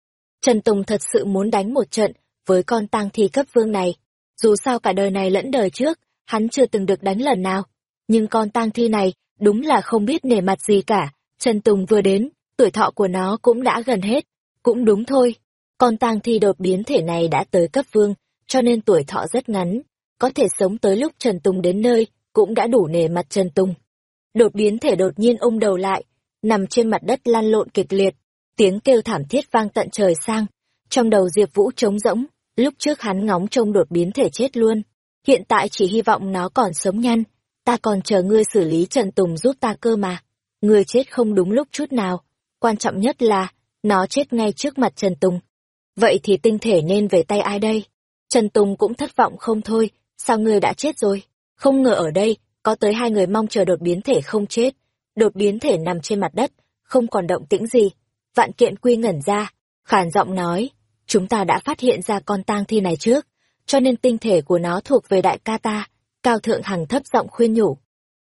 Trần Tùng thật sự muốn đánh một trận với con tang thi cấp vương này. Dù sao cả đời này lẫn đời trước, hắn chưa từng được đánh lần nào. Nhưng con tang thi này đúng là không biết nể mặt gì cả. Trần Tùng vừa đến, tuổi thọ của nó cũng đã gần hết. Cũng đúng thôi, con tang thi đột biến thể này đã tới cấp vương, cho nên tuổi thọ rất ngắn. Có thể sống tới lúc Trần Tùng đến nơi, cũng đã đủ nể mặt Trần Tùng. Đột biến thể đột nhiên ôm đầu lại, nằm trên mặt đất lăn lộn kịch liệt, tiếng kêu thảm thiết vang tận trời sang. Trong đầu Diệp Vũ trống rỗng, lúc trước hắn ngóng trông đột biến thể chết luôn, hiện tại chỉ hy vọng nó còn sống nhanh, ta còn chờ ngươi xử lý Trần Tùng giúp ta cơ mà. Ngươi chết không đúng lúc chút nào, quan trọng nhất là, nó chết ngay trước mặt Trần Tùng. Vậy thì tinh thể nên về tay ai đây? Trần Tùng cũng thất vọng không thôi, sao ngươi đã chết rồi? Không ngờ ở đây, có tới hai người mong chờ đột biến thể không chết. Đột biến thể nằm trên mặt đất, không còn động tĩnh gì. Vạn kiện quy ngẩn ra, khàn giọng nói, chúng ta đã phát hiện ra con tang thi này trước, cho nên tinh thể của nó thuộc về đại ca ta. Cao thượng hằng thấp giọng khuyên nhủ.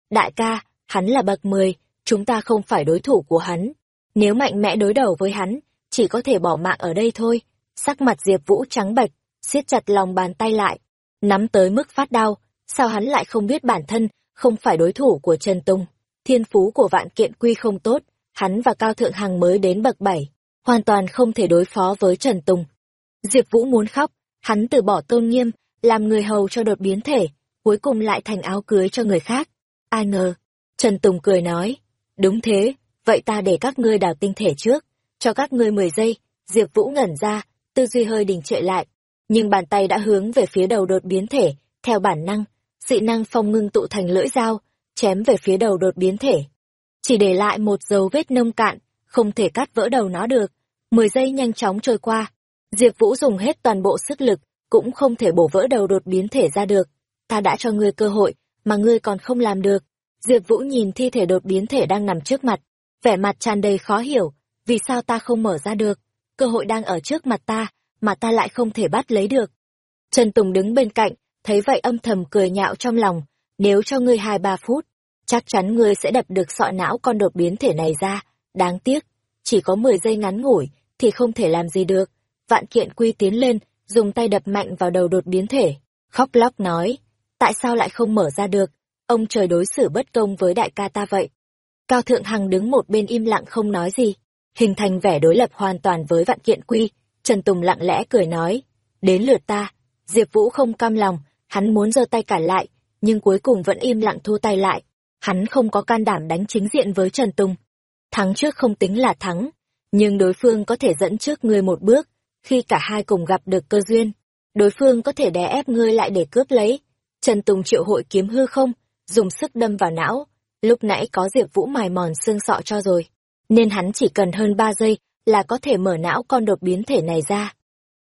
Đại ca, hắn là bậc mười, chúng ta không phải đối thủ của hắn. Nếu mạnh mẽ đối đầu với hắn, chỉ có thể bỏ mạng ở đây thôi. Sắc mặt Diệp Vũ trắng bệch, siết chặt lòng bàn tay lại, nắm tới mức phát đau, sao hắn lại không biết bản thân không phải đối thủ của Trần Tùng. Thiên phú của vạn kiện quy không tốt, hắn và Cao Thượng Hằng mới đến bậc 7, hoàn toàn không thể đối phó với Trần Tùng. Diệp Vũ muốn khóc, hắn từ bỏ tôn nghiêm, làm người hầu cho đột biến thể, cuối cùng lại thành áo cưới cho người khác. Ai ngờ, Trần Tùng cười nói, đúng thế, vậy ta để các ngươi đào tinh thể trước, cho các ngươi 10 giây, Diệp Vũ ngẩn ra, tư duy hơi đình trệ lại, nhưng bàn tay đã hướng về phía đầu đột biến thể, theo bản năng, dị năng phong ngưng tụ thành lưỡi dao, chém về phía đầu đột biến thể. Chỉ để lại một dấu vết nông cạn, không thể cắt vỡ đầu nó được. Mười giây nhanh chóng trôi qua, Diệp Vũ dùng hết toàn bộ sức lực, cũng không thể bổ vỡ đầu đột biến thể ra được. Ta đã cho ngươi cơ hội, mà ngươi còn không làm được. Diệp Vũ nhìn thi thể đột biến thể đang nằm trước mặt, vẻ mặt tràn đầy khó hiểu, vì sao ta không mở ra được? Cơ hội đang ở trước mặt ta, mà ta lại không thể bắt lấy được. Trần Tùng đứng bên cạnh, thấy vậy âm thầm cười nhạo trong lòng, nếu cho ngươi hai ba phút, chắc chắn ngươi sẽ đập được sọ não con đột biến thể này ra, đáng tiếc, chỉ có 10 giây ngắn ngủi, thì không thể làm gì được. Vạn kiện quy tiến lên, dùng tay đập mạnh vào đầu đột biến thể, khóc lóc nói, tại sao lại không mở ra được, ông trời đối xử bất công với đại ca ta vậy. Cao Thượng Hằng đứng một bên im lặng không nói gì, hình thành vẻ đối lập hoàn toàn với vạn kiện quy, Trần Tùng lặng lẽ cười nói, đến lượt ta, Diệp Vũ không cam lòng, hắn muốn giơ tay cản lại, nhưng cuối cùng vẫn im lặng thu tay lại, hắn không có can đảm đánh chính diện với Trần Tùng. Thắng trước không tính là thắng, nhưng đối phương có thể dẫn trước ngươi một bước, khi cả hai cùng gặp được cơ duyên, đối phương có thể đè ép ngươi lại để cướp lấy. Trần Tùng triệu hội kiếm hư không, dùng sức đâm vào não, lúc nãy có Diệp Vũ mài mòn xương sọ cho rồi, nên hắn chỉ cần hơn ba giây là có thể mở não con đột biến thể này ra.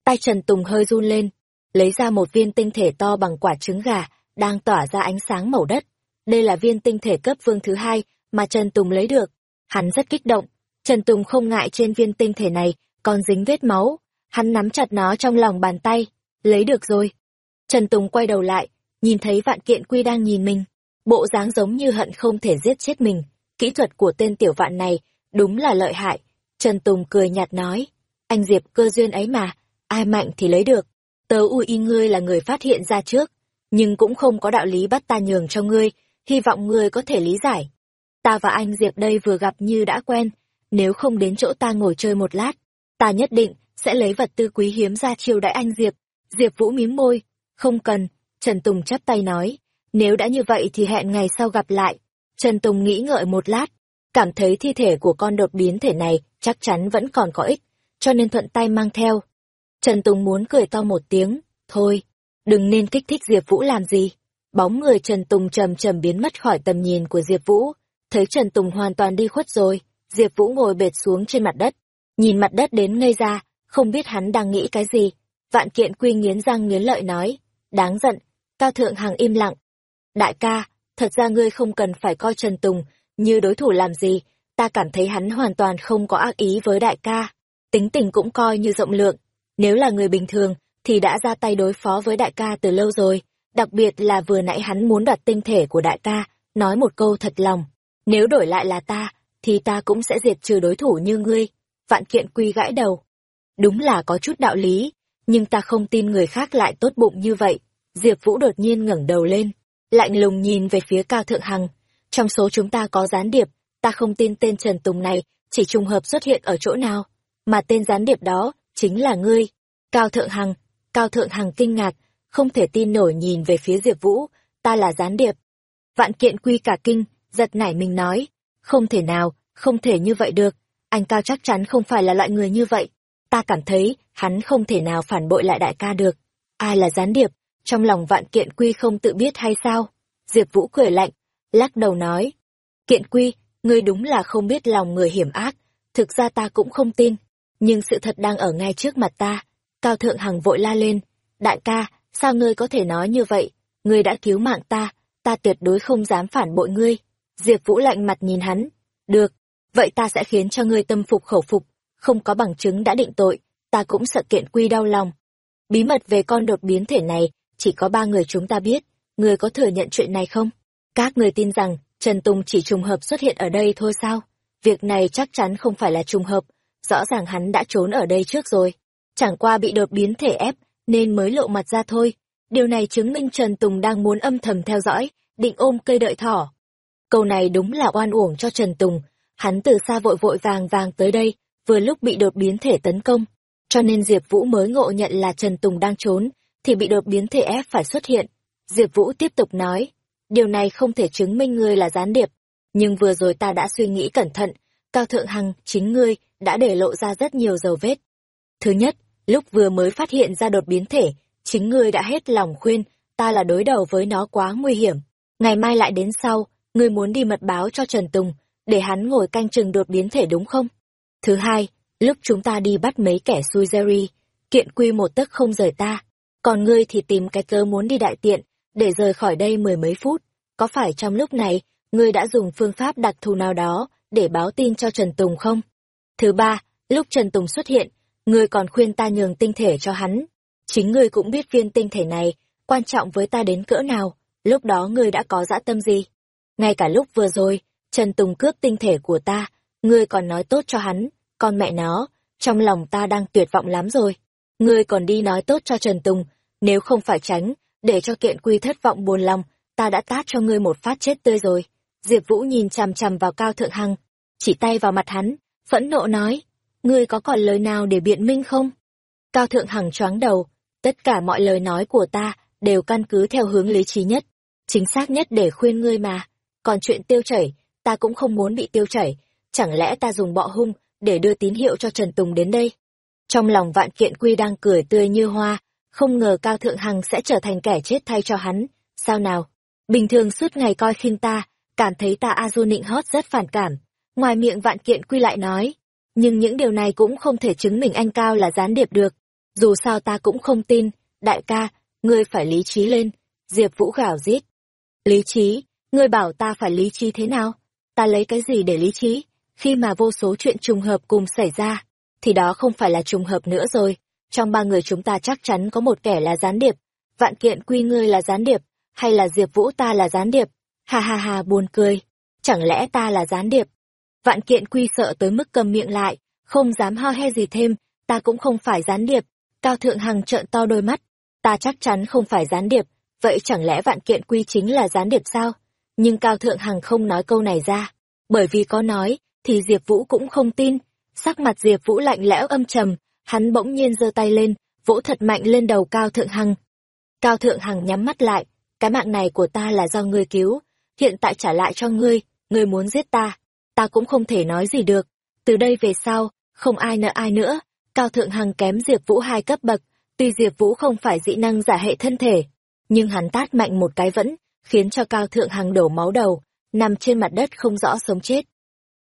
Tay Trần Tùng hơi run lên, lấy ra một viên tinh thể to bằng quả trứng gà, đang tỏa ra ánh sáng màu đất. Đây là viên tinh thể cấp vương thứ hai mà Trần Tùng lấy được. Hắn rất kích động. Trần Tùng không ngại trên viên tinh thể này còn dính vết máu. Hắn nắm chặt nó trong lòng bàn tay. Lấy được rồi. Trần Tùng quay đầu lại, nhìn thấy vạn kiện quy đang nhìn mình. Bộ dáng giống như hận không thể giết chết mình. Kỹ thuật của tên tiểu vạn này đúng là lợi hại. Trần Tùng cười nhạt nói. Anh Diệp cơ duyên ấy mà, ai mạnh thì lấy được. Tớ ui y ngươi là người phát hiện ra trước nhưng cũng không có đạo lý bắt ta nhường cho ngươi, hy vọng ngươi có thể lý giải. Ta và anh Diệp đây vừa gặp như đã quen, nếu không đến chỗ ta ngồi chơi một lát, ta nhất định sẽ lấy vật tư quý hiếm ra chiêu đãi anh Diệp. Diệp Vũ mím môi, không cần, Trần Tùng chắp tay nói, nếu đã như vậy thì hẹn ngày sau gặp lại. Trần Tùng nghĩ ngợi một lát, cảm thấy thi thể của con đột biến thể này chắc chắn vẫn còn có ích, cho nên thuận tay mang theo. Trần Tùng muốn cười to một tiếng, thôi, đừng nên kích thích Diệp Vũ làm gì. Bóng người Trần Tùng trầm trầm biến mất khỏi tầm nhìn của Diệp Vũ, thấy Trần Tùng hoàn toàn đi khuất rồi, Diệp Vũ ngồi bệt xuống trên mặt đất, nhìn mặt đất đến ngây ra, không biết hắn đang nghĩ cái gì. Vạn Kiện Quy nghiến răng nghiến lợi nói, đáng giận, Cao Thượng Hằng im lặng. Đại ca, thật ra ngươi không cần phải coi Trần Tùng như đối thủ làm gì, ta cảm thấy hắn hoàn toàn không có ác ý với đại ca, tính tình cũng coi như rộng lượng, nếu là người bình thường thì đã ra tay đối phó với đại ca từ lâu rồi, đặc biệt là vừa nãy hắn muốn đoạt tinh thể của đại ca, nói một câu thật lòng. Nếu đổi lại là ta, thì ta cũng sẽ diệt trừ đối thủ như ngươi. Vạn kiện quy gãi đầu. Đúng là có chút đạo lý, nhưng ta không tin người khác lại tốt bụng như vậy. Diệp Vũ đột nhiên ngẩng đầu lên, lạnh lùng nhìn về phía Cao Thượng Hằng. Trong số chúng ta có gián điệp, ta không tin tên Trần Tùng này chỉ trùng hợp xuất hiện ở chỗ nào, mà tên gián điệp đó chính là ngươi. Cao Thượng Hằng, Cao Thượng Hằng kinh ngạc, không thể tin nổi nhìn về phía Diệp Vũ, ta là gián điệp. Vạn kiện quy cả kinh, giật nảy mình nói, không thể nào, không thể như vậy được, anh Cao chắc chắn không phải là loại người như vậy. Ta cảm thấy, hắn không thể nào phản bội lại đại ca được. Ai là gián điệp, trong lòng vạn kiện quy không tự biết hay sao? Diệp Vũ cười lạnh, lắc đầu nói, kiện quy, ngươi đúng là không biết lòng người hiểm ác, thực ra ta cũng không tin, nhưng sự thật đang ở ngay trước mặt ta, Cao Thượng Hằng vội la lên, đại ca, sao ngươi có thể nói như vậy, ngươi đã cứu mạng ta, ta tuyệt đối không dám phản bội ngươi. Diệp Vũ lạnh mặt nhìn hắn, được, vậy ta sẽ khiến cho ngươi tâm phục khẩu phục, không có bằng chứng đã định tội, ta cũng sợ kiện quy đau lòng. Bí mật về con đột biến thể này, chỉ có ba người chúng ta biết, người có thừa nhận chuyện này không? Các người tin rằng, Trần Tùng chỉ trùng hợp xuất hiện ở đây thôi sao? Việc này chắc chắn không phải là trùng hợp, rõ ràng hắn đã trốn ở đây trước rồi. chẳng qua bị đột biến thể ép, nên mới lộ mặt ra thôi. Điều này chứng minh Trần Tùng đang muốn âm thầm theo dõi, định ôm cây đợi thỏ. Câu này đúng là oan uổng cho Trần Tùng, hắn từ xa vội vội vàng vàng tới đây, vừa lúc bị đột biến thể tấn công. Cho nên Diệp Vũ mới ngộ nhận là Trần Tùng đang trốn, thì bị đột biến thể ép phải xuất hiện. Diệp Vũ tiếp tục nói, điều này không thể chứng minh ngươi là gián điệp, nhưng vừa rồi ta đã suy nghĩ cẩn thận, Cao Thượng Hằng, chính ngươi, đã để lộ ra rất nhiều dấu vết. Thứ nhất, lúc vừa mới phát hiện ra đột biến thể, chính ngươi đã hết lòng khuyên, ta là đối đầu với nó quá nguy hiểm. Ngày mai lại đến sau, ngươi muốn đi mật báo cho Trần Tùng, để hắn ngồi canh chừng đột biến thể đúng không? Thứ hai, lúc chúng ta đi bắt mấy kẻ xui Jerry, kiện quy một tức không rời ta, còn ngươi thì tìm cái cớ muốn đi đại tiện, để rời khỏi đây mười mấy phút. Có phải trong lúc này, ngươi đã dùng phương pháp đặc thù nào đó để báo tin cho Trần Tùng không? Thứ ba, lúc Trần Tùng xuất hiện, ngươi còn khuyên ta nhường tinh thể cho hắn. Chính ngươi cũng biết viên tinh thể này quan trọng với ta đến cỡ nào, lúc đó ngươi đã có dã tâm gì? Ngay cả lúc vừa rồi, Trần Tùng cướp tinh thể của ta, ngươi còn nói tốt cho hắn, con mẹ nó, trong lòng ta đang tuyệt vọng lắm rồi. Ngươi còn đi nói tốt cho Trần Tùng, nếu không phải tránh, để cho kiện quy thất vọng buồn lòng, ta đã tát cho ngươi một phát chết tươi rồi. Diệp Vũ nhìn chằm chằm vào Cao Thượng Hằng, chỉ tay vào mặt hắn, phẫn nộ nói, ngươi có còn lời nào để biện minh không? Cao Thượng Hằng choáng đầu, tất cả mọi lời nói của ta đều căn cứ theo hướng lý trí nhất, chính xác nhất để khuyên ngươi mà. Còn chuyện tiêu chảy, ta cũng không muốn bị tiêu chảy, chẳng lẽ ta dùng bọ hung để đưa tín hiệu cho Trần Tùng đến đây? Trong lòng vạn kiện quy đang cười tươi như hoa, không ngờ Cao Thượng Hằng sẽ trở thành kẻ chết thay cho hắn, sao nào? Bình thường suốt ngày coi khinh ta, cảm thấy ta a du nịnh hót rất phản cảm. Ngoài miệng vạn kiện quy lại nói, nhưng những điều này cũng không thể chứng minh anh Cao là gián điệp được. Dù sao ta cũng không tin, đại ca, ngươi phải lý trí lên. Diệp Vũ gào giết. Lý trí? Ngươi bảo ta phải lý trí thế nào? Ta lấy cái gì để lý trí? Khi mà vô số chuyện trùng hợp cùng xảy ra, thì đó không phải là trùng hợp nữa rồi. Trong ba người chúng ta chắc chắn có một kẻ là gián điệp. Vạn kiện quy ngươi là gián điệp, hay là Diệp Vũ ta là gián điệp? Ha ha ha buồn cười. Chẳng lẽ ta là gián điệp? Vạn kiện quy sợ tới mức cầm miệng lại, không dám ho he gì thêm, ta cũng không phải gián điệp. Cao Thượng Hằng trợn to đôi mắt, ta chắc chắn không phải gián điệp, vậy chẳng lẽ vạn kiện quy chính là gián điệp sao? Nhưng Cao Thượng Hằng không nói câu này ra, bởi vì có nói, thì Diệp Vũ cũng không tin. Sắc mặt Diệp Vũ lạnh lẽo âm trầm, hắn bỗng nhiên giơ tay lên, vỗ thật mạnh lên đầu Cao Thượng Hằng. Cao Thượng Hằng nhắm mắt lại, cái mạng này của ta là do ngươi cứu, hiện tại trả lại cho ngươi, ngươi muốn giết ta, ta cũng không thể nói gì được. Từ đây về sau, không ai nợ ai nữa. Cao Thượng Hằng kém Diệp Vũ hai cấp bậc, tuy Diệp Vũ không phải dị năng giả hệ thân thể, nhưng hắn tát mạnh một cái vẫn, khiến cho Cao Thượng Hằng đổ máu đầu, nằm trên mặt đất không rõ sống chết.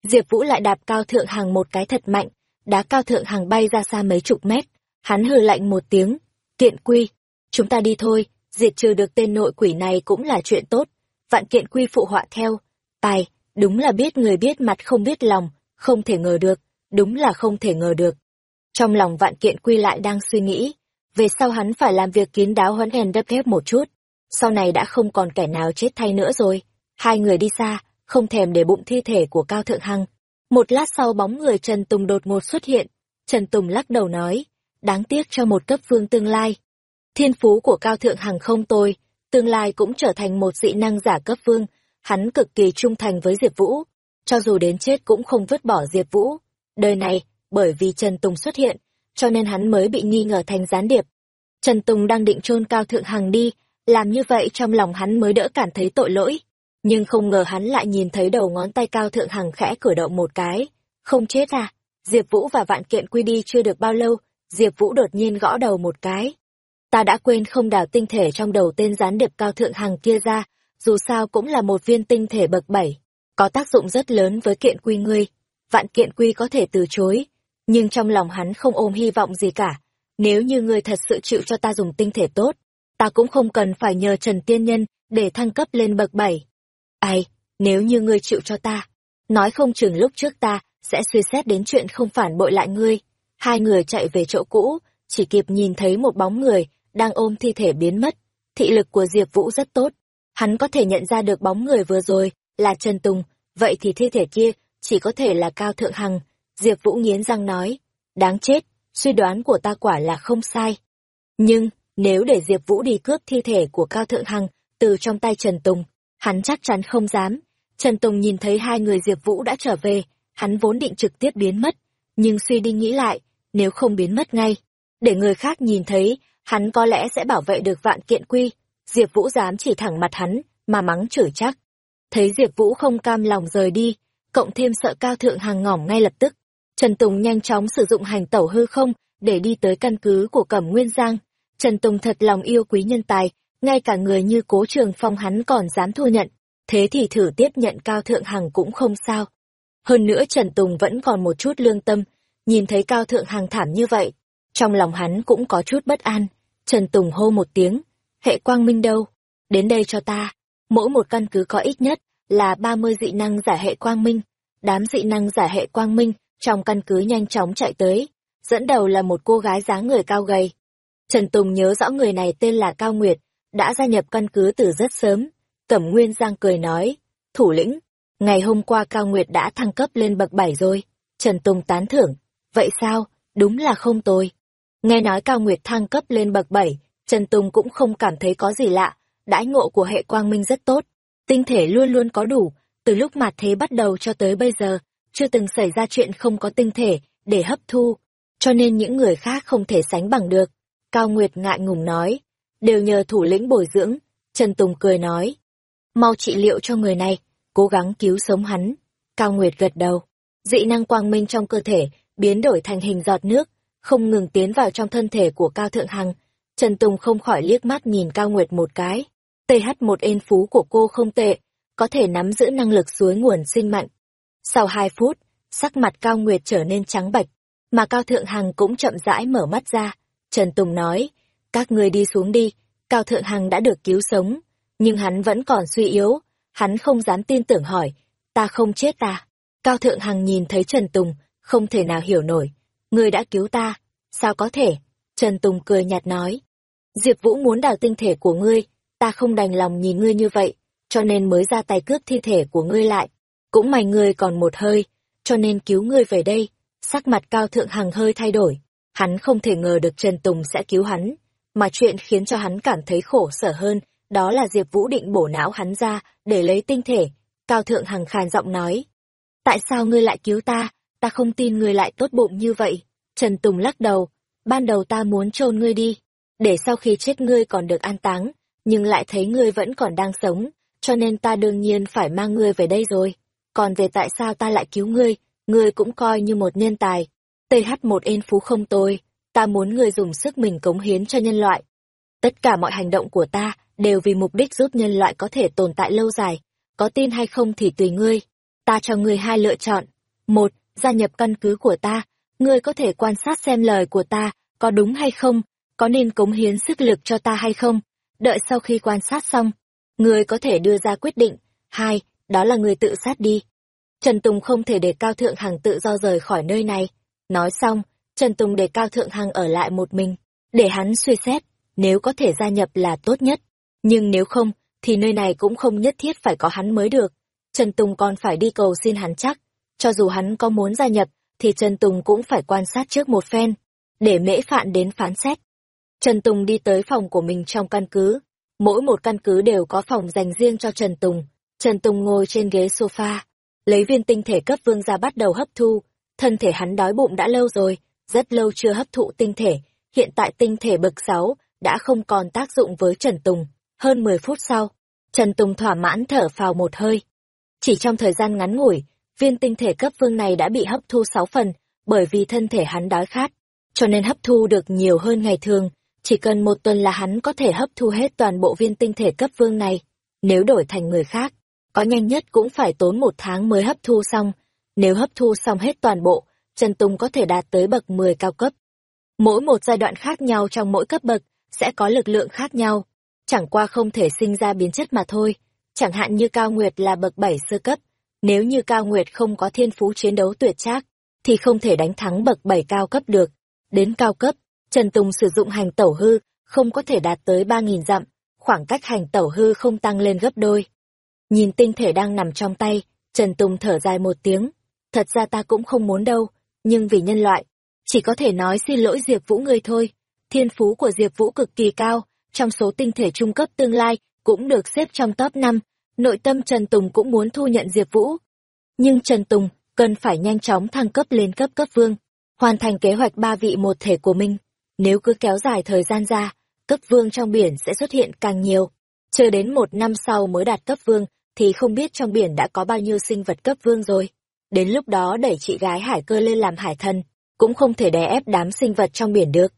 Diệp Vũ lại đạp Cao Thượng hàng một cái thật mạnh, đá Cao Thượng hàng bay ra xa mấy chục mét. Hắn hừ lạnh một tiếng, kiện quy, chúng ta đi thôi, diệt trừ được tên nội quỷ này cũng là chuyện tốt. Vạn kiện quy phụ họa theo, tài, đúng là biết người biết mặt không biết lòng, không thể ngờ được, đúng là không thể ngờ được. Trong lòng vạn kiện quy lại đang suy nghĩ, về sau hắn phải làm việc kín đáo huấn hèn đấp thép một chút, sau này đã không còn kẻ nào chết thay nữa rồi. Hai người đi xa, không thèm để bụng thi thể của Cao Thượng Hằng. Một lát sau bóng người Trần Tùng đột ngột xuất hiện, Trần Tùng lắc đầu nói, đáng tiếc cho một cấp vương tương lai. Thiên phú của Cao Thượng Hằng không tồi, tương lai cũng trở thành một dị năng giả cấp vương, hắn cực kỳ trung thành với Diệp Vũ, cho dù đến chết cũng không vứt bỏ Diệp Vũ. Đời này, bởi vì Trần Tùng xuất hiện, cho nên hắn mới bị nghi ngờ thành gián điệp. Trần Tùng đang định chôn Cao Thượng Hằng đi, làm như vậy trong lòng hắn mới đỡ cảm thấy tội lỗi. Nhưng không ngờ hắn lại nhìn thấy đầu ngón tay Cao Thượng Hằng khẽ cử động một cái. Không chết à? Diệp Vũ và Vạn Kiện Quy đi chưa được bao lâu, Diệp Vũ đột nhiên gõ đầu một cái. Ta đã quên không đào tinh thể trong đầu tên gián điệp Cao Thượng Hằng kia ra, dù sao cũng là một viên tinh thể bậc bảy, có tác dụng rất lớn với kiện quy ngươi. Vạn kiện quy có thể từ chối, nhưng trong lòng hắn không ôm hy vọng gì cả. Nếu như ngươi thật sự chịu cho ta dùng tinh thể tốt, ta cũng không cần phải nhờ Trần Tiên Nhân để thăng cấp lên bậc bảy. Ai, nếu như ngươi chịu cho ta, nói không chừng lúc trước ta sẽ suy xét đến chuyện không phản bội lại ngươi. Hai người chạy về chỗ cũ, chỉ kịp nhìn thấy một bóng người đang ôm thi thể biến mất. Thị lực của Diệp Vũ rất tốt, hắn có thể nhận ra được bóng người vừa rồi là Trần Tùng, vậy thì thi thể kia chỉ có thể là Cao Thượng Hằng. Diệp Vũ nghiến răng nói, đáng chết, suy đoán của ta quả là không sai. Nhưng, nếu để Diệp Vũ đi cướp thi thể của Cao Thượng Hằng từ trong tay Trần Tùng, hắn chắc chắn không dám. Trần Tùng nhìn thấy hai người Diệp Vũ đã trở về, hắn vốn định trực tiếp biến mất, nhưng suy đi nghĩ lại, nếu không biến mất ngay, để người khác nhìn thấy, hắn có lẽ sẽ bảo vệ được vạn kiện quy. Diệp Vũ dám chỉ thẳng mặt hắn, mà mắng chửi chắc. Thấy Diệp Vũ không cam lòng rời đi, cộng thêm sợ cao thượng hàng ngỏm ngay lập tức. Trần Tùng nhanh chóng sử dụng hành tẩu hư không để đi tới căn cứ của Cẩm Nguyên Giang. Trần Tùng thật lòng yêu quý nhân tài, ngay cả người như cố trường phong hắn còn dám thu nhận. Thế thì thử tiếp nhận cao thượng hằng cũng không sao. Hơn nữa Trần Tùng vẫn còn một chút lương tâm, nhìn thấy cao thượng hằng thảm như vậy. Trong lòng hắn cũng có chút bất an. Trần Tùng hô một tiếng, hệ quang minh đâu? Đến đây cho ta. Mỗi một căn cứ có ít nhất là 30 dị năng giả hệ quang minh. Đám dị năng giả hệ quang minh trong căn cứ nhanh chóng chạy tới. Dẫn đầu là một cô gái dáng người cao gầy. Trần Tùng nhớ rõ người này tên là Cao Nguyệt, đã gia nhập căn cứ từ rất sớm. Cẩm Nguyên Giang cười nói, thủ lĩnh, ngày hôm qua Cao Nguyệt đã thăng cấp lên bậc 7 rồi. Trần Tùng tán thưởng, vậy sao, đúng là không tồi. Nghe nói Cao Nguyệt thăng cấp lên bậc 7, Trần Tùng cũng không cảm thấy có gì lạ, đãi ngộ của hệ quang minh rất tốt. Tinh thể luôn luôn có đủ, từ lúc mà thế bắt đầu cho tới bây giờ, chưa từng xảy ra chuyện không có tinh thể để hấp thu, cho nên những người khác không thể sánh bằng được. Cao Nguyệt ngại ngùng nói, đều nhờ thủ lĩnh bồi dưỡng, Trần Tùng cười nói, mau trị liệu cho người này, cố gắng cứu sống hắn. Cao Nguyệt gật đầu, dị năng quang minh trong cơ thể biến đổi thành hình giọt nước, không ngừng tiến vào trong thân thể của Cao Thượng Hằng. Trần Tùng không khỏi liếc mắt nhìn Cao Nguyệt một cái. TH1 ên phú của cô không tệ, có thể nắm giữ năng lực suối nguồn sinh mạnh. Sau 2 phút, sắc mặt Cao Nguyệt trở nên trắng bạch, mà Cao Thượng Hằng cũng chậm rãi mở mắt ra. Trần Tùng nói, các người đi xuống đi, Cao Thượng Hằng đã được cứu sống, nhưng hắn vẫn còn suy yếu, hắn không dám tin tưởng hỏi, ta không chết ta. Cao Thượng Hằng nhìn thấy Trần Tùng, không thể nào hiểu nổi, Ngươi đã cứu ta, sao có thể? Trần Tùng cười nhạt nói. Diệp Vũ muốn đào tinh thể của ngươi, ta không đành lòng nhìn ngươi như vậy, cho nên mới ra tay cướp thi thể của ngươi lại. Cũng mày ngươi còn một hơi, cho nên cứu ngươi về đây. Sắc mặt cao thượng hằng hơi thay đổi. Hắn không thể ngờ được Trần Tùng sẽ cứu hắn, mà chuyện khiến cho hắn cảm thấy khổ sở hơn, đó là Diệp Vũ định bổ não hắn ra để lấy tinh thể. Cao thượng hằng khàn giọng nói. Tại sao ngươi lại cứu ta? ta không tin ngươi lại tốt bụng như vậy. Trần Tùng lắc đầu, ban đầu ta muốn chôn ngươi đi, để sau khi chết ngươi còn được an táng, nhưng lại thấy ngươi vẫn còn đang sống, cho nên ta đương nhiên phải mang ngươi về đây rồi. Còn về tại sao ta lại cứu ngươi, ngươi cũng coi như một nhân tài. TH1 ên phú không tôi, ta muốn ngươi dùng sức mình cống hiến cho nhân loại. Tất cả mọi hành động của ta đều vì mục đích giúp nhân loại có thể tồn tại lâu dài, có tin hay không thì tùy ngươi. Ta cho ngươi hai lựa chọn. Một, gia nhập căn cứ của ta, ngươi có thể quan sát xem lời của ta có đúng hay không, có nên cống hiến sức lực cho ta hay không. Đợi sau khi quan sát xong, ngươi có thể đưa ra quyết định. Hai, đó là ngươi tự sát đi. Trần Tùng không thể để Cao Thượng Hằng tự do rời khỏi nơi này. Nói xong, Trần Tùng để Cao Thượng Hằng ở lại một mình, để hắn suy xét, nếu có thể gia nhập là tốt nhất. Nhưng nếu không, thì nơi này cũng không nhất thiết phải có hắn mới được. Trần Tùng còn phải đi cầu xin hắn chắc. Cho dù hắn có muốn gia nhập, thì Trần Tùng cũng phải quan sát trước một phen, để mễ phạn đến phán xét. Trần Tùng đi tới phòng của mình trong căn cứ. Mỗi một căn cứ đều có phòng dành riêng cho Trần Tùng. Trần Tùng ngồi trên ghế sofa, lấy viên tinh thể cấp vương ra bắt đầu hấp thu. Thân thể hắn đói bụng đã lâu rồi, rất lâu chưa hấp thụ tinh thể. Hiện tại tinh thể bậc 6 đã không còn tác dụng với Trần Tùng. Hơn 10 phút sau, Trần Tùng thỏa mãn thở phào một hơi. Chỉ trong thời gian ngắn ngủi, viên tinh thể cấp vương này đã bị hấp thu sáu phần, bởi vì thân thể hắn đói khát, cho nên hấp thu được nhiều hơn ngày thường, chỉ cần một tuần là hắn có thể hấp thu hết toàn bộ viên tinh thể cấp vương này. Nếu đổi thành người khác, có nhanh nhất cũng phải tốn một tháng mới hấp thu xong, nếu hấp thu xong hết toàn bộ, Trần Tùng có thể đạt tới bậc 10 cao cấp. Mỗi một giai đoạn khác nhau trong mỗi cấp bậc, sẽ có lực lượng khác nhau, chẳng qua không thể sinh ra biến chất mà thôi. Chẳng hạn như Cao Nguyệt là bậc 7 sơ cấp, nếu như Cao Nguyệt không có thiên phú chiến đấu tuyệt trác, thì không thể đánh thắng bậc bảy cao cấp được. Đến cao cấp, Trần Tùng sử dụng hành tẩu hư, không có thể đạt tới ba nghìn dặm, khoảng cách hành tẩu hư không tăng lên gấp đôi. Nhìn tinh thể đang nằm trong tay, Trần Tùng thở dài một tiếng. Thật ra ta cũng không muốn đâu, nhưng vì nhân loại, chỉ có thể nói xin lỗi Diệp Vũ ngươi thôi. Thiên phú của Diệp Vũ cực kỳ cao, trong số tinh thể trung cấp tương lai, cũng được xếp trong top 5. Nội tâm Trần Tùng cũng muốn thu nhận Diệp Vũ. Nhưng Trần Tùng cần phải nhanh chóng thăng cấp lên cấp cấp vương, hoàn thành kế hoạch ba vị một thể của mình. Nếu cứ kéo dài thời gian ra, cấp vương trong biển sẽ xuất hiện càng nhiều. Chờ đến một năm sau mới đạt cấp vương, thì không biết trong biển đã có bao nhiêu sinh vật cấp vương rồi. Đến lúc đó đẩy chị gái hải cơ lên làm hải thần, cũng không thể đè ép đám sinh vật trong biển được.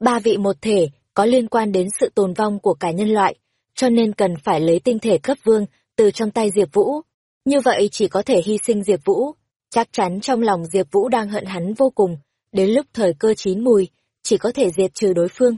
Ba vị một thể có liên quan đến sự tồn vong của cả nhân loại, cho nên cần phải lấy tinh thể cấp vương từ trong tay Diệp Vũ. Như vậy chỉ có thể hy sinh Diệp Vũ. Chắc chắn trong lòng Diệp Vũ đang hận hắn vô cùng, đến lúc thời cơ chín mùi, chỉ có thể diệt trừ đối phương.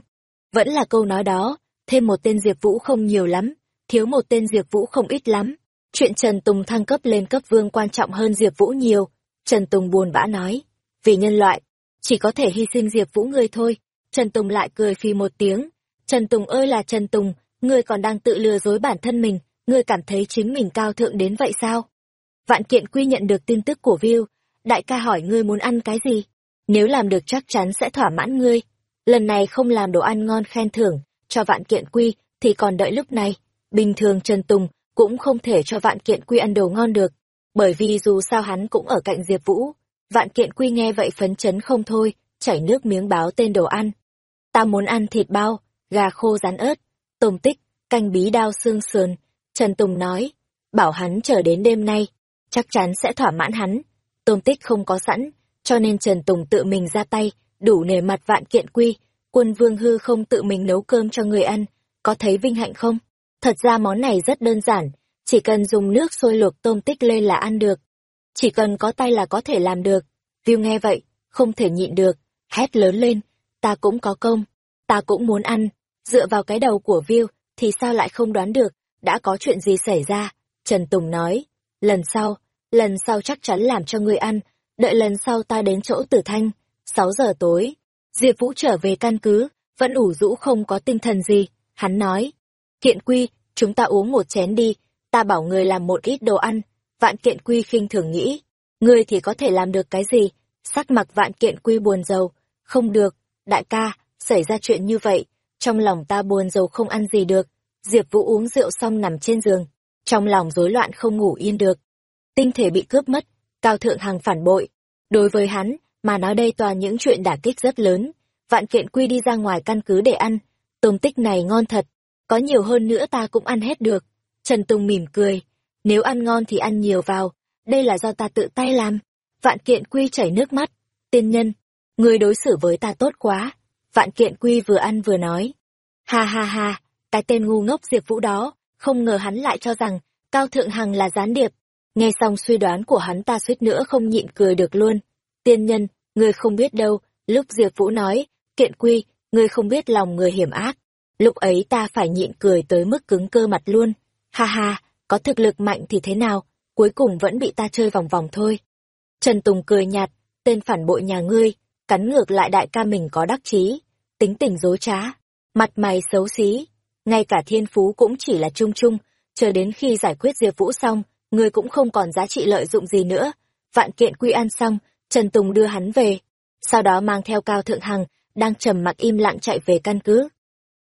Vẫn là câu nói đó, thêm một tên Diệp Vũ không nhiều lắm, thiếu một tên Diệp Vũ không ít lắm. Chuyện Trần Tùng thăng cấp lên cấp vương quan trọng hơn Diệp Vũ nhiều. Trần Tùng buồn bã nói, vì nhân loại, chỉ có thể hy sinh Diệp Vũ ngươi thôi. Trần Tùng lại cười phì một tiếng. Trần Tùng ơi là Trần Tùng, ngươi còn đang tự lừa dối bản thân mình, ngươi cảm thấy chính mình cao thượng đến vậy sao? Vạn kiện quy nhận được tin tức của View, đại ca hỏi ngươi muốn ăn cái gì? Nếu làm được chắc chắn sẽ thỏa mãn ngươi. Lần này không làm đồ ăn ngon khen thưởng, cho vạn kiện quy, thì còn đợi lúc này. Bình thường Trần Tùng cũng không thể cho vạn kiện quy ăn đồ ngon được, bởi vì dù sao hắn cũng ở cạnh Diệp Vũ. Vạn kiện quy nghe vậy phấn chấn không thôi, chảy nước miếng báo tên đồ ăn. Ta muốn ăn thịt bao, gà khô rán ớt, tôm tích, canh bí đao xương sườn. Trần Tùng nói, bảo hắn chờ đến đêm nay, chắc chắn sẽ thỏa mãn hắn. Tôm tích không có sẵn, cho nên Trần Tùng tự mình ra tay, đủ nề mặt vạn kiện quy, quân vương hư không tự mình nấu cơm cho người ăn, có thấy vinh hạnh không? Thật ra món này rất đơn giản, chỉ cần dùng nước sôi luộc tôm tích lên là ăn được. Chỉ cần có tay là có thể làm được. Viu nghe vậy, không thể nhịn được, hét lớn lên, ta cũng có công, ta cũng muốn ăn. Dựa vào cái đầu của Viu, thì sao lại không đoán được, đã có chuyện gì xảy ra. Trần Tùng nói, lần sau, lần sau chắc chắn làm cho người ăn, đợi lần sau ta đến chỗ tử thanh. sáu giờ tối, Diệp Vũ trở về căn cứ, vẫn ủ rũ không có tinh thần gì. Hắn nói, kiện quy, chúng ta uống một chén đi, ta bảo người làm một ít đồ ăn. Vạn kiện quy khinh thường nghĩ, người thì có thể làm được cái gì? Sắc mặt vạn kiện quy buồn giàu, không được, đại ca, xảy ra chuyện như vậy, trong lòng ta buồn giàu không ăn gì được. Diệp Vũ uống rượu xong nằm trên giường, trong lòng rối loạn không ngủ yên được. Tinh thể bị cướp mất, Cao Thượng Hằng phản bội. Đối với hắn, mà nói đây toàn những chuyện đả kích rất lớn. Vạn kiện quy đi ra ngoài căn cứ để ăn, tôm tích này ngon thật, có nhiều hơn nữa ta cũng ăn hết được. Trần Tùng mỉm cười, nếu ăn ngon thì ăn nhiều vào, đây là do ta tự tay làm. Vạn kiện quy chảy nước mắt, tiên nhân, người đối xử với ta tốt quá. Vạn kiện quy vừa ăn vừa nói, ha ha ha, cái tên ngu ngốc Diệp Vũ đó, không ngờ hắn lại cho rằng Cao Thượng Hằng là gián điệp. Nghe xong suy đoán của hắn ta suýt nữa không nhịn cười được luôn. Tiên nhân, người không biết đâu, lúc Diệp Vũ nói, kiện quy, người không biết lòng người hiểm ác. Lúc ấy ta phải nhịn cười tới mức cứng cơ mặt luôn. Ha ha, có thực lực mạnh thì thế nào, cuối cùng vẫn bị ta chơi vòng vòng thôi. Trần Tùng cười nhạt, tên phản bội nhà ngươi, cắn ngược lại đại ca mình có đắc chí, tính tình dối trá, mặt mày xấu xí, ngay cả thiên phú cũng chỉ là chung chung, chờ đến khi giải quyết Diệp Vũ xong, ngươi cũng không còn giá trị lợi dụng gì nữa. Vạn kiện quy ăn xong, Trần Tùng đưa hắn về, sau đó mang theo Cao Thượng Hằng, đang trầm mặc im lặng chạy về căn cứ.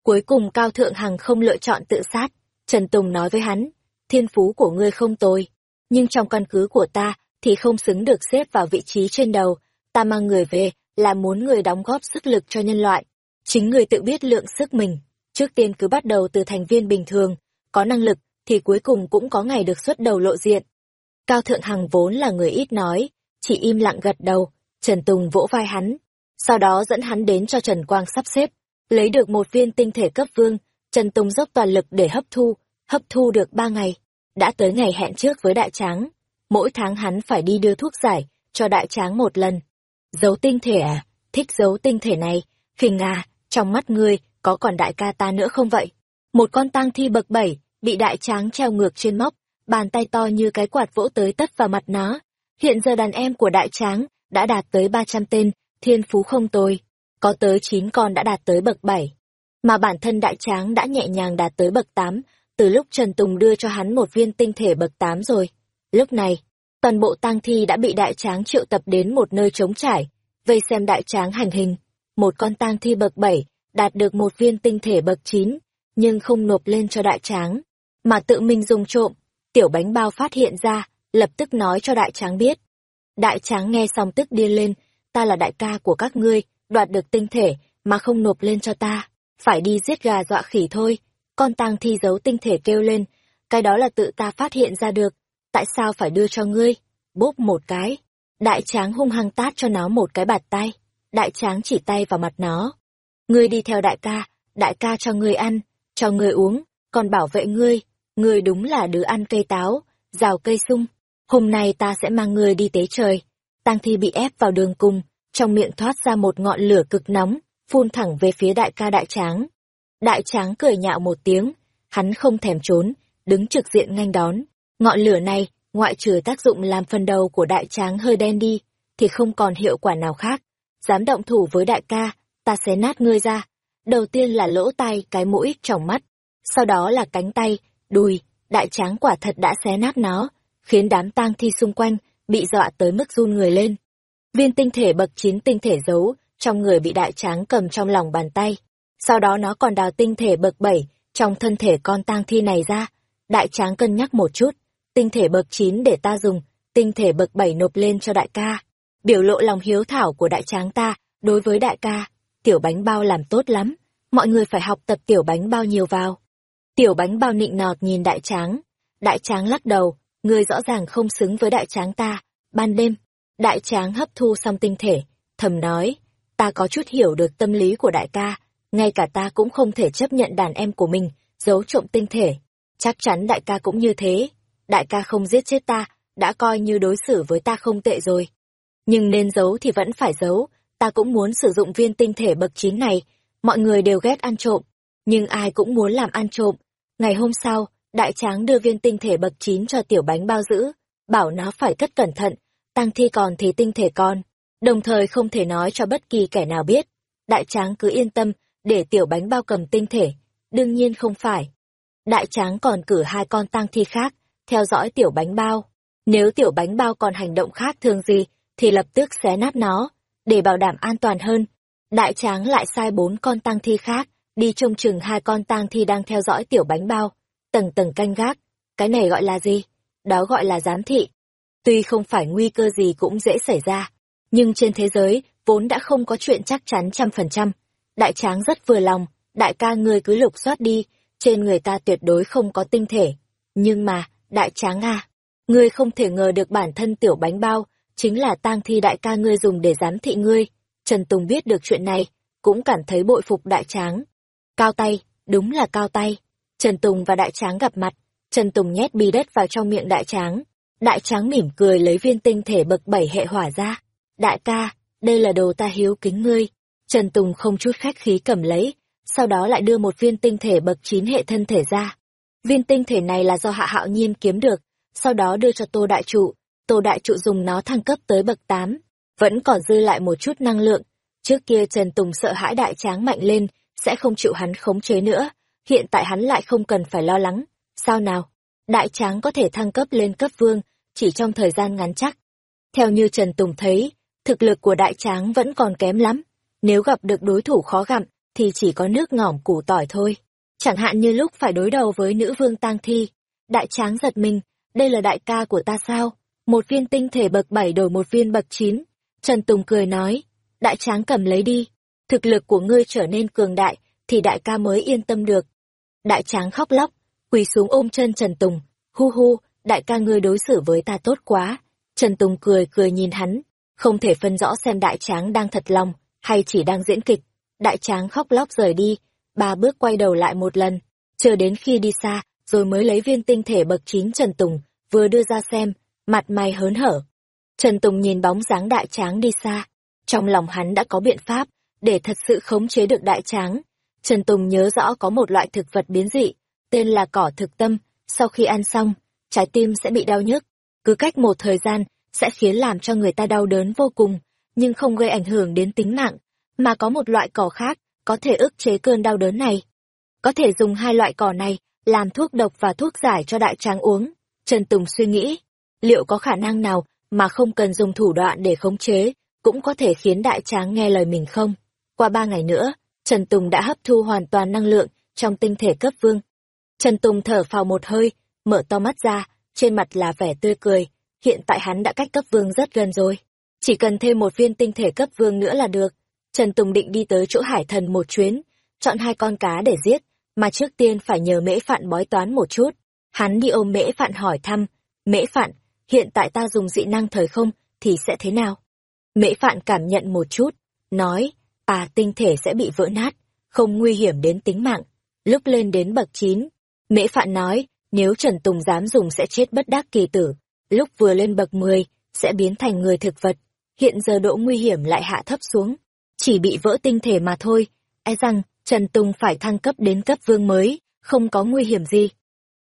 Cuối cùng Cao Thượng Hằng không lựa chọn tự sát, Trần Tùng nói với hắn, thiên phú của ngươi không tồi, nhưng trong căn cứ của ta thì không xứng được xếp vào vị trí trên đầu, ta mang người về là muốn người đóng góp sức lực cho nhân loại. Chính người tự biết lượng sức mình, trước tiên cứ bắt đầu từ thành viên bình thường, có năng lực thì cuối cùng cũng có ngày được xuất đầu lộ diện. Cao Thượng Hằng vốn là người ít nói, chỉ im lặng gật đầu, Trần Tùng vỗ vai hắn, sau đó dẫn hắn đến cho Trần Quang sắp xếp, lấy được một viên tinh thể cấp vương, Trần Tùng dốc toàn lực để hấp thu, hấp thu được ba ngày, đã tới ngày hẹn trước với đại tráng, mỗi tháng hắn phải đi đưa thuốc giải cho đại tráng một lần. Giấu tinh thể à, thích giấu tinh thể này, phình à, trong mắt ngươi có còn đại ca ta nữa không vậy? Một con tang thi bậc bảy, bị đại tráng treo ngược trên móc, bàn tay to như cái quạt vỗ tới tất vào mặt nó. Hiện giờ đàn em của đại tráng đã đạt tới 300 tên, thiên phú không tồi, có tới 9 con đã đạt tới bậc 7. Mà bản thân đại tráng đã nhẹ nhàng đạt tới bậc 8, từ lúc Trần Tùng đưa cho hắn một viên tinh thể bậc 8 rồi. Lúc này, toàn bộ tang thi đã bị đại tráng triệu tập đến một nơi trống trải. vây xem đại tráng hành hình. Một con tang thi bậc bảy đạt được một viên tinh thể bậc chín nhưng không nộp lên cho đại tráng, mà tự mình dùng trộm. Tiểu bánh bao phát hiện ra, lập tức nói cho đại tráng biết. Đại tráng nghe xong tức điên lên, ta là đại ca của các ngươi, đoạt được tinh thể, mà không nộp lên cho ta, phải đi giết gà dọa khỉ thôi. Con tang thi giấu tinh thể kêu lên, cái đó là tự ta phát hiện ra được, tại sao phải đưa cho ngươi? Bốp một cái, đại tráng hung hăng tát cho nó một cái bạt tay, đại tráng chỉ tay vào mặt nó. Ngươi đi theo đại ca, đại ca cho ngươi ăn, cho ngươi uống, còn bảo vệ ngươi, ngươi đúng là đứa ăn cây táo, rào cây sung. Hôm nay ta sẽ mang ngươi đi tế trời. Tang thi bị ép vào đường cùng, trong miệng thoát ra một ngọn lửa cực nóng, phun thẳng về phía đại ca đại tráng. Đại tráng cười nhạo một tiếng, hắn không thèm trốn, đứng trực diện nghênh đón. Ngọn lửa này, ngoại trừ tác dụng làm phần đầu của đại tráng hơi đen đi, thì không còn hiệu quả nào khác. Dám động thủ với đại ca, ta sẽ nát ngươi ra. Đầu tiên là lỗ tai, cái mũi, tròng mắt. Sau đó là cánh tay, đùi, đại tráng quả thật đã xé nát nó, khiến đám tang thi xung quanh bị dọa tới mức run người lên. Viên tinh thể bậc chín tinh thể giấu, trong người bị đại tráng cầm trong lòng bàn tay. Sau đó nó còn đào tinh thể bậc bảy trong thân thể con tang thi này ra. Đại tráng cân nhắc một chút, tinh thể bậc chín để ta dùng, tinh thể bậc bảy nộp lên cho đại ca. Biểu lộ lòng hiếu thảo của đại tráng ta, đối với đại ca, tiểu bánh bao làm tốt lắm, mọi người phải học tập tiểu bánh bao nhiều vào. Tiểu bánh bao nịnh nọt nhìn đại tráng, đại tráng lắc đầu, người rõ ràng không xứng với đại tráng ta, ban đêm, đại tráng hấp thu xong tinh thể, thầm nói, ta có chút hiểu được tâm lý của đại ca, ngay cả ta cũng không thể chấp nhận đàn em của mình, giấu trộm tinh thể. Chắc chắn đại ca cũng như thế, đại ca không giết chết ta, đã coi như đối xử với ta không tệ rồi. Nhưng nên giấu thì vẫn phải giấu, ta cũng muốn sử dụng viên tinh thể bậc chín này, mọi người đều ghét ăn trộm, nhưng ai cũng muốn làm ăn trộm. Ngày hôm sau, đại tráng đưa viên tinh thể bậc chín cho tiểu bánh bao giữ, bảo nó phải cất cẩn thận, tăng thi còn thì tinh thể còn, đồng thời không thể nói cho bất kỳ kẻ nào biết. Đại tráng cứ yên tâm, để tiểu bánh bao cầm tinh thể, đương nhiên không phải. Đại tráng còn cử hai con tang thi khác, theo dõi tiểu bánh bao. Nếu tiểu bánh bao còn hành động khác thường gì, thì lập tức xé nát nó, để bảo đảm an toàn hơn. Đại tráng lại sai bốn con tang thi khác, đi trông chừng hai con tang thi đang theo dõi tiểu bánh bao, tầng tầng canh gác. Cái này gọi là gì? Đó gọi là giám thị. Tuy không phải nguy cơ gì cũng dễ xảy ra, nhưng trên thế giới vốn đã không có chuyện chắc chắn trăm phần trăm. Đại tráng rất vừa lòng, đại ca ngươi cứ lục soát đi, trên người ta tuyệt đối không có tinh thể. Nhưng mà, đại tráng à, ngươi không thể ngờ được bản thân tiểu bánh bao, chính là tang thi đại ca ngươi dùng để giám thị ngươi. Trần Tùng biết được chuyện này, cũng cảm thấy bội phục đại tráng. Cao tay, đúng là cao tay. Trần Tùng và đại tráng gặp mặt, Trần Tùng nhét bi đất vào trong miệng đại tráng. Đại tráng mỉm cười lấy viên tinh thể bậc bảy hệ hỏa ra. Đại ca, đây là đồ ta hiếu kính ngươi. Trần Tùng không chút khách khí cầm lấy, sau đó lại đưa một viên tinh thể bậc chín hệ thân thể ra. Viên tinh thể này là do Hạ Hạo Nhiên kiếm được, sau đó đưa cho Tô Đại Trụ, Tô Đại Trụ dùng nó thăng cấp tới bậc 8, vẫn còn dư lại một chút năng lượng. Trước kia Trần Tùng sợ hãi đại tráng mạnh lên, sẽ không chịu hắn khống chế nữa, hiện tại hắn lại không cần phải lo lắng. Sao nào? Đại tráng có thể thăng cấp lên cấp vương, chỉ trong thời gian ngắn chắc. Theo như Trần Tùng thấy, thực lực của đại tráng vẫn còn kém lắm. Nếu gặp được đối thủ khó gặm, thì chỉ có nước ngỏm củ tỏi thôi. Chẳng hạn như lúc phải đối đầu với nữ vương tang thi. Đại tráng giật mình, đây là đại ca của ta sao? Một viên tinh thể bậc bảy đổi một viên bậc chín. Trần Tùng cười nói, đại tráng cầm lấy đi. Thực lực của ngươi trở nên cường đại, thì đại ca mới yên tâm được. Đại tráng khóc lóc, quỳ xuống ôm chân Trần Tùng, hu hu, đại ca ngươi đối xử với ta tốt quá. Trần Tùng cười cười nhìn hắn, không thể phân rõ xem đại tráng đang thật lòng, hay chỉ đang diễn kịch. Đại tráng khóc lóc rời đi, ba bước quay đầu lại một lần, chờ đến khi đi xa, rồi mới lấy viên tinh thể bậc chín Trần Tùng, vừa đưa ra xem, mặt mày hớn hở. Trần Tùng nhìn bóng dáng đại tráng đi xa, trong lòng hắn đã có biện pháp, để thật sự khống chế được đại tráng. Trần Tùng nhớ rõ có một loại thực vật biến dị, tên là cỏ thực tâm, sau khi ăn xong, trái tim sẽ bị đau nhức, cứ cách một thời gian, sẽ khiến làm cho người ta đau đớn vô cùng, nhưng không gây ảnh hưởng đến tính mạng, mà có một loại cỏ khác, có thể ức chế cơn đau đớn này. Có thể dùng hai loại cỏ này, làm thuốc độc và thuốc giải cho đại tráng uống. Trần Tùng suy nghĩ, liệu có khả năng nào mà không cần dùng thủ đoạn để khống chế, cũng có thể khiến đại tráng nghe lời mình không? Qua ba ngày nữa, Trần Tùng đã hấp thu hoàn toàn năng lượng trong tinh thể cấp vương. Trần Tùng thở phào một hơi, mở to mắt ra, trên mặt là vẻ tươi cười. Hiện tại hắn đã cách cấp vương rất gần rồi. Chỉ cần thêm một viên tinh thể cấp vương nữa là được. Trần Tùng định đi tới chỗ hải thần một chuyến, chọn hai con cá để giết, mà trước tiên phải nhờ mễ phạn bói toán một chút. Hắn đi ôm mễ phạn hỏi thăm, mễ phạn, hiện tại ta dùng dị năng thời không, thì sẽ thế nào? Mễ phạn cảm nhận một chút, nói, à tinh thể sẽ bị vỡ nát, không nguy hiểm đến tính mạng. Lúc lên đến bậc 9, Mễ Phạn nói, nếu Trần Tùng dám dùng sẽ chết bất đắc kỳ tử. Lúc vừa lên bậc 10, sẽ biến thành người thực vật. Hiện giờ độ nguy hiểm lại hạ thấp xuống. Chỉ bị vỡ tinh thể mà thôi. E rằng, Trần Tùng phải thăng cấp đến cấp vương mới, không có nguy hiểm gì.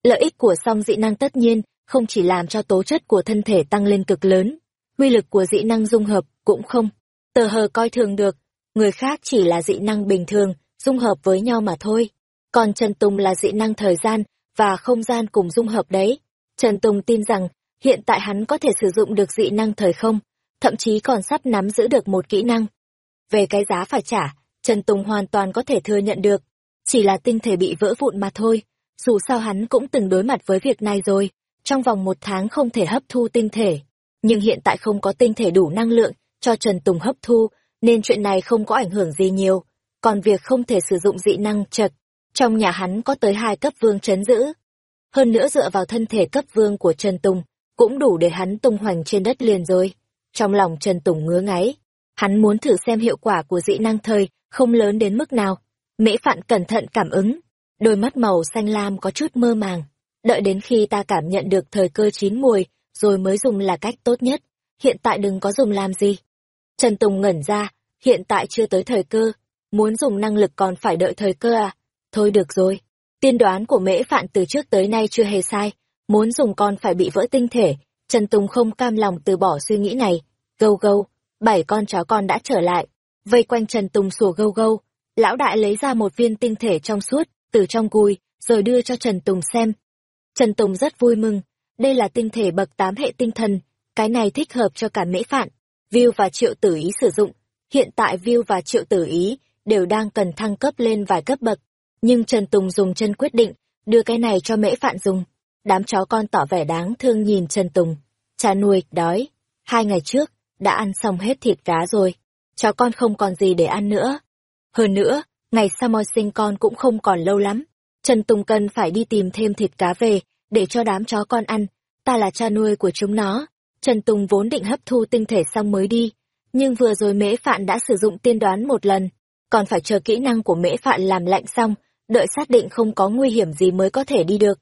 Lợi ích của song dị năng tất nhiên, không chỉ làm cho tố chất của thân thể tăng lên cực lớn. Quy lực của dị năng dung hợp cũng không. Tờ hờ coi thường được, người khác chỉ là dị năng bình thường, dung hợp với nhau mà thôi. Còn Trần Tùng là dị năng thời gian và không gian cùng dung hợp đấy. Trần Tùng tin rằng hiện tại hắn có thể sử dụng được dị năng thời không, thậm chí còn sắp nắm giữ được một kỹ năng. Về cái giá phải trả, Trần Tùng hoàn toàn có thể thừa nhận được. Chỉ là tinh thể bị vỡ vụn mà thôi. Dù sao hắn cũng từng đối mặt với việc này rồi. Trong vòng một tháng không thể hấp thu tinh thể. Nhưng hiện tại không có tinh thể đủ năng lượng cho Trần Tùng hấp thu, nên chuyện này không có ảnh hưởng gì nhiều. Còn việc không thể sử dụng dị năng chật, trong nhà hắn có tới hai cấp vương chấn giữ. Hơn nữa dựa vào thân thể cấp vương của Trần Tùng, cũng đủ để hắn tung hoành trên đất liền rồi. Trong lòng Trần Tùng ngứa ngáy, hắn muốn thử xem hiệu quả của dị năng thời không lớn đến mức nào. Mễ Phạn cẩn thận cảm ứng, đôi mắt màu xanh lam có chút mơ màng. Đợi đến khi ta cảm nhận được thời cơ chín mùi, rồi mới dùng là cách tốt nhất. Hiện tại đừng có dùng làm gì. Trần Tùng ngẩn ra, hiện tại chưa tới thời cơ, muốn dùng năng lực còn phải đợi thời cơ à? Thôi được rồi, tiên đoán của mễ phạn từ trước tới nay chưa hề sai, muốn dùng con phải bị vỡ tinh thể, Trần Tùng không cam lòng từ bỏ suy nghĩ này. Gâu gâu, bảy con chó con đã trở lại, vây quanh Trần Tùng sủa gâu gâu. Lão đại lấy ra một viên tinh thể trong suốt, từ trong cùi, rồi đưa cho Trần Tùng xem. Trần Tùng rất vui mừng, đây là tinh thể bậc tám hệ tinh thần, cái này thích hợp cho cả mễ phạn. View và triệu tử ý sử dụng. Hiện tại View và triệu tử ý đều đang cần thăng cấp lên vài cấp bậc. Nhưng Trần Tùng dùng chân quyết định, đưa cái này cho mễ phạn dùng. Đám chó con tỏ vẻ đáng thương nhìn Trần Tùng. Cha nuôi, đói. Hai ngày trước, đã ăn xong hết thịt cá rồi. Chó con không còn gì để ăn nữa. Hơn nữa, ngày Samoy sinh con cũng không còn lâu lắm. Trần Tùng cần phải đi tìm thêm thịt cá về, để cho đám chó con ăn. Ta là cha nuôi của chúng nó. Trần Tùng vốn định hấp thu tinh thể xong mới đi. Nhưng vừa rồi mễ phạn đã sử dụng tiên đoán một lần. Còn phải chờ kỹ năng của mễ phạn làm lạnh xong, đợi xác định không có nguy hiểm gì mới có thể đi được.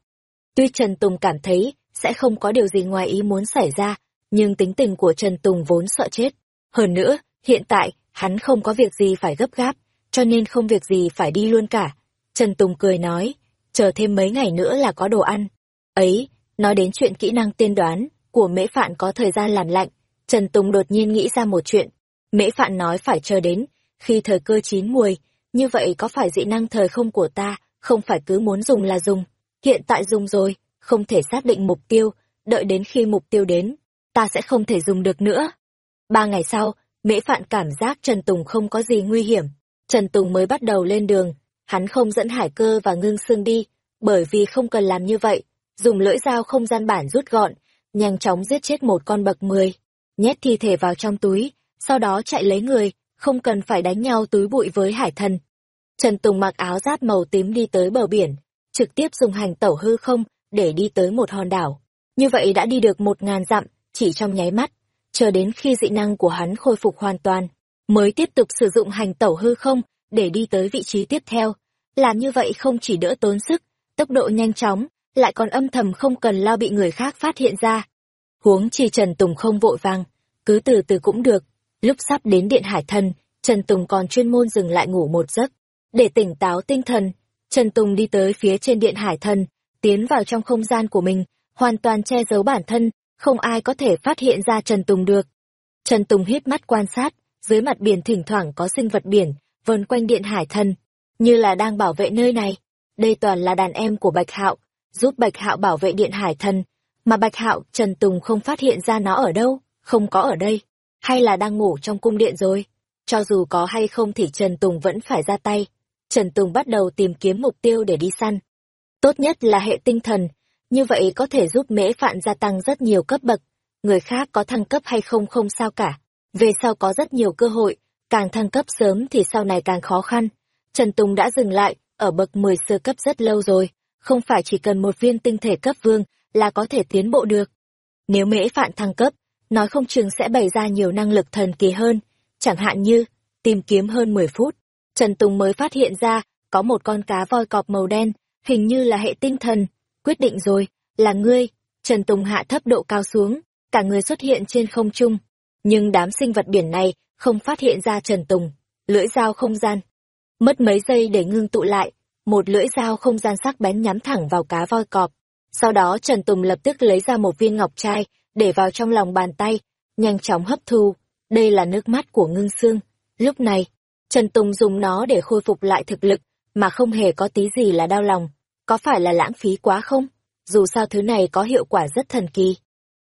Tuy Trần Tùng cảm thấy sẽ không có điều gì ngoài ý muốn xảy ra, nhưng tính tình của Trần Tùng vốn sợ chết. Hơn nữa, hiện tại, hắn không có việc gì phải gấp gáp, cho nên không việc gì phải đi luôn cả. Trần Tùng cười nói, chờ thêm mấy ngày nữa là có đồ ăn. Ấy, nói đến chuyện kỹ năng tiên đoán, của Mễ Phạn có thời gian làm lạnh, Trần Tùng đột nhiên nghĩ ra một chuyện. Mễ Phạn nói phải chờ đến, khi thời cơ chín muồi, như vậy có phải dị năng thời không của ta, không phải cứ muốn dùng là dùng. Hiện tại dùng rồi, không thể xác định mục tiêu, đợi đến khi mục tiêu đến, ta sẽ không thể dùng được nữa. Ba ngày sau, Mễ Phạn cảm giác Trần Tùng không có gì nguy hiểm. Trần Tùng mới bắt đầu lên đường, hắn không dẫn hải cơ và ngưng xương đi, bởi vì không cần làm như vậy, dùng lưỡi dao không gian bản rút gọn, nhanh chóng giết chết một con bậc mười, nhét thi thể vào trong túi, sau đó chạy lấy người, không cần phải đánh nhau túi bụi với hải thần. Trần Tùng mặc áo giáp màu tím đi tới bờ biển, trực tiếp dùng hành tẩu hư không để đi tới một hòn đảo. Như vậy đã đi được một ngàn dặm, chỉ trong nháy mắt, chờ đến khi dị năng của hắn khôi phục hoàn toàn, mới tiếp tục sử dụng hành tẩu hư không để đi tới vị trí tiếp theo. Làm như vậy không chỉ đỡ tốn sức, tốc độ nhanh chóng, lại còn âm thầm không cần lo bị người khác phát hiện ra. Huống chi Trần Tùng không vội vàng, cứ từ từ cũng được. Lúc sắp đến Điện Hải Thần, Trần Tùng còn chuyên môn dừng lại ngủ một giấc. Để tỉnh táo tinh thần, Trần Tùng đi tới phía trên Điện Hải Thần, tiến vào trong không gian của mình, hoàn toàn che giấu bản thân, không ai có thể phát hiện ra Trần Tùng được. Trần Tùng hít mắt quan sát, dưới mặt biển thỉnh thoảng có sinh vật biển, vần quanh Điện Hải Thần, như là đang bảo vệ nơi này. Đây toàn là đàn em của Bạch Hạo, giúp Bạch Hạo bảo vệ Điện Hải Thần, mà Bạch Hạo, Trần Tùng không phát hiện ra nó ở đâu, không có ở đây. hay là đang ngủ trong cung điện rồi? Cho dù có hay không thì Trần Tùng vẫn phải ra tay. Trần Tùng bắt đầu tìm kiếm mục tiêu để đi săn. Tốt nhất là hệ tinh thần, như vậy có thể giúp mễ phạn gia tăng rất nhiều cấp bậc. Người khác có thăng cấp hay không không sao cả. Về sau có rất nhiều cơ hội, càng thăng cấp sớm thì sau này càng khó khăn. Trần Tùng đã dừng lại, ở bậc 10 sơ cấp rất lâu rồi, không phải chỉ cần một viên tinh thể cấp vương là có thể tiến bộ được. Nếu mễ phạn thăng cấp, nói không chừng sẽ bày ra nhiều năng lực thần kỳ hơn, chẳng hạn như, tìm kiếm hơn 10 phút. Trần Tùng mới phát hiện ra, có một con cá voi cọp màu đen, hình như là hệ tinh thần. Quyết định rồi, là ngươi. Trần Tùng hạ thấp độ cao xuống, cả người xuất hiện trên không trung. Nhưng đám sinh vật biển này không phát hiện ra Trần Tùng. Lưỡi dao không gian. Mất mấy giây để ngưng tụ lại, một lưỡi dao không gian sắc bén nhắm thẳng vào cá voi cọp. Sau đó Trần Tùng lập tức lấy ra một viên ngọc trai, để vào trong lòng bàn tay, nhanh chóng hấp thu. Đây là nước mắt của ngưng xương. Lúc này, Trần Tùng dùng nó để khôi phục lại thực lực, mà không hề có tí gì là đau lòng. Có phải là lãng phí quá không? Dù sao thứ này có hiệu quả rất thần kỳ.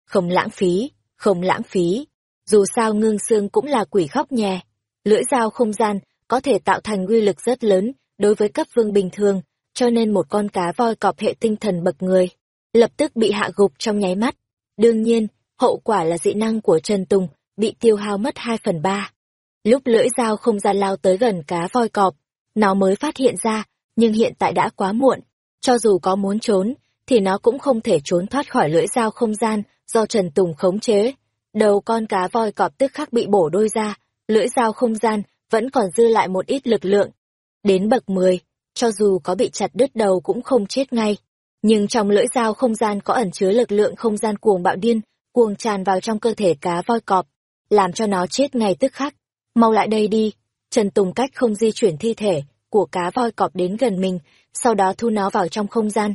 Không lãng phí, không lãng phí. Dù sao ngưng xương cũng là quỷ khóc nhè. Lưỡi dao không gian có thể tạo thành uy lực rất lớn đối với cấp vương bình thường, cho nên một con cá voi cọp hệ tinh thần bậc người, lập tức bị hạ gục trong nháy mắt. Đương nhiên, hậu quả là dị năng của Trần Tùng bị tiêu hao mất 2 phần 3. Lúc lưỡi dao không gian lao tới gần cá voi cọp, nó mới phát hiện ra, nhưng hiện tại đã quá muộn. Cho dù có muốn trốn, thì nó cũng không thể trốn thoát khỏi lưỡi dao không gian do Trần Tùng khống chế. Đầu con cá voi cọp tức khắc bị bổ đôi ra, lưỡi dao không gian vẫn còn dư lại một ít lực lượng. Đến bậc 10, cho dù có bị chặt đứt đầu cũng không chết ngay. Nhưng trong lưỡi dao không gian có ẩn chứa lực lượng không gian cuồng bạo điên, cuồng tràn vào trong cơ thể cá voi cọp, làm cho nó chết ngay tức khắc. Mau lại đây đi. Trần Tùng cách không di chuyển thi thể của cá voi cọp đến gần mình, sau đó thu nó vào trong không gian.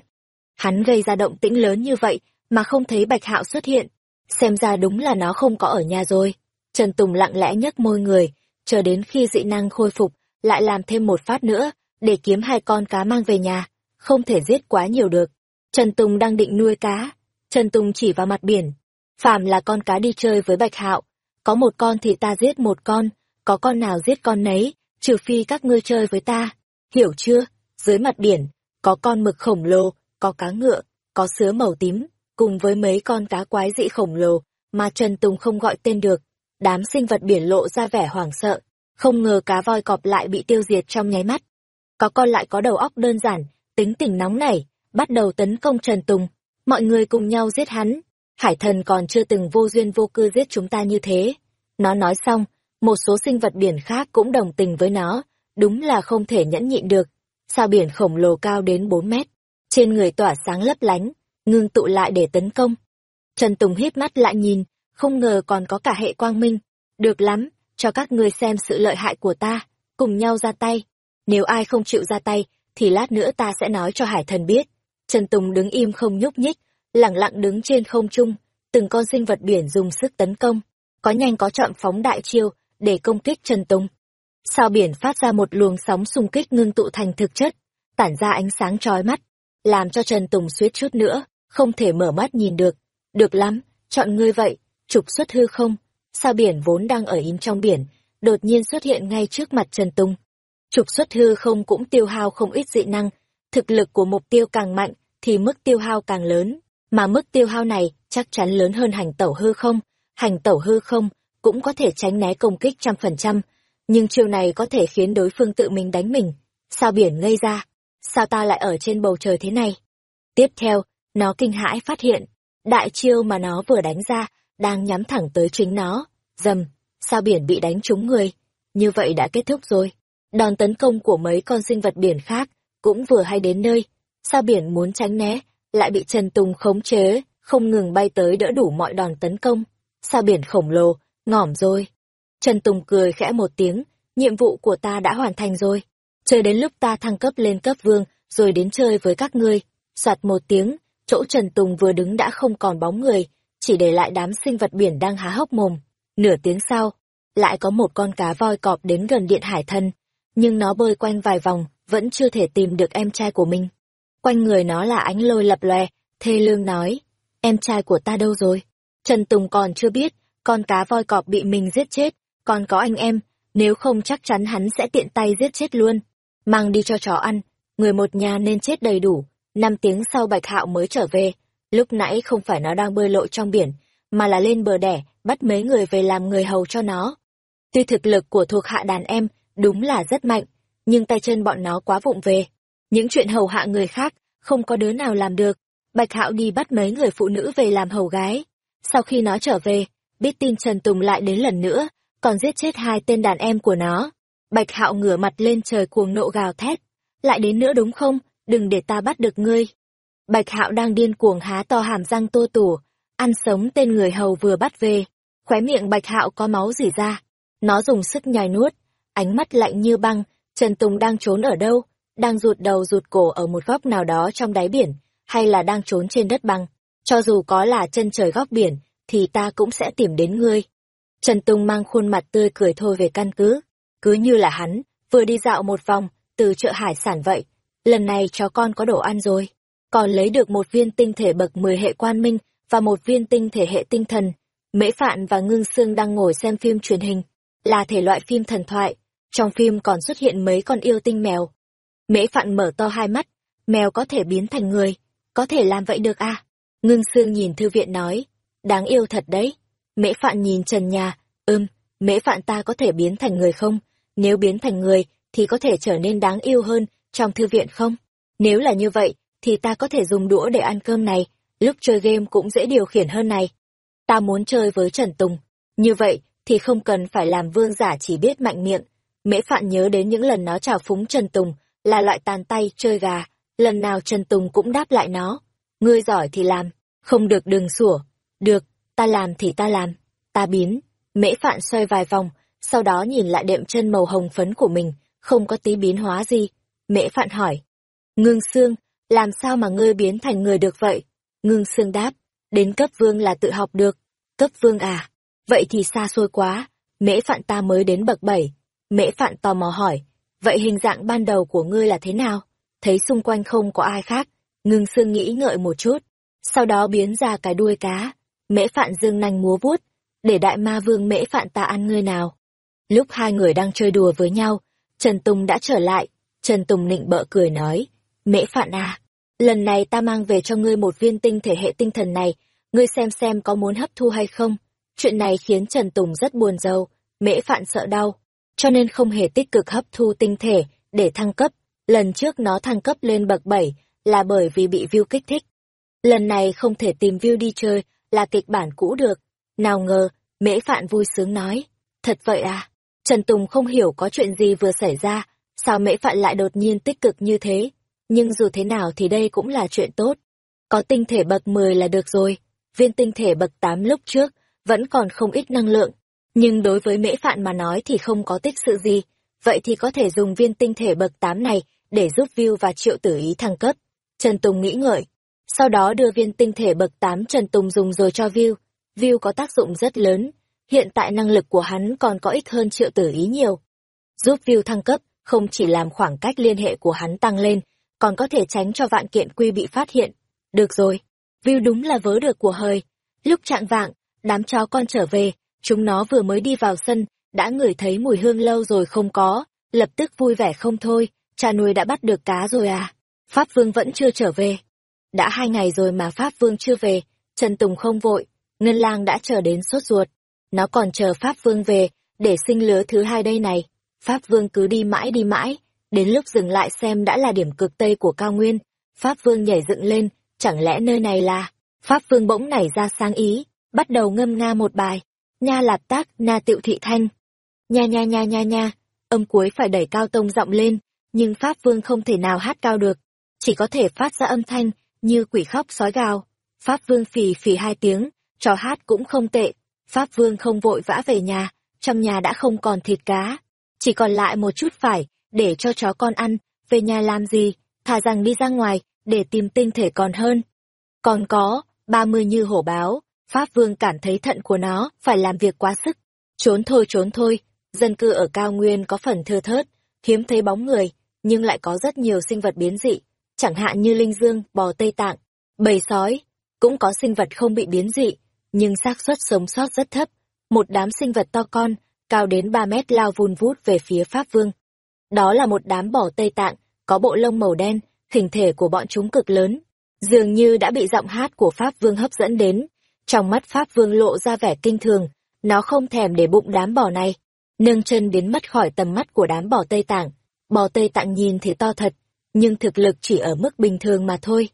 Hắn gây ra động tĩnh lớn như vậy mà không thấy Bạch Hạo xuất hiện. Xem ra đúng là nó không có ở nhà rồi. Trần Tùng lặng lẽ nhấc môi người, chờ đến khi dị năng khôi phục, lại làm thêm một phát nữa, để kiếm hai con cá mang về nhà. Không thể giết quá nhiều được. Trần Tùng đang định nuôi cá. Trần Tùng chỉ vào mặt biển. Phàm là con cá đi chơi với Bạch Hạo. Có một con thì ta giết một con, có con nào giết con nấy, trừ phi các ngươi chơi với ta. Hiểu chưa? Dưới mặt biển, có con mực khổng lồ, có cá ngựa, có sứa màu tím, cùng với mấy con cá quái dị khổng lồ, mà Trần Tùng không gọi tên được. Đám sinh vật biển lộ ra vẻ hoảng sợ, không ngờ cá voi cọp lại bị tiêu diệt trong nháy mắt. Có con lại có đầu óc đơn giản, tính tình nóng nảy, bắt đầu tấn công Trần Tùng. Mọi người cùng nhau giết hắn. Hải thần còn chưa từng vô duyên vô cư giết chúng ta như thế. Nó nói xong, một số sinh vật biển khác cũng đồng tình với nó, đúng là không thể nhẫn nhịn được. Sao biển khổng lồ cao đến 4 mét, trên người tỏa sáng lấp lánh, ngưng tụ lại để tấn công. Trần Tùng hít mắt lại nhìn, không ngờ còn có cả hệ quang minh. Được lắm, cho các ngươi xem sự lợi hại của ta, cùng nhau ra tay. Nếu ai không chịu ra tay, thì lát nữa ta sẽ nói cho hải thần biết. Trần Tùng đứng im không nhúc nhích, lặng lặng đứng trên không trung, từng con sinh vật biển dùng sức tấn công, có nhanh có chậm phóng đại chiêu để công kích Trần Tùng. Sao biển phát ra một luồng sóng xung kích ngưng tụ thành thực chất, tản ra ánh sáng chói mắt, làm cho Trần Tùng suýt chút nữa, không thể mở mắt nhìn được. Được lắm, chọn ngươi vậy, trục xuất hư không, sao biển vốn đang ở im trong biển, đột nhiên xuất hiện ngay trước mặt Trần Tùng. Trục xuất hư không cũng tiêu hao không ít dị năng, thực lực của mục tiêu càng mạnh, thì mức tiêu hao càng lớn, mà mức tiêu hao này chắc chắn lớn hơn hành tẩu hư không, hành tẩu hư không cũng có thể tránh né công kích trăm phần trăm, nhưng chiêu này có thể khiến đối phương tự mình đánh mình. Sao biển ngây ra? Sao ta lại ở trên bầu trời thế này? Tiếp theo, nó kinh hãi phát hiện, đại chiêu mà nó vừa đánh ra, đang nhắm thẳng tới chính nó. Dầm, sao biển bị đánh trúng người? Như vậy đã kết thúc rồi. Đòn tấn công của mấy con sinh vật biển khác cũng vừa hay đến nơi. Sao biển muốn tránh né, lại bị Trần Tùng khống chế, không ngừng bay tới đỡ đủ mọi đòn tấn công. Sao biển khổng lồ, ngỏm rồi. Trần Tùng cười khẽ một tiếng, nhiệm vụ của ta đã hoàn thành rồi. Chơi đến lúc ta thăng cấp lên cấp vương, rồi đến chơi với các ngươi. Soạt một tiếng, chỗ Trần Tùng vừa đứng đã không còn bóng người, chỉ để lại đám sinh vật biển đang há hốc mồm. Nửa tiếng sau, lại có một con cá voi cọp đến gần điện hải thân, nhưng nó bơi quanh vài vòng, vẫn chưa thể tìm được em trai của mình. Quanh người nó là ánh lôi lập lòe, thê lương nói, em trai của ta đâu rồi? Trần Tùng còn chưa biết, con cá voi cọp bị mình giết chết, còn có anh em, nếu không chắc chắn hắn sẽ tiện tay giết chết luôn. Mang đi cho chó ăn, người một nhà nên chết đầy đủ. Năm tiếng sau Bạch Hạo mới trở về, lúc nãy không phải nó đang bơi lội trong biển, mà là lên bờ đẻ, bắt mấy người về làm người hầu cho nó. Tuy thực lực của thuộc hạ đàn em đúng là rất mạnh, nhưng tay chân bọn nó quá vụng về. Những chuyện hầu hạ người khác, không có đứa nào làm được. Bạch Hạo đi bắt mấy người phụ nữ về làm hầu gái. Sau khi nó trở về, biết tin Trần Tùng lại đến lần nữa, còn giết chết hai tên đàn em của nó. Bạch Hạo ngửa mặt lên trời cuồng nộ gào thét. Lại đến nữa đúng không? Đừng để ta bắt được ngươi. Bạch Hạo đang điên cuồng há to hàm răng tô tủ, ăn sống tên người hầu vừa bắt về. Khóe miệng Bạch Hạo có máu rỉ ra. Nó dùng sức nhai nuốt, ánh mắt lạnh như băng. Trần Tùng đang trốn ở đâu? Đang rụt đầu rụt cổ ở một góc nào đó trong đáy biển, hay là đang trốn trên đất băng? Cho dù có là chân trời góc biển, thì ta cũng sẽ tìm đến ngươi. Trần Tùng mang khuôn mặt tươi cười thôi về căn cứ. Cứ như là hắn, vừa đi dạo một vòng, từ chợ hải sản vậy. Lần này cho con có đồ ăn rồi. Còn lấy được một viên tinh thể bậc 10 hệ quan minh và một viên tinh thể hệ tinh thần. Mễ Phạn và Ngưng Sương đang ngồi xem phim truyền hình. Là thể loại phim thần thoại. Trong phim còn xuất hiện mấy con yêu tinh mèo. Mễ Phạn mở to hai mắt. Mèo có thể biến thành người. Có thể làm vậy được à? Ngưng Sương nhìn thư viện nói. Đáng yêu thật đấy. Mễ Phạn nhìn trần nhà, ưm, mễ Phạn ta có thể biến thành người không? Nếu biến thành người, thì có thể trở nên đáng yêu hơn trong thư viện không? Nếu là như vậy, thì ta có thể dùng đũa để ăn cơm này, lúc chơi game cũng dễ điều khiển hơn này. Ta muốn chơi với Trần Tùng. Như vậy, thì không cần phải làm vương giả chỉ biết mạnh miệng. Mễ Phạn nhớ đến những lần nó chào phúng Trần Tùng, là loại tàn tay chơi gà, lần nào Trần Tùng cũng đáp lại nó. Ngươi giỏi thì làm, không được đừng sủa. Được, ta làm thì ta làm, ta biến. Mễ Phạn xoay vài vòng, sau đó nhìn lại đệm chân màu hồng phấn của mình, không có tí biến hóa gì. Mễ Phạn hỏi. Ngưng xương, làm sao mà ngươi biến thành người được vậy? Ngưng xương đáp, đến cấp vương là tự học được. Cấp vương à? Vậy thì xa xôi quá, mễ phạn ta mới đến bậc bảy. Mễ phạn tò mò hỏi, vậy hình dạng ban đầu của ngươi là thế nào? Thấy xung quanh không có ai khác, ngưng xương nghĩ ngợi một chút, sau đó biến ra cái đuôi cá. Mễ phạn dương nanh múa vuốt, để đại ma vương mễ phạn ta ăn ngươi nào. Lúc hai người đang chơi đùa với nhau, Trần Tùng đã trở lại. Trần Tùng nịnh bợ cười nói, mễ phạn à, lần này ta mang về cho ngươi một viên tinh thể hệ tinh thần này, ngươi xem xem có muốn hấp thu hay không. Chuyện này khiến Trần Tùng rất buồn rầu, mễ phạn sợ đau, cho nên không hề tích cực hấp thu tinh thể để thăng cấp. Lần trước nó thăng cấp lên bậc 7 là bởi vì bị view kích thích. Lần này không thể tìm view đi chơi là kịch bản cũ được. Nào ngờ, mễ phạn vui sướng nói. Thật vậy à? Trần Tùng không hiểu có chuyện gì vừa xảy ra, sao mễ phạn lại đột nhiên tích cực như thế. Nhưng dù thế nào thì đây cũng là chuyện tốt. Có tinh thể bậc 10 là được rồi. Viên tinh thể bậc 8 lúc trước vẫn còn không ít năng lượng. Nhưng đối với mễ phạn mà nói thì không có tích sự gì. Vậy thì có thể dùng viên tinh thể bậc 8 này để giúp View và Triệu Tử Ý thăng cấp. Trần Tùng nghĩ ngợi. Sau đó đưa viên tinh thể bậc 8 Trần Tùng dùng rồi cho View. View có tác dụng rất lớn. Hiện tại năng lực của hắn còn có ích hơn Triệu Tử Ý nhiều. Giúp View thăng cấp, không chỉ làm khoảng cách liên hệ của hắn tăng lên, còn có thể tránh cho vạn kiện quy bị phát hiện. Được rồi, View đúng là vớ được của hời. Lúc trạng vạng, đám chó con trở về, chúng nó vừa mới đi vào sân, đã ngửi thấy mùi hương lâu rồi không có, lập tức vui vẻ không thôi, cha nuôi đã bắt được cá rồi à. Pháp Vương vẫn chưa trở về. Đã hai ngày rồi mà Pháp Vương chưa về, Trần Tùng không vội, Ngân Lang đã chờ đến sốt ruột. Nó còn chờ Pháp Vương về, để sinh lứa thứ hai đây này. Pháp Vương cứ đi mãi đi mãi, đến lúc dừng lại xem đã là điểm cực tây của cao nguyên. Pháp Vương nhảy dựng lên, chẳng lẽ nơi này là... Pháp Vương bỗng nảy ra sáng ý, bắt đầu ngâm nga một bài. Nha lạp tác, na tiệu thị thanh. Nha nha nha nha nha, âm cuối phải đẩy cao tông giọng lên, nhưng Pháp Vương không thể nào hát cao được, chỉ có thể phát ra âm thanh, như quỷ khóc sói gào. Pháp Vương phì phì hai tiếng, trò hát cũng không tệ. Pháp Vương không vội vã về nhà, trong nhà đã không còn thịt cá, chỉ còn lại một chút phải, để cho chó con ăn, về nhà làm gì, thà rằng đi ra ngoài, để tìm tinh thể còn hơn. Còn có, ba mươi như hổ báo, Pháp Vương cảm thấy thận của nó phải làm việc quá sức. Trốn thôi trốn thôi, dân cư ở cao nguyên có phần thưa thớt, hiếm thấy bóng người, nhưng lại có rất nhiều sinh vật biến dị, chẳng hạn như linh dương, bò Tây Tạng, bầy sói, cũng có sinh vật không bị biến dị, nhưng xác suất sống sót rất thấp. một đám sinh vật to con, cao đến ba mét lao vun vút về phía Pháp Vương. Đó là một đám bò Tây Tạng, có bộ lông màu đen, hình thể của bọn chúng cực lớn. Dường như đã bị giọng hát của Pháp Vương hấp dẫn đến. Trong mắt Pháp Vương lộ ra vẻ kinh thường, nó không thèm để bụng đám bò này. Nâng chân biến mất khỏi tầm mắt của đám bò Tây Tạng. Bò Tây Tạng nhìn thì to thật, nhưng thực lực chỉ ở mức bình thường mà thôi.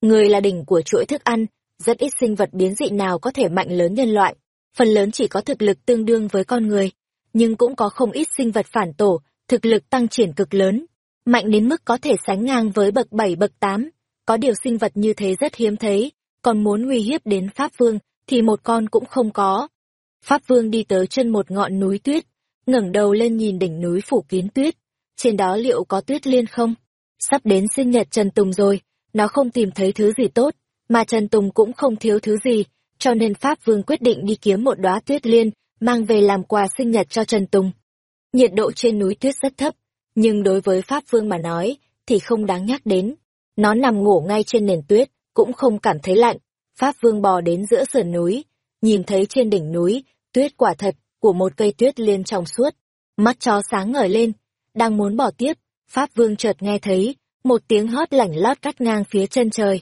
Người là đỉnh của chuỗi thức ăn, rất ít sinh vật biến dị nào có thể mạnh lớn nhân loại. Phần lớn chỉ có thực lực tương đương với con người, nhưng cũng có không ít sinh vật phản tổ, thực lực tăng triển cực lớn, mạnh đến mức có thể sánh ngang với bậc 7 bậc 8. Có điều sinh vật như thế rất hiếm thấy, còn muốn uy hiếp đến Pháp Vương thì một con cũng không có. Pháp Vương đi tới chân một ngọn núi tuyết, ngẩng đầu lên nhìn đỉnh núi phủ kiến tuyết. Trên đó liệu có tuyết liên không? Sắp đến sinh nhật Trần Tùng rồi, nó không tìm thấy thứ gì tốt, mà Trần Tùng cũng không thiếu thứ gì, cho nên Pháp Vương quyết định đi kiếm một đóa tuyết liên, mang về làm quà sinh nhật cho Trần Tùng. Nhiệt độ trên núi tuyết rất thấp, nhưng đối với Pháp Vương mà nói, thì không đáng nhắc đến. Nó nằm ngủ ngay trên nền tuyết, cũng không cảm thấy lạnh. Pháp Vương bò đến giữa sườn núi, nhìn thấy trên đỉnh núi, tuyết quả thật, của một cây tuyết liên trong suốt. Mắt chó sáng ngời lên, đang muốn bỏ tiếp, Pháp Vương chợt nghe thấy, một tiếng hót lảnh lót cắt ngang phía chân trời.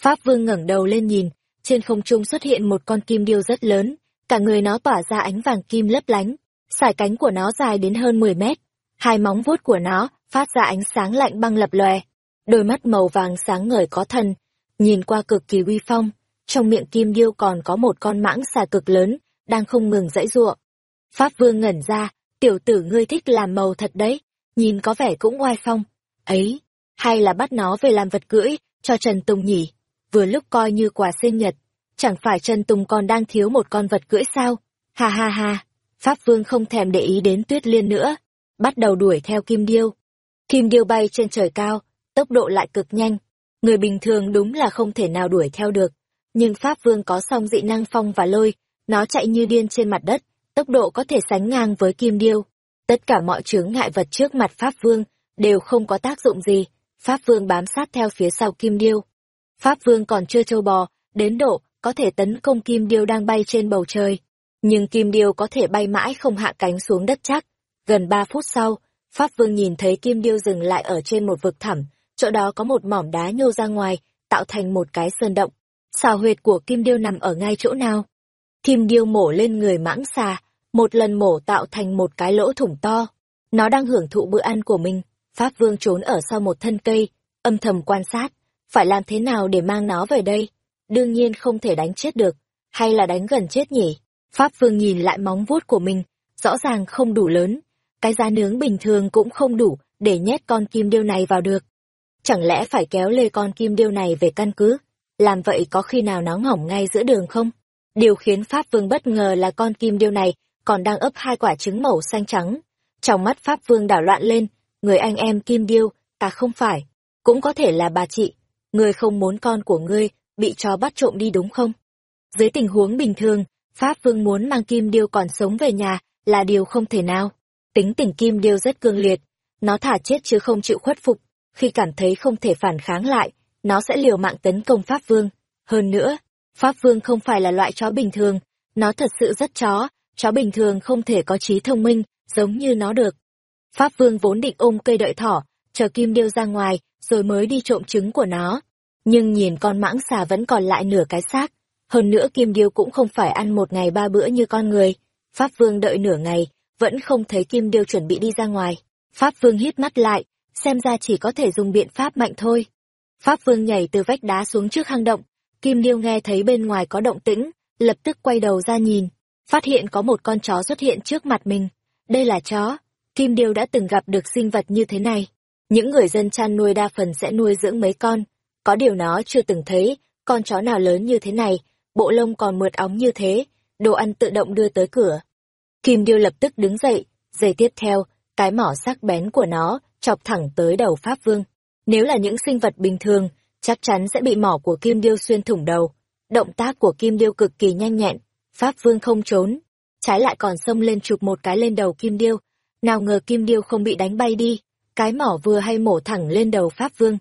Pháp Vương ngẩng đầu lên nhìn, trên không trung xuất hiện một con kim điêu rất lớn, cả người nó tỏa ra ánh vàng kim lấp lánh, sải cánh của nó dài đến hơn 10 mét, hai móng vuốt của nó phát ra ánh sáng lạnh băng lập lòe, đôi mắt màu vàng sáng ngời có thần, nhìn qua cực kỳ uy phong, trong miệng kim điêu còn có một con mãng xà cực lớn, đang không ngừng dãy giụa. Pháp Vương ngẩn ra, tiểu tử ngươi thích làm màu thật đấy, nhìn có vẻ cũng oai phong. Ấy, hay là bắt nó về làm vật cưỡi, cho Trần Tùng nhỉ? Vừa lúc coi như quà sinh nhật, chẳng phải Trần Tùng còn đang thiếu một con vật cưỡi sao? Ha ha ha, Pháp Vương không thèm để ý đến Tuyết Liên nữa, bắt đầu đuổi theo Kim Điêu. Kim Điêu bay trên trời cao, tốc độ lại cực nhanh, người bình thường đúng là không thể nào đuổi theo được. Nhưng Pháp Vương có song dị năng phong và lôi, nó chạy như điên trên mặt đất, tốc độ có thể sánh ngang với Kim Điêu. Tất cả mọi chướng ngại vật trước mặt Pháp Vương đều không có tác dụng gì, Pháp Vương bám sát theo phía sau Kim Điêu. Pháp Vương còn chưa trâu bò, đến độ có thể tấn công Kim Điêu đang bay trên bầu trời. Nhưng Kim Điêu có thể bay mãi không hạ cánh xuống đất chắc. Gần ba phút sau, Pháp Vương nhìn thấy Kim Điêu dừng lại ở trên một vực thẳm, chỗ đó có một mỏm đá nhô ra ngoài, tạo thành một cái sơn động. Xào huyệt của Kim Điêu nằm ở ngay chỗ nào? Kim Điêu mổ lên người mãng xà, một lần mổ tạo thành một cái lỗ thủng to. Nó đang hưởng thụ bữa ăn của mình. Pháp Vương trốn ở sau một thân cây, âm thầm quan sát, phải làm thế nào để mang nó về đây? Đương nhiên không thể đánh chết được, hay là đánh gần chết nhỉ? Pháp Vương nhìn lại móng vuốt của mình, rõ ràng không đủ lớn, cái giá nướng bình thường cũng không đủ để nhét con kim điêu này vào được. Chẳng lẽ phải kéo lê con kim điêu này về căn cứ? Làm vậy có khi nào nó ngỏng ngay giữa đường không? Điều khiến Pháp Vương bất ngờ là con kim điêu này còn đang ấp hai quả trứng màu xanh trắng. Trong mắt Pháp Vương đảo loạn lên, người anh em kim điêu, ta không phải, cũng có thể là bà chị, ngươi không muốn con của ngươi bị cho bắt trộm đi đúng không? Dưới tình huống bình thường, Pháp Vương muốn mang kim điêu còn sống về nhà là điều không thể nào. Tính tình kim điêu rất cương liệt, nó thả chết chứ không chịu khuất phục, khi cảm thấy không thể phản kháng lại, nó sẽ liều mạng tấn công Pháp Vương. Hơn nữa, Pháp Vương không phải là loại chó bình thường, nó thật sự rất chó, chó bình thường không thể có trí thông minh, giống như nó được. Pháp Vương vốn định ôm cây đợi thỏ, chờ Kim Điêu ra ngoài, rồi mới đi trộm trứng của nó. Nhưng nhìn con mãng xà vẫn còn lại nửa cái xác. Hơn nữa Kim Điêu cũng không phải ăn một ngày ba bữa như con người. Pháp Vương đợi nửa ngày, vẫn không thấy Kim Điêu chuẩn bị đi ra ngoài. Pháp Vương hít mắt lại, xem ra chỉ có thể dùng biện pháp mạnh thôi. Pháp Vương nhảy từ vách đá xuống trước hang động. Kim Điêu nghe thấy bên ngoài có động tĩnh, lập tức quay đầu ra nhìn, phát hiện có một con chó xuất hiện trước mặt mình. Đây là chó. Kim Điêu đã từng gặp được sinh vật như thế này. Những người dân chăn nuôi đa phần sẽ nuôi dưỡng mấy con. Có điều nó chưa từng thấy con chó nào lớn như thế này, bộ lông còn mượt óng như thế, đồ ăn tự động đưa tới cửa. Kim Điêu lập tức đứng dậy, giây tiếp theo, cái mỏ sắc bén của nó chọc thẳng tới đầu Pháp Vương. Nếu là những sinh vật bình thường, chắc chắn sẽ bị mỏ của Kim Điêu xuyên thủng đầu. Động tác của Kim Điêu cực kỳ nhanh nhẹn, Pháp Vương không trốn, trái lại còn xông lên chụp một cái lên đầu Kim Điêu. Nào ngờ Kim Điêu không bị đánh bay đi, cái mỏ vừa hay mổ thẳng lên đầu Pháp Vương.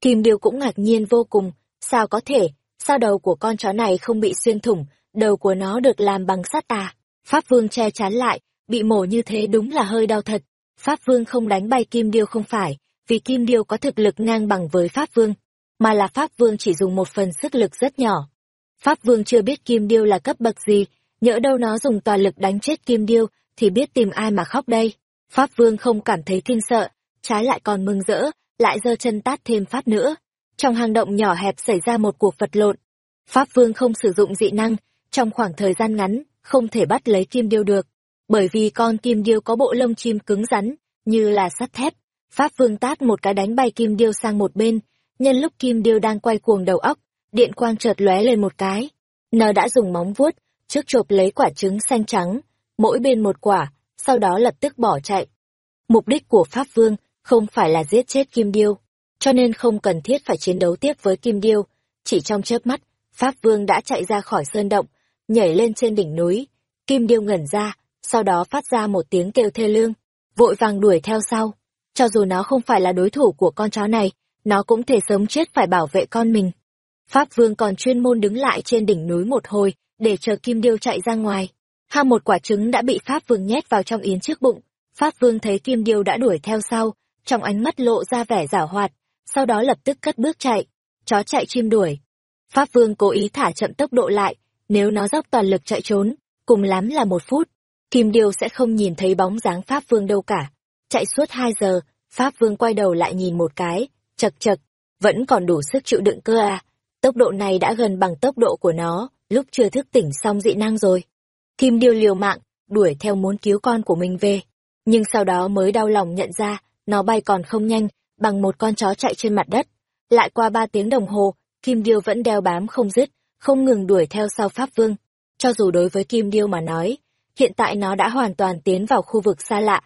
Kim Điêu cũng ngạc nhiên vô cùng, sao có thể, sao đầu của con chó này không bị xuyên thủng, đầu của nó được làm bằng sắt à? Pháp Vương che chắn lại, bị mổ như thế đúng là hơi đau thật. Pháp Vương không đánh bay Kim Điêu không phải, vì Kim Điêu có thực lực ngang bằng với Pháp Vương, mà là Pháp Vương chỉ dùng một phần sức lực rất nhỏ. Pháp Vương chưa biết Kim Điêu là cấp bậc gì, nhỡ đâu nó dùng toàn lực đánh chết Kim Điêu, thì biết tìm ai mà khóc đây. Pháp Vương không cảm thấy kinh sợ, trái lại còn mừng rỡ, lại giơ chân tát thêm phát nữa. Trong hang động nhỏ hẹp xảy ra một cuộc vật lộn. Pháp Vương không sử dụng dị năng, trong khoảng thời gian ngắn, không thể bắt lấy kim điêu được. Bởi vì con kim điêu có bộ lông chim cứng rắn, như là sắt thép. Pháp Vương tát một cái đánh bay kim điêu sang một bên, nhân lúc kim điêu đang quay cuồng đầu óc, điện quang chợt lóe lên một cái. Nó đã dùng móng vuốt, trước chộp lấy quả trứng xanh trắng, mỗi bên một quả, sau đó lập tức bỏ chạy. Mục đích của Pháp Vương không phải là giết chết Kim Điêu, cho nên không cần thiết phải chiến đấu tiếp với Kim Điêu. Chỉ trong chớp mắt, Pháp Vương đã chạy ra khỏi sơn động, nhảy lên trên đỉnh núi. Kim Điêu ngẩn ra, sau đó phát ra một tiếng kêu thê lương, vội vàng đuổi theo sau. Cho dù nó không phải là đối thủ của con chó này, nó cũng thể sớm chết phải bảo vệ con mình. Pháp Vương còn chuyên môn đứng lại trên đỉnh núi một hồi, để chờ Kim Điêu chạy ra ngoài. Ha một quả trứng đã bị Pháp Vương nhét vào trong yến trước bụng. Pháp Vương thấy Kim Điêu đã đuổi theo sau, trong ánh mắt lộ ra vẻ giảo hoạt, sau đó lập tức cất bước chạy. Chó chạy chim đuổi. Pháp Vương cố ý thả chậm tốc độ lại, nếu nó dốc toàn lực chạy trốn, cùng lắm là một phút. Kim Điêu sẽ không nhìn thấy bóng dáng Pháp Vương đâu cả. Chạy suốt hai giờ, Pháp Vương quay đầu lại nhìn một cái, chật chật, vẫn còn đủ sức chịu đựng cơ à. Tốc độ này đã gần bằng tốc độ của nó, lúc chưa thức tỉnh xong dị năng rồi. Kim Điêu liều mạng, đuổi theo muốn cứu con của mình về. Nhưng sau đó mới đau lòng nhận ra, nó bay còn không nhanh, bằng một con chó chạy trên mặt đất. Lại qua ba tiếng đồng hồ, Kim Điêu vẫn đeo bám không dứt, không ngừng đuổi theo sau Pháp Vương. Cho dù đối với Kim Điêu mà nói, hiện tại nó đã hoàn toàn tiến vào khu vực xa lạ.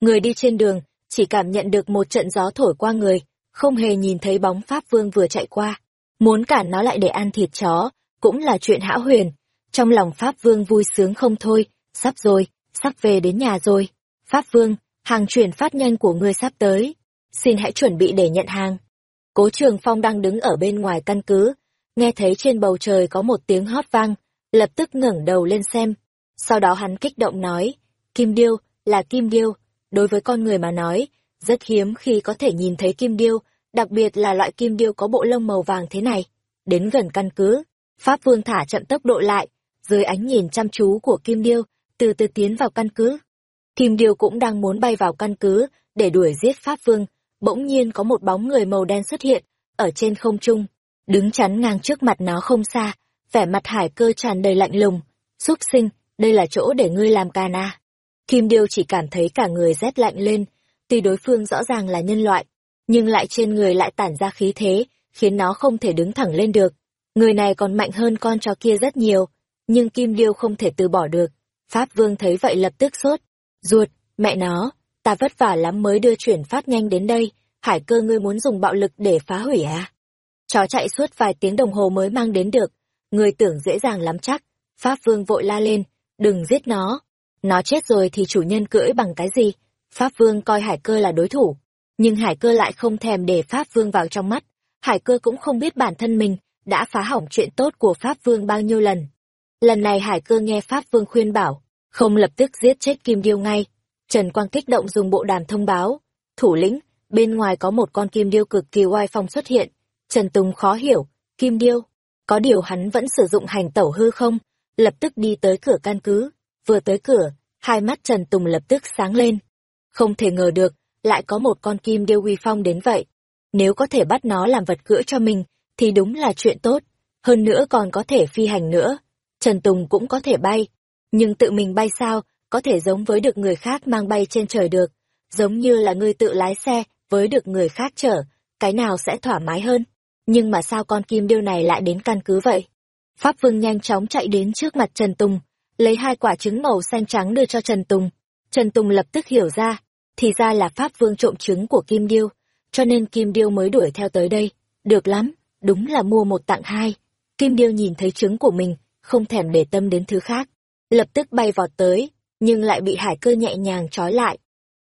Người đi trên đường, chỉ cảm nhận được một trận gió thổi qua người, không hề nhìn thấy bóng Pháp Vương vừa chạy qua. Muốn cản nó lại để ăn thịt chó, cũng là chuyện hão huyền. Trong lòng Pháp Vương vui sướng không thôi, sắp rồi, sắp về đến nhà rồi. Pháp Vương, hàng chuyển phát nhanh của ngươi sắp tới. Xin hãy chuẩn bị để nhận hàng. Cố Trường Phong đang đứng ở bên ngoài căn cứ, nghe thấy trên bầu trời có một tiếng hót vang, lập tức ngẩng đầu lên xem. Sau đó hắn kích động nói, Kim Điêu, là Kim Điêu, đối với con người mà nói, rất hiếm khi có thể nhìn thấy Kim Điêu, đặc biệt là loại Kim Điêu có bộ lông màu vàng thế này. Đến gần căn cứ, Pháp Vương thả chậm tốc độ lại, dưới ánh nhìn chăm chú của Kim Điêu, từ từ tiến vào căn cứ. Kim Điêu cũng đang muốn bay vào căn cứ, để đuổi giết Pháp Vương, bỗng nhiên có một bóng người màu đen xuất hiện, ở trên không trung, đứng chắn ngang trước mặt nó không xa, vẻ mặt hải cơ tràn đầy lạnh lùng. Xúc sinh, đây là chỗ để ngươi làm ca na. À? Kim Điêu chỉ cảm thấy cả người rét lạnh lên, tuy đối phương rõ ràng là nhân loại, nhưng lại trên người lại tản ra khí thế, khiến nó không thể đứng thẳng lên được. Người này còn mạnh hơn con chó kia rất nhiều, nhưng Kim Điêu không thể từ bỏ được. Pháp Vương thấy vậy lập tức sốt. Ruột, mẹ nó, ta vất vả lắm mới đưa chuyển phát nhanh đến đây, hải cơ ngươi muốn dùng bạo lực để phá hủy à? Chó chạy suốt vài tiếng đồng hồ mới mang đến được, người tưởng dễ dàng lắm chắc. Pháp Vương vội la lên, đừng giết nó. Nó chết rồi thì chủ nhân cưỡi bằng cái gì? Pháp Vương coi hải cơ là đối thủ, nhưng hải cơ lại không thèm để Pháp Vương vào trong mắt. Hải cơ cũng không biết bản thân mình đã phá hỏng chuyện tốt của Pháp Vương bao nhiêu lần. Lần này Hải Cơ nghe Pháp Vương khuyên bảo, không lập tức giết chết Kim Điêu ngay. Trần Quang kích động dùng bộ đàm thông báo. Thủ lĩnh, bên ngoài có một con Kim Điêu cực kỳ oai phong xuất hiện. Trần Tùng khó hiểu, Kim Điêu, có điều hắn vẫn sử dụng hành tẩu hư không? Lập tức đi tới cửa căn cứ. Vừa tới cửa, hai mắt Trần Tùng lập tức sáng lên. Không thể ngờ được, lại có một con Kim Điêu uy phong đến vậy. Nếu có thể bắt nó làm vật cưỡi cho mình, thì đúng là chuyện tốt. Hơn nữa còn có thể phi hành nữa. Trần Tùng cũng có thể bay. Nhưng tự mình bay sao, có thể giống với được người khác mang bay trên trời được. Giống như là người tự lái xe, với được người khác chở, cái nào sẽ thoải mái hơn. Nhưng mà sao con kim điêu này lại đến căn cứ vậy? Pháp Vương nhanh chóng chạy đến trước mặt Trần Tùng, lấy hai quả trứng màu xanh trắng đưa cho Trần Tùng. Trần Tùng lập tức hiểu ra, thì ra là Pháp Vương trộm trứng của Kim Điêu, cho nên Kim Điêu mới đuổi theo tới đây. Được lắm, đúng là mua một tặng hai. Kim Điêu nhìn thấy trứng của mình, không thèm để tâm đến thứ khác. Lập tức bay vọt tới, nhưng lại bị hải cơ nhẹ nhàng trói lại.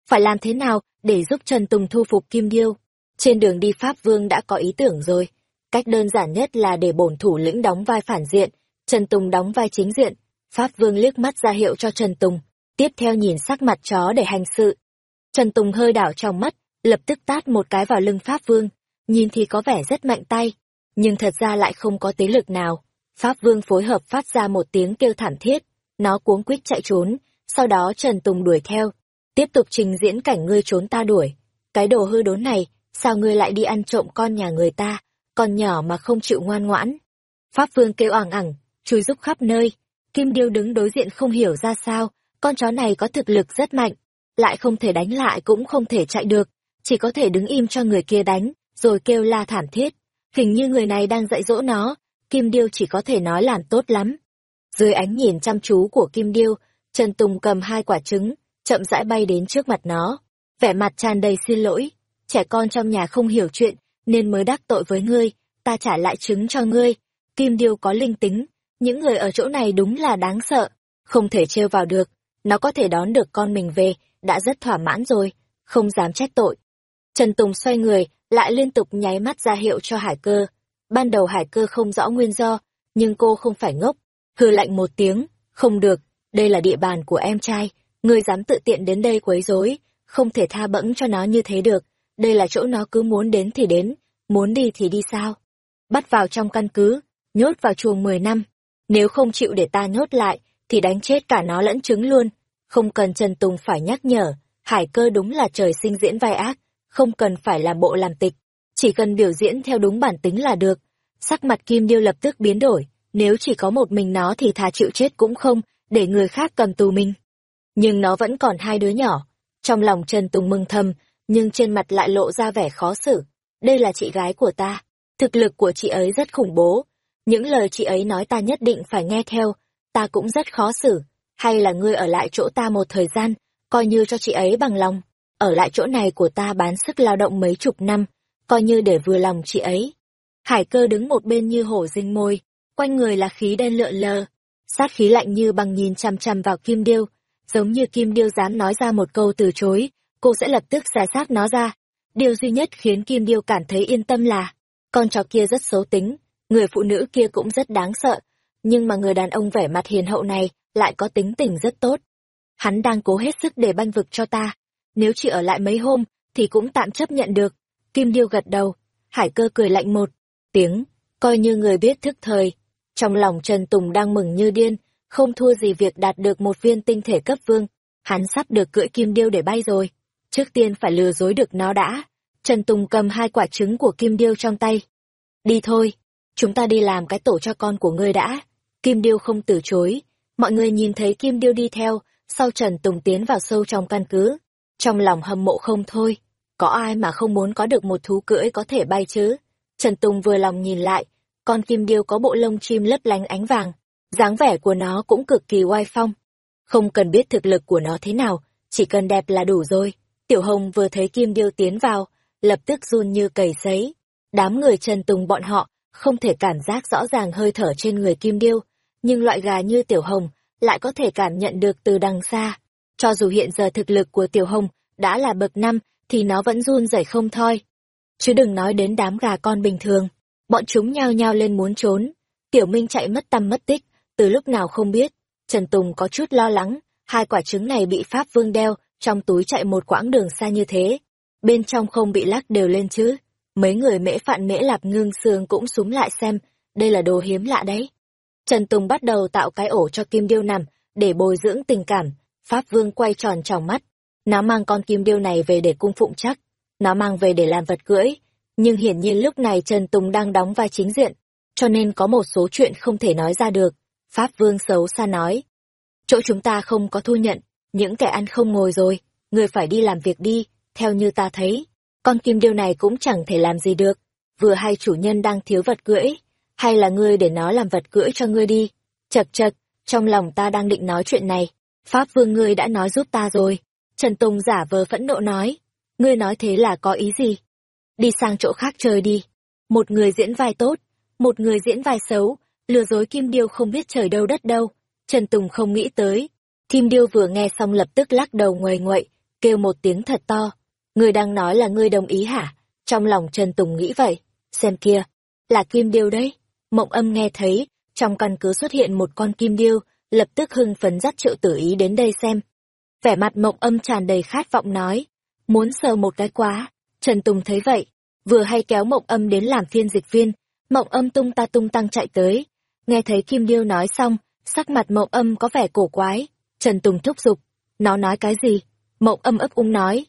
Phải làm thế nào để giúp Trần Tùng thu phục Kim Điêu? Trên đường đi Pháp Vương đã có ý tưởng rồi. Cách đơn giản nhất là để bổn thủ lĩnh đóng vai phản diện, Trần Tùng đóng vai chính diện. Pháp Vương liếc mắt ra hiệu cho Trần Tùng, tiếp theo nhìn sắc mặt chó để hành sự. Trần Tùng hơi đảo trong mắt, lập tức tát một cái vào lưng Pháp Vương, nhìn thì có vẻ rất mạnh tay, nhưng thật ra lại không có tế lực nào. Pháp Vương phối hợp phát ra một tiếng kêu thảm thiết, nó cuống quýt chạy trốn, sau đó Trần Tùng đuổi theo, tiếp tục trình diễn cảnh ngươi trốn ta đuổi. Cái đồ hư đốn này, sao ngươi lại đi ăn trộm con nhà người ta, con nhỏ mà không chịu ngoan ngoãn. Pháp Vương kêu ảng ảng, chui rúc khắp nơi, Kim Điêu đứng đối diện không hiểu ra sao, con chó này có thực lực rất mạnh, lại không thể đánh lại cũng không thể chạy được, chỉ có thể đứng im cho người kia đánh, rồi kêu la thảm thiết. Hình như người này đang dạy dỗ nó, Kim Điêu chỉ có thể nói làm tốt lắm. Dưới ánh nhìn chăm chú của Kim Điêu, Trần Tùng cầm hai quả trứng, chậm rãi bay đến trước mặt nó. Vẻ mặt tràn đầy xin lỗi, trẻ con trong nhà không hiểu chuyện, nên mới đắc tội với ngươi, ta trả lại trứng cho ngươi. Kim Điêu có linh tính, những người ở chỗ này đúng là đáng sợ, không thể trêu vào được, nó có thể đón được con mình về, đã rất thỏa mãn rồi, không dám trách tội. Trần Tùng xoay người, lại liên tục nháy mắt ra hiệu cho hải cơ. Ban đầu hải cơ không rõ nguyên do, nhưng cô không phải ngốc. Hừ lạnh một tiếng, không được, đây là địa bàn của em trai, ngươi dám tự tiện đến đây quấy rối, không thể tha bẫng cho nó như thế được, đây là chỗ nó cứ muốn đến thì đến, muốn đi thì đi sao. Bắt vào trong căn cứ, nhốt vào chuồng 10 năm, nếu không chịu để ta nhốt lại, thì đánh chết cả nó lẫn trứng luôn. Không cần Trần Tùng phải nhắc nhở, hải cơ đúng là trời sinh diễn vai ác, không cần phải làm bộ làm tịch, chỉ cần biểu diễn theo đúng bản tính là được. Sắc mặt Kim Điêu lập tức biến đổi, nếu chỉ có một mình nó thì thà chịu chết cũng không, để người khác cầm tù mình. Nhưng nó vẫn còn hai đứa nhỏ. Trong lòng Trần Tùng mừng thầm, nhưng trên mặt lại lộ ra vẻ khó xử. Đây là chị gái của ta. Thực lực của chị ấy rất khủng bố. Những lời chị ấy nói ta nhất định phải nghe theo. Ta cũng rất khó xử. Hay là ngươi ở lại chỗ ta một thời gian, coi như cho chị ấy bằng lòng. Ở lại chỗ này của ta bán sức lao động mấy chục năm, coi như để vừa lòng chị ấy. Hải cơ đứng một bên như hổ rinh môi, quanh người là khí đen lượn lờ, sát khí lạnh như bằng nhìn chằm chằm vào kim điêu, giống như kim điêu dám nói ra một câu từ chối, cô sẽ lập tức xé xác nó ra. Điều duy nhất khiến kim điêu cảm thấy yên tâm là, con chó kia rất xấu tính, người phụ nữ kia cũng rất đáng sợ, nhưng mà người đàn ông vẻ mặt hiền hậu này lại có tính tình rất tốt. Hắn đang cố hết sức để banh vực cho ta, nếu chỉ ở lại mấy hôm thì cũng tạm chấp nhận được. Kim điêu gật đầu, hải cơ cười lạnh một tiếng, coi như người biết thức thời. Trong lòng Trần Tùng đang mừng như điên, không thua gì việc đạt được một viên tinh thể cấp vương. Hắn sắp được cưỡi kim điêu để bay rồi. Trước tiên phải lừa dối được nó đã. Trần Tùng cầm hai quả trứng của kim điêu trong tay. Đi thôi, chúng ta đi làm cái tổ cho con của ngươi đã. Kim điêu không từ chối. Mọi người nhìn thấy kim điêu đi theo, sau Trần Tùng tiến vào sâu trong căn cứ. Trong lòng hâm mộ không thôi. Có ai mà không muốn có được một thú cưỡi có thể bay chứ? Trần Tùng vừa lòng nhìn lại, con kim điêu có bộ lông chim lấp lánh ánh vàng, dáng vẻ của nó cũng cực kỳ oai phong. Không cần biết thực lực của nó thế nào, chỉ cần đẹp là đủ rồi. Tiểu Hồng vừa thấy kim điêu tiến vào, lập tức run như cầy sấy. Đám người Trần Tùng bọn họ không thể cảm giác rõ ràng hơi thở trên người kim điêu, nhưng loại gà như Tiểu Hồng lại có thể cảm nhận được từ đằng xa. Cho dù hiện giờ thực lực của Tiểu Hồng đã là bậc năm, thì nó vẫn run rẩy không thôi. Chứ đừng nói đến đám gà con bình thường. Bọn chúng nhao nhao lên muốn trốn. Tiểu Minh chạy mất tâm mất tích, từ lúc nào không biết. Trần Tùng có chút lo lắng, hai quả trứng này bị Pháp Vương đeo, trong túi chạy một quãng đường xa như thế. Bên trong không bị lắc đều lên chứ. Mấy người mễ phạn mễ lạp ngưng xương cũng súng lại xem, đây là đồ hiếm lạ đấy. Trần Tùng bắt đầu tạo cái ổ cho Kim Điêu nằm, để bồi dưỡng tình cảm. Pháp Vương quay tròn tròng mắt. Nó mang con Kim Điêu này về để cung phụng chắc. Nó mang về để làm vật cưỡi. Nhưng hiển nhiên lúc này Trần Tùng đang đóng vai chính diện. Cho nên có một số chuyện không thể nói ra được. Pháp Vương xấu xa nói. Chỗ chúng ta không có thu nhận. Những kẻ ăn không ngồi rồi. Người phải đi làm việc đi. Theo như ta thấy. Con Kim Điêu này cũng chẳng thể làm gì được. Vừa hay chủ nhân đang thiếu vật cưỡi hay là ngươi để nó làm vật cưỡi cho ngươi đi. Chật chật, trong lòng ta đang định nói chuyện này. Pháp vương ngươi đã nói giúp ta rồi. Trần Tùng giả vờ phẫn nộ nói. Ngươi nói thế là có ý gì? Đi sang chỗ khác chơi đi. Một người diễn vai tốt, một người diễn vai xấu, lừa dối Kim Điêu không biết trời đâu đất đâu. Trần Tùng không nghĩ tới. Kim Điêu vừa nghe xong lập tức lắc đầu nguầy ngoậy, kêu một tiếng thật to. Ngươi đang nói là ngươi đồng ý hả? Trong lòng Trần Tùng nghĩ vậy. Xem kia, là Kim Điêu đấy. Mộng âm nghe thấy, trong căn cứ xuất hiện một con kim điêu, lập tức hưng phấn dắt triệu tử ý đến đây xem. Vẻ mặt mộng âm tràn đầy khát vọng nói, muốn sờ một cái quá. Trần Tùng thấy vậy, vừa hay kéo mộng âm đến làm phiên dịch viên, mộng âm tung ta tung tăng chạy tới. Nghe thấy Kim Điêu nói xong, sắc mặt mộng âm có vẻ cổ quái. Trần Tùng thúc giục, nó nói cái gì? Mộng âm ấp úng nói,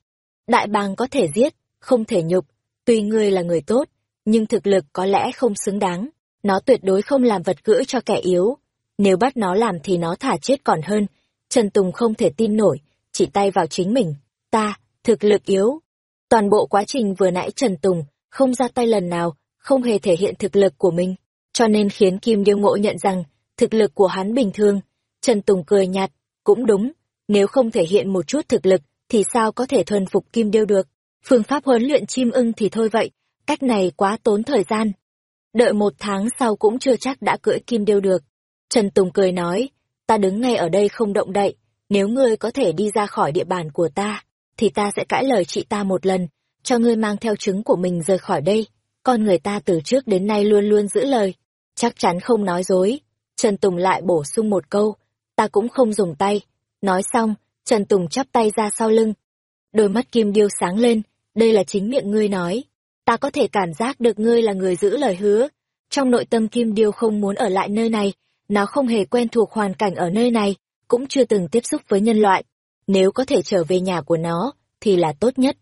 đại bàng có thể giết, không thể nhục, tuy ngươi là người tốt, nhưng thực lực có lẽ không xứng đáng. Nó tuyệt đối không làm vật cưỡi cho kẻ yếu. Nếu bắt nó làm thì nó thả chết còn hơn. Trần Tùng không thể tin nổi, chỉ tay vào chính mình. Ta, thực lực yếu. Toàn bộ quá trình vừa nãy Trần Tùng không ra tay lần nào, không hề thể hiện thực lực của mình, cho nên khiến Kim Điêu Ngộ nhận rằng thực lực của hắn bình thường. Trần Tùng cười nhạt, cũng đúng, nếu không thể hiện một chút thực lực thì sao có thể thuần phục Kim Điêu được. Phương pháp huấn luyện chim ưng thì thôi vậy, cách này quá tốn thời gian. Đợi một tháng sau cũng chưa chắc đã cưỡi Kim Điêu được. Trần Tùng cười nói, ta đứng ngay ở đây không động đậy, nếu ngươi có thể đi ra khỏi địa bàn của ta, thì ta sẽ cãi lời chị ta một lần, cho ngươi mang theo trứng của mình rời khỏi đây. Con người ta từ trước đến nay luôn luôn giữ lời, chắc chắn không nói dối. Trần Tùng lại bổ sung một câu, ta cũng không dùng tay. Nói xong, Trần Tùng chắp tay ra sau lưng. Đôi mắt kim điêu sáng lên, đây là chính miệng ngươi nói. Ta có thể cảm giác được ngươi là người giữ lời hứa. Trong nội tâm kim điêu không muốn ở lại nơi này, nó không hề quen thuộc hoàn cảnh ở nơi này, cũng chưa từng tiếp xúc với nhân loại. Nếu có thể trở về nhà của nó, thì là tốt nhất.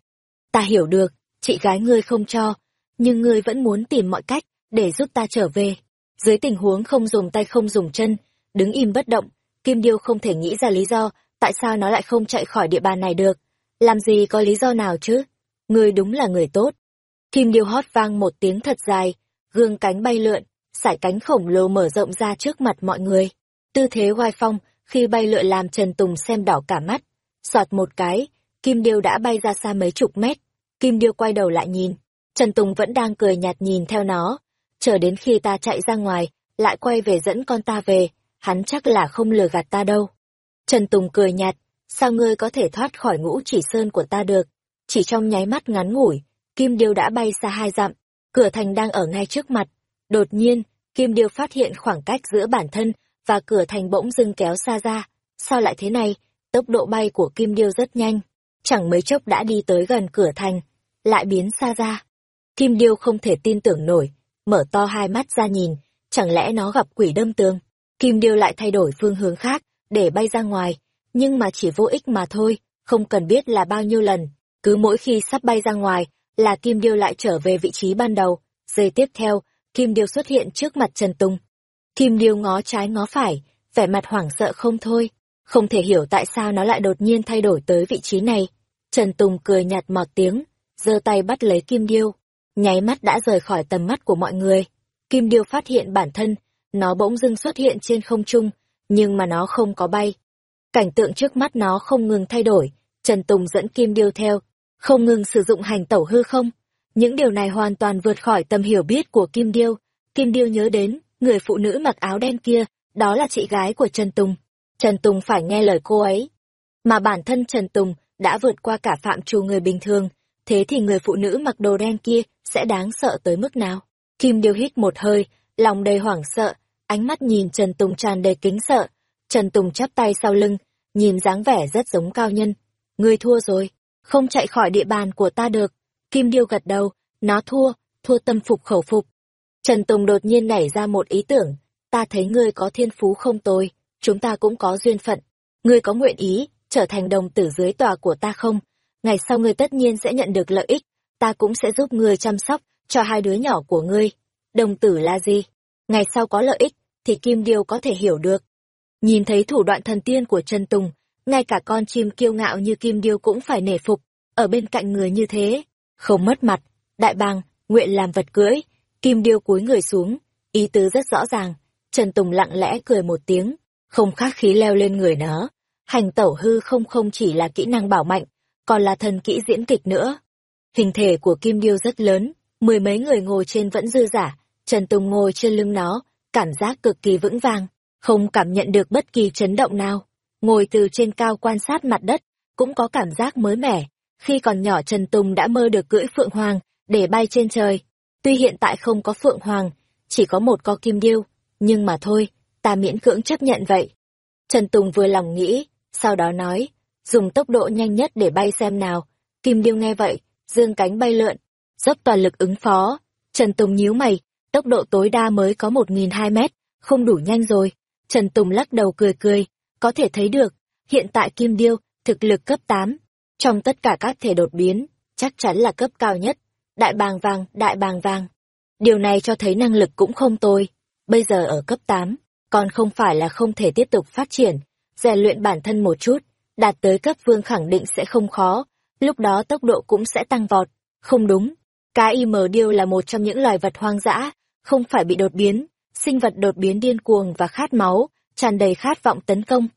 Ta hiểu được, chị gái ngươi không cho, nhưng ngươi vẫn muốn tìm mọi cách để giúp ta trở về. Dưới tình huống không dùng tay không dùng chân, đứng im bất động, Kim Điêu không thể nghĩ ra lý do tại sao nó lại không chạy khỏi địa bàn này được. Làm gì có lý do nào chứ? Ngươi đúng là người tốt. Kim Điêu hót vang một tiếng thật dài, gương cánh bay lượn, sải cánh khổng lồ mở rộng ra trước mặt mọi người. Tư thế oai phong, khi bay lượn làm Trần Tùng xem đỏ cả mắt. Soạt một cái, Kim Điêu đã bay ra xa mấy chục mét. Kim Điêu quay đầu lại nhìn. Trần Tùng vẫn đang cười nhạt nhìn theo nó. Chờ đến khi ta chạy ra ngoài, lại quay về dẫn con ta về, hắn chắc là không lừa gạt ta đâu. Trần Tùng cười nhạt, sao ngươi có thể thoát khỏi ngũ chỉ sơn của ta được? Chỉ trong nháy mắt ngắn ngủi, Kim Điêu đã bay xa hai dặm, cửa thành đang ở ngay trước mặt. Đột nhiên, Kim Điêu phát hiện khoảng cách giữa bản thân và cửa thành bỗng dưng kéo xa ra. Sao lại thế này? Tốc độ bay của Kim Điêu rất nhanh, chẳng mấy chốc đã đi tới gần cửa thành, lại biến xa ra. Kim Điêu không thể tin tưởng nổi, mở to hai mắt ra nhìn, chẳng lẽ nó gặp quỷ đâm tường. Kim Điêu lại thay đổi phương hướng khác, để bay ra ngoài, nhưng mà chỉ vô ích mà thôi, không cần biết là bao nhiêu lần. Cứ mỗi khi sắp bay ra ngoài, là Kim Điêu lại trở về vị trí ban đầu. Giây tiếp theo, Kim Điêu xuất hiện trước mặt Trần Tùng. Kim Điêu ngó trái ngó phải, vẻ mặt hoảng sợ không thôi. Không thể hiểu tại sao nó lại đột nhiên thay đổi tới vị trí này. Trần Tùng cười nhạt mọt tiếng, giơ tay bắt lấy Kim Điêu. Nháy mắt đã rời khỏi tầm mắt của mọi người. Kim Điêu phát hiện bản thân, nó bỗng dưng xuất hiện trên không trung, nhưng mà nó không có bay. Cảnh tượng trước mắt nó không ngừng thay đổi, Trần Tùng dẫn Kim Điêu theo, không ngừng sử dụng hành tẩu hư không. Những điều này hoàn toàn vượt khỏi tầm hiểu biết của Kim Điêu. Kim Điêu nhớ đến, người phụ nữ mặc áo đen kia, đó là chị gái của Trần Tùng. Trần Tùng phải nghe lời cô ấy. Mà bản thân Trần Tùng đã vượt qua cả phạm trù người bình thường, thế thì người phụ nữ mặc đồ đen kia sẽ đáng sợ tới mức nào? Kim Điêu hít một hơi, lòng đầy hoảng sợ, ánh mắt nhìn Trần Tùng tràn đầy kính sợ. Trần Tùng chắp tay sau lưng, nhìn dáng vẻ rất giống cao nhân. Ngươi thua rồi, không chạy khỏi địa bàn của ta được. Kim Điêu gật đầu, nó thua, thua tâm phục khẩu phục. Trần Tùng đột nhiên nảy ra một ý tưởng, ta thấy ngươi có thiên phú không tồi, chúng ta cũng có duyên phận. Ngươi có nguyện ý, trở thành đồng tử dưới tòa của ta không? Ngày sau ngươi tất nhiên sẽ nhận được lợi ích, ta cũng sẽ giúp ngươi chăm sóc cho hai đứa nhỏ của ngươi. Đồng tử là gì? Ngày sau có lợi ích, thì Kim Điêu có thể hiểu được. Nhìn thấy thủ đoạn thần tiên của Trần Tùng, ngay cả con chim kiêu ngạo như Kim Điêu cũng phải nể phục, ở bên cạnh người như thế, không mất mặt, đại bàng, nguyện làm vật cưỡi, Kim Điêu cúi người xuống, ý tứ rất rõ ràng, Trần Tùng lặng lẽ cười một tiếng, không khác khí leo lên người nó. Hành tẩu hư không không chỉ là kỹ năng bảo mạnh, còn là thần kỹ diễn kịch nữa. Hình thể của Kim Điêu rất lớn, mười mấy người ngồi trên vẫn dư giả, Trần Tùng ngồi trên lưng nó, cảm giác cực kỳ vững vàng, không cảm nhận được bất kỳ chấn động nào. Ngồi từ trên cao quan sát mặt đất, cũng có cảm giác mới mẻ. Khi còn nhỏ Trần Tùng đã mơ được cưỡi Phượng Hoàng, để bay trên trời. Tuy hiện tại không có Phượng Hoàng, chỉ có một con kim điêu, nhưng mà thôi, ta miễn cưỡng chấp nhận vậy. Trần Tùng vừa lòng nghĩ, sau đó nói, dùng tốc độ nhanh nhất để bay xem nào. Kim Điêu nghe vậy, dương cánh bay lượn, dốc toàn lực ứng phó. Trần Tùng nhíu mày, tốc độ tối đa mới có 1.200 mét, không đủ nhanh rồi. Trần Tùng lắc đầu cười cười, có thể thấy được, hiện tại Kim Điêu, thực lực cấp 8. Trong tất cả các thể đột biến, chắc chắn là cấp cao nhất. Đại bàng vàng, đại bàng vàng. Điều này cho thấy năng lực cũng không tồi. Bây giờ ở cấp 8, còn không phải là không thể tiếp tục phát triển, rèn luyện bản thân một chút, đạt tới cấp vương khẳng định sẽ không khó, lúc đó tốc độ cũng sẽ tăng vọt. Không đúng, cá im điêu là một trong những loài vật hoang dã, không phải bị đột biến, sinh vật đột biến điên cuồng và khát máu, tràn đầy khát vọng tấn công.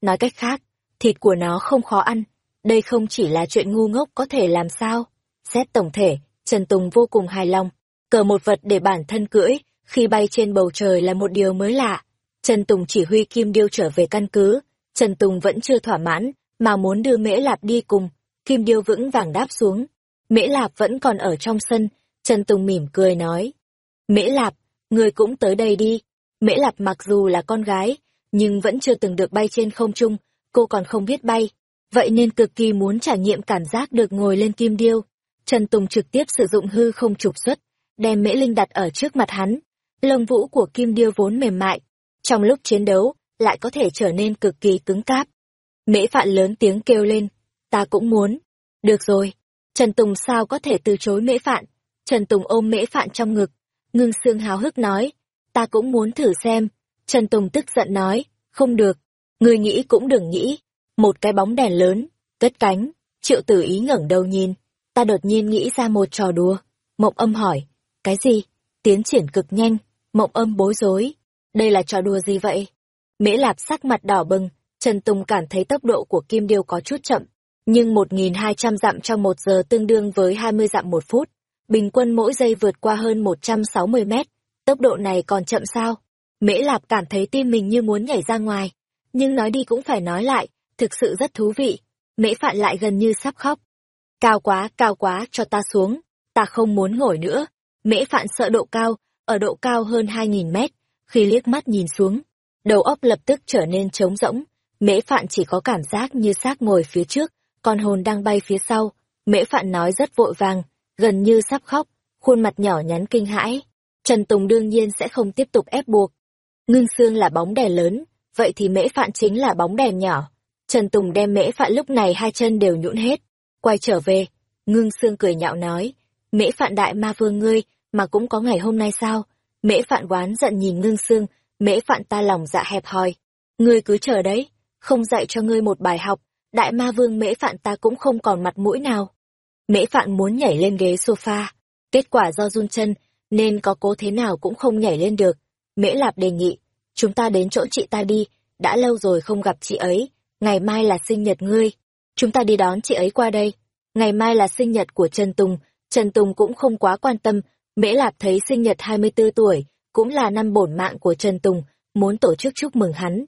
Nói cách khác, thịt của nó không khó ăn, đây không chỉ là chuyện ngu ngốc có thể làm sao. Xét tổng thể, Trần Tùng vô cùng hài lòng, cờ một vật để bản thân cưỡi, khi bay trên bầu trời là một điều mới lạ. Trần Tùng chỉ huy Kim Điêu trở về căn cứ, Trần Tùng vẫn chưa thỏa mãn, mà muốn đưa Mễ Lạp đi cùng, Kim Điêu vững vàng đáp xuống. Mễ Lạp vẫn còn ở trong sân, Trần Tùng mỉm cười nói. Mễ Lạp, người cũng tới đây đi. Mễ Lạp mặc dù là con gái, nhưng vẫn chưa từng được bay trên không trung, cô còn không biết bay. Vậy nên cực kỳ muốn trải nghiệm cảm giác được ngồi lên kim điêu. Trần Tùng trực tiếp sử dụng hư không trục xuất, đem Mễ Linh đặt ở trước mặt hắn. Lông vũ của kim điêu vốn mềm mại, trong lúc chiến đấu, lại có thể trở nên cực kỳ cứng cáp. Mễ Phạn lớn tiếng kêu lên, ta cũng muốn. Được rồi, Trần Tùng sao có thể từ chối Mễ Phạn. Trần Tùng ôm Mễ Phạn trong ngực, ngưng sương háo hức nói, ta cũng muốn thử xem. Trần Tùng tức giận nói, không được, người nghĩ cũng đừng nghĩ. Một cái bóng đèn lớn, cất cánh, triệu tử ý ngẩng đầu nhìn, ta đột nhiên nghĩ ra một trò đùa. Mộng âm hỏi, cái gì? Tiến triển cực nhanh, mộng âm bối rối. Đây là trò đùa gì vậy? Mễ Lạp sắc mặt đỏ bừng, Trần Tùng cảm thấy tốc độ của Kim Điêu có chút chậm, nhưng 1.200 dặm trong một giờ tương đương với 20 dặm một phút. Bình quân mỗi giây vượt qua hơn 160 mét, tốc độ này còn chậm sao? Mễ Lạp cảm thấy tim mình như muốn nhảy ra ngoài, nhưng nói đi cũng phải nói lại, thực sự rất thú vị. Mễ Phạn lại gần như sắp khóc. Cao quá, cao quá, cho ta xuống, ta không muốn ngồi nữa. Mễ Phạn sợ độ cao, ở độ cao hơn 2.000 mét, khi liếc mắt nhìn xuống, đầu óc lập tức trở nên trống rỗng. Mễ Phạn chỉ có cảm giác như xác ngồi phía trước, còn hồn đang bay phía sau. Mễ Phạn nói rất vội vàng, gần như sắp khóc, khuôn mặt nhỏ nhắn kinh hãi. Trần Tùng đương nhiên sẽ không tiếp tục ép buộc. Ngưng xương là bóng đè lớn, vậy thì Mễ Phạn chính là bóng đèn nhỏ. Trần Tùng đem Mễ Phạn lúc này hai chân đều nhũn hết, quay trở về. Ngưng xương cười nhạo nói, Mễ Phạn đại ma vương ngươi, mà cũng có ngày hôm nay sao? Mễ Phạn oán giận nhìn ngưng xương, Mễ Phạn ta lòng dạ hẹp hòi. Ngươi cứ chờ đấy, không dạy cho ngươi một bài học, đại ma vương Mễ Phạn ta cũng không còn mặt mũi nào. Mễ Phạn muốn nhảy lên ghế sofa, kết quả do run chân, nên có cố thế nào cũng không nhảy lên được. Mễ Lạp đề nghị, chúng ta đến chỗ chị ta đi, đã lâu rồi không gặp chị ấy, ngày mai là sinh nhật ngươi. Chúng ta đi đón chị ấy qua đây. Ngày mai là sinh nhật của Trần Tùng, Trần Tùng cũng không quá quan tâm, Mễ Lạp thấy sinh nhật 24 tuổi, cũng là năm bổn mạng của Trần Tùng, muốn tổ chức chúc mừng hắn.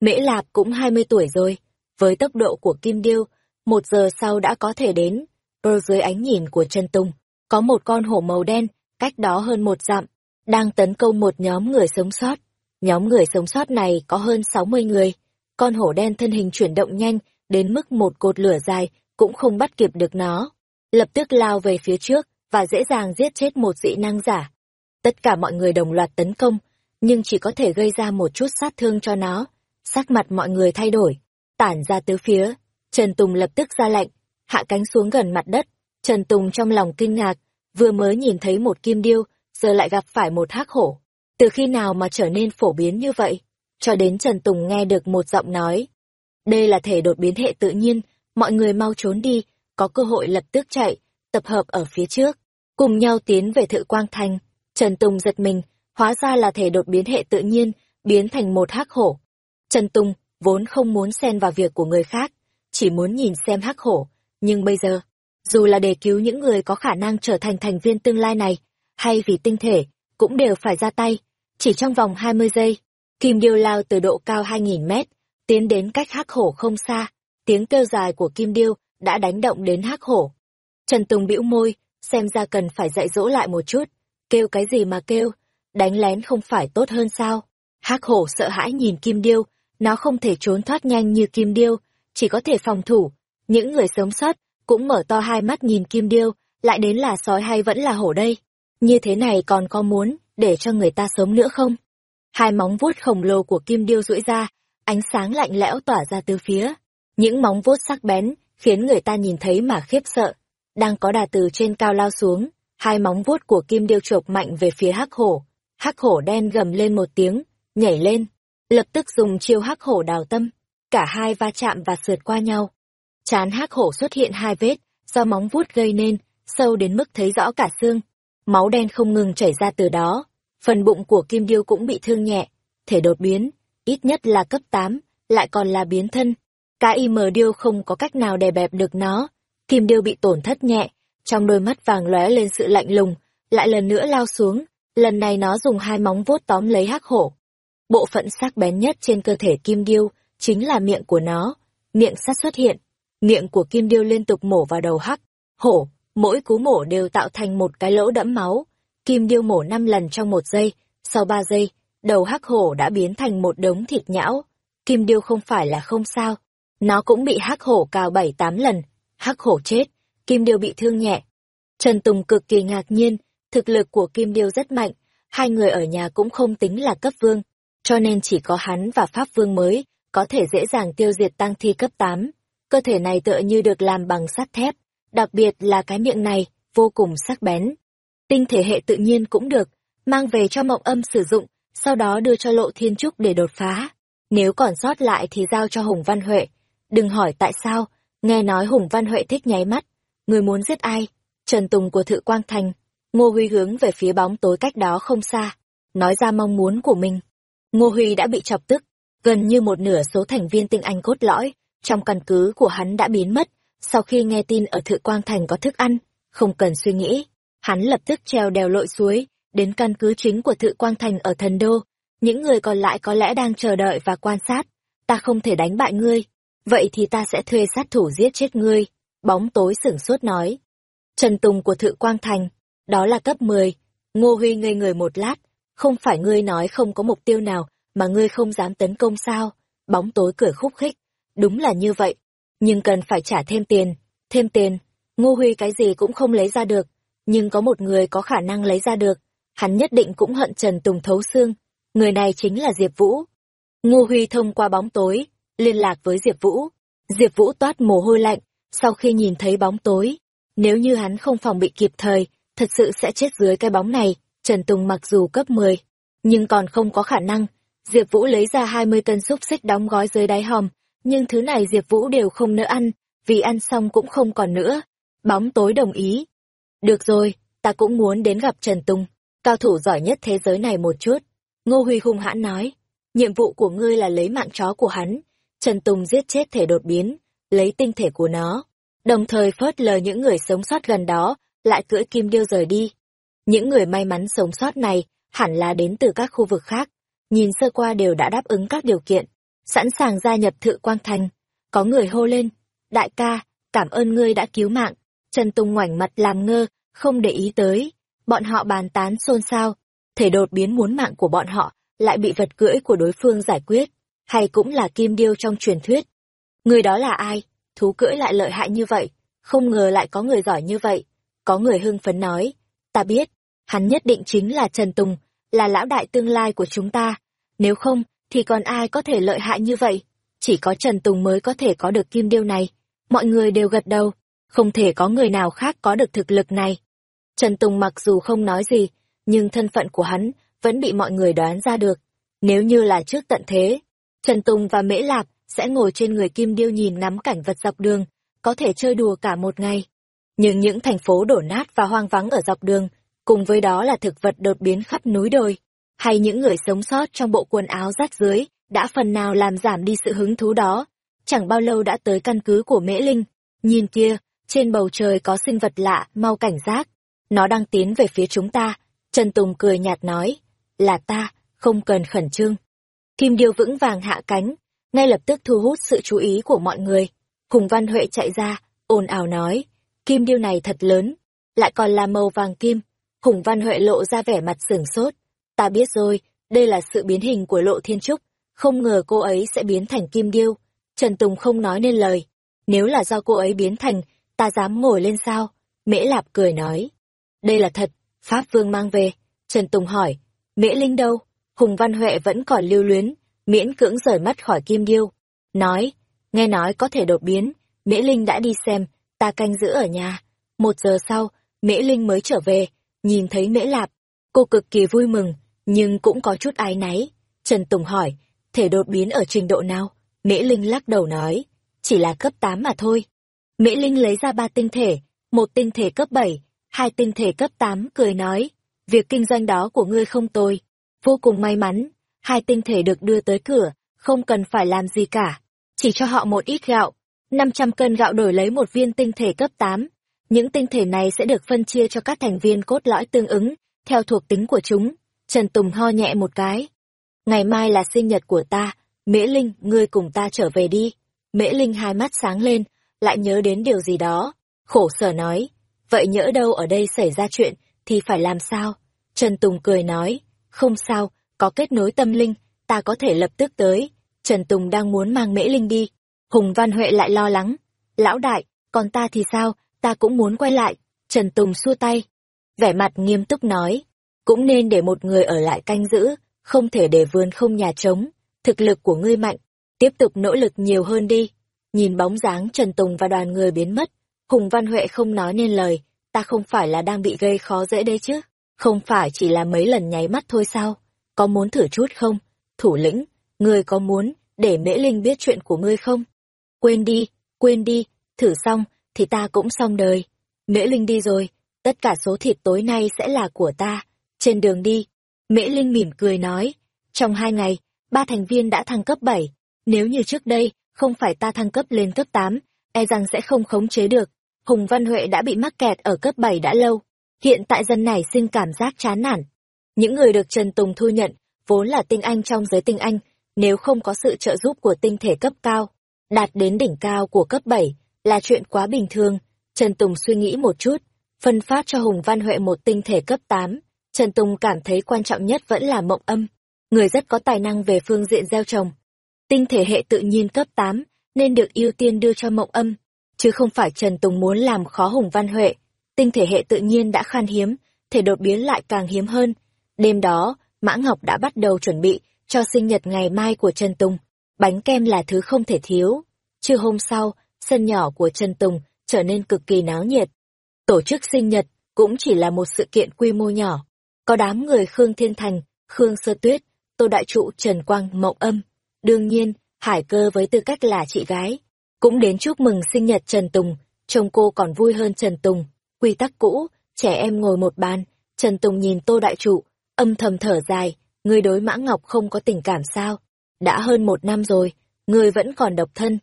Mễ Lạp cũng 20 tuổi rồi, với tốc độ của Kim Điêu, một giờ sau đã có thể đến, ở dưới ánh nhìn của Trần Tùng, có một con hổ màu đen, cách đó hơn một dặm, đang tấn công một nhóm người sống sót. Nhóm người sống sót này có hơn 60 người. Con hổ đen thân hình chuyển động nhanh, đến mức một cột lửa dài, cũng không bắt kịp được nó. Lập tức lao về phía trước, và dễ dàng giết chết một dị năng giả. Tất cả mọi người đồng loạt tấn công, nhưng chỉ có thể gây ra một chút sát thương cho nó. Sắc mặt mọi người thay đổi, tản ra tứ phía. Trần Tùng lập tức ra lệnh, hạ cánh xuống gần mặt đất. Trần Tùng trong lòng kinh ngạc, vừa mới nhìn thấy một kim điêu, giờ lại gặp phải một hắc hổ. Từ khi nào mà trở nên phổ biến như vậy? Cho đến Trần Tùng nghe được một giọng nói. Đây là thể đột biến hệ tự nhiên, mọi người mau trốn đi, có cơ hội lập tức chạy, tập hợp ở phía trước, cùng nhau tiến về Thự Quang Thành. Trần Tùng giật mình, hóa ra là thể đột biến hệ tự nhiên, biến thành một hắc hổ. Trần Tùng vốn không muốn xen vào việc của người khác, chỉ muốn nhìn xem hắc hổ, nhưng bây giờ, dù là để cứu những người có khả năng trở thành thành viên tương lai này, hay vì tinh thể, cũng đều phải ra tay. Chỉ trong vòng 20 giây, Kim Điêu lao từ độ cao 2.000 mét, tiến đến cách hắc hổ không xa. Tiếng kêu dài của Kim Điêu đã đánh động đến hắc hổ. Trần Tùng bĩu môi, xem ra cần phải dạy dỗ lại một chút. Kêu cái gì mà kêu, đánh lén không phải tốt hơn sao? hắc hổ sợ hãi nhìn Kim Điêu, nó không thể trốn thoát nhanh như kim điêu, chỉ có thể phòng thủ. Những người sống sót cũng mở to hai mắt nhìn kim điêu, lại đến là sói hay vẫn là hổ đây. Như thế này còn có muốn để cho người ta sống nữa không? Hai móng vuốt khổng lồ của kim điêu duỗi ra, ánh sáng lạnh lẽo tỏa ra từ phía. Những móng vuốt sắc bén, khiến người ta nhìn thấy mà khiếp sợ. Đang có đà từ trên cao lao xuống, hai móng vuốt của kim điêu chộp mạnh về phía hắc hổ. Hắc hổ đen gầm lên một tiếng, nhảy lên, lập tức dùng chiêu hắc hổ đào tâm. Cả hai va chạm và sượt qua nhau. Chán hắc hổ xuất hiện hai vết, do móng vuốt gây nên, sâu đến mức thấy rõ cả xương. Máu đen không ngừng chảy ra từ đó. Phần bụng của kim điêu cũng bị thương nhẹ, thể đột biến, ít nhất là cấp 8, lại còn là biến thân. Cái im điêu không có cách nào đè bẹp được nó. Kim điêu bị tổn thất nhẹ, trong đôi mắt vàng lóe lên sự lạnh lùng, lại lần nữa lao xuống, lần này nó dùng hai móng vuốt tóm lấy hắc hổ. Bộ phận sắc bén nhất trên cơ thể kim điêu chính là miệng của nó. Miệng sắt xuất hiện, miệng của kim điêu liên tục mổ vào đầu hắc, hổ, mỗi cú mổ đều tạo thành một cái lỗ đẫm máu. Kim điêu mổ năm lần trong một giây, sau ba giây, đầu hắc hổ đã biến thành một đống thịt nhão. Kim điêu không phải là không sao, nó cũng bị hắc hổ cào bảy tám lần, hắc hổ chết, kim điêu bị thương nhẹ. Trần Tùng cực kỳ ngạc nhiên, thực lực của kim điêu rất mạnh, hai người ở nhà cũng không tính là cấp vương, cho nên chỉ có hắn và pháp vương mới có thể dễ dàng tiêu diệt tăng thi cấp tám. Cơ thể này tựa như được làm bằng sắt thép, đặc biệt là cái miệng này, vô cùng sắc bén. Tinh thể hệ tự nhiên cũng được, mang về cho mộng âm sử dụng, sau đó đưa cho lộ thiên trúc để đột phá. Nếu còn sót lại thì giao cho Hùng Văn Huệ. Đừng hỏi tại sao, nghe nói Hùng Văn Huệ thích nháy mắt. Người muốn giết ai? Trần Tùng của Thự Quang Thành. Ngô Huy hướng về phía bóng tối cách đó không xa, nói ra mong muốn của mình. Ngô Huy đã bị chọc tức, gần như một nửa số thành viên tinh anh cốt lõi, trong căn cứ của hắn đã biến mất, sau khi nghe tin ở Thự Quang Thành có thức ăn, không cần suy nghĩ, hắn lập tức treo đèo lội suối, đến căn cứ chính của Thự Quang Thành ở Thần Đô. Những người còn lại có lẽ đang chờ đợi và quan sát. Ta không thể đánh bại ngươi, vậy thì ta sẽ thuê sát thủ giết chết ngươi. Bóng tối sửng sốt nói. Trần Tùng của Thự Quang Thành, đó là cấp 10. Ngô Huy ngây người một lát, không phải ngươi nói không có mục tiêu nào mà ngươi không dám tấn công sao? Bóng tối cười khúc khích. Đúng là như vậy, nhưng cần phải trả thêm tiền. Thêm tiền, Ngô Huy cái gì cũng không lấy ra được, nhưng có một người có khả năng lấy ra được. Hắn nhất định cũng hận Trần Tùng thấu xương. Người này chính là Diệp Vũ. Ngô Huy thông qua bóng tối, liên lạc với Diệp Vũ. Diệp Vũ toát mồ hôi lạnh, sau khi nhìn thấy bóng tối. Nếu như hắn không phòng bị kịp thời, thật sự sẽ chết dưới cái bóng này. Trần Tùng mặc dù cấp 10, nhưng còn không có khả năng. Diệp Vũ lấy ra 20 cân xúc xích đóng gói dưới đáy hòm, nhưng thứ này Diệp Vũ đều không nỡ ăn, vì ăn xong cũng không còn nữa. Bóng tối đồng ý. Được rồi, ta cũng muốn đến gặp Trần Tùng, cao thủ giỏi nhất thế giới này một chút. Ngô Huy hung hãn nói, nhiệm vụ của ngươi là lấy mạng chó của hắn. Trần Tùng giết chết thể đột biến, lấy tinh thể của nó, đồng thời phớt lờ những người sống sót gần đó, lại cưỡi kim điêu rời đi. Những người may mắn sống sót này hẳn là đến từ các khu vực khác, nhìn sơ qua đều đã đáp ứng các điều kiện, sẵn sàng gia nhập thự quang thành. Có người hô lên, đại ca, cảm ơn ngươi đã cứu mạng. Trần Tùng ngoảnh mặt làm ngơ, không để ý tới. Bọn họ bàn tán xôn xao, thể đột biến muốn mạng của bọn họ, lại bị vật cưỡi của đối phương giải quyết, hay cũng là kim điêu trong truyền thuyết. Người đó là ai? Thú cưỡi lại lợi hại như vậy, không ngờ lại có người giỏi như vậy. Có người hưng phấn nói, ta biết, hắn nhất định chính là Trần Tùng, là lão đại tương lai của chúng ta. Nếu không, thì còn ai có thể lợi hại như vậy? Chỉ có Trần Tùng mới có thể có được kim điêu này. Mọi người đều gật đầu, không thể có người nào khác có được thực lực này. Trần Tùng mặc dù không nói gì, nhưng thân phận của hắn vẫn bị mọi người đoán ra được. Nếu như là trước tận thế, Trần Tùng và Mễ Lạp sẽ ngồi trên người kim điêu nhìn ngắm cảnh vật dọc đường, có thể chơi đùa cả một ngày. Nhưng những thành phố đổ nát và hoang vắng ở dọc đường, cùng với đó là thực vật đột biến khắp núi đồi, hay những người sống sót trong bộ quần áo rách dưới, đã phần nào làm giảm đi sự hứng thú đó. Chẳng bao lâu đã tới căn cứ của Mễ Linh. Nhìn kia, trên bầu trời có sinh vật lạ, mau cảnh giác. Nó đang tiến về phía chúng ta. Trần Tùng cười nhạt nói, là ta, không cần khẩn trương. Kim Điêu vững vàng hạ cánh, ngay lập tức thu hút sự chú ý của mọi người. Hùng Văn Huệ chạy ra, ồn ào nói, Kim Điêu này thật lớn, lại còn là màu vàng kim. Hùng Văn Huệ lộ ra vẻ mặt sửng sốt. Ta biết rồi, đây là sự biến hình của lộ thiên trúc. không ngờ cô ấy sẽ biến thành kim điêu. Trần Tùng không nói nên lời. Nếu là do cô ấy biến thành, ta dám ngồi lên sao? Mễ Lạp cười nói. Đây là thật, Pháp Vương mang về. Trần Tùng hỏi, Mễ Linh đâu? Hùng Văn Huệ vẫn còn lưu luyến, miễn cưỡng rời mắt khỏi kim điêu. Nói, nghe nói có thể đột biến, Mễ Linh đã đi xem, ta canh giữ ở nhà. Một giờ sau, Mễ Linh mới trở về, nhìn thấy Mễ Lạp. Cô cực kỳ vui mừng, nhưng cũng có chút ái náy. Trần Tùng hỏi, thể đột biến ở trình độ nào? Mễ Linh lắc đầu nói, chỉ là cấp 8 mà thôi. Mễ Linh lấy ra ba tinh thể, một tinh thể cấp 7, hai tinh thể cấp 8 cười nói, việc kinh doanh đó của ngươi không tồi, vô cùng may mắn, hai tinh thể được đưa tới cửa, không cần phải làm gì cả, chỉ cho họ một ít gạo, 500 cân gạo đổi lấy một viên tinh thể cấp 8. Những tinh thể này sẽ được phân chia cho các thành viên cốt lõi tương ứng, theo thuộc tính của chúng. Trần Tùng ho nhẹ một cái. Ngày mai là sinh nhật của ta, Mễ Linh, ngươi cùng ta trở về đi. Mễ Linh hai mắt sáng lên, lại nhớ đến điều gì đó. Khổ sở nói, vậy nhỡ đâu ở đây xảy ra chuyện, thì phải làm sao? Trần Tùng cười nói, không sao, có kết nối tâm linh, ta có thể lập tức tới. Trần Tùng đang muốn mang Mễ Linh đi. Hùng Văn Huệ lại lo lắng. Lão đại, còn ta thì sao, ta cũng muốn quay lại. Trần Tùng xua tay. Vẻ mặt nghiêm túc nói, cũng nên để một người ở lại canh giữ, không thể để vườn không nhà trống. Thực lực của ngươi mạnh, tiếp tục nỗ lực nhiều hơn đi. Nhìn bóng dáng Trần Tùng và đoàn người biến mất, Hùng Văn Huệ không nói nên lời, ta không phải là đang bị gây khó dễ đây chứ, không phải chỉ là mấy lần nháy mắt thôi sao, có muốn thử chút không? Thủ lĩnh, ngươi có muốn để Mễ Linh biết chuyện của ngươi không? Quên đi, quên đi, thử xong, thì ta cũng xong đời. Mễ Linh đi rồi, tất cả số thịt tối nay sẽ là của ta. Trên đường đi, Mễ Linh mỉm cười nói, trong hai ngày, ba thành viên đã thăng cấp 7. Nếu như trước đây, không phải ta thăng cấp lên cấp 8, e rằng sẽ không khống chế được. Hùng Văn Huệ đã bị mắc kẹt ở cấp 7 đã lâu. Hiện tại dân này sinh cảm giác chán nản. Những người được Trần Tùng thu nhận, vốn là tinh anh trong giới tinh anh, nếu không có sự trợ giúp của tinh thể cấp cao, đạt đến đỉnh cao của cấp 7, là chuyện quá bình thường. Trần Tùng suy nghĩ một chút, phân phát cho Hùng Văn Huệ một tinh thể cấp 8. Trần Tùng cảm thấy quan trọng nhất vẫn là mộng âm. Người rất có tài năng về phương diện gieo trồng. Tinh thể hệ tự nhiên cấp 8, nên được ưu tiên đưa cho mộng âm. Chứ không phải Trần Tùng muốn làm khó Hùng Văn Huệ. Tinh thể hệ tự nhiên đã khan hiếm, thể đột biến lại càng hiếm hơn. Đêm đó, Mã Ngọc đã bắt đầu chuẩn bị cho sinh nhật ngày mai của Trần Tùng. Bánh kem là thứ không thể thiếu. Trưa hôm sau, sân nhỏ của Trần Tùng trở nên cực kỳ náo nhiệt. Tổ chức sinh nhật cũng chỉ là một sự kiện quy mô nhỏ. Có đám người Khương Thiên Thành, Khương Sơ Tuyết, Tô Đại Trụ, Trần Quang, Mộng Âm. Đương nhiên, Hải Cơ với tư cách là chị gái, cũng đến chúc mừng sinh nhật Trần Tùng, trông cô còn vui hơn Trần Tùng. Quy tắc cũ, trẻ em ngồi một bàn, Trần Tùng nhìn Tô Đại Trụ, âm thầm thở dài, người đối Mã Ngọc không có tình cảm sao? Đã hơn một năm rồi, người vẫn còn độc thân.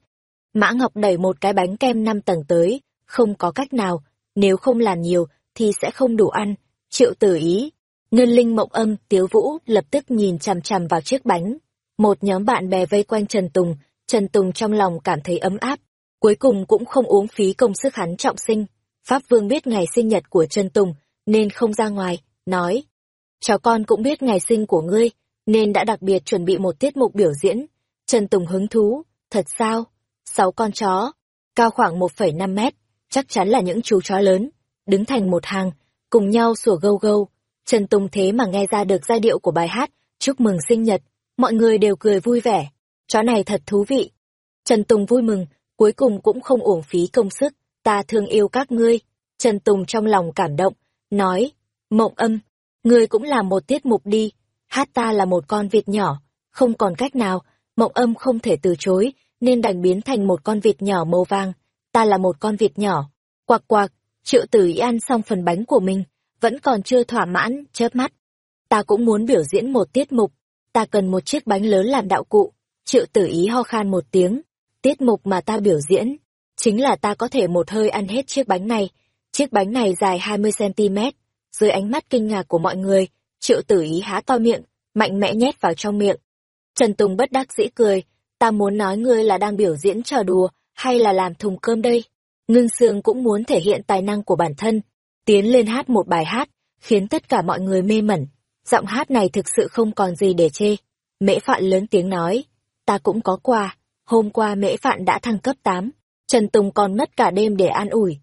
Mã Ngọc đẩy một cái bánh kem năm tầng tới, không có cách nào, nếu không làm nhiều thì sẽ không đủ ăn. Triệu tử ý, Ngân Linh mộng âm, Tiếu Vũ lập tức nhìn chằm chằm vào chiếc bánh. Một nhóm bạn bè vây quanh Trần Tùng, Trần Tùng trong lòng cảm thấy ấm áp, cuối cùng cũng không uống phí công sức hắn trọng sinh. Pháp Vương biết ngày sinh nhật của Trần Tùng, nên không ra ngoài, nói, cháu con cũng biết ngày sinh của ngươi, nên đã đặc biệt chuẩn bị một tiết mục biểu diễn. Trần Tùng hứng thú, thật sao? Sáu con chó, cao khoảng 1,5 mét, chắc chắn là những chú chó lớn, đứng thành một hàng, cùng nhau sủa gâu gâu. Trần Tùng thế mà nghe ra được giai điệu của bài hát, chúc mừng sinh nhật, mọi người đều cười vui vẻ. Chó này thật thú vị. Trần Tùng vui mừng, cuối cùng cũng không uổng phí công sức, ta thương yêu các ngươi. Trần Tùng trong lòng cảm động, nói, mộng âm, ngươi cũng là một tiết mục đi, hát ta là một con vịt nhỏ, không còn cách nào, mộng âm không thể từ chối, nên đành biến thành một con vịt nhỏ màu vàng, ta là một con vịt nhỏ. Quạc quạc, triệu tử y ăn xong phần bánh của mình, vẫn còn chưa thỏa mãn, chớp mắt. Ta cũng muốn biểu diễn một tiết mục, ta cần một chiếc bánh lớn làm đạo cụ. Triệu tử ý ho khan một tiếng, tiết mục mà ta biểu diễn, chính là ta có thể một hơi ăn hết chiếc bánh này. Chiếc bánh này dài 20cm, dưới ánh mắt kinh ngạc của mọi người, triệu tử ý há to miệng, mạnh mẽ nhét vào trong miệng. Trần Tùng bất đắc dĩ cười, ta muốn nói ngươi là đang biểu diễn trò đùa, hay là làm thùng cơm đây? Ngưng Sương cũng muốn thể hiện tài năng của bản thân, tiến lên hát một bài hát, khiến tất cả mọi người mê mẩn. Giọng hát này thực sự không còn gì để chê. Mễ Phạn lớn tiếng nói, ta cũng có quà, hôm qua Mễ Phạn đã thăng cấp 8, Trần Tùng còn mất cả đêm để an ủi.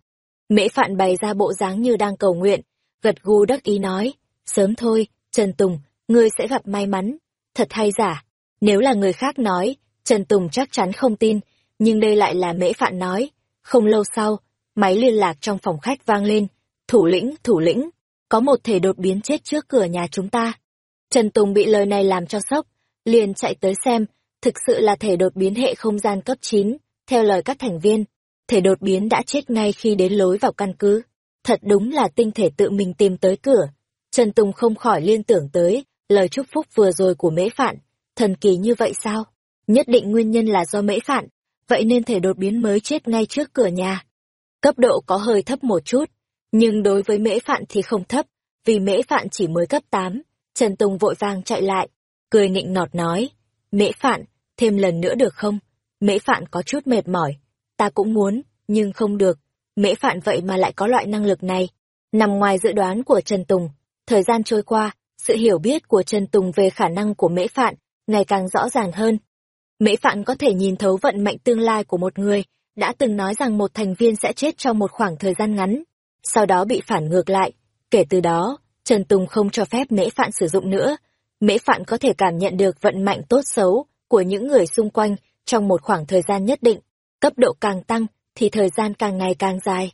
Mễ Phạn bày ra bộ dáng như đang cầu nguyện, gật gù đắc ý nói, sớm thôi, Trần Tùng, ngươi sẽ gặp may mắn, thật hay giả. Nếu là người khác nói, Trần Tùng chắc chắn không tin, nhưng đây lại là Mễ Phạn nói. Không lâu sau, máy liên lạc trong phòng khách vang lên, thủ lĩnh, thủ lĩnh, có một thể đột biến chết trước cửa nhà chúng ta. Trần Tùng bị lời này làm cho sốc, liền chạy tới xem, thực sự là thể đột biến hệ không gian cấp 9, theo lời các thành viên, thể đột biến đã chết ngay khi đến lối vào căn cứ. Thật đúng là tinh thể tự mình tìm tới cửa. Trần Tùng không khỏi liên tưởng tới lời chúc phúc vừa rồi của mễ phạn. Thần kỳ như vậy sao? Nhất định nguyên nhân là do mễ phạn, vậy nên thể đột biến mới chết ngay trước cửa nhà. Cấp độ có hơi thấp một chút, nhưng đối với mễ phạn thì không thấp, vì mễ phạn chỉ mới cấp 8. Trần Tùng vội vàng chạy lại, cười nịnh nọt nói, mễ phạn, thêm lần nữa được không? Mễ phạn có chút mệt mỏi, ta cũng muốn, nhưng không được, mễ phạn vậy mà lại có loại năng lực này. Nằm ngoài dự đoán của Trần Tùng, thời gian trôi qua, sự hiểu biết của Trần Tùng về khả năng của mễ phạn ngày càng rõ ràng hơn. Mễ phạn có thể nhìn thấu vận mệnh tương lai của một người, đã từng nói rằng một thành viên sẽ chết trong một khoảng thời gian ngắn, sau đó bị phản ngược lại. Kể từ đó, Trần Tùng không cho phép mễ phạn sử dụng nữa. Mễ phạn có thể cảm nhận được vận mệnh tốt xấu của những người xung quanh trong một khoảng thời gian nhất định. Cấp độ càng tăng thì thời gian càng ngày càng dài.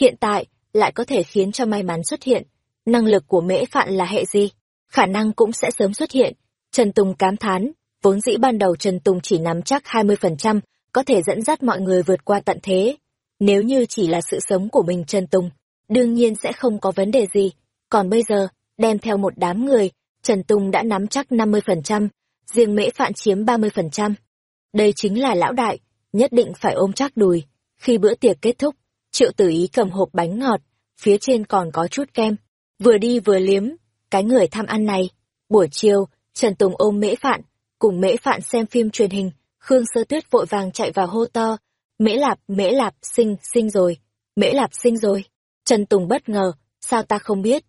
Hiện tại, lại có thể khiến cho may mắn xuất hiện. Năng lực của mễ phạn là hệ gì? Khả năng cũng sẽ sớm xuất hiện. Trần Tùng cám thán, vốn dĩ ban đầu Trần Tùng chỉ nắm chắc 20%, có thể dẫn dắt mọi người vượt qua tận thế. Nếu như chỉ là sự sống của mình Trần Tùng, đương nhiên sẽ không có vấn đề gì. Còn bây giờ, đem theo một đám người, Trần Tùng đã nắm chắc 50%, riêng mễ phạn chiếm 30%. Đây chính là lão đại, nhất định phải ôm chắc đùi. Khi bữa tiệc kết thúc, triệu tử ý cầm hộp bánh ngọt, phía trên còn có chút kem. Vừa đi vừa liếm, cái người tham ăn này. Buổi chiều, Trần Tùng ôm mễ phạn, cùng mễ phạn xem phim truyền hình, Khương Sơ Tuyết vội vàng chạy vào hô to. Mễ lạp, mễ lạp, sinh, sinh rồi. Mễ lạp sinh rồi. Trần Tùng bất ngờ, sao ta không biết?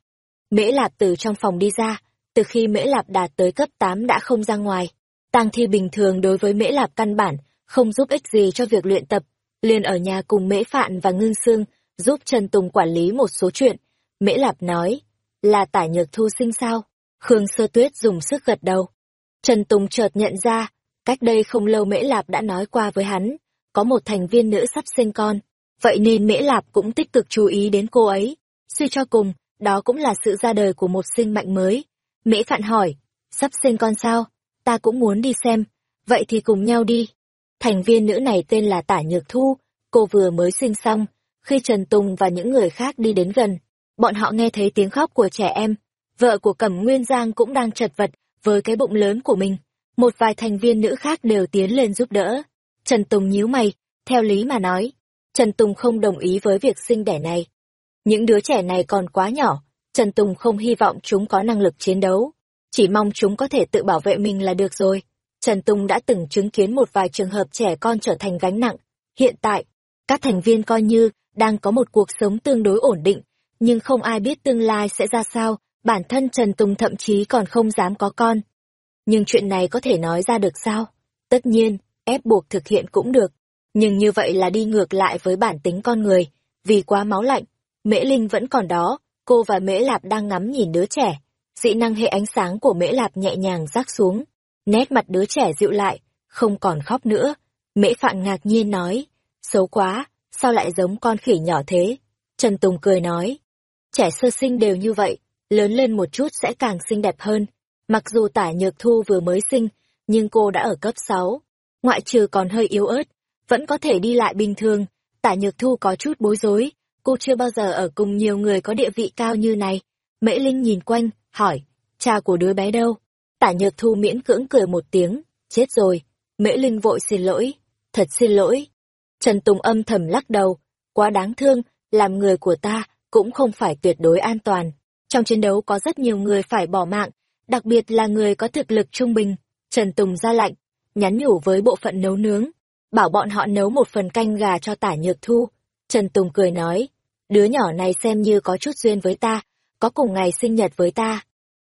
Mễ Lạp từ trong phòng đi ra, từ khi Mễ Lạp đạt tới cấp 8 đã không ra ngoài. Tang thi bình thường đối với Mễ Lạp căn bản, không giúp ích gì cho việc luyện tập, liền ở nhà cùng Mễ Phạn và Ngưng Sương, giúp Trần Tùng quản lý một số chuyện. Mễ Lạp nói, là tải nhược thu sinh sao? Khương Sơ Tuyết dùng sức gật đầu. Trần Tùng chợt nhận ra, cách đây không lâu Mễ Lạp đã nói qua với hắn, có một thành viên nữ sắp sinh con, Vậy nên Mễ Lạp cũng tích cực chú ý đến cô ấy. Suy cho cùng, đó cũng là sự ra đời của một sinh mạnh mới. Mễ Phạn hỏi, sắp sinh con sao? Ta cũng muốn đi xem. Vậy thì cùng nhau đi. Thành viên nữ này tên là Tả Nhược Thu, cô vừa mới sinh xong. Khi Trần Tùng và những người khác đi đến gần, bọn họ nghe thấy tiếng khóc của trẻ em. Vợ của Cẩm Nguyên Giang cũng đang chật vật với cái bụng lớn của mình. Một vài thành viên nữ khác đều tiến lên giúp đỡ. Trần Tùng nhíu mày, theo lý mà nói, Trần Tùng không đồng ý với việc sinh đẻ này. Những đứa trẻ này còn quá nhỏ, Trần Tùng không hy vọng chúng có năng lực chiến đấu, chỉ mong chúng có thể tự bảo vệ mình là được rồi. Trần Tùng đã từng chứng kiến một vài trường hợp trẻ con trở thành gánh nặng. Hiện tại, các thành viên coi như đang có một cuộc sống tương đối ổn định, nhưng không ai biết tương lai sẽ ra sao, bản thân Trần Tùng thậm chí còn không dám có con. Nhưng chuyện này có thể nói ra được sao? Tất nhiên, ép buộc thực hiện cũng được. Nhưng như vậy là đi ngược lại với bản tính con người, vì quá máu lạnh. Mễ Linh vẫn còn đó, cô và Mễ Lạp đang ngắm nhìn đứa trẻ. Dị năng hệ ánh sáng của Mễ Lạp nhẹ nhàng rác xuống. Nét mặt đứa trẻ dịu lại, không còn khóc nữa. Mễ Phạn ngạc nhiên nói, xấu quá, sao lại giống con khỉ nhỏ thế? Trần Tùng cười nói, trẻ sơ sinh đều như vậy, lớn lên một chút sẽ càng xinh đẹp hơn. Mặc dù tả nhược thu vừa mới sinh, nhưng cô đã ở cấp 6. Ngoại trừ còn hơi yếu ớt, vẫn có thể đi lại bình thường. Tả Nhược Thu có chút bối rối, cô chưa bao giờ ở cùng nhiều người có địa vị cao như này. Mễ Linh nhìn quanh, hỏi, cha của đứa bé đâu? Tả Nhược Thu miễn cưỡng cười một tiếng, chết rồi. Mễ Linh vội xin lỗi, thật xin lỗi. Trần Tùng âm thầm lắc đầu, quá đáng thương, làm người của ta cũng không phải tuyệt đối an toàn. Trong chiến đấu có rất nhiều người phải bỏ mạng, đặc biệt là người có thực lực trung bình. Trần Tùng ra lạnh, nhắn nhủ với bộ phận nấu nướng, bảo bọn họ nấu một phần canh gà cho tả nhược thu. Trần Tùng cười nói, đứa nhỏ này xem như có chút duyên với ta, có cùng ngày sinh nhật với ta.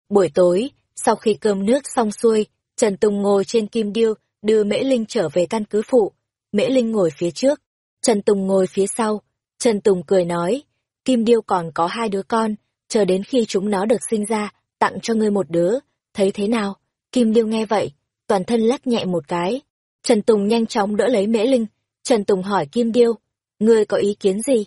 Buổi tối, sau khi cơm nước xong xuôi, Trần Tùng ngồi trên kim điêu, đưa Mễ Linh trở về căn cứ phụ. Mễ Linh ngồi phía trước, Trần Tùng ngồi phía sau. Trần Tùng cười nói, Kim Điêu còn có hai đứa con, chờ đến khi chúng nó được sinh ra, tặng cho ngươi một đứa, thấy thế nào? Kim Điêu nghe vậy, toàn thân lắc nhẹ một cái. Trần Tùng nhanh chóng đỡ lấy Mễ Linh. Trần Tùng hỏi Kim Điêu, ngươi có ý kiến gì?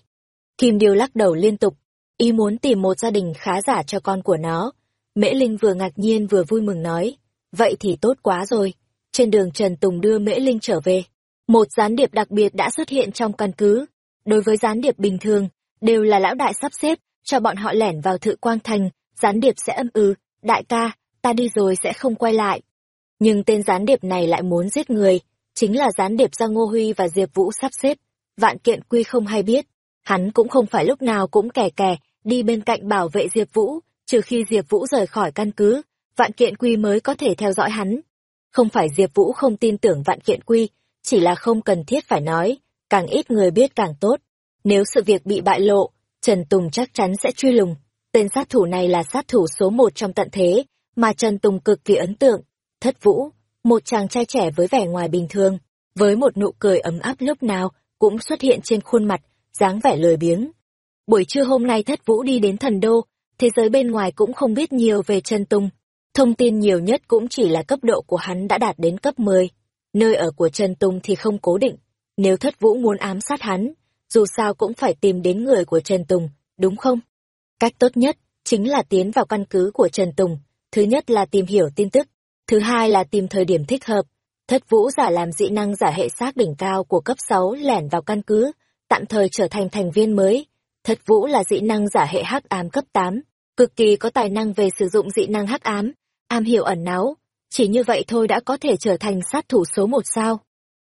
Kim Điêu lắc đầu liên tục, ý muốn tìm một gia đình khá giả cho con của nó. Mễ Linh vừa ngạc nhiên vừa vui mừng nói, vậy thì tốt quá rồi. Trên đường Trần Tùng đưa Mễ Linh trở về, một gián điệp đặc biệt đã xuất hiện trong căn cứ. Đối với gián điệp bình thường, đều là lão đại sắp xếp, cho bọn họ lẻn vào thự quang thành, gián điệp sẽ âm ư, đại ca, ta đi rồi sẽ không quay lại. Nhưng tên gián điệp này lại muốn giết người, chính là gián điệp do Ngô Huy và Diệp Vũ sắp xếp. Vạn kiện quy không hay biết, hắn cũng không phải lúc nào cũng kẻ kè đi bên cạnh bảo vệ Diệp Vũ, trừ khi Diệp Vũ rời khỏi căn cứ, vạn kiện quy mới có thể theo dõi hắn. Không phải Diệp Vũ không tin tưởng vạn kiện quy, chỉ là không cần thiết phải nói, càng ít người biết càng tốt. Nếu sự việc bị bại lộ, Trần Tùng chắc chắn sẽ truy lùng. Tên sát thủ này là sát thủ số một trong tận thế, mà Trần Tùng cực kỳ ấn tượng. Thất Vũ, một chàng trai trẻ với vẻ ngoài bình thường, với một nụ cười ấm áp lúc nào cũng xuất hiện trên khuôn mặt, dáng vẻ lười biếng. Buổi trưa hôm nay Thất Vũ đi đến thần đô, thế giới bên ngoài cũng không biết nhiều về Trần Tùng. Thông tin nhiều nhất cũng chỉ là cấp độ của hắn đã đạt đến cấp 10. Nơi ở của Trần Tùng thì không cố định. Nếu Thất Vũ muốn ám sát hắn, dù sao cũng phải tìm đến người của Trần Tùng, đúng không? Cách tốt nhất chính là tiến vào căn cứ của Trần Tùng. Thứ nhất là tìm hiểu tin tức, thứ hai là tìm thời điểm thích hợp. Thất Vũ giả làm dị năng giả hệ xác đỉnh cao của cấp 6 lẻn vào căn cứ, tạm thời trở thành thành viên mới. Thất Vũ là dị năng giả hệ hắc ám cấp 8, cực kỳ có tài năng về sử dụng dị năng hắc ám, am hiểu ẩn náu. Chỉ như vậy thôi đã có thể trở thành sát thủ số một sao.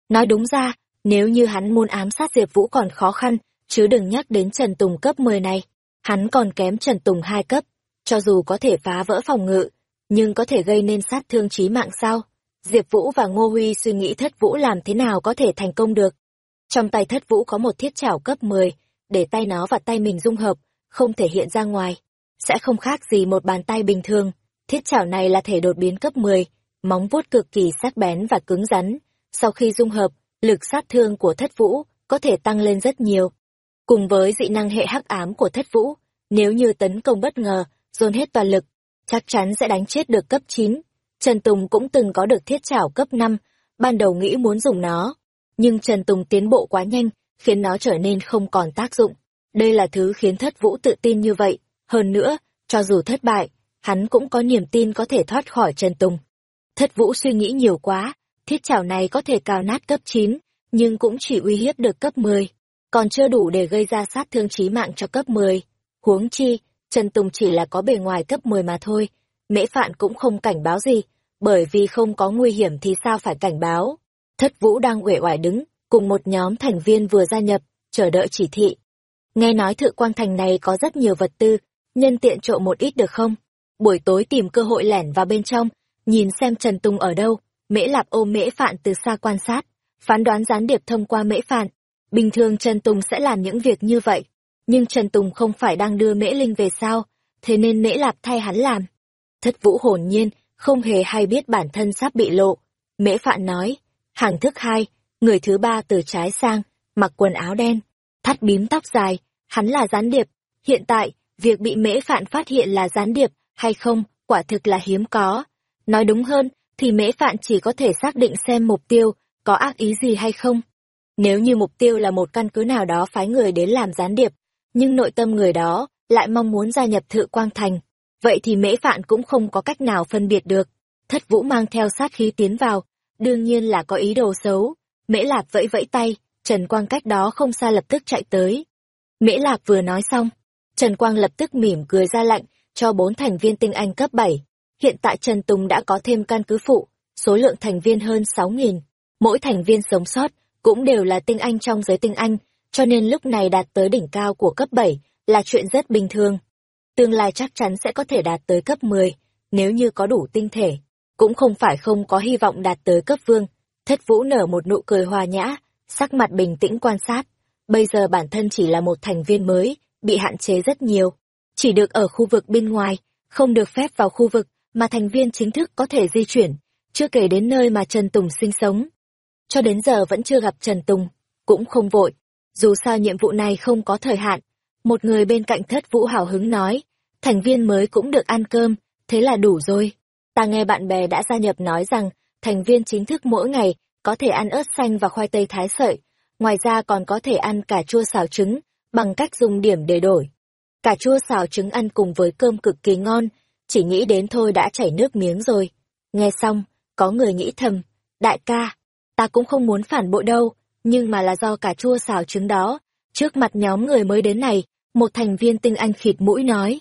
Nói đúng ra, nếu như hắn muốn ám sát Diệp Vũ còn khó khăn, chứ đừng nhắc đến Trần Tùng cấp 10 này. Hắn còn kém Trần Tùng hai cấp, cho dù có thể phá vỡ phòng ngự, nhưng có thể gây nên sát thương chí mạng sao? Diệp Vũ và Ngô Huy suy nghĩ Thất Vũ làm thế nào có thể thành công được. Trong tay Thất Vũ có một thiết chảo cấp 10, để tay nó và tay mình dung hợp, không thể hiện ra ngoài. Sẽ không khác gì một bàn tay bình thường. Thiết chảo này là thể đột biến cấp 10, móng vuốt cực kỳ sắc bén và cứng rắn. Sau khi dung hợp, lực sát thương của thất vũ có thể tăng lên rất nhiều. Cùng với dị năng hệ hắc ám của thất vũ, nếu như tấn công bất ngờ, dồn hết toàn lực, chắc chắn sẽ đánh chết được cấp 9. Trần Tùng cũng từng có được thiết chảo cấp 5, ban đầu nghĩ muốn dùng nó. Nhưng Trần Tùng tiến bộ quá nhanh, khiến nó trở nên không còn tác dụng. Đây là thứ khiến thất vũ tự tin như vậy. Hơn nữa, cho dù thất bại, hắn cũng có niềm tin có thể thoát khỏi Trần Tùng. Thất vũ suy nghĩ nhiều quá, thiết chảo này có thể cào nát cấp 9, nhưng cũng chỉ uy hiếp được cấp 10, còn chưa đủ để gây ra sát thương chí mạng cho cấp 10. Huống chi, Trần Tùng chỉ là có bề ngoài cấp 10 mà thôi, mễ phạn cũng không cảnh báo gì, bởi vì không có nguy hiểm thì sao phải cảnh báo. Thất Vũ đang uể oải đứng, cùng một nhóm thành viên vừa gia nhập, chờ đợi chỉ thị. Nghe nói thự quang thành này có rất nhiều vật tư, nhân tiện trộm một ít được không? Buổi tối tìm cơ hội lẻn vào bên trong, nhìn xem Trần Tùng ở đâu, Mễ Lạp ôm Mễ Phạn từ xa quan sát, phán đoán gián điệp thông qua Mễ Phạn. Bình thường Trần Tùng sẽ làm những việc như vậy, nhưng Trần Tùng không phải đang đưa Mễ Linh về sao, thế nên Mễ Lạp thay hắn làm. Thất Vũ hồn nhiên, không hề hay biết bản thân sắp bị lộ. Mễ Phạn nói, hàng thức hai, người thứ ba từ trái sang, mặc quần áo đen, thắt bím tóc dài, hắn là gián điệp. Hiện tại, việc bị Mễ Phạn phát hiện là gián điệp hay không, quả thực là hiếm có. Nói đúng hơn, thì mễ phạn chỉ có thể xác định xem mục tiêu có ác ý gì hay không. Nếu như mục tiêu là một căn cứ nào đó phái người đến làm gián điệp, nhưng nội tâm người đó lại mong muốn gia nhập thự quang thành, vậy thì mễ phạn cũng không có cách nào phân biệt được. Thất vũ mang theo sát khí tiến vào, đương nhiên là có ý đồ xấu. Mễ lạc vẫy vẫy tay, Trần Quang cách đó không xa lập tức chạy tới. Mễ lạc vừa nói xong, Trần Quang lập tức mỉm cười ra lạnh cho bốn thành viên tinh anh cấp 7, Hiện tại Trần Tùng đã có thêm căn cứ phụ, số lượng thành viên hơn 6.000. Mỗi thành viên sống sót cũng đều là tinh anh trong giới tinh anh, cho nên lúc này đạt tới đỉnh cao của cấp 7 là chuyện rất bình thường. Tương lai chắc chắn sẽ có thể đạt tới cấp 10, nếu như có đủ tinh thể. Cũng không phải không có hy vọng đạt tới cấp vương. Thất vũ nở một nụ cười hòa nhã, sắc mặt bình tĩnh quan sát. Bây giờ bản thân chỉ là một thành viên mới, bị hạn chế rất nhiều. Chỉ được ở khu vực bên ngoài, không được phép vào khu vực mà thành viên chính thức có thể di chuyển. chưa kể đến nơi mà Trần Tùng sinh sống. Cho đến giờ vẫn chưa gặp Trần Tùng, cũng không vội. Dù sao nhiệm vụ này không có thời hạn. Một người bên cạnh thất vũ hào hứng nói, thành viên mới cũng được ăn cơm, thế là đủ rồi. Ta nghe bạn bè đã gia nhập nói rằng, thành viên chính thức mỗi ngày có thể ăn ớt xanh và khoai tây thái sợi, ngoài ra còn có thể ăn cà chua xào trứng, bằng cách dùng điểm để đổi. Cà chua xào trứng ăn cùng với cơm cực kỳ ngon, chỉ nghĩ đến thôi đã chảy nước miếng rồi. Nghe xong, có người nghĩ thầm, đại ca, ta cũng không muốn phản bội đâu, nhưng mà là do cà chua xào trứng đó. Trước mặt nhóm người mới đến này, một thành viên tinh anh khịt mũi nói,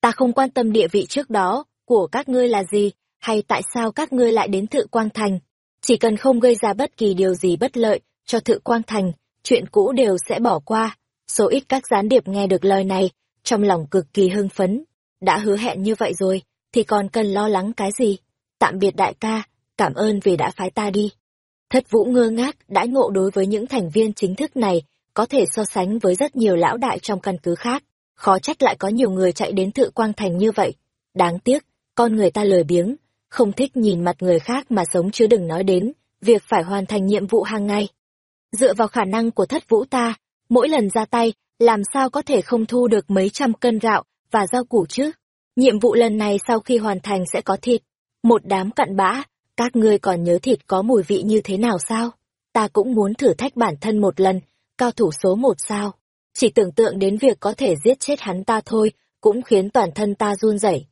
ta không quan tâm địa vị trước đó, của các ngươi là gì, hay tại sao các ngươi lại đến Thự Quang Thành. Chỉ cần không gây ra bất kỳ điều gì bất lợi cho Thự Quang Thành, chuyện cũ đều sẽ bỏ qua. Số ít các gián điệp nghe được lời này, trong lòng cực kỳ hưng phấn. Đã hứa hẹn như vậy rồi, thì còn cần lo lắng cái gì? Tạm biệt đại ca, cảm ơn vì đã phái ta đi. Thất vũ ngơ ngác, đãi ngộ đối với những thành viên chính thức này, có thể so sánh với rất nhiều lão đại trong căn cứ khác. Khó trách lại có nhiều người chạy đến Thự Quang Thành như vậy. Đáng tiếc, con người ta lười biếng, không thích nhìn mặt người khác mà sống chứ đừng nói đến việc phải hoàn thành nhiệm vụ hàng ngày. Dựa vào khả năng của thất vũ ta, mỗi lần ra tay, làm sao có thể không thu được mấy trăm cân gạo và rau củ chứ? Nhiệm vụ lần này sau khi hoàn thành sẽ có thịt. Một đám cặn bã, các ngươi còn nhớ thịt có mùi vị như thế nào sao? Ta cũng muốn thử thách bản thân một lần, cao thủ số một sao? Chỉ tưởng tượng đến việc có thể giết chết hắn ta thôi, cũng khiến toàn thân ta run rẩy.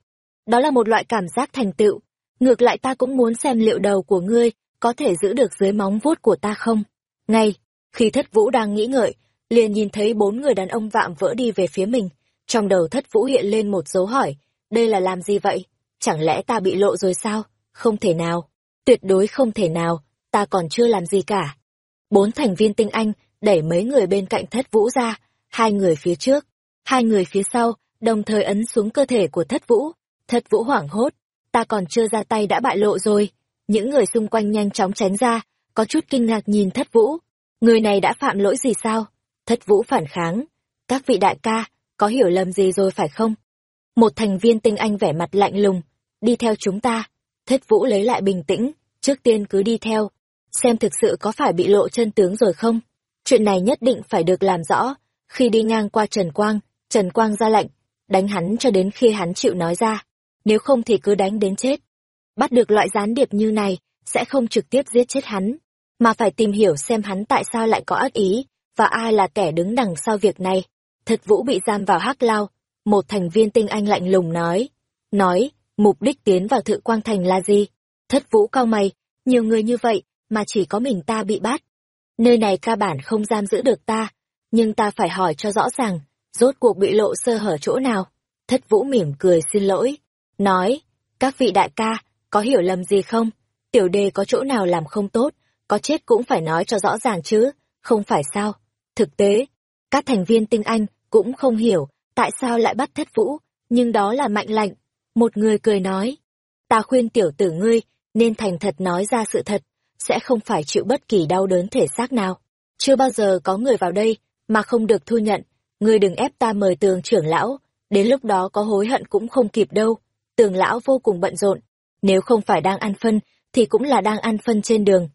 Đó là một loại cảm giác thành tựu. Ngược lại ta cũng muốn xem liệu đầu của ngươi có thể giữ được dưới móng vuốt của ta không. Ngay, khi thất vũ đang nghĩ ngợi, liền nhìn thấy bốn người đàn ông vạm vỡ đi về phía mình. Trong đầu thất vũ hiện lên một dấu hỏi, đây là làm gì vậy? Chẳng lẽ ta bị lộ rồi sao? Không thể nào. Tuyệt đối không thể nào, ta còn chưa làm gì cả. Bốn thành viên tinh anh đẩy mấy người bên cạnh thất vũ ra, hai người phía trước, hai người phía sau, đồng thời ấn xuống cơ thể của thất vũ. Thất vũ hoảng hốt, ta còn chưa ra tay đã bại lộ rồi. Những người xung quanh nhanh chóng tránh ra, có chút kinh ngạc nhìn thất vũ. Người này đã phạm lỗi gì sao? Thất vũ phản kháng. Các vị đại ca, có hiểu lầm gì rồi phải không? Một thành viên tinh anh vẻ mặt lạnh lùng, đi theo chúng ta. Thất vũ lấy lại bình tĩnh, trước tiên cứ đi theo. Xem thực sự có phải bị lộ chân tướng rồi không? Chuyện này nhất định phải được làm rõ. Khi đi ngang qua Trần Quang, Trần Quang ra lệnh, đánh hắn cho đến khi hắn chịu nói ra nếu không thì cứ đánh đến chết. Bắt được loại gián điệp như này, sẽ không trực tiếp giết chết hắn, mà phải tìm hiểu xem hắn tại sao lại có ác ý, và ai là kẻ đứng đằng sau việc này. Thật vũ bị giam vào hắc lao, một thành viên tinh anh lạnh lùng nói. Nói, mục đích tiến vào thự quang thành là gì? Thất vũ cao mày, nhiều người như vậy, mà chỉ có mình ta bị bắt. Nơi này ca bản không giam giữ được ta, nhưng ta phải hỏi cho rõ ràng, rốt cuộc bị lộ sơ hở chỗ nào. Thất vũ mỉm cười xin lỗi, nói, các vị đại ca, có hiểu lầm gì không? Tiểu đề có chỗ nào làm không tốt, có chết cũng phải nói cho rõ ràng chứ, không phải sao? Thực tế, các thành viên tinh anh cũng không hiểu tại sao lại bắt thất vũ, nhưng đó là mạnh lạnh. Một người cười nói, ta khuyên tiểu tử ngươi nên thành thật nói ra sự thật, sẽ không phải chịu bất kỳ đau đớn thể xác nào. Chưa bao giờ có người vào đây mà không được thu nhận, ngươi đừng ép ta mời tường trưởng lão, đến lúc đó có hối hận cũng không kịp đâu tường lão vô cùng bận rộn, nếu không phải đang ăn phân, thì cũng là đang ăn phân trên đường.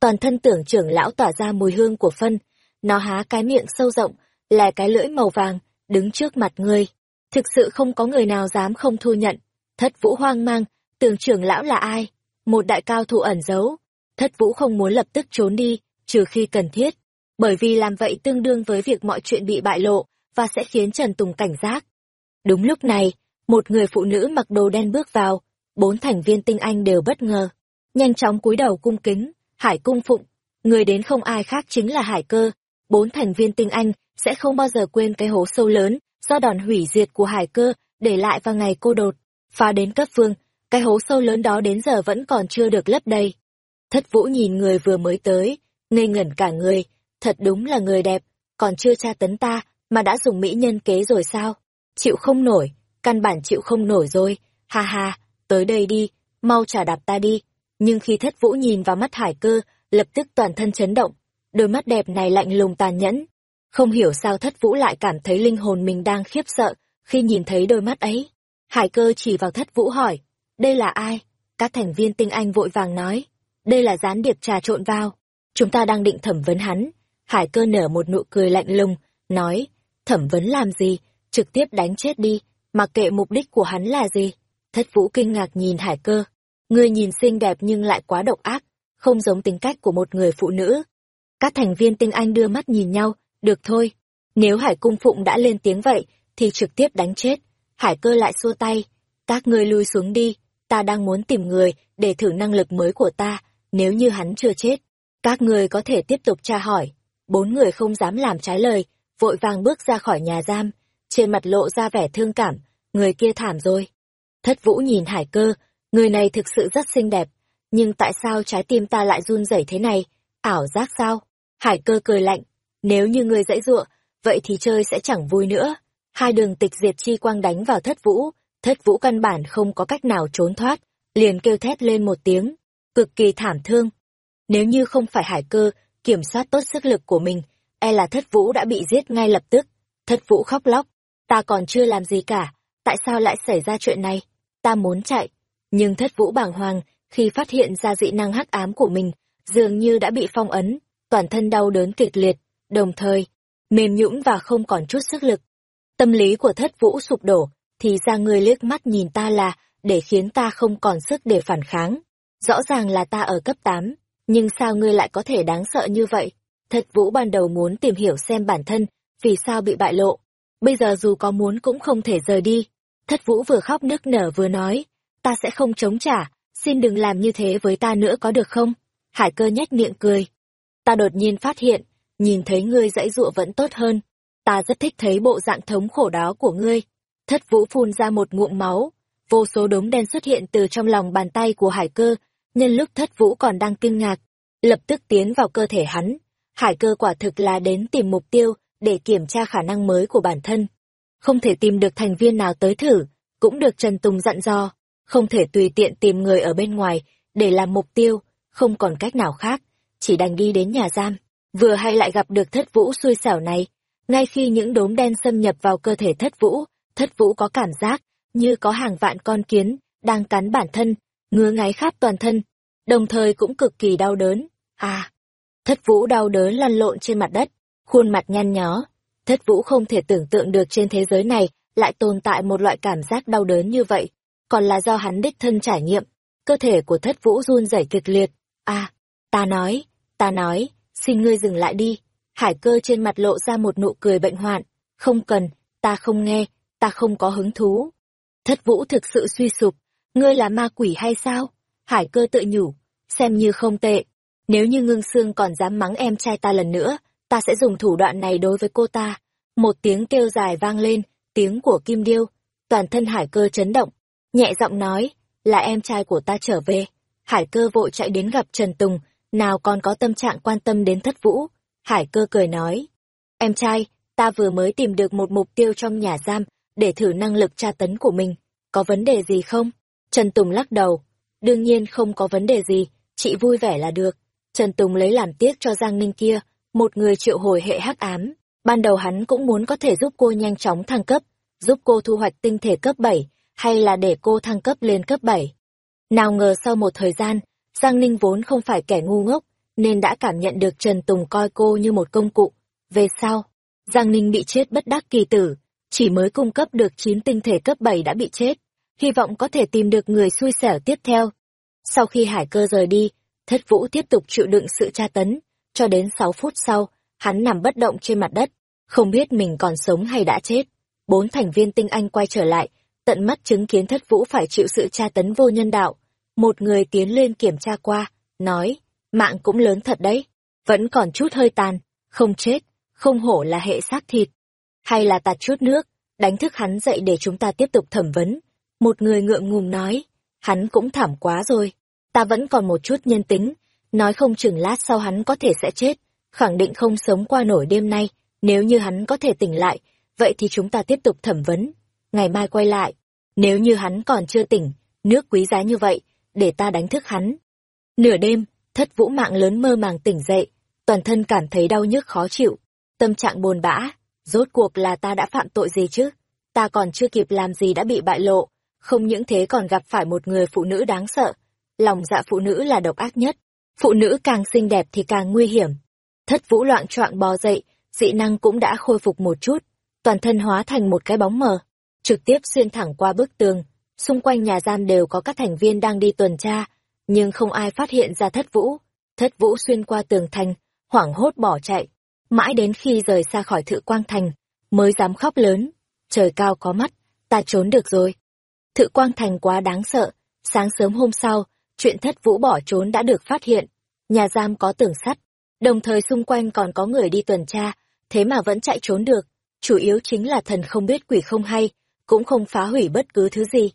Toàn thân tưởng trưởng lão tỏa ra mùi hương của phân, nó há cái miệng sâu rộng, là cái lưỡi màu vàng, đứng trước mặt ngươi. Thực sự không có người nào dám không thu nhận. Thất vũ hoang mang, tưởng trưởng lão là ai? Một đại cao thủ ẩn giấu. Thất vũ không muốn lập tức trốn đi, trừ khi cần thiết. Bởi vì làm vậy tương đương với việc mọi chuyện bị bại lộ, và sẽ khiến Trần Tùng cảnh giác. Đúng lúc này, một người phụ nữ mặc đồ đen bước vào, bốn thành viên tinh anh đều bất ngờ. Nhanh chóng cúi đầu cung kính, hải cung phụng, người đến không ai khác chính là hải cơ. Bốn thành viên tinh anh sẽ không bao giờ quên cái hố sâu lớn do đòn hủy diệt của hải cơ để lại vào ngày cô đột, phá đến cấp phương, cái hố sâu lớn đó đến giờ vẫn còn chưa được lấp đầy. Thất vũ nhìn người vừa mới tới, ngây ngẩn cả người, thật đúng là người đẹp, còn chưa tra tấn ta, mà đã dùng mỹ nhân kế rồi sao? Chịu không nổi, căn bản chịu không nổi rồi, ha ha, tới đây đi, mau trả đạp ta đi. Nhưng khi thất vũ nhìn vào mắt hải cơ, lập tức toàn thân chấn động, đôi mắt đẹp này lạnh lùng tàn nhẫn. Không hiểu sao thất vũ lại cảm thấy linh hồn mình đang khiếp sợ khi nhìn thấy đôi mắt ấy. Hải cơ chỉ vào thất vũ hỏi, đây là ai? Các thành viên tinh anh vội vàng nói, đây là gián điệp trà trộn vào. Chúng ta đang định thẩm vấn hắn. Hải cơ nở một nụ cười lạnh lùng, nói, thẩm vấn làm gì, trực tiếp đánh chết đi, mặc kệ mục đích của hắn là gì. Thất vũ kinh ngạc nhìn hải cơ. Người nhìn xinh đẹp nhưng lại quá độc ác, không giống tính cách của một người phụ nữ. Các thành viên tinh anh đưa mắt nhìn nhau, được thôi. Nếu hải cung phụng đã lên tiếng vậy, thì trực tiếp đánh chết. Hải cơ lại xua tay. Các ngươi lui xuống đi, ta đang muốn tìm người để thử năng lực mới của ta, nếu như hắn chưa chết. Các ngươi có thể tiếp tục tra hỏi. Bốn người không dám làm trái lời, vội vàng bước ra khỏi nhà giam, trên mặt lộ ra vẻ thương cảm, người kia thảm rồi. Thất vũ nhìn hải cơ, người này thực sự rất xinh đẹp, nhưng tại sao trái tim ta lại run rẩy thế này, ảo giác sao? Hải cơ cười lạnh, nếu như người dãy dụa, vậy thì chơi sẽ chẳng vui nữa. Hai đường tịch diệt chi quang đánh vào thất vũ, thất vũ căn bản không có cách nào trốn thoát, liền kêu thét lên một tiếng, cực kỳ thảm thương. Nếu như không phải hải cơ, kiểm soát tốt sức lực của mình, e là thất vũ đã bị giết ngay lập tức. Thất vũ khóc lóc, ta còn chưa làm gì cả, tại sao lại xảy ra chuyện này? Ta muốn chạy. Nhưng thất vũ bàng hoàng, khi phát hiện ra dị năng hắc ám của mình, dường như đã bị phong ấn, toàn thân đau đớn kịch liệt, đồng thời, mềm nhũn và không còn chút sức lực. Tâm lý của thất vũ sụp đổ, thì ra ngươi liếc mắt nhìn ta là để khiến ta không còn sức để phản kháng. Rõ ràng là ta ở cấp 8, nhưng sao ngươi lại có thể đáng sợ như vậy? Thất vũ ban đầu muốn tìm hiểu xem bản thân, vì sao bị bại lộ. Bây giờ dù có muốn cũng không thể rời đi. Thất vũ vừa khóc nức nở vừa nói, ta sẽ không chống trả, xin đừng làm như thế với ta nữa có được không? Hải cơ nhếch miệng cười. Ta đột nhiên phát hiện, nhìn thấy ngươi dãy dụa vẫn tốt hơn. Ta rất thích thấy bộ dạng thống khổ đó của ngươi. Thất vũ phun ra một ngụm máu, vô số đốm đen xuất hiện từ trong lòng bàn tay của hải cơ, nhân lúc thất vũ còn đang kinh ngạc, lập tức tiến vào cơ thể hắn. Hải cơ quả thực là đến tìm mục tiêu để kiểm tra khả năng mới của bản thân. Không thể tìm được thành viên nào tới thử, cũng được Trần Tùng dặn dò, không thể tùy tiện tìm người ở bên ngoài để làm mục tiêu, không còn cách nào khác, chỉ đành đi đến nhà giam. Vừa hay lại gặp được thất vũ xui xẻo này, ngay khi những đốm đen xâm nhập vào cơ thể thất vũ, thất vũ có cảm giác như có hàng vạn con kiến đang cắn bản thân, ngứa ngáy khắp toàn thân, đồng thời cũng cực kỳ đau đớn. À, thất vũ đau đớn lăn lộn trên mặt đất, khuôn mặt nhăn nhó. Thất vũ không thể tưởng tượng được trên thế giới này lại tồn tại một loại cảm giác đau đớn như vậy, còn là do hắn đích thân trải nghiệm. Cơ thể của thất vũ run rẩy kịch liệt. À, ta nói, ta nói, xin ngươi dừng lại đi. Hải cơ trên mặt lộ ra một nụ cười bệnh hoạn. Không cần, ta không nghe, ta không có hứng thú. Thất vũ thực sự suy sụp, ngươi là ma quỷ hay sao? Hải cơ tự nhủ, xem như không tệ. Nếu như ngưng xương còn dám mắng em trai ta lần nữa, ta sẽ dùng thủ đoạn này đối với cô ta. Một tiếng kêu dài vang lên, tiếng của Kim Điêu. Toàn thân hải cơ chấn động, nhẹ giọng nói, là em trai của ta trở về. Hải cơ vội chạy đến gặp Trần Tùng, nào còn có tâm trạng quan tâm đến thất vũ. Hải cơ cười nói, em trai, ta vừa mới tìm được một mục tiêu trong nhà giam, để thử năng lực tra tấn của mình. Có vấn đề gì không? Trần Tùng lắc đầu. Đương nhiên không có vấn đề gì, chị vui vẻ là được. Trần Tùng lấy làm tiếc cho Giang Ninh kia, một người triệu hồi hệ hắc ám. Ban đầu hắn cũng muốn có thể giúp cô nhanh chóng thăng cấp, giúp cô thu hoạch tinh thể cấp 7, hay là để cô thăng cấp lên cấp 7. Nào ngờ sau một thời gian, Giang Ninh vốn không phải kẻ ngu ngốc, nên đã cảm nhận được Trần Tùng coi cô như một công cụ. Về sau, Giang Ninh bị chết bất đắc kỳ tử, chỉ mới cung cấp được 9 tinh thể cấp 7 đã bị chết, hy vọng có thể tìm được người xui xẻo tiếp theo. Sau khi hải cơ rời đi, thất vũ tiếp tục chịu đựng sự tra tấn, cho đến 6 phút sau, hắn nằm bất động trên mặt đất, không biết mình còn sống hay đã chết. Bốn thành viên tinh anh quay trở lại, tận mắt chứng kiến thất vũ phải chịu sự tra tấn vô nhân đạo. Một người tiến lên kiểm tra qua, nói, mạng cũng lớn thật đấy, vẫn còn chút hơi tàn, không chết, không hổ là hệ xác thịt hay là tạt chút nước, đánh thức hắn dậy để chúng ta tiếp tục thẩm vấn. Một người ngượng ngùng nói, hắn cũng thảm quá rồi, ta vẫn còn một chút nhân tính, nói không chừng lát sau hắn có thể sẽ chết, khẳng định không sống qua nổi đêm nay, nếu như hắn có thể tỉnh lại, vậy thì chúng ta tiếp tục thẩm vấn, ngày mai quay lại, nếu như hắn còn chưa tỉnh, nước quý giá như vậy, để ta đánh thức hắn. Nửa đêm, thất vũ mạng lớn mơ màng tỉnh dậy, toàn thân cảm thấy đau nhức khó chịu, tâm trạng bồn bã, Rốt cuộc là ta đã phạm tội gì chứ? Ta còn chưa kịp làm gì đã bị bại lộ, không những thế còn gặp phải một người phụ nữ đáng sợ, lòng dạ phụ nữ là độc ác nhất. Phụ nữ càng xinh đẹp thì càng nguy hiểm. Thất vũ loạn choạng bò dậy, dị năng cũng đã khôi phục một chút, toàn thân hóa thành một cái bóng mờ, trực tiếp xuyên thẳng qua bức tường. Xung quanh nhà giam đều có các thành viên đang đi tuần tra, nhưng không ai phát hiện ra thất vũ. Thất vũ xuyên qua tường thành, hoảng hốt bỏ chạy. Mãi đến khi rời xa khỏi thự quang thành, mới dám khóc lớn. Trời cao có mắt, ta trốn được rồi. Thự quang thành quá đáng sợ. Sáng sớm hôm sau, chuyện thất vũ bỏ trốn đã được phát hiện. Nhà giam có tường sắt, đồng thời xung quanh còn có người đi tuần tra, thế mà vẫn chạy trốn được. Chủ yếu chính là thần không biết quỷ không hay, cũng không phá hủy bất cứ thứ gì.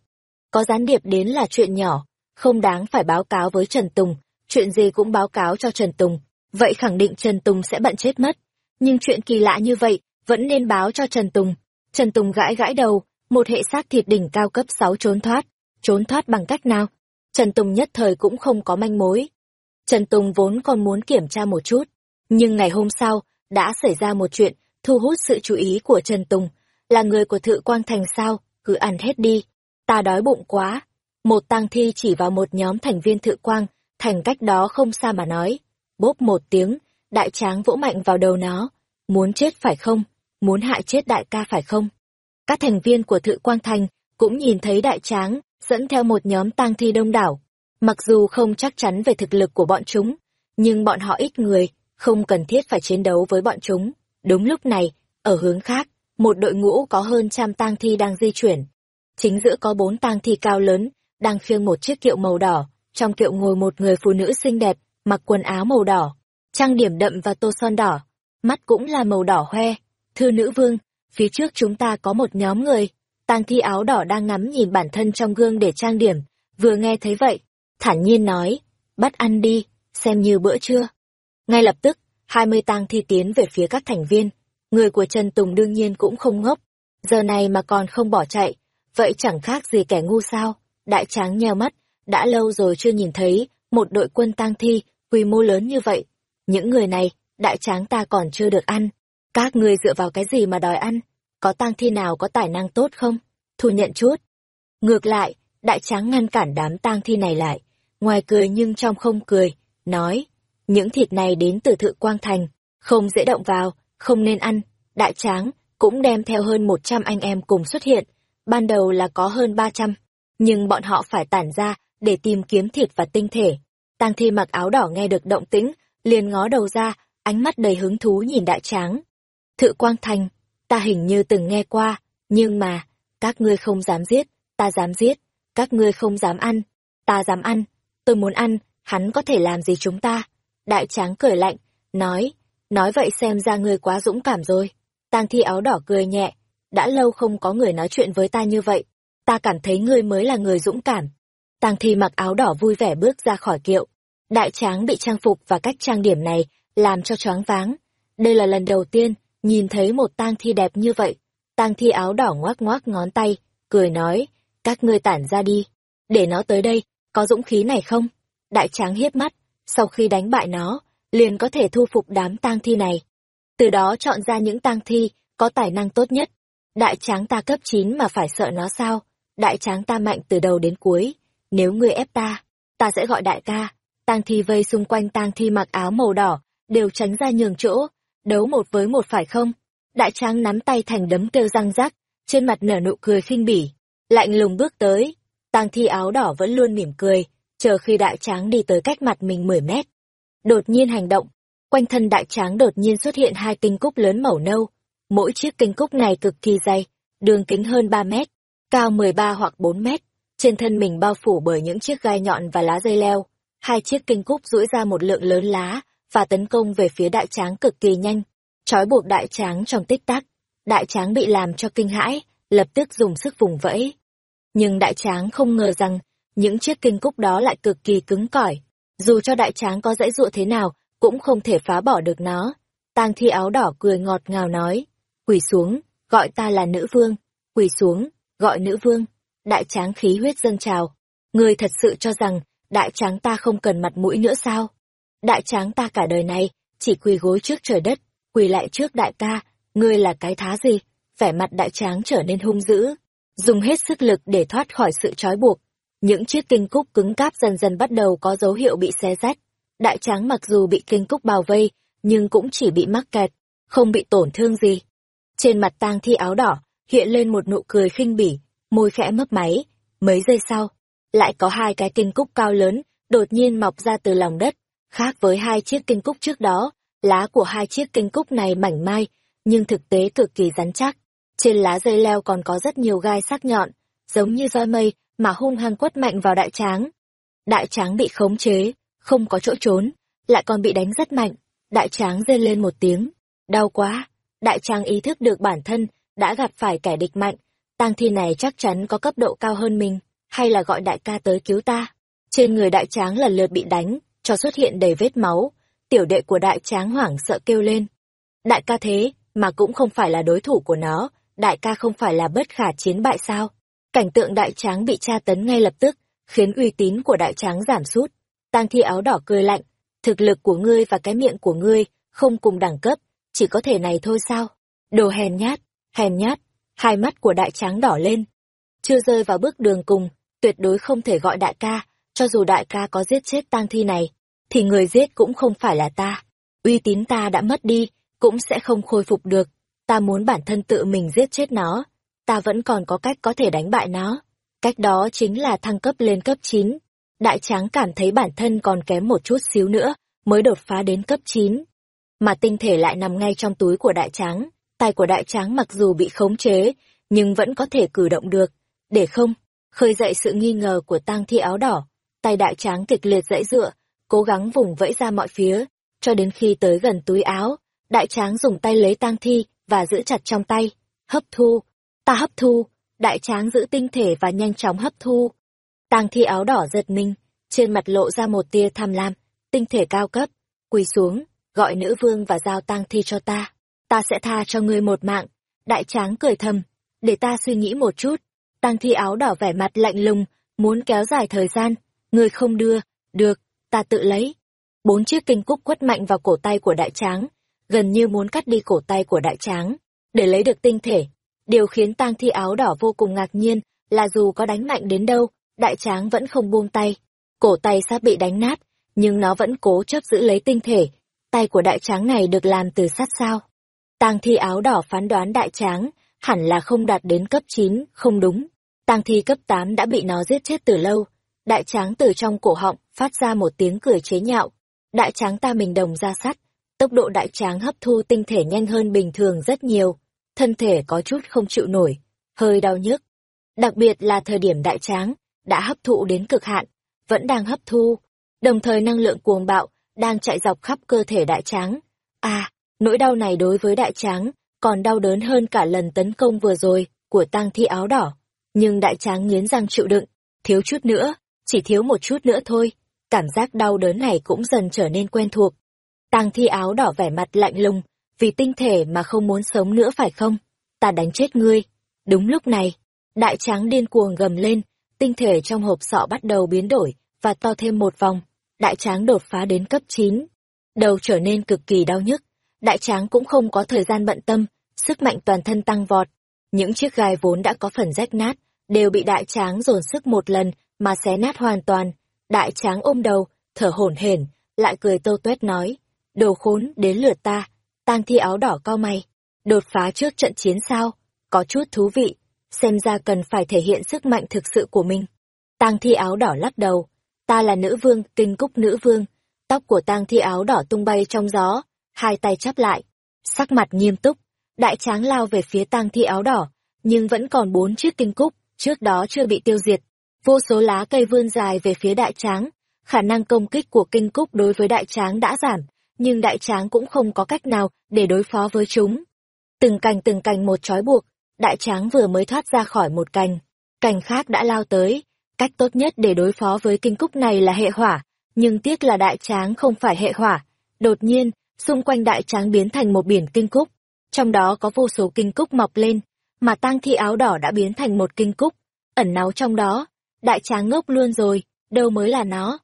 Có gián điệp đến là chuyện nhỏ, không đáng phải báo cáo với Trần Tùng, chuyện gì cũng báo cáo cho Trần Tùng, vậy khẳng định Trần Tùng sẽ bận chết mất. Nhưng chuyện kỳ lạ như vậy, vẫn nên báo cho Trần Tùng. Trần Tùng gãi gãi đầu, một hệ xác thịt đỉnh cao cấp 6 trốn thoát. Trốn thoát bằng cách nào? Trần Tùng nhất thời cũng không có manh mối. Trần Tùng vốn còn muốn kiểm tra một chút, nhưng ngày hôm sau, đã xảy ra một chuyện, thu hút sự chú ý của Trần Tùng. Là người của Thự Quang Thành sao, cứ ăn hết đi. Ta đói bụng quá. Một tang thi chỉ vào một nhóm thành viên Thự Quang, thành cách đó không xa mà nói. Bốp một tiếng, đại tráng vỗ mạnh vào đầu nó. Muốn chết phải không? Muốn hại chết đại ca phải không? Các thành viên của Thự Quang Thành cũng nhìn thấy đại tráng, dẫn theo một nhóm tang thi đông đảo. Mặc dù không chắc chắn về thực lực của bọn chúng, nhưng bọn họ ít người, không cần thiết phải chiến đấu với bọn chúng. Đúng lúc này, ở hướng khác, một đội ngũ có hơn trăm tang thi đang di chuyển. Chính giữa có bốn tang thi cao lớn, đang khiêng một chiếc kiệu màu đỏ, trong kiệu ngồi một người phụ nữ xinh đẹp, mặc quần áo màu đỏ, trang điểm đậm và tô son đỏ, mắt cũng là màu đỏ hoe. Thưa nữ vương, phía trước chúng ta có một nhóm người, tang thi áo đỏ đang ngắm nhìn bản thân trong gương để trang điểm, vừa nghe thấy vậy, thản nhiên nói, bắt ăn đi, xem như bữa trưa. Ngay lập tức, hai mươi tang thi tiến về phía các thành viên, người của Trần Tùng đương nhiên cũng không ngốc, giờ này mà còn không bỏ chạy, vậy chẳng khác gì kẻ ngu sao, đại tráng nheo mắt, đã lâu rồi chưa nhìn thấy một đội quân tang thi quy mô lớn như vậy. Những người này, đại tráng ta còn chưa được ăn. Các người dựa vào cái gì mà đòi ăn? Có tang thi nào có tài năng tốt không? Thu nhận chút. Ngược lại, đại tráng ngăn cản đám tang thi này lại, ngoài cười nhưng trong không cười, nói, những thịt này đến từ thự quang thành, không dễ động vào, không nên ăn. Đại tráng cũng đem theo hơn một trăm anh em cùng xuất hiện, ban đầu là có hơn ba trăm nhưng bọn họ phải tản ra để tìm kiếm thịt và tinh thể. Tang thi mặc áo đỏ nghe được động tĩnh, liền ngó đầu ra, ánh mắt đầy hứng thú nhìn đại tráng. Thự Quang Thành, ta hình như từng nghe qua, nhưng mà, các ngươi không dám giết, ta dám giết, các ngươi không dám ăn, ta dám ăn, tôi muốn ăn, hắn có thể làm gì chúng ta? Đại tráng cười lạnh, nói, nói vậy xem ra ngươi quá dũng cảm rồi. Tang thi áo đỏ cười nhẹ, đã lâu không có người nói chuyện với ta như vậy, ta cảm thấy ngươi mới là người dũng cảm. Tang thi mặc áo đỏ vui vẻ bước ra khỏi kiệu. Đại tráng bị trang phục và cách trang điểm này làm cho choáng váng. Đây là lần đầu tiên nhìn thấy một tang thi đẹp như vậy. Tang thi áo đỏ ngoác ngoác ngón tay, cười nói, các ngươi tản ra đi. Để nó tới đây, có dũng khí này không? Đại tráng hiếp mắt, sau khi đánh bại nó, liền có thể thu phục đám tang thi này. Từ đó chọn ra những tang thi có tài năng tốt nhất. Đại tráng ta cấp 9 mà phải sợ nó sao? đại tráng ta mạnh từ đầu đến cuối, nếu ngươi ép ta, ta sẽ gọi đại ca. Tang thi vây xung quanh tang thi mặc áo màu đỏ, đều tránh ra nhường chỗ, đấu một với một phải không? Đại tráng nắm tay thành đấm kêu răng rắc, trên mặt nở nụ cười khinh bỉ, lạnh lùng bước tới. Tang thi áo đỏ vẫn luôn mỉm cười, chờ khi đại tráng đi tới cách mặt mình 10 mét. Đột nhiên hành động, quanh thân đại tráng đột nhiên xuất hiện hai kinh cúc lớn màu nâu. Mỗi chiếc kinh cúc này cực kỳ dày, đường kính hơn 3 mét, cao 13 hoặc 4 mét, trên thân mình bao phủ bởi những chiếc gai nhọn và lá dây leo. Hai chiếc kinh cúc duỗi ra một lượng lớn lá và tấn công về phía đại tráng cực kỳ nhanh, trói buộc đại tráng trong tích tắc. Đại tráng bị làm cho kinh hãi, lập tức dùng sức vùng vẫy. Nhưng đại tráng không ngờ rằng những chiếc kinh cúc đó lại cực kỳ cứng cỏi, dù cho đại tráng có dãy dụa thế nào cũng không thể phá bỏ được nó. Tang thi áo đỏ cười ngọt ngào nói, quỳ xuống, gọi ta là nữ vương, quỳ xuống, gọi nữ vương, đại tráng khí huyết dâng trào. Ngươi thật sự cho rằng, đại tráng ta không cần mặt mũi nữa sao? Đại tráng ta cả đời này, chỉ quỳ gối trước trời đất, quỳ lại trước đại ca, ngươi là cái thá gì? Vẻ mặt đại tráng trở nên hung dữ, dùng hết sức lực để thoát khỏi sự trói buộc. những chiếc kinh cúc cứng cáp dần dần bắt đầu có dấu hiệu bị xé rách. Đại tráng mặc dù bị kinh cúc bao vây, nhưng cũng chỉ bị mắc kẹt, không bị tổn thương gì. Trên mặt tang thi áo đỏ, hiện lên một nụ cười khinh bỉ, môi khẽ mấp máy. Mấy giây sau, lại có hai cái kinh cúc cao lớn, đột nhiên mọc ra từ lòng đất. Khác với hai chiếc kinh cúc trước đó, lá của hai chiếc kinh cúc này mảnh mai, nhưng thực tế cực kỳ rắn chắc. Trên lá dây leo còn có rất nhiều gai sắc nhọn, giống như roi mây, mà hung hăng quất mạnh vào đại tráng. Đại tráng bị khống chế, không có chỗ trốn, lại còn bị đánh rất mạnh. Đại tráng rên lên một tiếng, đau quá. Đại tráng ý thức được bản thân đã gặp phải kẻ địch mạnh, tang thi này chắc chắn có cấp độ cao hơn mình, hay là gọi đại ca tới cứu ta. Trên người đại tráng lần lượt bị đánh, cho xuất hiện đầy vết máu, tiểu đệ của đại tráng hoảng sợ kêu lên. Đại ca thế, mà cũng không phải là đối thủ của nó, đại ca không phải là bất khả chiến bại sao? Cảnh tượng đại tráng bị tra tấn ngay lập tức, khiến uy tín của đại tráng giảm sút. Tang thi áo đỏ cười lạnh, thực lực của ngươi và cái miệng của ngươi không cùng đẳng cấp, chỉ có thể này thôi sao? Đồ hèn nhát, hèn nhát, hai mắt của đại tráng đỏ lên. Chưa rơi vào bước đường cùng, tuyệt đối không thể gọi đại ca, cho dù đại ca có giết chết tang thi này, thì người giết cũng không phải là ta. Uy tín ta đã mất đi, cũng sẽ không khôi phục được. Ta muốn bản thân tự mình giết chết nó, ta vẫn còn có cách có thể đánh bại nó. Cách đó chính là thăng cấp lên cấp 9. Đại tráng cảm thấy bản thân còn kém một chút xíu nữa, mới đột phá đến cấp 9. Mà tinh thể lại nằm ngay trong túi của đại tráng. Tay của đại tráng mặc dù bị khống chế, nhưng vẫn có thể cử động được. Để không, khơi dậy sự nghi ngờ của tang thi áo đỏ. Tay đại tráng kịch liệt dãy dựa, cố gắng vùng vẫy ra mọi phía, cho đến khi tới gần túi áo, đại tráng dùng tay lấy tang thi và giữ chặt trong tay, hấp thu, ta hấp thu, đại tráng giữ tinh thể và nhanh chóng hấp thu. Tang thi áo đỏ giật mình, trên mặt lộ ra một tia tham lam, tinh thể cao cấp, quỳ xuống, gọi nữ vương và giao tang thi cho ta, ta sẽ tha cho ngươi một mạng. Đại tráng cười thầm, để ta suy nghĩ một chút. Tang thi áo đỏ vẻ mặt lạnh lùng, muốn kéo dài thời gian, ngươi không đưa, được, ta tự lấy. Bốn chiếc kinh cúc quất mạnh vào cổ tay của đại tráng, gần như muốn cắt đi cổ tay của đại tráng, để lấy được tinh thể. Điều khiến tang thi áo đỏ vô cùng ngạc nhiên là dù có đánh mạnh đến đâu, đại tráng vẫn không buông tay. Cổ tay sắp bị đánh nát, nhưng nó vẫn cố chấp giữ lấy tinh thể. Tay của đại tráng này được làm từ sắt sao. Tang thi áo đỏ phán đoán đại tráng, hẳn là không đạt đến cấp 9, không đúng. Tang thi cấp 8 đã bị nó giết chết từ lâu. Đại tráng từ trong cổ họng, phát ra một tiếng cười chế nhạo. Đại tráng ta mình đồng ra sắt, tốc độ đại tráng hấp thu tinh thể nhanh hơn bình thường rất nhiều, thân thể có chút không chịu nổi, hơi đau nhức. Đặc biệt là thời điểm đại tráng, đã hấp thụ đến cực hạn, vẫn đang hấp thu, đồng thời năng lượng cuồng bạo, đang chạy dọc khắp cơ thể đại tráng. À, nỗi đau này đối với đại tráng, còn đau đớn hơn cả lần tấn công vừa rồi, của tang thi áo đỏ. Nhưng đại tráng nghiến răng chịu đựng, thiếu chút nữa, chỉ thiếu một chút nữa thôi, cảm giác đau đớn này cũng dần trở nên quen thuộc. Tang thi áo đỏ vẻ mặt lạnh lùng, vì tinh thể mà không muốn sống nữa phải không? Ta đánh chết ngươi. Đúng lúc này, đại tráng điên cuồng gầm lên, tinh thể trong hộp sọ bắt đầu biến đổi, và to thêm một vòng. Đại tráng đột phá đến cấp 9. Đầu trở nên cực kỳ đau nhức. Đại tráng cũng không có thời gian bận tâm, sức mạnh toàn thân tăng vọt. Những chiếc gai vốn đã có phần rách nát, đều bị đại tráng dồn sức một lần mà xé nát hoàn toàn. Đại tráng ôm đầu, thở hổn hển, lại cười tô tuét nói, đồ khốn, đến lượt ta. Tang thi áo đỏ cao mày, đột phá trước trận chiến sao, có chút thú vị, xem ra cần phải thể hiện sức mạnh thực sự của mình. Tang thi áo đỏ lắc đầu, ta là nữ vương, kinh cúc nữ vương, tóc của tang thi áo đỏ tung bay trong gió, hai tay chắp lại, sắc mặt nghiêm túc, đại tráng lao về phía tang thi áo đỏ, nhưng vẫn còn bốn chiếc kinh cúc, trước đó chưa bị tiêu diệt. Vô số lá cây vươn dài về phía đại tráng, khả năng công kích của kinh cúc đối với đại tráng đã giảm, nhưng đại tráng cũng không có cách nào để đối phó với chúng. Từng cành từng cành một trói buộc, đại tráng vừa mới thoát ra khỏi một cành, cành khác đã lao tới. Cách tốt nhất để đối phó với kinh cúc này là hệ hỏa, nhưng tiếc là đại tráng không phải hệ hỏa. Đột nhiên, xung quanh đại tráng biến thành một biển kinh cúc, trong đó có vô số kinh cúc mọc lên, mà tang thi áo đỏ đã biến thành một kinh cúc, ẩn náu trong đó. Đại tráng ngốc luôn rồi, đâu mới là nó.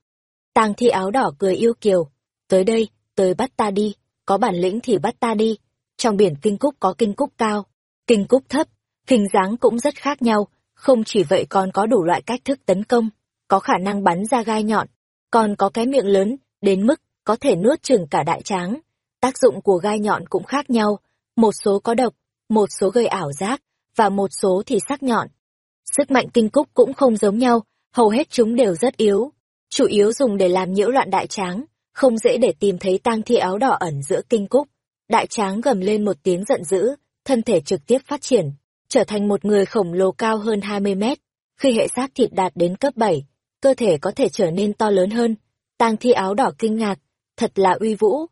Tang thi áo đỏ cười yêu kiều, tới đây, tới bắt ta đi, có bản lĩnh thì bắt ta đi. Trong biển kinh cúc có kinh cúc cao, kinh cúc thấp, hình dáng cũng rất khác nhau, không chỉ vậy còn có đủ loại cách thức tấn công. có khả năng bắn ra gai nhọn, còn có cái miệng lớn, đến mức có thể nuốt chừng cả đại tráng. Tác dụng của gai nhọn cũng khác nhau, một số có độc, một số gây ảo giác, và một số thì sắc nhọn. Sức mạnh kinh cúc cũng không giống nhau, hầu hết chúng đều rất yếu, chủ yếu dùng để làm nhiễu loạn đại tráng, không dễ để tìm thấy tang thi áo đỏ ẩn giữa kinh cúc. Đại tráng gầm lên một tiếng giận dữ, thân thể trực tiếp phát triển, trở thành một người khổng lồ cao hơn 20 mét. Khi hệ xác thịt đạt đến cấp 7, cơ thể có thể trở nên to lớn hơn. Tang thi áo đỏ kinh ngạc, thật là uy vũ.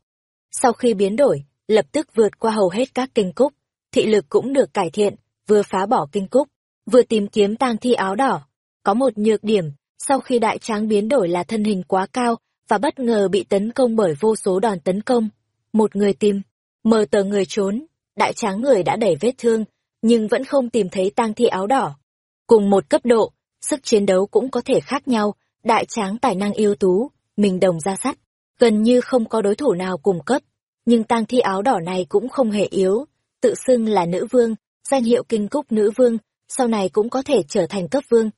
Sau khi biến đổi, lập tức vượt qua hầu hết các kinh cúc, thị lực cũng được cải thiện, vừa phá bỏ kinh cúc, vừa tìm kiếm tang thi áo đỏ. Có một nhược điểm, sau khi đại tráng biến đổi là thân hình quá cao và bất ngờ bị tấn công bởi vô số đòn tấn công. Một người tìm, mờ tờ người trốn, đại tráng người đã đẩy vết thương, nhưng vẫn không tìm thấy tang thi áo đỏ. Cùng một cấp độ, sức chiến đấu cũng có thể khác nhau, đại tráng tài năng ưu tú, mình đồng ra sắt, gần như không có đối thủ nào cùng cấp. Nhưng tang thi áo đỏ này cũng không hề yếu, tự xưng là nữ vương, danh hiệu kinh cúc nữ vương, sau này cũng có thể trở thành cấp vương.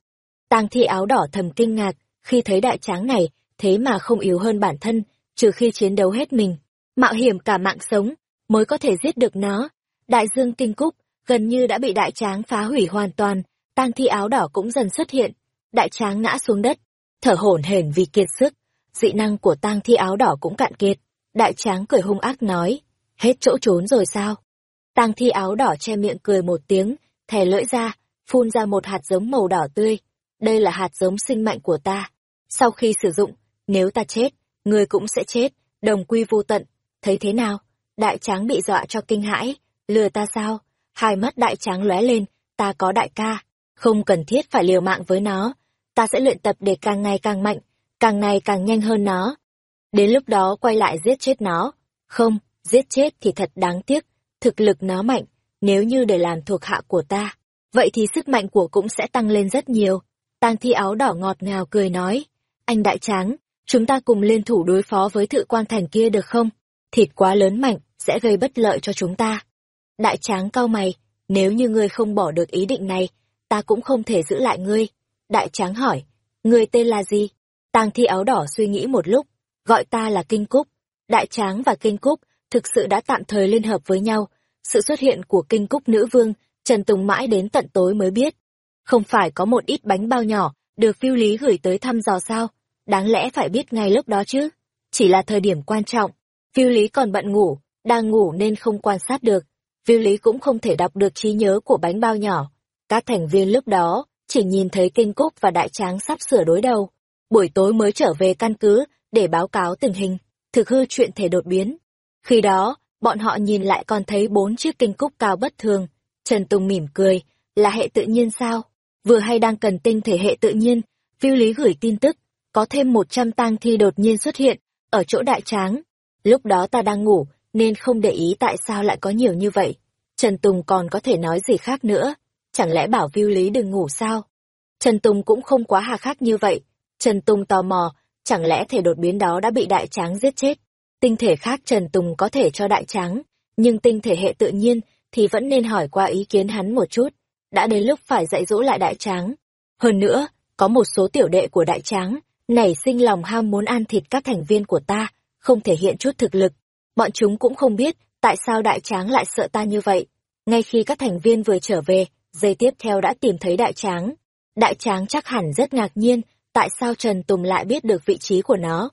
Tang thi áo đỏ thầm kinh ngạc, khi thấy đại tráng này, thế mà không yếu hơn bản thân, trừ khi chiến đấu hết mình, mạo hiểm cả mạng sống, mới có thể giết được nó. Đại dương kinh cúc, gần như đã bị đại tráng phá hủy hoàn toàn, tang thi áo đỏ cũng dần xuất hiện. Đại tráng ngã xuống đất, thở hổn hển vì kiệt sức, dị năng của tang thi áo đỏ cũng cạn kiệt. Đại tráng cười hung ác nói, hết chỗ trốn rồi sao? Tang thi áo đỏ che miệng cười một tiếng, thè lưỡi ra, phun ra một hạt giống màu đỏ tươi. Đây là hạt giống sinh mạnh của ta. Sau khi sử dụng, nếu ta chết, người cũng sẽ chết, đồng quy vô tận. Thấy thế nào? Đại tráng bị dọa cho kinh hãi, lừa ta sao? Hai mắt đại tráng lóe lên, ta có đại ca, không cần thiết phải liều mạng với nó. Ta sẽ luyện tập để càng ngày càng mạnh, càng ngày càng nhanh hơn nó. Đến lúc đó quay lại giết chết nó. Không, giết chết thì thật đáng tiếc, thực lực nó mạnh, nếu như để làm thuộc hạ của ta, vậy thì sức mạnh của cũng sẽ tăng lên rất nhiều. Tang thi áo đỏ ngọt ngào cười nói, anh đại tráng, chúng ta cùng liên thủ đối phó với thự quan thành kia được không? Thịt quá lớn mạnh, sẽ gây bất lợi cho chúng ta. Đại tráng cau mày, nếu như ngươi không bỏ được ý định này, ta cũng không thể giữ lại ngươi. Đại tráng hỏi, ngươi tên là gì? Tang thi áo đỏ suy nghĩ một lúc, gọi ta là Kinh Cúc. Đại tráng và Kinh Cúc thực sự đã tạm thời liên hợp với nhau. Sự xuất hiện của Kinh Cúc nữ vương, Trần Tùng mãi đến tận tối mới biết. Không phải có một ít bánh bao nhỏ, được phiêu lý gửi tới thăm dò sao? Đáng lẽ phải biết ngay lúc đó chứ. Chỉ là thời điểm quan trọng. Phiêu lý còn bận ngủ, đang ngủ nên không quan sát được. Viu lý cũng không thể đọc được trí nhớ của bánh bao nhỏ. Các thành viên lúc đó, chỉ nhìn thấy kinh cúc và đại tráng sắp sửa đối đầu. Buổi tối mới trở về căn cứ, để báo cáo tình hình, thực hư chuyện thể đột biến. Khi đó, bọn họ nhìn lại còn thấy bốn chiếc kinh cúc cao bất thường. Trần Tùng mỉm cười, là hệ tự nhiên sao? Vừa hay đang cần tinh thể hệ tự nhiên, Viu lý gửi tin tức, có thêm một trăm tang thi đột nhiên xuất hiện, ở chỗ đại tráng. Lúc đó ta đang ngủ, nên không để ý tại sao lại có nhiều như vậy. Trần Tùng còn có thể nói gì khác nữa, chẳng lẽ bảo viu lý đừng ngủ sao? Trần Tùng cũng không quá hà khắc như vậy. Trần Tùng tò mò, chẳng lẽ thể đột biến đó đã bị đại tráng giết chết? Tinh thể khác Trần Tùng có thể cho đại tráng, nhưng tinh thể hệ tự nhiên thì vẫn nên hỏi qua ý kiến hắn một chút. Đã đến lúc phải dạy dỗ lại đại tráng. Hơn nữa, có một số tiểu đệ của đại tráng, nảy sinh lòng ham muốn ăn thịt các thành viên của ta, không thể hiện chút thực lực. Bọn chúng cũng không biết tại sao đại tráng lại sợ ta như vậy. Ngay khi các thành viên vừa trở về, giây tiếp theo đã tìm thấy đại tráng. Đại tráng chắc hẳn rất ngạc nhiên tại sao Trần Tùng lại biết được vị trí của nó.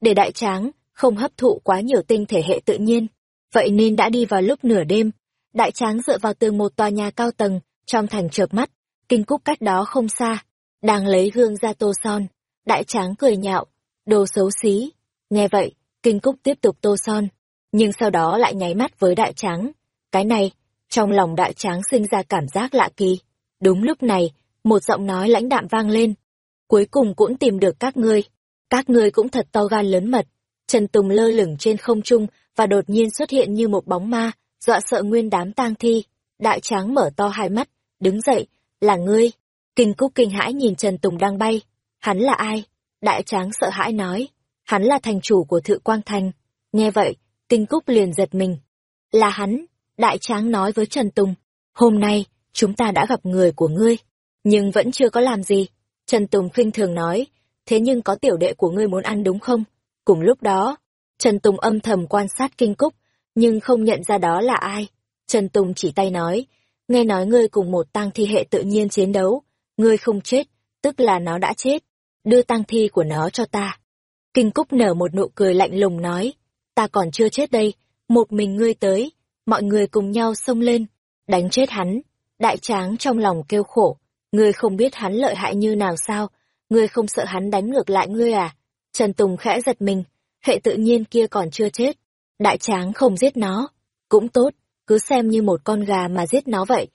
Để đại tráng không hấp thụ quá nhiều tinh thể hệ tự nhiên, vậy nên đã đi vào lúc nửa đêm. Đại tráng dựa vào tường một tòa nhà cao tầng, trong thành chợp mắt, kinh cúc cách đó không xa, đang lấy gương ra tô son. Đại tráng cười nhạo, đồ xấu xí. Nghe vậy, kinh cúc tiếp tục tô son, nhưng sau đó lại nháy mắt với đại tráng. Cái này, trong lòng đại tráng sinh ra cảm giác lạ kỳ. Đúng lúc này, một giọng nói lãnh đạm vang lên. Cuối cùng cũng tìm được các ngươi. Các ngươi cũng thật to gan lớn mật. Trần Tùng lơ lửng trên không trung và đột nhiên xuất hiện như một bóng ma, dọa sợ nguyên đám tang thi. Đại tráng mở to hai mắt, đứng dậy, là ngươi. Kinh Cúc kinh hãi nhìn Trần Tùng đang bay. Hắn là ai? Đại tráng sợ hãi nói. Hắn là thành chủ của Thự Quang Thành. Nghe vậy, Kinh Cúc liền giật mình. Là hắn, đại tráng nói với Trần Tùng. Hôm nay, chúng ta đã gặp người của ngươi, nhưng vẫn chưa có làm gì. Trần Tùng khinh thường nói, thế nhưng có tiểu đệ của ngươi muốn ăn đúng không? Cùng lúc đó, Trần Tùng âm thầm quan sát kinh cúc, nhưng không nhận ra đó là ai. Trần Tùng chỉ tay nói, nghe nói ngươi cùng một tang thi hệ tự nhiên chiến đấu, ngươi không chết, tức là nó đã chết, đưa tang thi của nó cho ta. Kinh Cúc nở một nụ cười lạnh lùng nói, ta còn chưa chết đây, một mình ngươi tới, mọi người cùng nhau xông lên, đánh chết hắn. Đại tráng trong lòng kêu khổ, ngươi không biết hắn lợi hại như nào sao, ngươi không sợ hắn đánh ngược lại ngươi à? Trần Tùng khẽ giật mình, hệ tự nhiên kia còn chưa chết, đại tráng không giết nó, cũng tốt, cứ xem như một con gà mà giết nó vậy.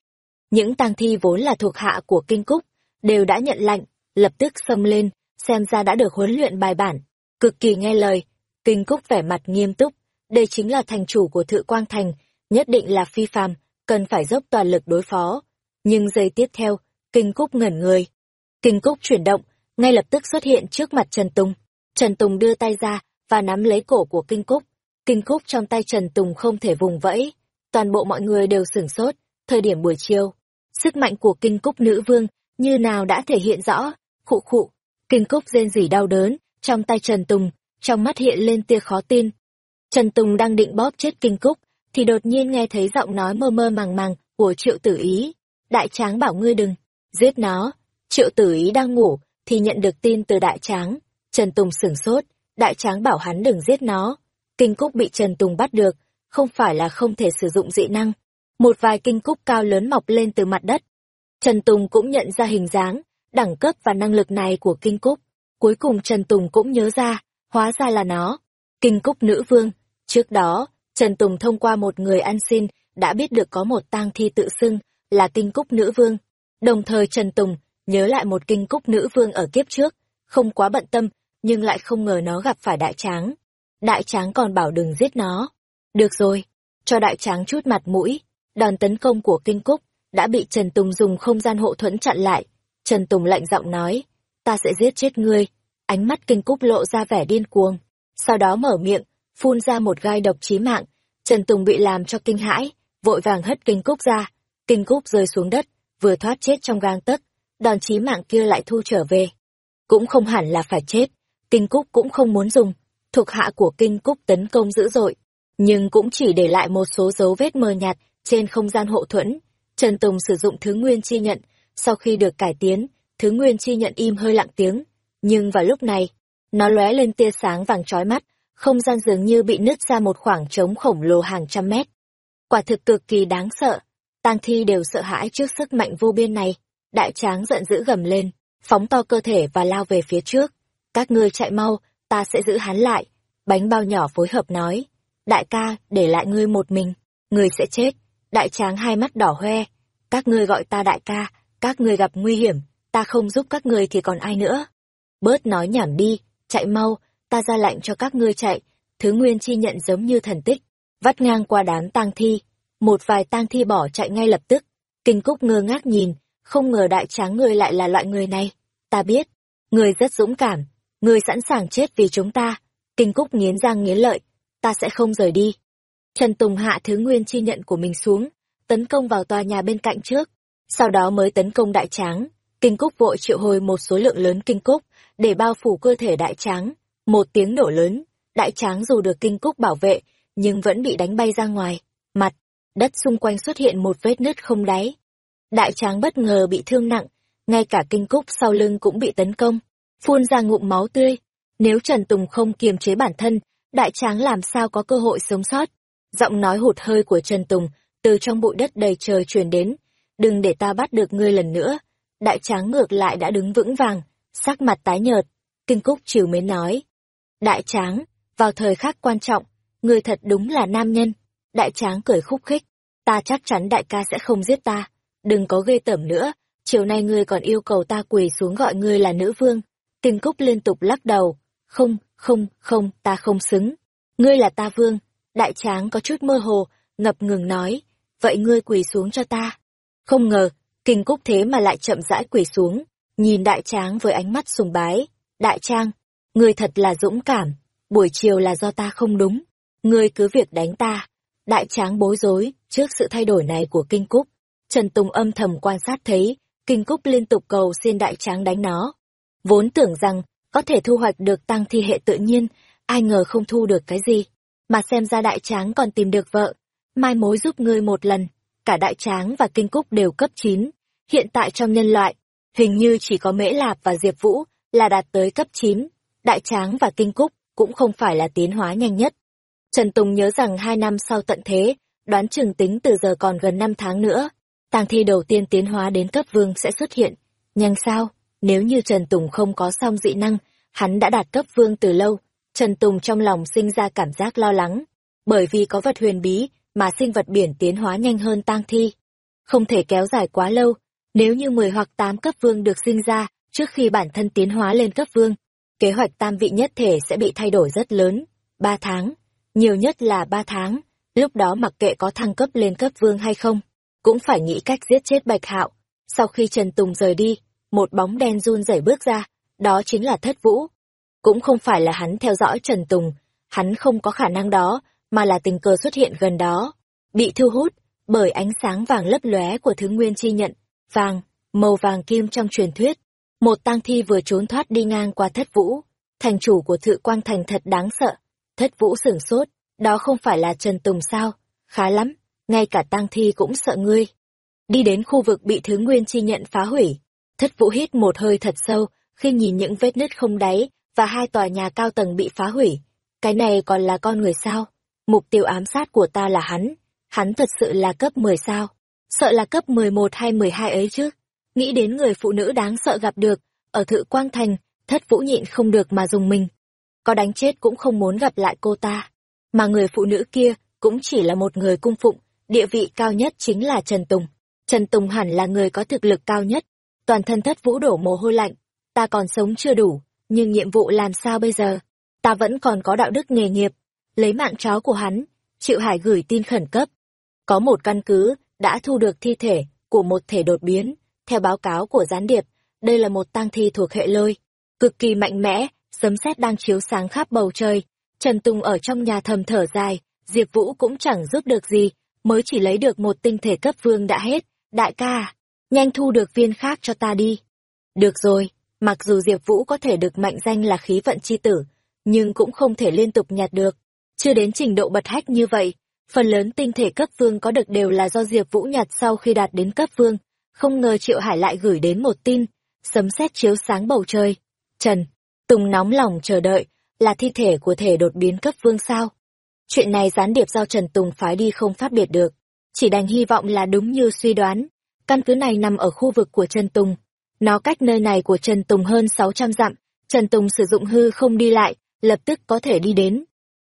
Những tang thi vốn là thuộc hạ của Kinh Cúc, đều đã nhận lệnh, lập tức xông lên, xem ra đã được huấn luyện bài bản, cực kỳ nghe lời. Kinh Cúc vẻ mặt nghiêm túc, đây chính là thành chủ của Thự Quang Thành, nhất định là phi phàm, cần phải dốc toàn lực đối phó. Nhưng giây tiếp theo, Kinh Cúc ngẩn người. Kinh Cúc chuyển động, ngay lập tức xuất hiện trước mặt Trần Tùng. Trần Tùng đưa tay ra và nắm lấy cổ của Kinh Cúc. Kinh Cúc trong tay Trần Tùng không thể vùng vẫy. Toàn bộ mọi người đều sửng sốt, thời điểm buổi chiều. Sức mạnh của Kinh Cúc nữ vương như nào đã thể hiện rõ, khụ khụ. Kinh Cúc rên rỉ đau đớn, trong tay Trần Tùng, trong mắt hiện lên tia khó tin. Trần Tùng đang định bóp chết Kinh Cúc, thì đột nhiên nghe thấy giọng nói mơ mơ màng màng của Triệu Tử Ý. Đại Tráng bảo ngươi đừng, giết nó. Triệu Tử Ý đang ngủ, thì nhận được tin từ Đại Tráng. Trần Tùng sửng sốt, Đại Tráng bảo hắn đừng giết nó. Kinh Cúc bị Trần Tùng bắt được, không phải là không thể sử dụng dị năng. Một vài kinh cúc cao lớn mọc lên từ mặt đất. Trần Tùng cũng nhận ra hình dáng, đẳng cấp và năng lực này của kinh cúc. Cuối cùng Trần Tùng cũng nhớ ra, hóa ra là nó. Kinh cúc nữ vương. Trước đó, Trần Tùng thông qua một người ăn xin, đã biết được có một tang thi tự xưng là kinh cúc nữ vương. Đồng thời Trần Tùng nhớ lại một kinh cúc nữ vương ở kiếp trước, không quá bận tâm, nhưng lại không ngờ nó gặp phải đại tráng. Đại tráng còn bảo đừng giết nó. Được rồi, cho đại tráng chút mặt mũi. Đòn tấn công của kinh cúc đã bị Trần Tùng dùng không gian hộ thuẫn chặn lại. Trần Tùng lạnh giọng nói, ta sẽ giết chết ngươi. Ánh mắt kinh cúc lộ ra vẻ điên cuồng. Sau đó mở miệng, phun ra một gai độc chí mạng. Trần Tùng bị làm cho kinh hãi, vội vàng hất kinh cúc ra. Kinh cúc rơi xuống đất, vừa thoát chết trong gang tấc, đòn chí mạng kia lại thu trở về. Cũng không hẳn là phải chết, kinh cúc cũng không muốn dùng. Thuộc hạ của kinh cúc tấn công dữ dội, nhưng cũng chỉ để lại một số dấu vết mờ nhạt trên không gian hộ thuẫn. Trần Tùng sử dụng thứ nguyên chi nhận, sau khi được cải tiến, thứ nguyên chi nhận im hơi lặng tiếng, nhưng vào lúc này, nó lóe lên tia sáng vàng chói mắt, không gian dường như bị nứt ra một khoảng trống khổng lồ hàng trăm mét. Quả thực cực kỳ đáng sợ, tang thi đều sợ hãi trước sức mạnh vô biên này. Đại tráng giận dữ gầm lên, phóng to cơ thể và lao về phía trước. Các ngươi chạy mau, ta sẽ giữ hắn lại. Bánh bao nhỏ phối hợp nói, đại ca, để lại ngươi một mình, ngươi sẽ chết. Đại tráng hai mắt đỏ hoe, các ngươi gọi ta đại ca, các ngươi gặp nguy hiểm, ta không giúp các ngươi thì còn ai nữa. Bớt nói nhảm đi, chạy mau, ta ra lệnh cho các ngươi chạy, thứ nguyên chi nhận giống như thần tích, vắt ngang qua đám tang thi, một vài tang thi bỏ chạy ngay lập tức. Kinh Cúc ngơ ngác nhìn, không ngờ đại tráng ngươi lại là loại người này. Ta biết, ngươi rất dũng cảm, ngươi sẵn sàng chết vì chúng ta. Kinh Cúc nghiến răng nghiến lợi, ta sẽ không rời đi. Trần Tùng hạ thứ nguyên chi nhận của mình xuống, tấn công vào tòa nhà bên cạnh trước, sau đó mới tấn công đại tráng. Kinh Cúc vội triệu hồi một số lượng lớn kinh cúc, để bao phủ cơ thể đại tráng. Một tiếng nổ lớn, đại tráng dù được kinh cúc bảo vệ, nhưng vẫn bị đánh bay ra ngoài. Mặt, đất xung quanh xuất hiện một vết nứt không đáy. Đại tráng bất ngờ bị thương nặng, ngay cả kinh cúc sau lưng cũng bị tấn công, phun ra ngụm máu tươi. Nếu Trần Tùng không kiềm chế bản thân, đại tráng làm sao có cơ hội sống sót. Giọng nói hụt hơi của Trần Tùng, từ trong bụi đất đầy trời truyền đến. Đừng để ta bắt được ngươi lần nữa. Đại tráng ngược lại đã đứng vững vàng, sắc mặt tái nhợt. Kinh Cúc chiều mến nói. Đại tráng, vào thời khắc quan trọng, người thật đúng là nam nhân. Đại tráng cười khúc khích. Ta chắc chắn đại ca sẽ không giết ta. Đừng có ghê tởm nữa, chiều nay ngươi còn yêu cầu ta quỳ xuống gọi ngươi là nữ vương. Kinh Cúc liên tục lắc đầu. Không, không, không, ta không xứng. Ngươi là ta vương. Đại tráng có chút mơ hồ, ngập ngừng nói. Vậy ngươi quỳ xuống cho ta. Không ngờ, kinh cúc thế mà lại chậm rãi quỳ xuống, nhìn đại tráng với ánh mắt sùng bái. Đại trang, người thật là dũng cảm, buổi chiều là do ta không đúng. Ngươi cứ việc đánh ta. Đại tráng bối rối trước sự thay đổi này của kinh cúc. Trần Tùng âm thầm quan sát thấy, kinh cúc liên tục cầu xin đại tráng đánh nó. Vốn tưởng rằng có thể thu hoạch được tăng thi hệ tự nhiên, ai ngờ không thu được cái gì. Mà xem ra đại tráng còn tìm được vợ, mai mối giúp ngươi một lần, cả đại tráng và kinh cúc đều cấp 9. Hiện tại trong nhân loại, hình như chỉ có Mễ Lạp và Diệp Vũ là đạt tới cấp 9. Đại tráng và kinh cúc cũng không phải là tiến hóa nhanh nhất. Trần Tùng nhớ rằng hai năm sau tận thế, đoán chừng tính từ giờ còn gần 5 tháng nữa, tang thi đầu tiên tiến hóa đến cấp vương sẽ xuất hiện. Nhanh sao? Nếu như Trần Tùng không có song dị năng, hắn đã đạt cấp vương từ lâu. Trần Tùng trong lòng sinh ra cảm giác lo lắng, bởi vì có vật huyền bí mà sinh vật biển tiến hóa nhanh hơn tang thi. Không thể kéo dài quá lâu, nếu như 10 hoặc 8 cấp vương được sinh ra trước khi bản thân tiến hóa lên cấp vương, kế hoạch tam vị nhất thể sẽ bị thay đổi rất lớn. 3 tháng, nhiều nhất là 3 tháng, lúc đó mặc kệ có thăng cấp lên cấp vương hay không, cũng phải nghĩ cách giết chết Bạch Hạo. Sau khi Trần Tùng rời đi, một bóng đen run rẩy bước ra, đó chính là Thất Vũ. Cũng không phải là hắn theo dõi Trần Tùng, hắn không có khả năng đó, mà là tình cờ xuất hiện gần đó, bị thu hút bởi ánh sáng vàng lấp lóe của thứ nguyên chi nhận, vàng, màu vàng kim trong truyền thuyết. Một tang thi vừa trốn thoát đi ngang qua Thất Vũ, thành chủ của Thự Quang Thành thật đáng sợ. Thất Vũ sửng sốt, đó không phải là Trần Tùng sao? Khá lắm, ngay cả tang thi cũng sợ ngươi. Đi đến khu vực bị thứ nguyên chi nhận phá hủy, thất vũ hít một hơi thật sâu khi nhìn những vết nứt không đáy và hai tòa nhà cao tầng bị phá hủy. Cái này còn là con người sao? Mục tiêu ám sát của ta là hắn. Hắn thật sự là cấp 10 sao? Sợ là cấp 11 hay 12 ấy chứ? Nghĩ đến người phụ nữ đáng sợ gặp được, ở thự quang thành, thất vũ nhịn không được mà dùng mình. Có đánh chết cũng không muốn gặp lại cô ta. Mà người phụ nữ kia cũng chỉ là một người cung phụng, địa vị cao nhất chính là Trần Tùng. Trần Tùng hẳn là người có thực lực cao nhất. Toàn thân thất vũ đổ mồ hôi lạnh. Ta còn sống chưa đủ, nhưng nhiệm vụ làm sao bây giờ? Ta vẫn còn có đạo đức nghề nghiệp. Lấy mạng chó của hắn, Triệu Hải gửi tin khẩn cấp. Có một căn cứ, đã thu được thi thể của một thể đột biến. Theo báo cáo của gián điệp, đây là một tang thi thuộc hệ lôi. Cực kỳ mạnh mẽ, sấm sét đang chiếu sáng khắp bầu trời. Trần Tùng ở trong nhà thầm thở dài, Diệp Vũ cũng chẳng giúp được gì, mới chỉ lấy được một tinh thể cấp vương đã hết, đại ca, nhanh thu được viên khác cho ta đi. Được rồi, mặc dù Diệp Vũ có thể được mệnh danh là khí vận chi tử, nhưng cũng không thể liên tục nhặt được. Chưa đến trình độ bật hách như vậy, phần lớn tinh thể cấp vương có được đều là do Diệp Vũ nhặt sau khi đạt đến cấp vương. Không ngờ Triệu Hải lại gửi đến một tin, sấm sét chiếu sáng bầu trời. Trần, Tùng nóng lòng chờ đợi, là thi thể của thể đột biến cấp vương sao? Chuyện này gián điệp do Trần Tùng phái đi không phát biệt được, chỉ đành hy vọng là đúng như suy đoán. Căn cứ này nằm ở khu vực của Trần Tùng. Nó cách nơi này của Trần Tùng hơn 600 dặm, Trần Tùng sử dụng hư không đi lại, lập tức có thể đi đến.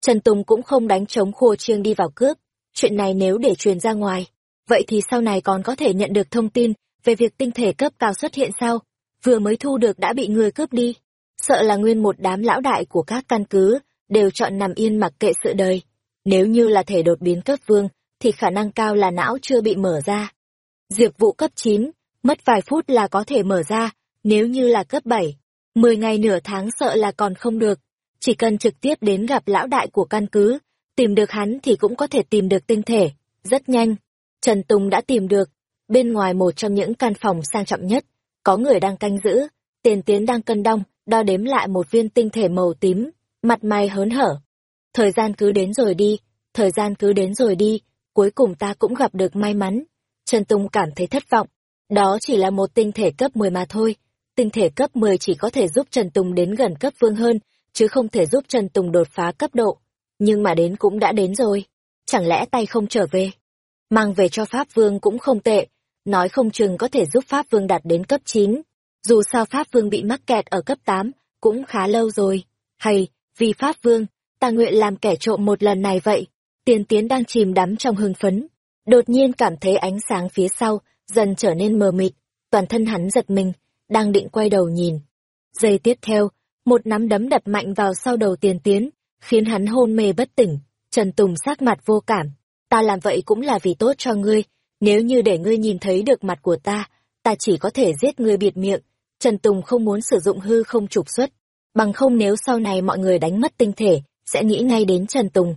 Trần Tùng cũng không đánh chống khua chiêng đi vào cướp. Chuyện này nếu để truyền ra ngoài, vậy thì sau này còn có thể nhận được thông tin về việc tinh thể cấp cao xuất hiện sao? Vừa mới thu được đã bị người cướp đi. Sợ là nguyên một đám lão đại của các căn cứ, đều chọn nằm yên mặc kệ sự đời. Nếu như là thể đột biến cấp vương, thì khả năng cao là não chưa bị mở ra. Diệp vụ cấp 9, mất vài phút là có thể mở ra, nếu như là cấp 7, 10 ngày nửa tháng sợ là còn không được. Chỉ cần trực tiếp đến gặp lão đại của căn cứ, tìm được hắn thì cũng có thể tìm được tinh thể, rất nhanh. Trần Tùng đã tìm được, bên ngoài một trong những căn phòng sang trọng nhất, có người đang canh giữ, tiền tiến đang cân đong, đo đếm lại một viên tinh thể màu tím, mặt mày hớn hở. Thời gian cứ đến rồi đi, thời gian cứ đến rồi đi, cuối cùng ta cũng gặp được may mắn. Trần Tùng cảm thấy thất vọng. Đó chỉ là một tinh thể cấp 10 mà thôi. Tinh thể cấp 10 chỉ có thể giúp Trần Tùng đến gần cấp vương hơn, chứ không thể giúp Trần Tùng đột phá cấp độ. Nhưng mà đến cũng đã đến rồi. Chẳng lẽ tay không trở về? Mang về cho Pháp Vương cũng không tệ. Nói không chừng có thể giúp Pháp Vương đạt đến cấp 9. Dù sao Pháp Vương bị mắc kẹt ở cấp 8, cũng khá lâu rồi. Hay, vì Pháp Vương, ta nguyện làm kẻ trộm một lần này vậy. Tiền tiến đang chìm đắm trong hưng phấn. Đột nhiên cảm thấy ánh sáng phía sau, dần trở nên mờ mịt, toàn thân hắn giật mình, đang định quay đầu nhìn. Giây tiếp theo, một nắm đấm đập mạnh vào sau đầu tiền tiến, khiến hắn hôn mê bất tỉnh. Trần Tùng sát mặt vô cảm. Ta làm vậy cũng là vì tốt cho ngươi, nếu như để ngươi nhìn thấy được mặt của ta, ta chỉ có thể giết ngươi biệt miệng. Trần Tùng không muốn sử dụng hư không trục xuất, bằng không nếu sau này mọi người đánh mất tinh thể, sẽ nghĩ ngay đến Trần Tùng.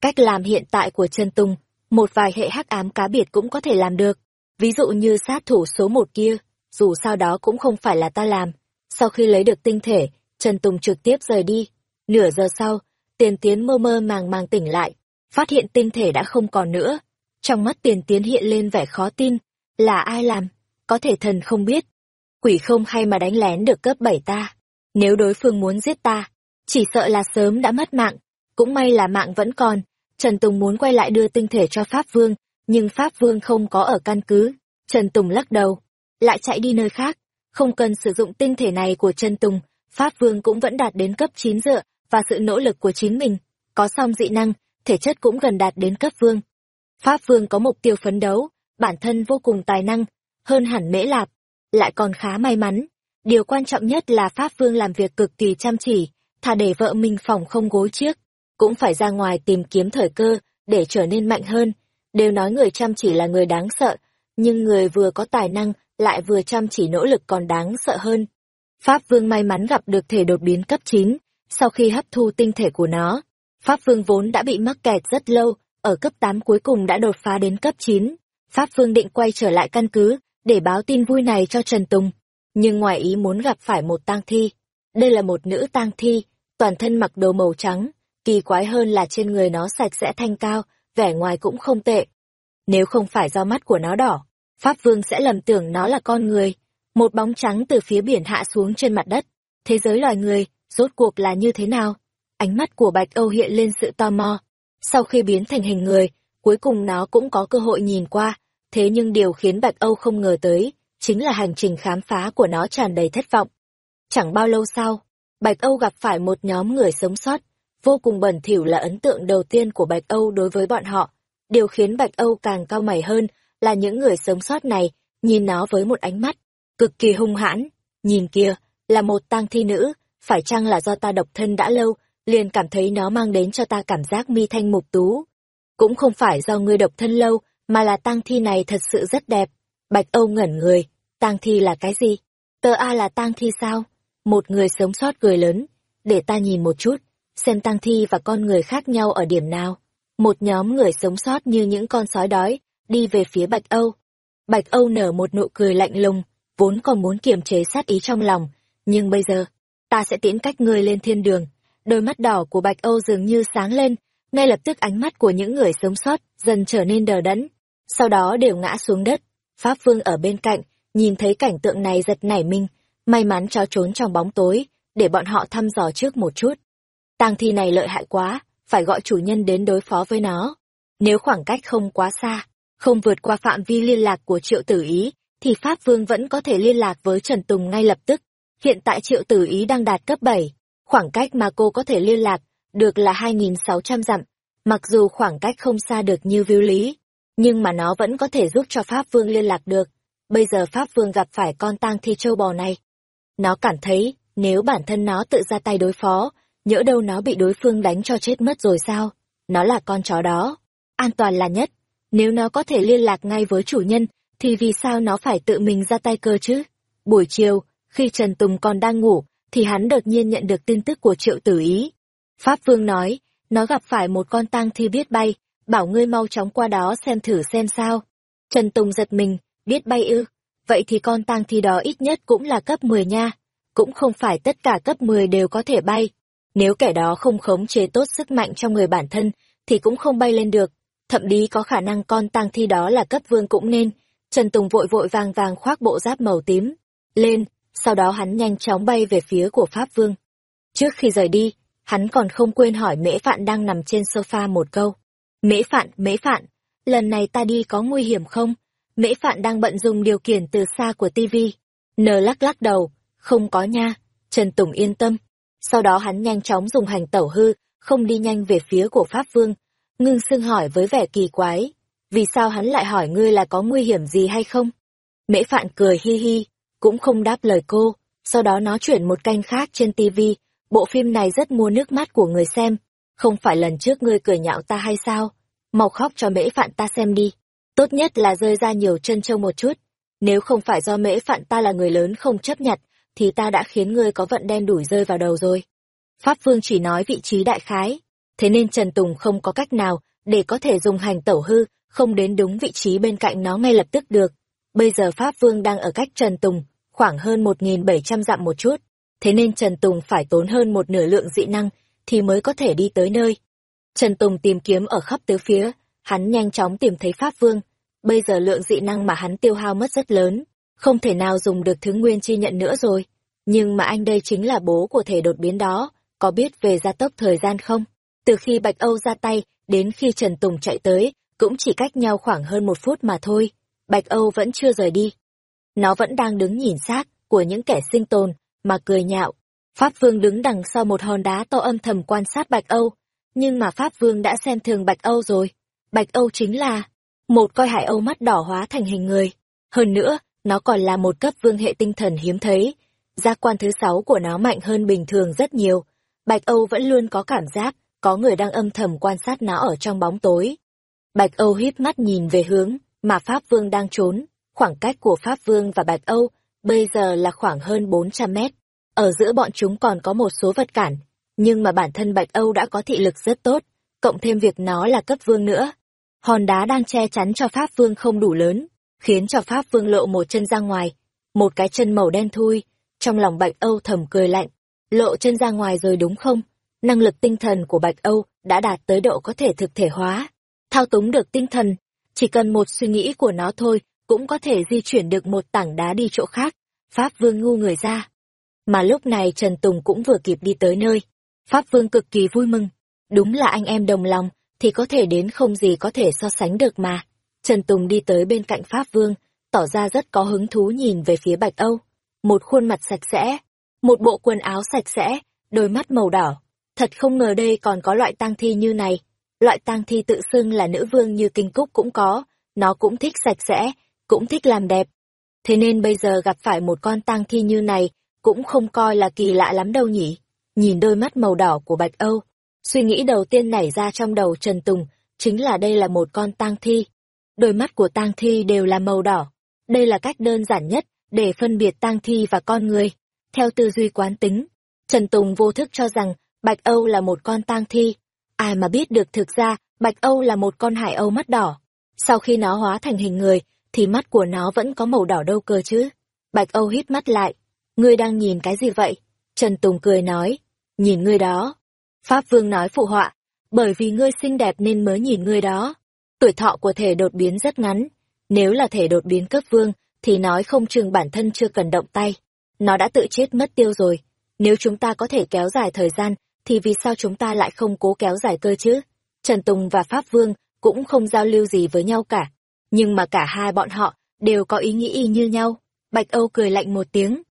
Cách làm hiện tại của Trần Tùng, một vài hệ hắc ám cá biệt cũng có thể làm được. Ví dụ như sát thủ số một kia, dù sao đó cũng không phải là ta làm. Sau khi lấy được tinh thể, Trần Tùng trực tiếp rời đi. Nửa giờ sau, tiền tiến mơ mơ màng màng tỉnh lại, phát hiện tinh thể đã không còn nữa. Trong mắt tiền tiến hiện lên vẻ khó tin, là ai làm, có thể thần không biết. Quỷ không hay mà đánh lén được cấp 7 ta. Nếu đối phương muốn giết ta, chỉ sợ là sớm đã mất mạng. Cũng may là mạng vẫn còn. Trần Tùng muốn quay lại đưa tinh thể cho Pháp Vương, nhưng Pháp Vương không có ở căn cứ. Trần Tùng lắc đầu, lại chạy đi nơi khác. Không cần sử dụng tinh thể này của Trần Tùng, Pháp Vương cũng vẫn đạt đến cấp 9 dựa, và sự nỗ lực của chính mình. Có song dị năng, thể chất cũng gần đạt đến cấp Vương. Pháp Vương có mục tiêu phấn đấu, bản thân vô cùng tài năng, hơn hẳn mễ lạp, lại còn khá may mắn. Điều quan trọng nhất là Pháp Vương làm việc cực kỳ chăm chỉ, thà để vợ mình phòng không gối chiếc, cũng phải ra ngoài tìm kiếm thời cơ, để trở nên mạnh hơn. Đều nói người chăm chỉ là người đáng sợ, nhưng người vừa có tài năng, lại vừa chăm chỉ nỗ lực còn đáng sợ hơn. Pháp Vương may mắn gặp được thể đột biến cấp 9, sau khi hấp thu tinh thể của nó. Pháp Vương vốn đã bị mắc kẹt rất lâu, ở cấp 8 cuối cùng đã đột phá đến cấp 9. Pháp Vương định quay trở lại căn cứ, để báo tin vui này cho Trần Tùng. Nhưng ngoài ý muốn gặp phải một tang thi. Đây là một nữ tang thi, toàn thân mặc đồ màu trắng, kỳ quái hơn là trên người nó sạch sẽ thanh cao, vẻ ngoài cũng không tệ. Nếu không phải do mắt của nó đỏ, Pháp Vương sẽ lầm tưởng nó là con người. Một bóng trắng từ phía biển hạ xuống trên mặt đất. Thế giới loài người, rốt cuộc là như thế nào? Ánh mắt của Bạch Âu hiện lên sự tò mò. Sau khi biến thành hình người, cuối cùng nó cũng có cơ hội nhìn qua. Thế nhưng điều khiến Bạch Âu không ngờ tới, chính là hành trình khám phá của nó tràn đầy thất vọng. Chẳng bao lâu sau, Bạch Âu gặp phải một nhóm người sống sót, vô cùng bẩn thỉu là ấn tượng đầu tiên của Bạch Âu đối với bọn họ. Điều khiến Bạch Âu càng cao mày hơn là những người sống sót này nhìn nó với một ánh mắt cực kỳ hung hãn. Nhìn kia, là một tang thi nữ, phải chăng là do ta độc thân đã lâu, liền cảm thấy nó mang đến cho ta cảm giác mi thanh mục tú. Cũng không phải do ngươi độc thân lâu, mà là tang thi này thật sự rất đẹp. Bạch Âu ngẩn người, tang thi là cái gì? Tờ A là tang thi sao? Một người sống sót cười lớn, để ta nhìn một chút, xem tang thi và con người khác nhau ở điểm nào. Một nhóm người sống sót như những con sói đói, đi về phía Bạch Âu. Bạch Âu nở một nụ cười lạnh lùng, vốn còn muốn kiềm chế sát ý trong lòng, nhưng bây giờ, ta sẽ tiễn cách ngươi lên thiên đường. Đôi mắt đỏ của Bạch Âu dường như sáng lên, ngay lập tức ánh mắt của những người sống sót dần trở nên đờ đẫn, sau đó đều ngã xuống đất. Pháp Vương ở bên cạnh, nhìn thấy cảnh tượng này giật nảy mình, may mắn cho trốn trong bóng tối, để bọn họ thăm dò trước một chút. Tang thi này lợi hại quá, phải gọi chủ nhân đến đối phó với nó. Nếu khoảng cách không quá xa, không vượt qua phạm vi liên lạc của triệu tử ý, thì Pháp Vương vẫn có thể liên lạc với Trần Tùng ngay lập tức. Hiện tại triệu tử ý đang đạt cấp 7, khoảng cách mà cô có thể liên lạc được là 2.600 dặm. Mặc dù khoảng cách không xa được như viu lý, nhưng mà nó vẫn có thể giúp cho Pháp Vương liên lạc được. Bây giờ Pháp Vương gặp phải con tang thi châu bò này. Nó cảm thấy, nếu bản thân nó tự ra tay đối phó, nhỡ đâu nó bị đối phương đánh cho chết mất rồi sao? Nó là con chó đó. An toàn là nhất. Nếu nó có thể liên lạc ngay với chủ nhân, thì vì sao nó phải tự mình ra tay cơ chứ? Buổi chiều, khi Trần Tùng còn đang ngủ, thì hắn đột nhiên nhận được tin tức của triệu tử ý. Pháp Vương nói, nó gặp phải một con tang thi biết bay, bảo ngươi mau chóng qua đó xem thử xem sao. Trần Tùng giật mình, biết bay ư, vậy thì con tang thi đó ít nhất cũng là cấp 10 nha, cũng không phải tất cả cấp 10 đều có thể bay. Nếu kẻ đó không khống chế tốt sức mạnh trong người bản thân, thì cũng không bay lên được, thậm chí có khả năng con tang thi đó là cấp vương cũng nên. Trần Tùng vội vội vàng vàng khoác bộ giáp màu tím, lên, sau đó hắn nhanh chóng bay về phía của Pháp Vương. Trước khi rời đi, hắn còn không quên hỏi mễ phạn đang nằm trên sofa một câu. Mễ phạn, mễ phạn, lần này ta đi có nguy hiểm không? Mễ phạn đang bận dùng điều khiển từ xa của tivi. Nờ lắc lắc đầu, không có nha, Trần Tùng yên tâm. Sau đó hắn nhanh chóng dùng hành tẩu hư, không đi nhanh về phía của Pháp Vương. Ngưng xưng hỏi với vẻ kỳ quái, vì sao hắn lại hỏi ngươi là có nguy hiểm gì hay không? Mễ Phạn cười hi hi, cũng không đáp lời cô, sau đó nó chuyển một kênh khác trên tivi, bộ phim này rất mua nước mắt của người xem, không phải lần trước ngươi cười nhạo ta hay sao? Mau khóc cho Mễ Phạn ta xem đi, tốt nhất là rơi ra nhiều chân châu một chút, nếu không phải do Mễ Phạn ta là người lớn không chấp nhận, thì ta đã khiến ngươi có vận đen đủi rơi vào đầu rồi. Pháp Vương chỉ nói vị trí đại khái, thế nên Trần Tùng không có cách nào để có thể dùng hành tẩu hư, không đến đúng vị trí bên cạnh nó ngay lập tức được. Bây giờ Pháp Vương đang ở cách Trần Tùng, khoảng hơn 1.700 dặm một chút, thế nên Trần Tùng phải tốn hơn một nửa lượng dị năng thì mới có thể đi tới nơi. Trần Tùng tìm kiếm ở khắp tứ phía, hắn nhanh chóng tìm thấy Pháp Vương. Bây giờ lượng dị năng mà hắn tiêu hao mất rất lớn, không thể nào dùng được thứ nguyên chi nhận nữa rồi. Nhưng mà anh đây chính là bố của thể đột biến đó, có biết về gia tốc thời gian không? Từ khi Bạch Âu ra tay, đến khi Trần Tùng chạy tới, cũng chỉ cách nhau khoảng hơn một phút mà thôi. Bạch Âu vẫn chưa rời đi. Nó vẫn đang đứng nhìn xác của những kẻ sinh tồn, mà cười nhạo. Pháp Vương đứng đằng sau một hòn đá to âm thầm quan sát Bạch Âu. Nhưng mà Pháp Vương đã xem thường Bạch Âu rồi. Bạch Âu chính là một coi hải âu mắt đỏ hóa thành hình người. Hơn nữa, nó còn là một cấp vương hệ tinh thần hiếm thấy. Giác quan thứ sáu của nó mạnh hơn bình thường rất nhiều. Bạch Âu vẫn luôn có cảm giác có người đang âm thầm quan sát nó ở trong bóng tối. Bạch Âu híp mắt nhìn về hướng mà Pháp Vương đang trốn. Khoảng cách của Pháp Vương và Bạch Âu bây giờ là khoảng hơn 400 mét. Ở giữa bọn chúng còn có một số vật cản, nhưng mà bản thân Bạch Âu đã có thị lực rất tốt, cộng thêm việc nó là cấp vương nữa. Hòn đá đang che chắn cho Pháp Vương không đủ lớn, khiến cho Pháp Vương lộ một chân ra ngoài, một cái chân màu đen thui, trong lòng Bạch Âu thầm cười lạnh, lộ chân ra ngoài rồi đúng không? Năng lực tinh thần của Bạch Âu đã đạt tới độ có thể thực thể hóa, thao túng được tinh thần, chỉ cần một suy nghĩ của nó thôi cũng có thể di chuyển được một tảng đá đi chỗ khác. Pháp Vương ngu người ra. Mà lúc này Trần Tùng cũng vừa kịp đi tới nơi. Pháp Vương cực kỳ vui mừng. Đúng là anh em đồng lòng, thì có thể đến không gì có thể so sánh được mà. Trần Tùng đi tới bên cạnh Pháp Vương, tỏ ra rất có hứng thú nhìn về phía Bạch Âu. Một khuôn mặt sạch sẽ, một bộ quần áo sạch sẽ, đôi mắt màu đỏ. Thật không ngờ đây còn có loại tang thi như này. Loại tang thi tự xưng là nữ vương như Kinh Cúc cũng có, nó cũng thích sạch sẽ, cũng thích làm đẹp. Thế nên bây giờ gặp phải một con tang thi như này, cũng không coi là kỳ lạ lắm đâu nhỉ. Nhìn đôi mắt màu đỏ của Bạch Âu, suy nghĩ đầu tiên nảy ra trong đầu Trần Tùng, chính là đây là một con tang thi. Đôi mắt của tang thi đều là màu đỏ. Đây là cách đơn giản nhất để phân biệt tang thi và con người. Theo tư duy quán tính, Trần Tùng vô thức cho rằng Bạch Âu là một con tang thi. Ai mà biết được thực ra Bạch Âu là một con hải âu mắt đỏ. Sau khi nó hóa thành hình người, thì mắt của nó vẫn có màu đỏ đâu cơ chứ. Bạch Âu hít mắt lại. Ngươi đang nhìn cái gì vậy? Trần Tùng cười nói. Nhìn ngươi đó. Pháp Vương nói phụ họa. Bởi vì ngươi xinh đẹp nên mới nhìn ngươi đó. Tuổi thọ của thể đột biến rất ngắn. Nếu là thể đột biến cấp vương, thì nói không chừng bản thân chưa cần động tay. Nó đã tự chết mất tiêu rồi. Nếu chúng ta có thể kéo dài thời gian, thì vì sao chúng ta lại không cố kéo dài cơ chứ? Trần Tùng và Pháp Vương cũng không giao lưu gì với nhau cả nhưng mà cả hai bọn họ đều có ý nghĩ y như nhau. Bạch Âu cười lạnh một tiếng.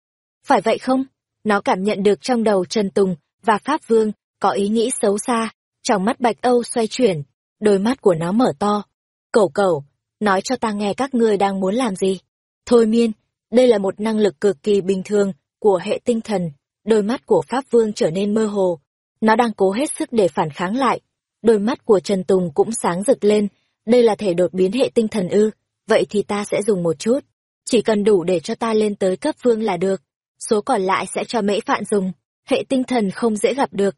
Phải vậy không? Nó cảm nhận được trong đầu Trần Tùng và Pháp Vương có ý nghĩ xấu xa. Trong mắt Bạch Âu xoay chuyển, đôi mắt của nó mở to. Cẩu cẩu, nói cho ta nghe các ngươi đang muốn làm gì. Thôi miên, đây là một năng lực cực kỳ bình thường của hệ tinh thần. Đôi mắt của Pháp Vương trở nên mơ hồ. Nó đang cố hết sức để phản kháng lại. Đôi mắt của Trần Tùng cũng sáng rực lên, đây là thể đột biến hệ tinh thần ư, vậy thì ta sẽ dùng một chút. Chỉ cần đủ để cho ta lên tới cấp vương là được. Số còn lại sẽ cho mễ phạn dùng. Hệ tinh thần không dễ gặp được.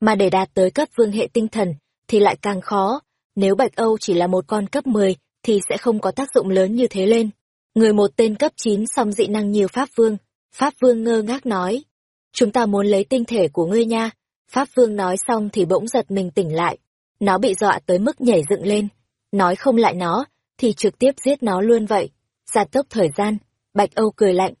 Mà để đạt tới cấp vương hệ tinh thần thì lại càng khó. Nếu Bạch Âu chỉ là một con cấp 10 thì sẽ không có tác dụng lớn như thế lên. Người một tên cấp 9 song dị năng nhiều Pháp Vương. Pháp Vương ngơ ngác nói. Chúng ta muốn lấy tinh thể của ngươi nha. Pháp Vương nói xong thì bỗng giật mình tỉnh lại. Nó bị dọa tới mức nhảy dựng lên nói không lại nó, thì trực tiếp giết nó luôn vậy. Gia tốc thời gian, Bạch Âu cười lạnh.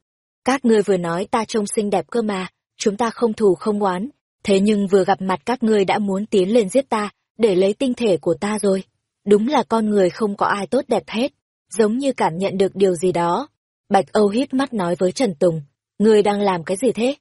Các ngươi vừa nói ta trông xinh đẹp cơ mà, chúng ta không thù không oán. Thế nhưng vừa gặp mặt các ngươi đã muốn tiến lên giết ta, để lấy tinh thể của ta rồi. Đúng là con người không có ai tốt đẹp hết, giống như cảm nhận được điều gì đó. Bạch Âu hít mắt nói với Trần Tùng, ngươi đang làm cái gì thế?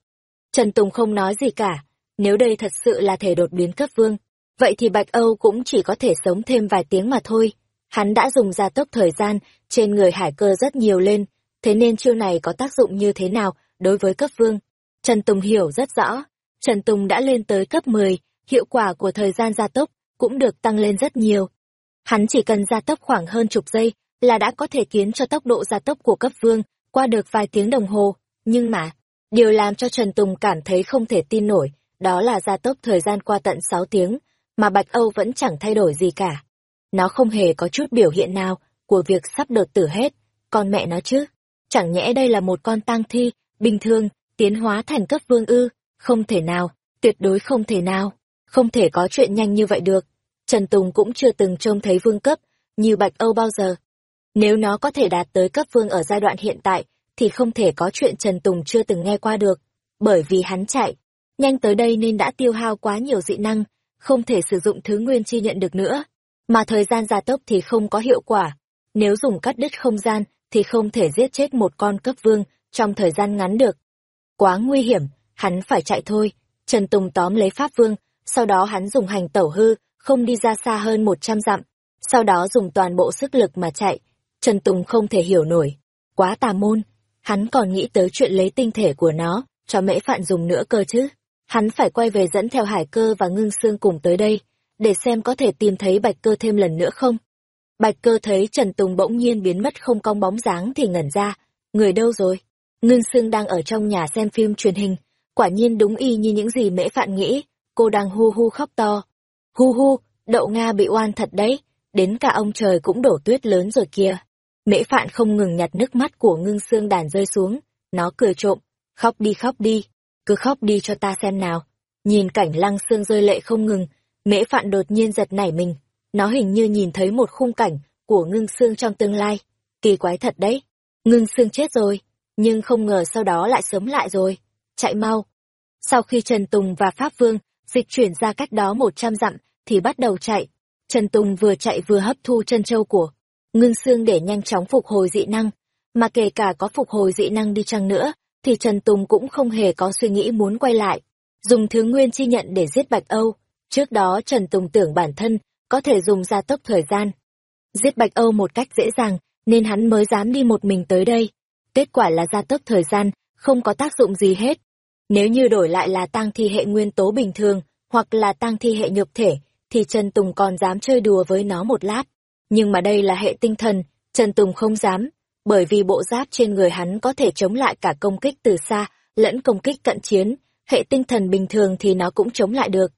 Trần Tùng không nói gì cả, nếu đây thật sự là thể đột biến cấp vương, vậy thì Bạch Âu cũng chỉ có thể sống thêm vài tiếng mà thôi. Hắn đã dùng gia tốc thời gian trên người hải cơ rất nhiều lên, thế nên chiêu này có tác dụng như thế nào đối với cấp vương. Trần Tùng hiểu rất rõ, Trần Tùng đã lên tới cấp 10, hiệu quả của thời gian gia tốc cũng được tăng lên rất nhiều. Hắn chỉ cần gia tốc khoảng hơn chục giây là đã có thể khiến cho tốc độ gia tốc của cấp vương qua được vài tiếng đồng hồ, nhưng mà, điều làm cho Trần Tùng cảm thấy không thể tin nổi, đó là gia tốc thời gian qua tận 6 tiếng, mà Bạch Âu vẫn chẳng thay đổi gì cả. Nó không hề có chút biểu hiện nào của việc sắp đột tử hết, con mẹ nó chứ. Chẳng nhẽ đây là một con tang thi, bình thường, tiến hóa thành cấp vương ư? Không thể nào, tuyệt đối không thể nào. Không thể có chuyện nhanh như vậy được. Trần Tùng cũng chưa từng trông thấy vương cấp, như Bạch Âu bao giờ. Nếu nó có thể đạt tới cấp vương ở giai đoạn hiện tại, thì không thể có chuyện Trần Tùng chưa từng nghe qua được. Bởi vì hắn chạy, nhanh tới đây nên đã tiêu hao quá nhiều dị năng, không thể sử dụng thứ nguyên chi nhận được nữa. Mà thời gian gia tốc thì không có hiệu quả. Nếu dùng cắt đứt không gian, thì không thể giết chết một con cấp vương trong thời gian ngắn được. Quá nguy hiểm, hắn phải chạy thôi. Trần Tùng tóm lấy Pháp Vương, sau đó hắn dùng hành tẩu hư, không đi ra xa hơn một trăm dặm. Sau đó dùng toàn bộ sức lực mà chạy. Trần Tùng không thể hiểu nổi. Quá tà môn. Hắn còn nghĩ tới chuyện lấy tinh thể của nó, cho mễ phạn dùng nữa cơ chứ. Hắn phải quay về dẫn theo hải cơ và ngưng xương cùng tới đây, để xem có thể tìm thấy bạch cơ thêm lần nữa không. Bạch cơ thấy Trần Tùng bỗng nhiên biến mất không cong bóng dáng thì ngẩn ra. Người đâu rồi? Ngưng xương đang ở trong nhà xem phim truyền hình. Quả nhiên đúng y như những gì mễ phạn nghĩ. Cô đang hu hu khóc to. Hu hu, đậu Nga bị oan thật đấy. Đến cả ông trời cũng đổ tuyết lớn rồi kìa. Mễ phạn không ngừng nhặt nước mắt của ngưng xương đàn rơi xuống. Nó cười trộm. Khóc đi khóc đi. Cứ khóc đi cho ta xem nào. Nhìn cảnh lăng xương rơi lệ không ngừng. Mễ phạn đột nhiên giật nảy mình nó hình như nhìn thấy một khung cảnh của ngưng xương trong tương lai. Kỳ quái thật đấy. Ngưng xương chết rồi, nhưng không ngờ sau đó lại sớm lại rồi. Chạy mau. Sau khi Trần Tùng và Pháp Vương dịch chuyển ra cách đó một trăm dặm, thì bắt đầu chạy. Trần Tùng vừa chạy vừa hấp thu chân châu của ngưng xương để nhanh chóng phục hồi dị năng. Mà kể cả có phục hồi dị năng đi chăng nữa, thì Trần Tùng cũng không hề có suy nghĩ muốn quay lại. Dùng thứ nguyên chi nhận để giết Bạch Âu. Trước đó Trần Tùng tưởng bản thân có thể dùng gia tốc thời gian. Giết Bạch Âu một cách dễ dàng, nên hắn mới dám đi một mình tới đây. Kết quả là gia tốc thời gian, không có tác dụng gì hết. Nếu như đổi lại là tăng thi hệ nguyên tố bình thường, hoặc là tăng thi hệ nhược thể, thì Trần Tùng còn dám chơi đùa với nó một lát. Nhưng mà đây là hệ tinh thần, Trần Tùng không dám, bởi vì bộ giáp trên người hắn có thể chống lại cả công kích từ xa, lẫn công kích cận chiến, hệ tinh thần bình thường thì nó cũng chống lại được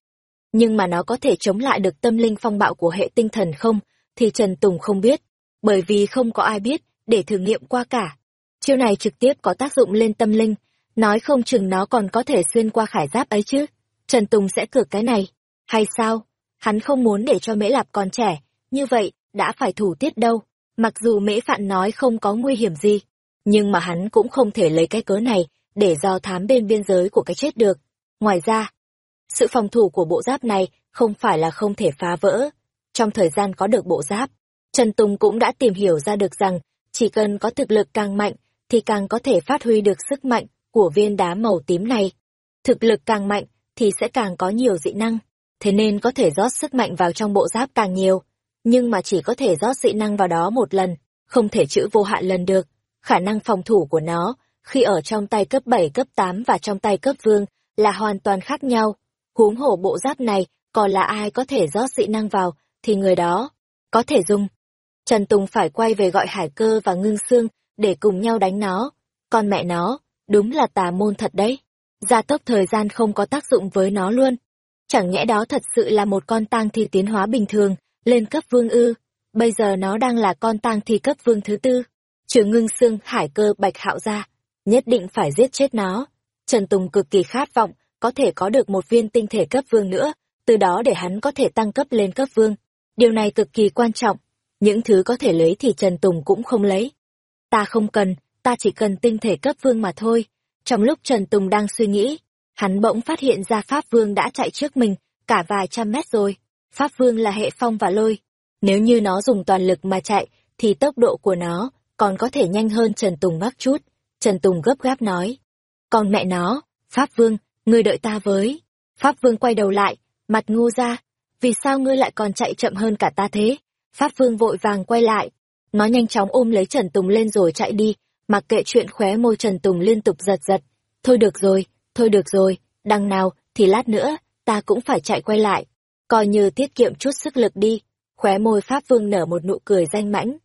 nhưng mà nó có thể chống lại được tâm linh phong bạo của hệ tinh thần không, thì Trần Tùng không biết, bởi vì không có ai biết, để thử nghiệm qua cả. Chiêu này trực tiếp có tác dụng lên tâm linh, nói không chừng nó còn có thể xuyên qua khải giáp ấy chứ. Trần Tùng sẽ cược cái này, hay sao? Hắn không muốn để cho Mễ Lạp còn trẻ, như vậy, đã phải thủ tiết đâu. Mặc dù Mễ Phạn nói không có nguy hiểm gì, nhưng mà hắn cũng không thể lấy cái cớ này để do thám bên biên giới của cái chết được. Ngoài ra, sự phòng thủ của bộ giáp này không phải là không thể phá vỡ. Trong thời gian có được bộ giáp, Trần Tùng cũng đã tìm hiểu ra được rằng chỉ cần có thực lực càng mạnh thì càng có thể phát huy được sức mạnh của viên đá màu tím này. Thực lực càng mạnh thì sẽ càng có nhiều dị năng, thế nên có thể rót sức mạnh vào trong bộ giáp càng nhiều, nhưng mà chỉ có thể rót dị năng vào đó một lần, không thể chữ vô hạn lần được. Khả năng phòng thủ của nó khi ở trong tay cấp 7 cấp 8 và trong tay cấp vương là hoàn toàn khác nhau huống hổ bộ giáp này, còn là ai có thể rót dị năng vào, thì người đó có thể dùng. Trần Tùng phải quay về gọi hải cơ và ngưng xương để cùng nhau đánh nó. Con mẹ nó, đúng là tà môn thật đấy. Gia tốc thời gian không có tác dụng với nó luôn. Chẳng nhẽ đó thật sự là một con tang thi tiến hóa bình thường, lên cấp vương ư. Bây giờ nó đang là con tang thi cấp vương thứ tư. Trừ ngưng xương, hải cơ, bạch hạo ra. Nhất định phải giết chết nó. Trần Tùng cực kỳ khát vọng có thể có được một viên tinh thể cấp vương nữa, từ đó để hắn có thể tăng cấp lên cấp vương. Điều này cực kỳ quan trọng. Những thứ có thể lấy thì Trần Tùng cũng không lấy. Ta không cần, ta chỉ cần tinh thể cấp vương mà thôi. Trong lúc Trần Tùng đang suy nghĩ, hắn bỗng phát hiện ra Pháp Vương đã chạy trước mình, cả vài trăm mét rồi. Pháp Vương là hệ phong và lôi. Nếu như nó dùng toàn lực mà chạy, thì tốc độ của nó còn có thể nhanh hơn Trần Tùng mắc chút. Trần Tùng gấp gáp nói. Còn mẹ nó, Pháp Vương, ngươi đợi ta với. Pháp Vương quay đầu lại, mặt ngu ra, vì sao ngươi lại còn chạy chậm hơn cả ta thế? Pháp Vương vội vàng quay lại, nó nhanh chóng ôm lấy Trần Tùng lên rồi chạy đi, mặc kệ chuyện khóe môi Trần Tùng liên tục giật giật. Thôi được rồi, thôi được rồi, đằng nào thì lát nữa, ta cũng phải chạy quay lại. Coi như tiết kiệm chút sức lực đi. Khóe môi Pháp Vương nở một nụ cười danh mãnh.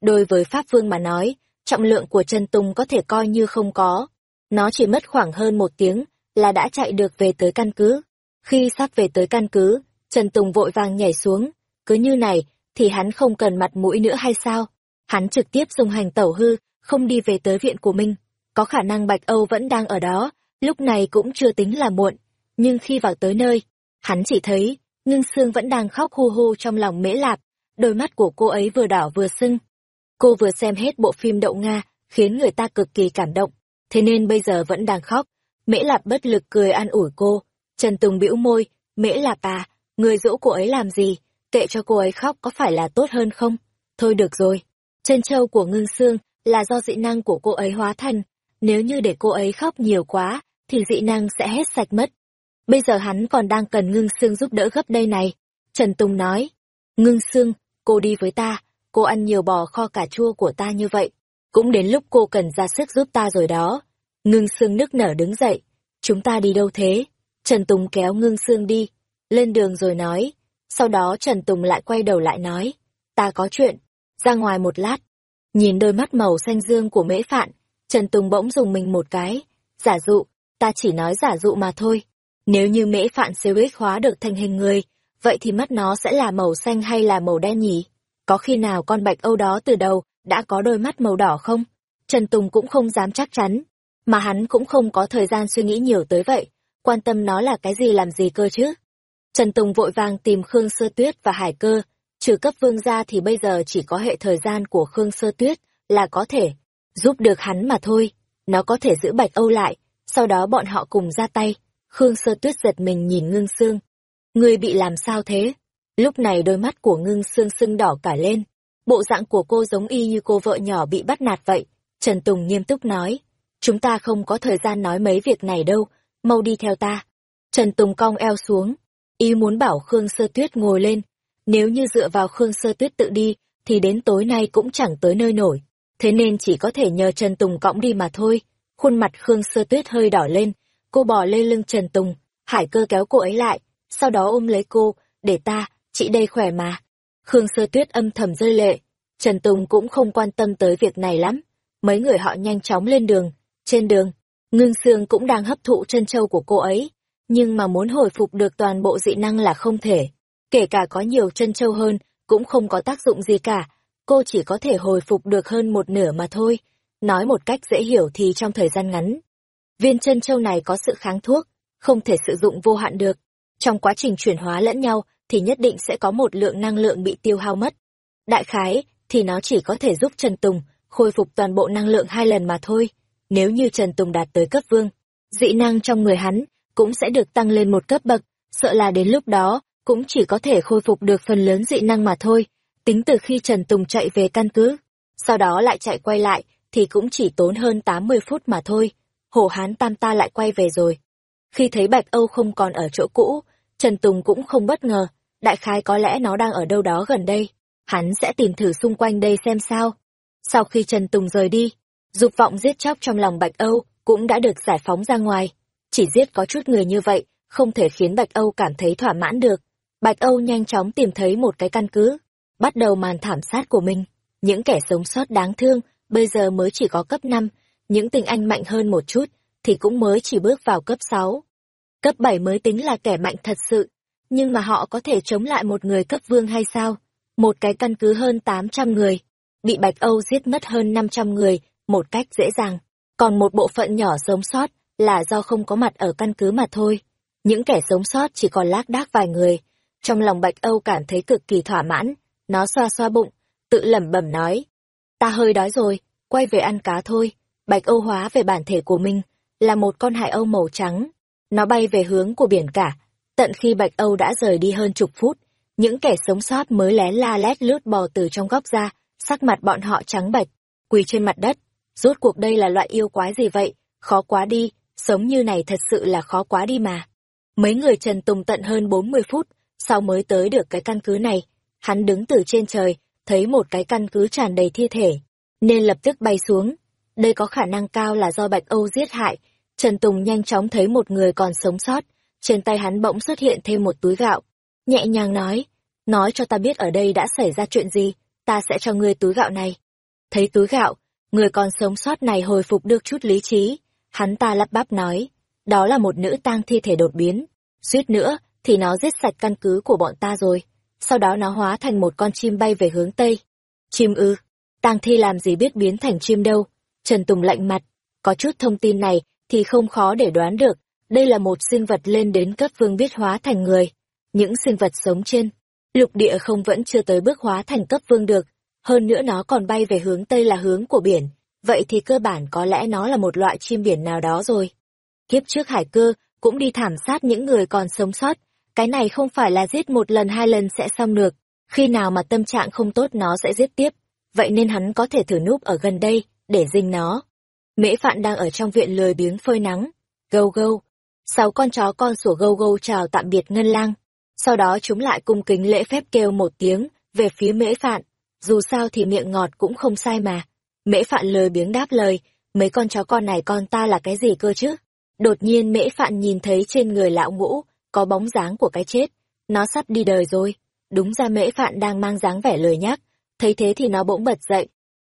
Đối với Pháp Vương mà nói, trọng lượng của chân Tùng có thể coi như không có. Nó chỉ mất khoảng hơn một tiếng, là đã chạy được về tới căn cứ. Khi sắp về tới căn cứ, Trần Tùng vội vàng nhảy xuống, cứ như này, thì hắn không cần mặt mũi nữa hay sao? Hắn trực tiếp dùng hành tẩu hư, không đi về tới viện của mình. Có khả năng Bạch Âu vẫn đang ở đó, lúc này cũng chưa tính là muộn. Nhưng khi vào tới nơi, hắn chỉ thấy, ngưng xương vẫn đang khóc hu hu trong lòng mễ lạp, đôi mắt của cô ấy vừa đỏ vừa sưng. Cô vừa xem hết bộ phim Đậu Nga, khiến người ta cực kỳ cảm động, thế nên bây giờ vẫn đang khóc. Mễ lạp bất lực cười an ủi cô. Trần Tùng bĩu môi, mễ lạp à, người dỗ cô ấy làm gì, kệ cho cô ấy khóc có phải là tốt hơn không? Thôi được rồi, chân châu của ngưng xương là do dị năng của cô ấy hóa thành, nếu như để cô ấy khóc nhiều quá, thì dị năng sẽ hết sạch mất. Bây giờ hắn còn đang cần ngưng xương giúp đỡ gấp đây này. Trần Tùng nói, ngưng xương, cô đi với ta, cô ăn nhiều bò kho cà chua của ta như vậy. Cũng đến lúc cô cần ra sức giúp ta rồi đó. Ngưng xương nức nở đứng dậy. Chúng ta đi đâu thế? Trần Tùng kéo ngưng xương đi. Lên đường rồi nói. Sau đó Trần Tùng lại quay đầu lại nói. Ta có chuyện. Ra ngoài một lát. Nhìn đôi mắt màu xanh dương của mễ phạn. Trần Tùng bỗng dùng mình một cái. Giả dụ. Ta chỉ nói giả dụ mà thôi. Nếu như mễ phạn Sirius hóa được thành hình người, vậy thì mắt nó sẽ là màu xanh hay là màu đen nhỉ? Có khi nào con bạch âu đó từ đầu đã có đôi mắt màu đỏ không? Trần Tùng cũng không dám chắc chắn, mà hắn cũng không có thời gian suy nghĩ nhiều tới vậy, quan tâm nó là cái gì làm gì cơ chứ. Trần Tùng vội vàng tìm Khương Sơ Tuyết và Hải Cơ, trừ cấp vương ra thì bây giờ chỉ có hệ thời gian của Khương Sơ Tuyết là có thể giúp được hắn mà thôi, nó có thể giữ Bạch Âu lại, sau đó bọn họ cùng ra tay. Khương Sơ Tuyết giật mình nhìn Ngưng Sương. Ngươi bị làm sao thế? Lúc này đôi mắt của Ngưng Sương sưng đỏ cả lên. Bộ dạng của cô giống y như cô vợ nhỏ bị bắt nạt vậy. Trần Tùng nghiêm túc nói. Chúng ta không có thời gian nói mấy việc này đâu, mau đi theo ta. Trần Tùng cong eo xuống. Ý muốn bảo Khương Sơ Tuyết ngồi lên. Nếu như dựa vào Khương Sơ Tuyết tự đi, thì đến tối nay cũng chẳng tới nơi nổi. Thế nên chỉ có thể nhờ Trần Tùng cõng đi mà thôi. Khuôn mặt Khương Sơ Tuyết hơi đỏ lên, cô bò lên lưng Trần Tùng, hải cơ kéo cô ấy lại, sau đó ôm lấy cô, để ta, chị đây khỏe mà. Khương Sơ Tuyết âm thầm rơi lệ, Trần Tùng cũng không quan tâm tới việc này lắm. Mấy người họ nhanh chóng lên đường, trên đường, ngưng xương cũng đang hấp thụ chân châu của cô ấy, nhưng mà muốn hồi phục được toàn bộ dị năng là không thể. Kể cả có nhiều chân châu hơn, cũng không có tác dụng gì cả, cô chỉ có thể hồi phục được hơn một nửa mà thôi. Nói một cách dễ hiểu thì trong thời gian ngắn, viên chân châu này có sự kháng thuốc, không thể sử dụng vô hạn được. Trong quá trình chuyển hóa lẫn nhau thì nhất định sẽ có một lượng năng lượng bị tiêu hao mất. Đại khái thì nó chỉ có thể giúp Trần Tùng khôi phục toàn bộ năng lượng hai lần mà thôi. Nếu như Trần Tùng đạt tới cấp vương, dị năng trong người hắn cũng sẽ được tăng lên một cấp bậc, sợ là đến lúc đó cũng chỉ có thể khôi phục được phần lớn dị năng mà thôi. Tính từ khi Trần Tùng chạy về căn cứ, sau đó lại chạy quay lại thì cũng chỉ tốn hơn 80 phút mà thôi hồ hán tam ta lại quay về rồi. Khi thấy Bạch Âu không còn ở chỗ cũ, Trần Tùng cũng không bất ngờ, đại khái có lẽ nó đang ở đâu đó gần đây. Hắn sẽ tìm thử xung quanh đây xem sao. Sau khi Trần Tùng rời đi, dục vọng giết chóc trong lòng Bạch Âu cũng đã được giải phóng ra ngoài. Chỉ giết có chút người như vậy, không thể khiến Bạch Âu cảm thấy thỏa mãn được. Bạch Âu nhanh chóng tìm thấy một cái căn cứ, bắt đầu màn thảm sát của mình. Những kẻ sống sót đáng thương, bây giờ mới chỉ có cấp 5, những tình anh mạnh hơn một chút, thì cũng mới chỉ bước vào cấp 6. Cấp 7 mới tính là kẻ mạnh thật sự, nhưng mà họ có thể chống lại một người cấp vương hay sao? Một cái căn cứ hơn 800 người, bị Bạch Âu giết mất hơn 500 người, một cách dễ dàng. Còn một bộ phận nhỏ sống sót là do không có mặt ở căn cứ mà thôi. Những kẻ sống sót chỉ còn lác đác vài người. Trong lòng Bạch Âu cảm thấy cực kỳ thỏa mãn, nó xoa xoa bụng, tự lẩm bẩm nói. Ta hơi đói rồi, quay về ăn cá thôi. Bạch Âu hóa về bản thể của mình, là một con hải âu màu trắng. Nó bay về hướng của biển cả, tận khi Bạch Âu đã rời đi hơn chục phút, những kẻ sống sót mới lén la lét lướt bò từ trong góc ra, sắc mặt bọn họ trắng bệch, quỳ trên mặt đất. Rốt cuộc đây là loại yêu quái gì vậy? Khó quá đi, sống như này thật sự là khó quá đi mà. Mấy người Trần Tùng tận hơn 40 phút, sau mới tới được cái căn cứ này. Hắn đứng từ trên trời, thấy một cái căn cứ tràn đầy thi thể, nên lập tức bay xuống, đây có khả năng cao là do Bạch Âu giết hại. Trần Tùng nhanh chóng thấy một người còn sống sót, trên tay hắn bỗng xuất hiện thêm một túi gạo. Nhẹ nhàng nói, nói cho ta biết ở đây đã xảy ra chuyện gì, ta sẽ cho ngươi túi gạo này. Thấy túi gạo, người còn sống sót này hồi phục được chút lý trí, hắn ta lắp bắp nói, đó là một nữ tang thi thể đột biến, suýt nữa thì nó giết sạch căn cứ của bọn ta rồi, sau đó nó hóa thành một con chim bay về hướng Tây. Chim ư, tang thi làm gì biết biến thành chim đâu, Trần Tùng lạnh mặt, có chút thông tin này thì không khó để đoán được, đây là một sinh vật lên đến cấp vương biết hóa thành người. Những sinh vật sống trên, lục địa không vẫn chưa tới bước hóa thành cấp vương được, hơn nữa nó còn bay về hướng Tây là hướng của biển, vậy thì cơ bản có lẽ nó là một loại chim biển nào đó rồi. Kiếp trước hải cơ cũng đi thảm sát những người còn sống sót, cái này không phải là giết một lần hai lần sẽ xong được, khi nào mà tâm trạng không tốt nó sẽ giết tiếp, vậy nên hắn có thể thử núp ở gần đây, để dinh nó. Mễ Phạn đang ở trong viện lười biếng phơi nắng. Gâu gâu. Sáu con chó con sủa gâu gâu chào tạm biệt Ngân Lang. Sau đó chúng lại cung kính lễ phép kêu một tiếng về phía Mễ Phạn. Dù sao thì miệng ngọt cũng không sai mà. Mễ Phạn lười biếng đáp lời, mấy con chó con này con ta là cái gì cơ chứ? Đột nhiên Mễ Phạn nhìn thấy trên người lão ngũ, có bóng dáng của cái chết. Nó sắp đi đời rồi. Đúng ra Mễ Phạn đang mang dáng vẻ lười nhác, thấy thế thì nó bỗng bật dậy.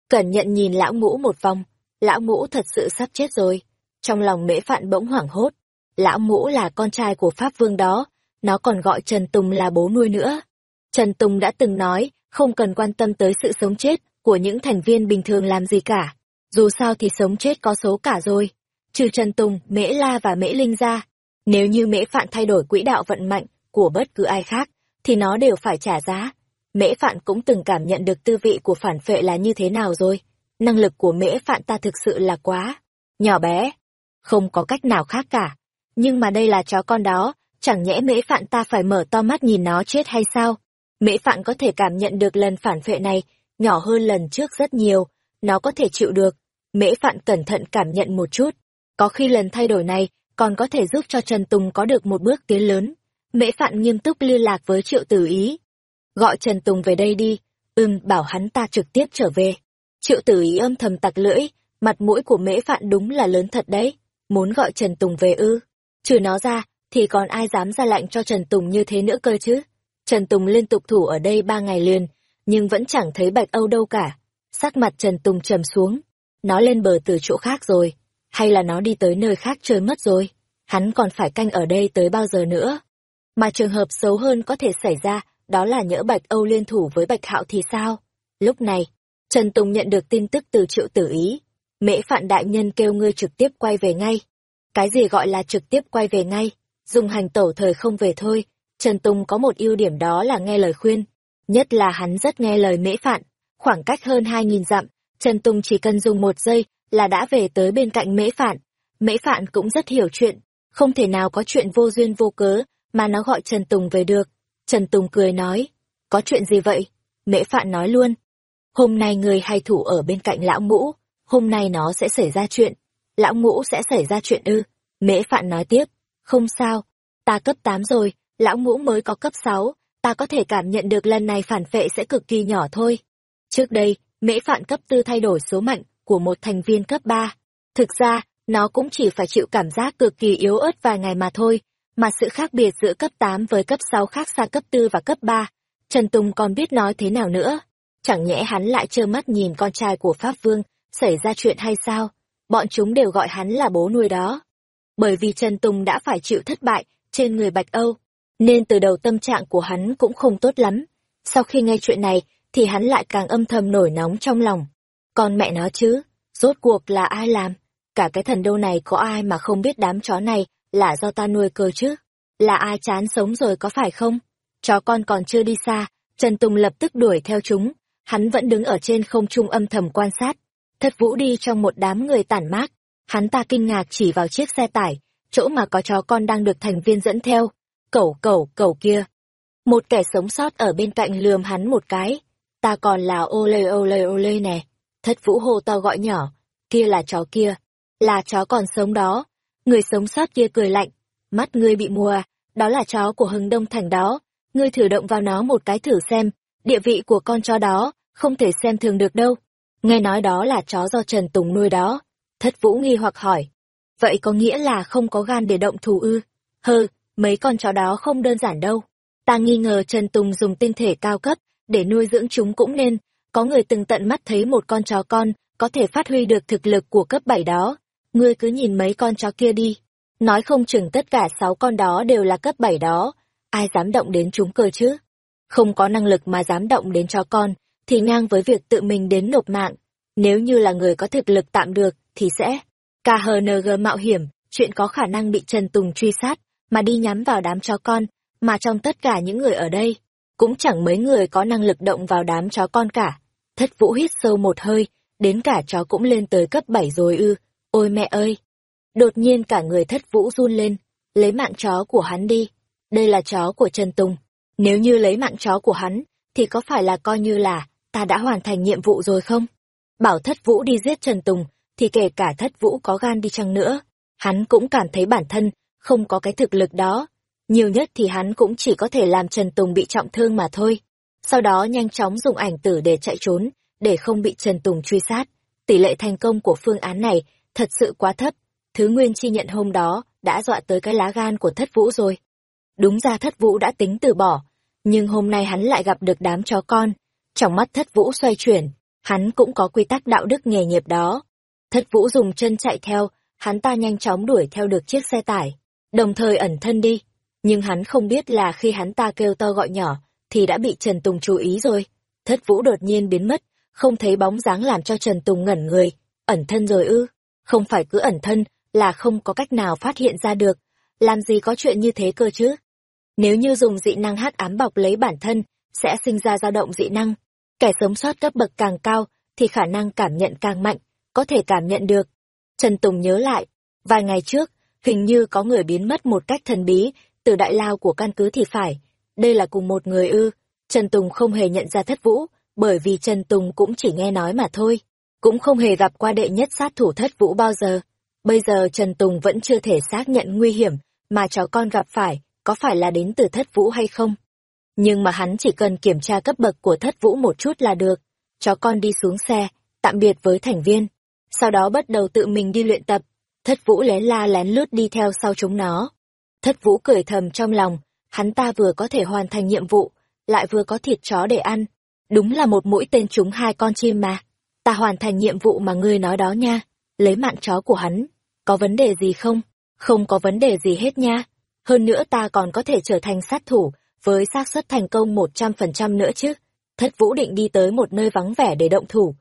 Cẩn nhận nhìn lão ngũ một vòng, lão ngũ thật sự sắp chết rồi. Trong lòng Mễ Phạn bỗng hoảng hốt. Lão ngũ là con trai của Pháp Vương đó, nó còn gọi Trần Tùng là bố nuôi nữa. Trần Tùng đã từng nói, không cần quan tâm tới sự sống chết của những thành viên bình thường làm gì cả. Dù sao thì sống chết có số cả rồi. Trừ Trần Tùng, Mễ La và Mễ Linh ra. Nếu như Mễ Phạn thay đổi quỹ đạo vận mạnh của bất cứ ai khác, thì nó đều phải trả giá. Mễ Phạn cũng từng cảm nhận được tư vị của phản phệ là như thế nào rồi. Năng lực của Mễ Phạn ta thực sự là quá nhỏ bé. Không có cách nào khác cả. Nhưng mà đây là chó con đó, chẳng nhẽ Mễ Phạn ta phải mở to mắt nhìn nó chết hay sao? Mễ Phạn có thể cảm nhận được lần phản phệ này nhỏ hơn lần trước rất nhiều, nó có thể chịu được. Mễ Phạn cẩn thận cảm nhận một chút. Có khi lần thay đổi này còn có thể giúp cho Trần Tùng có được một bước tiến lớn. Mễ Phạn nghiêm túc liên lạc với Triệu Tử Ý. Gọi Trần Tùng về đây đi, ưm bảo hắn ta trực tiếp trở về. Triệu Tử Ý âm thầm tặc lưỡi, mặt mũi của Mễ Phạn đúng là lớn thật đấy, muốn gọi Trần Tùng về ư. Trừ nó ra, thì còn ai dám ra lệnh cho Trần Tùng như thế nữa cơ chứ. Trần Tùng liên tục thủ ở đây ba ngày liền, nhưng vẫn chẳng thấy Bạch Âu đâu cả. Sắc mặt Trần Tùng trầm xuống, nó lên bờ từ chỗ khác rồi, hay là nó đi tới nơi khác chơi mất rồi, hắn còn phải canh ở đây tới bao giờ nữa. Mà trường hợp xấu hơn có thể xảy ra, đó là nhỡ Bạch Âu liên thủ với Bạch Hạo thì sao? Lúc này, Trần Tùng nhận được tin tức từ triệu tử ý. Mễ phạn đại nhân kêu ngươi trực tiếp quay về ngay. Cái gì gọi là trực tiếp quay về ngay? Dùng hành tẩu thời không về thôi. Trần Tùng có một ưu điểm đó là nghe lời khuyên. Nhất là hắn rất nghe lời mễ phạn. Khoảng cách hơn 2.000 dặm, Trần Tùng chỉ cần dùng một giây là đã về tới bên cạnh mễ phạn. Mễ phạn cũng rất hiểu chuyện. Không thể nào có chuyện vô duyên vô cớ mà nó gọi Trần Tùng về được. Trần Tùng cười nói. Có chuyện gì vậy? Mễ phạn nói luôn hôm nay người hay thủ ở bên cạnh lão ngũ, hôm nay nó sẽ xảy ra chuyện. Lão ngũ sẽ xảy ra chuyện ư? Mễ Phạn nói tiếp, không sao, ta cấp 8 rồi, lão ngũ mới có cấp 6, ta có thể cảm nhận được lần này phản phệ sẽ cực kỳ nhỏ thôi. Trước đây, Mễ Phạn cấp 4 thay đổi số mạnh của một thành viên cấp 3. Thực ra, nó cũng chỉ phải chịu cảm giác cực kỳ yếu ớt vài ngày mà thôi, mà sự khác biệt giữa cấp 8 với cấp 6 khác xa cấp 4 và cấp 3. Trần Tùng còn biết nói thế nào nữa. Chẳng nhẽ hắn lại trơ mắt nhìn con trai của Pháp Vương xảy ra chuyện hay sao? Bọn chúng đều gọi hắn là bố nuôi đó. Bởi vì Trần Tùng đã phải chịu thất bại trên người Bạch Âu, nên từ đầu tâm trạng của hắn cũng không tốt lắm. Sau khi nghe chuyện này, thì hắn lại càng âm thầm nổi nóng trong lòng. Còn mẹ nó chứ, rốt cuộc là ai làm? Cả cái thần đô này có ai mà không biết đám chó này là do ta nuôi cơ chứ? Là ai chán sống rồi có phải không? Chó con còn chưa đi xa, Trần Tùng lập tức đuổi theo chúng, hắn vẫn đứng ở trên không trung âm thầm quan sát. Thất vũ đi trong một đám người tản mát, hắn ta kinh ngạc chỉ vào chiếc xe tải, chỗ mà có chó con đang được thành viên dẫn theo. Cẩu cẩu cẩu kia. Một kẻ sống sót ở bên cạnh lườm hắn một cái. Ta còn là ô lê ô lê ô lê nè. Thất vũ hô to gọi nhỏ. Kia là chó kia. Là chó còn sống đó. Người sống sót kia cười lạnh. Mắt ngươi bị mùa, à, đó là chó của hưng đông thành đó. Ngươi thử động vào nó một cái thử xem, địa vị của con chó đó không thể xem thường được đâu. Nghe nói đó là chó do Trần Tùng nuôi đó. Thất Vũ nghi hoặc hỏi. Vậy có nghĩa là không có gan để động thù ư? Hơ, mấy con chó đó không đơn giản đâu. Ta nghi ngờ Trần Tùng dùng tinh thể cao cấp để nuôi dưỡng chúng cũng nên. Có người từng tận mắt thấy một con chó con có thể phát huy được thực lực của cấp 7 đó. Ngươi cứ nhìn mấy con chó kia đi. Nói không chừng tất cả sáu con đó đều là cấp bảy đó. Ai dám động đến chúng cơ chứ? Không có năng lực mà dám động đến chó con, thì ngang với việc tự mình đến nộp mạng. Nếu như là người có thực lực tạm được, thì sẽ KHNG mạo hiểm, chuyện có khả năng bị Trần Tùng truy sát, mà đi nhắm vào đám chó con, mà trong tất cả những người ở đây, cũng chẳng mấy người có năng lực động vào đám chó con cả. Thất vũ hít sâu một hơi, đến cả chó cũng lên tới cấp 7 rồi ư, ôi mẹ ơi! Đột nhiên cả người thất vũ run lên, lấy mạng chó của hắn đi, đây là chó của Trần Tùng. Nếu như lấy mạng chó của hắn, thì có phải là coi như là ta đã hoàn thành nhiệm vụ rồi không? Bảo thất vũ đi giết Trần Tùng, thì kể cả thất vũ có gan đi chăng nữa, hắn cũng cảm thấy bản thân không có cái thực lực đó. Nhiều nhất thì hắn cũng chỉ có thể làm Trần Tùng bị trọng thương mà thôi. Sau đó nhanh chóng dùng ảnh tử để chạy trốn, để không bị Trần Tùng truy sát. Tỷ lệ thành công của phương án này thật sự quá thấp. Thứ Nguyên chi nhận hôm đó đã dọa tới cái lá gan của thất vũ rồi. Đúng ra thất vũ đã tính từ bỏ, nhưng hôm nay hắn lại gặp được đám chó con. Trong mắt thất vũ xoay chuyển, hắn cũng có quy tắc đạo đức nghề nghiệp đó. Thất vũ dùng chân chạy theo, hắn ta nhanh chóng đuổi theo được chiếc xe tải, đồng thời ẩn thân đi. Nhưng hắn không biết là khi hắn ta kêu to gọi nhỏ, thì đã bị Trần Tùng chú ý rồi. Thất vũ đột nhiên biến mất, không thấy bóng dáng làm cho Trần Tùng ngẩn người. Ẩn thân rồi ư? Không phải cứ ẩn thân, là không có cách nào phát hiện ra được. Làm gì có chuyện như thế cơ chứ? Nếu như dùng dị năng hắc ám bọc lấy bản thân, sẽ sinh ra dao động dị năng. Kẻ sống sót cấp bậc càng cao, thì khả năng cảm nhận càng mạnh, có thể cảm nhận được. Trần Tùng nhớ lại, vài ngày trước, hình như có người biến mất một cách thần bí, từ đại lao của căn cứ thì phải. Đây là cùng một người ư. Trần Tùng không hề nhận ra thất vũ, bởi vì Trần Tùng cũng chỉ nghe nói mà thôi. Cũng không hề gặp qua đệ nhất sát thủ thất vũ bao giờ. Bây giờ Trần Tùng vẫn chưa thể xác nhận nguy hiểm mà chó con gặp phải, có phải là đến từ thất vũ hay không. Nhưng mà hắn chỉ cần kiểm tra cấp bậc của thất vũ một chút là được. Chó con đi xuống xe, tạm biệt với thành viên. Sau đó bắt đầu tự mình đi luyện tập. Thất vũ lén la lén lướt đi theo sau chúng nó. Thất vũ cười thầm trong lòng, hắn ta vừa có thể hoàn thành nhiệm vụ, lại vừa có thịt chó để ăn. Đúng là một mũi tên trúng hai con chim mà. Ta hoàn thành nhiệm vụ mà ngươi nói đó nha. Lấy mạng chó của hắn. Có vấn đề gì không? Không có vấn đề gì hết nha hơn nữa ta còn có thể trở thành sát thủ, với xác suất thành công một trăm phần trăm nữa chứ. Thất Vũ định đi tới một nơi vắng vẻ để động thủ,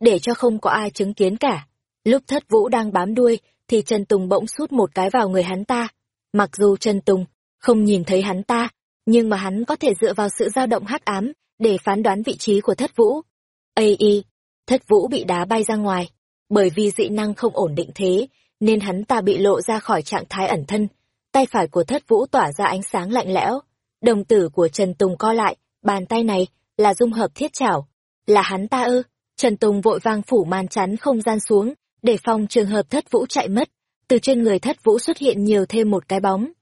để cho không có ai chứng kiến cả. Lúc Thất Vũ đang bám đuôi, thì Trần Tùng bỗng sút một cái vào người hắn ta. Mặc dù Trần Tùng không nhìn thấy hắn ta, nhưng mà hắn có thể dựa vào sự dao động hắc ám để phán đoán vị trí của Thất Vũ. Ây y, Thất Vũ bị đá bay ra ngoài, bởi vì dị năng không ổn định thế, nên hắn ta bị lộ ra khỏi trạng thái ẩn thân, tay phải của thất vũ tỏa ra ánh sáng lạnh lẽo. Đồng tử của Trần Tùng co lại, bàn tay này là dung hợp thiết chảo. Là hắn ta ư? Trần Tùng vội vang phủ màn chắn không gian xuống, để phòng trường hợp thất vũ chạy mất. Từ trên người thất vũ xuất hiện nhiều thêm một cái bóng.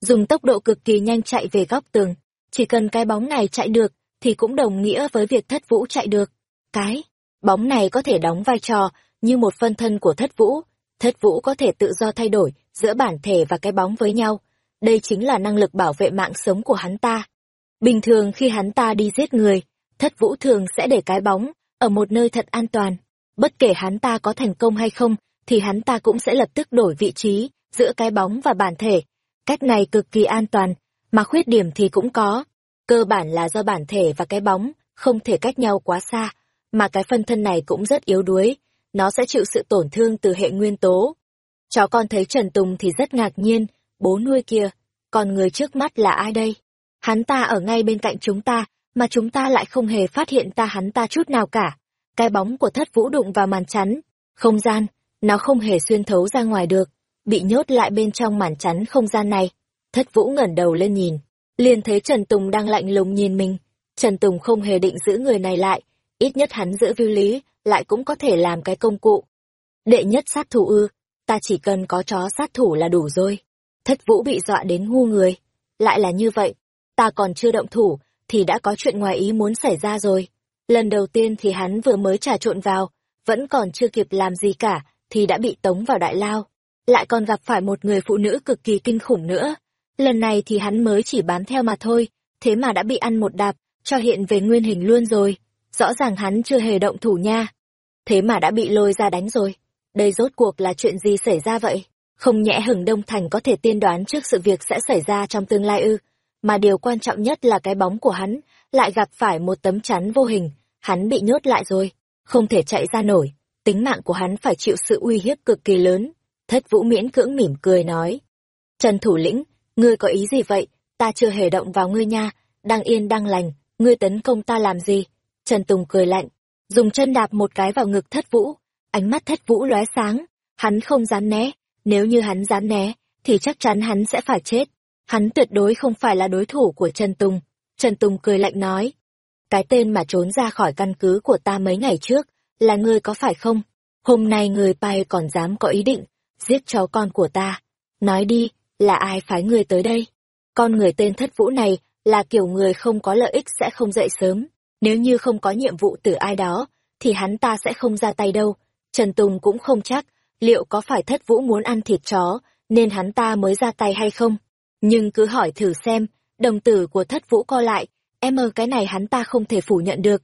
Dùng tốc độ cực kỳ nhanh chạy về góc tường. Chỉ cần cái bóng này chạy được, thì cũng đồng nghĩa với việc thất vũ chạy được. Cái, bóng này có thể đóng vai trò như một phân thân của thất vũ. Thất vũ có thể tự do thay đổi giữa bản thể và cái bóng với nhau. Đây chính là năng lực bảo vệ mạng sống của hắn ta. Bình thường khi hắn ta đi giết người, thất vũ thường sẽ để cái bóng ở một nơi thật an toàn. Bất kể hắn ta có thành công hay không, thì hắn ta cũng sẽ lập tức đổi vị trí giữa cái bóng và bản thể. Cách này cực kỳ an toàn, mà khuyết điểm thì cũng có. Cơ bản là do bản thể và cái bóng không thể cách nhau quá xa, mà cái phân thân này cũng rất yếu đuối, nó sẽ chịu sự tổn thương từ hệ nguyên tố. Chó con thấy Trần Tùng thì rất ngạc nhiên, bố nuôi kia, còn người trước mắt là ai đây? Hắn ta ở ngay bên cạnh chúng ta, mà chúng ta lại không hề phát hiện ta hắn ta chút nào cả. Cái bóng của thất vũ đụng vào màn chắn, không gian, nó không hề xuyên thấu ra ngoài được, bị nhốt lại bên trong màn chắn không gian này. Thất vũ ngẩng đầu lên nhìn, liền thấy Trần Tùng đang lạnh lùng nhìn mình. Trần Tùng không hề định giữ người này lại, ít nhất hắn giữ viu lý, lại cũng có thể làm cái công cụ. Đệ nhất sát thủ ư, ta chỉ cần có chó sát thủ là đủ rồi. Thất vũ bị dọa đến ngu người. Lại là như vậy, ta còn chưa động thủ, thì đã có chuyện ngoài ý muốn xảy ra rồi. Lần đầu tiên thì hắn vừa mới trà trộn vào, vẫn còn chưa kịp làm gì cả, thì đã bị tống vào đại lao. Lại còn gặp phải một người phụ nữ cực kỳ kinh khủng nữa. Lần này thì hắn mới chỉ bám theo mà thôi, thế mà đã bị ăn một đạp, cho hiện về nguyên hình luôn rồi. Rõ ràng hắn chưa hề động thủ nha. Thế mà đã bị lôi ra đánh rồi. Đây rốt cuộc là chuyện gì xảy ra vậy? Không nhẽ hừng Đông Thành có thể tiên đoán trước sự việc sẽ xảy ra trong tương lai ư? Mà điều quan trọng nhất là cái bóng của hắn, lại gặp phải một tấm chắn vô hình, hắn bị nhốt lại rồi. không thể chạy ra nổi, tính mạng của hắn phải chịu sự uy hiếp cực kỳ lớn. Thất vũ miễn cưỡng mỉm cười nói. Trần thủ lĩnh, ngươi có ý gì vậy? Ta chưa hề động vào ngươi nha, đang yên đang lành, ngươi tấn công ta làm gì? Trần Tùng cười lạnh, dùng chân đạp một cái vào ngực thất vũ, ánh mắt thất vũ lóe sáng, hắn không dám né, nếu như hắn dám né, thì chắc chắn hắn sẽ phải chết. Hắn tuyệt đối không phải là đối thủ của Trần Tùng. Trần Tùng cười lạnh nói, cái tên mà trốn ra khỏi căn cứ của ta mấy ngày trước, là ngươi có phải không? Hôm nay người bay còn dám có ý định, giết cháu con của ta. Nói đi, là ai phái ngươi tới đây? Con người tên thất vũ này là kiểu người không có lợi ích sẽ không dậy sớm. Nếu như không có nhiệm vụ từ ai đó, thì hắn ta sẽ không ra tay đâu. Trần Tùng cũng không chắc, liệu có phải thất vũ muốn ăn thịt chó, nên hắn ta mới ra tay hay không? Nhưng cứ hỏi thử xem, đồng tử của thất vũ co lại, em ơ cái này hắn ta không thể phủ nhận được.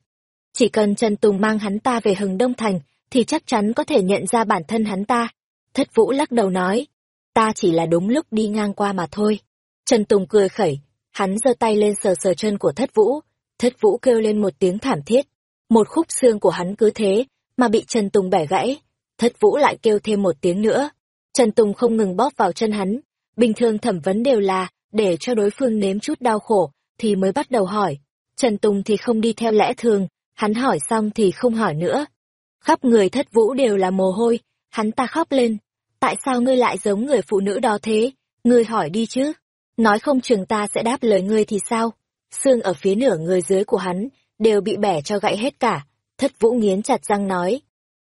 Chỉ cần Trần Tùng mang hắn ta về hừng Đông Thành, thì chắc chắn có thể nhận ra bản thân hắn ta. Thất vũ lắc đầu nói, ta chỉ là đúng lúc đi ngang qua mà thôi. Trần Tùng cười khẩy, hắn giơ tay lên sờ sờ chân của thất vũ. Thất vũ kêu lên một tiếng thảm thiết. Một khúc xương của hắn cứ thế, mà bị Trần Tùng bẻ gãy. Thất vũ lại kêu thêm một tiếng nữa. Trần Tùng không ngừng bóp vào chân hắn. Bình thường thẩm vấn đều là, để cho đối phương nếm chút đau khổ, thì mới bắt đầu hỏi. Trần Tùng thì không đi theo lẽ thường, hắn hỏi xong thì không hỏi nữa. Khắp người thất vũ đều là mồ hôi, hắn ta khóc lên. Tại sao ngươi lại giống người phụ nữ đó thế? Ngươi hỏi đi chứ. Nói không chừng ta sẽ đáp lời ngươi thì sao? Xương ở phía nửa người dưới của hắn, đều bị bẻ cho gãy hết cả. Thất vũ nghiến chặt răng nói.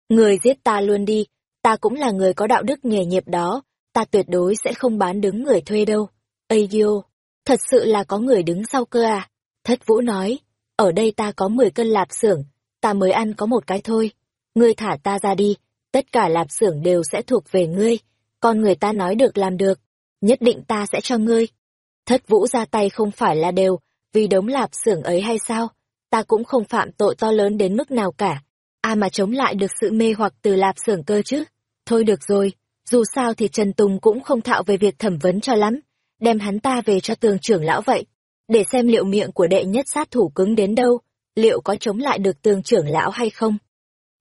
Người giết ta luôn đi, ta cũng là người có đạo đức nghề nghiệp đó, ta tuyệt đối sẽ không bán đứng người thuê đâu. Ây yêu, thật sự là có người đứng sau cơ à? Thất vũ nói, ở đây ta có 10 cân lạp xưởng, ta mới ăn có một cái thôi. Ngươi thả ta ra đi, tất cả lạp xưởng đều sẽ thuộc về ngươi, con người ta nói được làm được, nhất định ta sẽ cho ngươi. Thất vũ ra tay không phải là đều, vì đống lạp xưởng ấy hay sao? Ta cũng không phạm tội to lớn đến mức nào cả. Ai mà chống lại được sự mê hoặc từ lạp xưởng cơ chứ? Thôi được rồi, dù sao thì Trần Tùng cũng không thạo về việc thẩm vấn cho lắm, đem hắn ta về cho tường trưởng lão vậy, để xem liệu miệng của đệ nhất sát thủ cứng đến đâu, liệu có chống lại được tường trưởng lão hay không.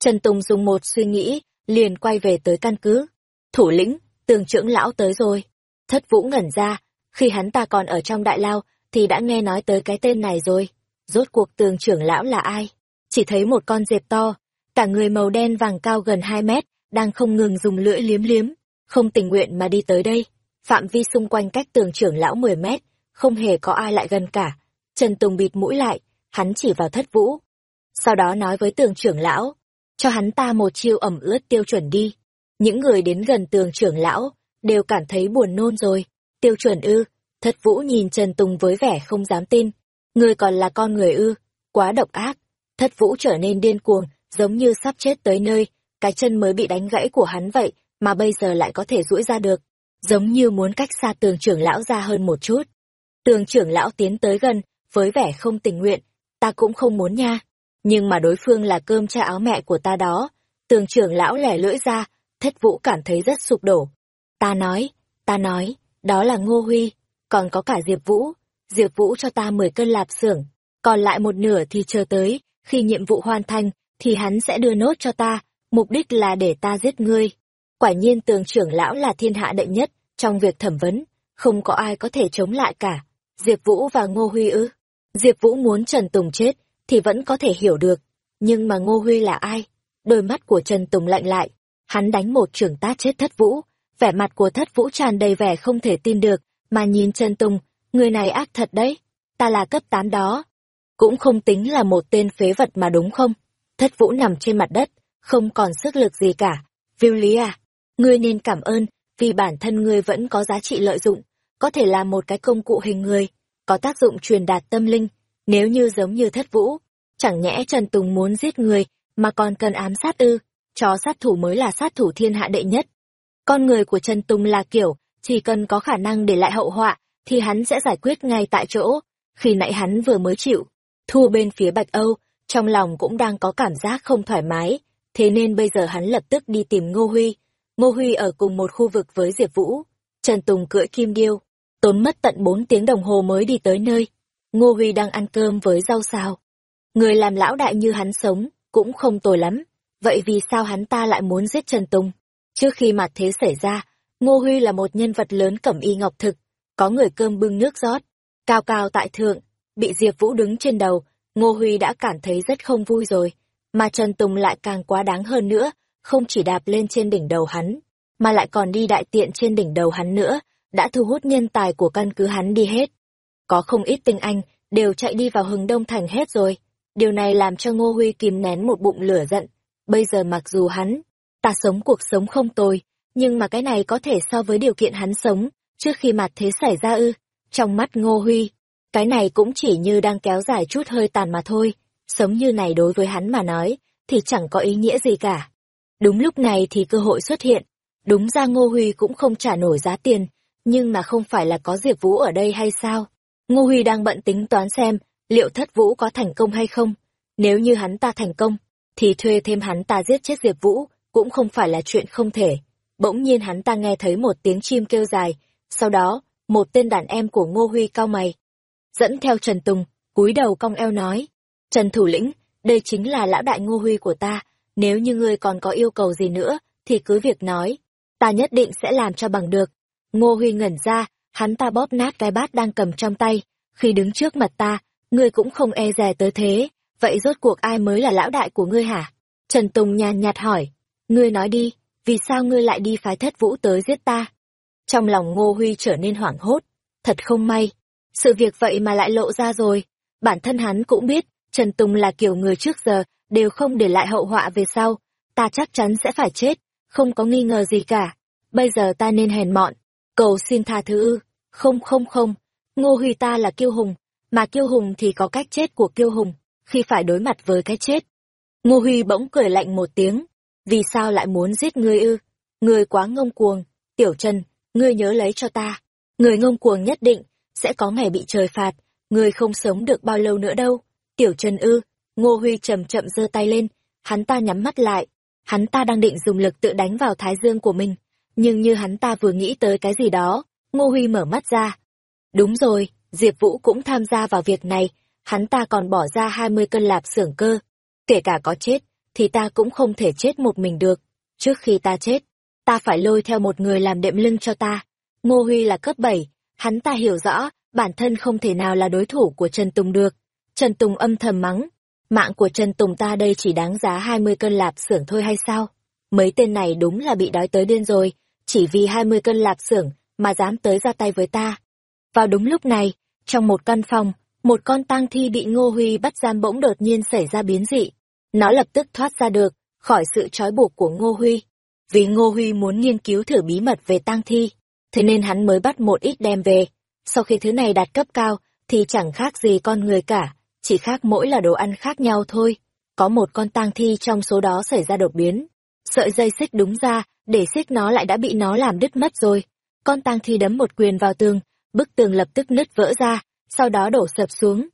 Trần Tùng dùng một suy nghĩ, liền quay về tới căn cứ. Thủ lĩnh, tường trưởng lão tới rồi. Thất vũ ngẩn ra, khi hắn ta còn ở trong đại lao, thì đã nghe nói tới cái tên này rồi. Rốt cuộc tường trưởng lão là ai? Chỉ thấy một con diệp to, cả người màu đen vàng cao gần 2 mét, đang không ngừng dùng lưỡi liếm liếm, không tình nguyện mà đi tới đây. Phạm vi xung quanh cách tường trưởng lão 10 mét, không hề có ai lại gần cả. Trần Tùng bịt mũi lại, hắn chỉ vào thất vũ. Sau đó nói với tường trưởng lão, cho hắn ta một chiêu ẩm ướt tiêu chuẩn đi. Những người đến gần tường trưởng lão, đều cảm thấy buồn nôn rồi. Tiêu chuẩn ư, thất vũ nhìn Trần Tùng với vẻ không dám tin. Người còn là con người ư, quá độc ác. Thất vũ trở nên điên cuồng, giống như sắp chết tới nơi, cái chân mới bị đánh gãy của hắn vậy, mà bây giờ lại có thể duỗi ra được. Giống như muốn cách xa tường trưởng lão ra hơn một chút. Tường trưởng lão tiến tới gần, với vẻ không tình nguyện, ta cũng không muốn nha. Nhưng mà đối phương là cơm cha áo mẹ của ta đó. Tường trưởng lão lẻ lưỡi ra, thất vũ cảm thấy rất sụp đổ. Ta nói, ta nói, đó là Ngô Huy, còn có cả Diệp Vũ. Diệp Vũ cho ta 10 cân lạp xưởng, còn lại một nửa thì chờ tới, khi nhiệm vụ hoàn thành, thì hắn sẽ đưa nốt cho ta, mục đích là để ta giết ngươi. Quả nhiên tường trưởng lão là thiên hạ đệ nhất, trong việc thẩm vấn, không có ai có thể chống lại cả. Diệp Vũ và Ngô Huy ư? Diệp Vũ muốn Trần Tùng chết, thì vẫn có thể hiểu được. Nhưng mà Ngô Huy là ai? Đôi mắt của Trần Tùng lạnh lại. Hắn đánh một trưởng tát chết thất vũ. Vẻ mặt của thất vũ tràn đầy vẻ không thể tin được, mà nhìn Trần Tùng, người này ác thật đấy. Ta là cấp 8 đó. Cũng không tính là một tên phế vật mà đúng không? Thất vũ nằm trên mặt đất, không còn sức lực gì cả. Viu lý à, ngươi nên cảm ơn, vì bản thân ngươi vẫn có giá trị lợi dụng, có thể là một cái công cụ hình người, có tác dụng truyền đạt tâm linh, nếu như giống như thất vũ, chẳng nhẽ Trần Tùng muốn giết người, mà còn cần ám sát ư, chó sát thủ mới là sát thủ thiên hạ đệ nhất. Con người của Trần Tùng là kiểu, chỉ cần có khả năng để lại hậu họa, thì hắn sẽ giải quyết ngay tại chỗ. Khi nãy hắn vừa mới chịu, thua bên phía Bạch Âu, trong lòng cũng đang có cảm giác không thoải mái, thế nên bây giờ hắn lập tức đi tìm Ngô Huy. Ngô Huy ở cùng một khu vực với Diệp Vũ. Trần Tùng cưỡi kim điêu, tốn mất tận bốn tiếng đồng hồ mới đi tới nơi. Ngô Huy đang ăn cơm với rau xào. Người làm lão đại như hắn sống, cũng không tồi lắm, vậy vì sao hắn ta lại muốn giết Trần Tùng? Trước khi mặt thế xảy ra, Ngô Huy là một nhân vật lớn cẩm y ngọc thực, có người cơm bưng nước rót, cao cao tại thượng, bị Diệp Vũ đứng trên đầu, Ngô Huy đã cảm thấy rất không vui rồi, mà Trần Tùng lại càng quá đáng hơn nữa, không chỉ đạp lên trên đỉnh đầu hắn, mà lại còn đi đại tiện trên đỉnh đầu hắn nữa, đã thu hút nhân tài của căn cứ hắn đi hết. Có không ít tinh anh, đều chạy đi vào hừng đông thành hết rồi. Điều này làm cho Ngô Huy kìm nén một bụng lửa giận. Bây giờ mặc dù hắn, ta sống cuộc sống không tồi, nhưng mà cái này có thể so với điều kiện hắn sống, trước khi mặt thế xảy ra ư. Trong mắt Ngô Huy, cái này cũng chỉ như đang kéo dài chút hơi tàn mà thôi. Sống như này đối với hắn mà nói, thì chẳng có ý nghĩa gì cả. Đúng lúc này thì cơ hội xuất hiện. Đúng ra Ngô Huy cũng không trả nổi giá tiền, nhưng mà không phải là có Diệp Vũ ở đây hay sao? Ngô Huy đang bận tính toán xem liệu thất vũ có thành công hay không. Nếu như hắn ta thành công, thì thuê thêm hắn ta giết chết Diệp Vũ cũng không phải là chuyện không thể. Bỗng nhiên hắn ta nghe thấy một tiếng chim kêu dài, sau đó, một tên đàn em của Ngô Huy cao mày. Dẫn theo Trần Tùng, cúi đầu cong eo nói, Trần Thủ lĩnh, đây chính là lão đại Ngô Huy của ta, nếu như ngươi còn có yêu cầu gì nữa, thì cứ việc nói, ta nhất định sẽ làm cho bằng được. Ngô Huy ngẩn ra, hắn ta bóp nát cái bát đang cầm trong tay, khi đứng trước mặt ta, ngươi cũng không e dè tới thế, vậy rốt cuộc ai mới là lão đại của ngươi hả? Trần Tùng nhàn nhạt hỏi, ngươi nói đi, vì sao ngươi lại đi phái thất vũ tới giết ta? Trong lòng Ngô Huy trở nên hoảng hốt, thật không may, sự việc vậy mà lại lộ ra rồi, bản thân hắn cũng biết, Trần Tùng là kiểu người trước giờ, đều không để lại hậu họa về sau, ta chắc chắn sẽ phải chết, không có nghi ngờ gì cả, bây giờ ta nên hèn mọn, cầu xin tha thứ. Ư, không không không, Ngô Huy ta là kiêu hùng, mà kiêu hùng thì có cách chết của kiêu hùng, khi phải đối mặt với cái chết. Ngô Huy bỗng cười lạnh một tiếng, vì sao lại muốn giết ngươi ư? Ngươi quá ngông cuồng, Tiểu Trần, ngươi nhớ lấy cho ta. Người ngông cuồng nhất định, sẽ có ngày bị trời phạt, ngươi không sống được bao lâu nữa đâu. Tiểu Trần ư, Ngô Huy chậm chậm giơ tay lên, hắn ta nhắm mắt lại, hắn ta đang định dùng lực tự đánh vào thái dương của mình, nhưng như hắn ta vừa nghĩ tới cái gì đó, Ngô Huy mở mắt ra. Đúng rồi, Diệp Vũ cũng tham gia vào việc này, hắn ta còn bỏ ra 20 cân lạp xưởng cơ. Kể cả có chết, thì ta cũng không thể chết một mình được. Trước khi ta chết, ta phải lôi theo một người làm đệm lưng cho ta. Ngô Huy là cấp 7, hắn ta hiểu rõ, bản thân không thể nào là đối thủ của Trần Tùng được. Trần Tùng âm thầm mắng, mạng của Trần Tùng ta đây chỉ đáng giá 20 cân lạp xưởng thôi hay sao? Mấy tên này đúng là bị đói tới điên rồi, chỉ vì 20 cân lạp xưởng mà dám tới ra tay với ta. Vào đúng lúc này, trong một căn phòng, một con tang thi bị Ngô Huy bắt giam bỗng đột nhiên xảy ra biến dị. Nó lập tức thoát ra được, khỏi sự trói buộc của Ngô Huy. Vì Ngô Huy muốn nghiên cứu thử bí mật về tang thi, thế nên hắn mới bắt một ít đem về. Sau khi thứ này đạt cấp cao, thì chẳng khác gì con người cả, chỉ khác mỗi là đồ ăn khác nhau thôi. Có một con tang thi trong số đó xảy ra đột biến. Sợi dây xích đúng ra, để xích nó lại đã bị nó làm đứt mất rồi. Con tang thi đấm một quyền vào tường, bức tường lập tức nứt vỡ ra, sau đó đổ sập xuống.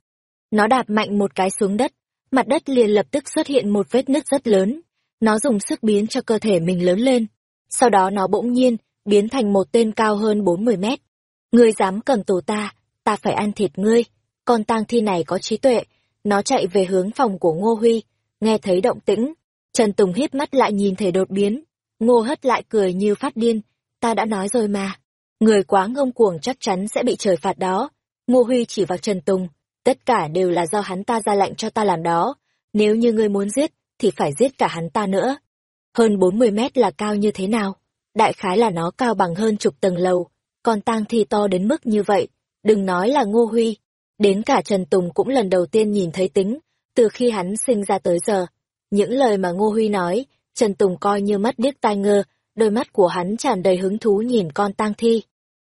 Nó đạp mạnh một cái xuống đất, mặt đất liền lập tức xuất hiện một vết nứt rất lớn. Nó dùng sức biến cho cơ thể mình lớn lên. Sau đó nó bỗng nhiên, biến thành một tên cao hơn 40 mét. Ngươi dám cầm tù ta, ta phải ăn thịt ngươi. Con tang thi này có trí tuệ, nó chạy về hướng phòng của Ngô Huy, nghe thấy động tĩnh. Trần Tùng hít mắt lại nhìn thể đột biến. Ngô hất lại cười như phát điên, ta đã nói rồi mà. Người quá ngông cuồng chắc chắn sẽ bị trời phạt đó. Ngô Huy chỉ vào Trần Tùng, tất cả đều là do hắn ta ra lệnh cho ta làm đó. Nếu như ngươi muốn giết, thì phải giết cả hắn ta nữa. Hơn 40 mét là cao như thế nào? Đại khái là nó cao bằng hơn chục tầng lầu, còn tang thi to đến mức như vậy. Đừng nói là Ngô Huy, đến cả Trần Tùng cũng lần đầu tiên nhìn thấy tính, từ khi hắn sinh ra tới giờ. Những lời mà Ngô Huy nói, Trần Tùng coi như mắt điếc tai ngơ, đôi mắt của hắn tràn đầy hứng thú nhìn con tang thi.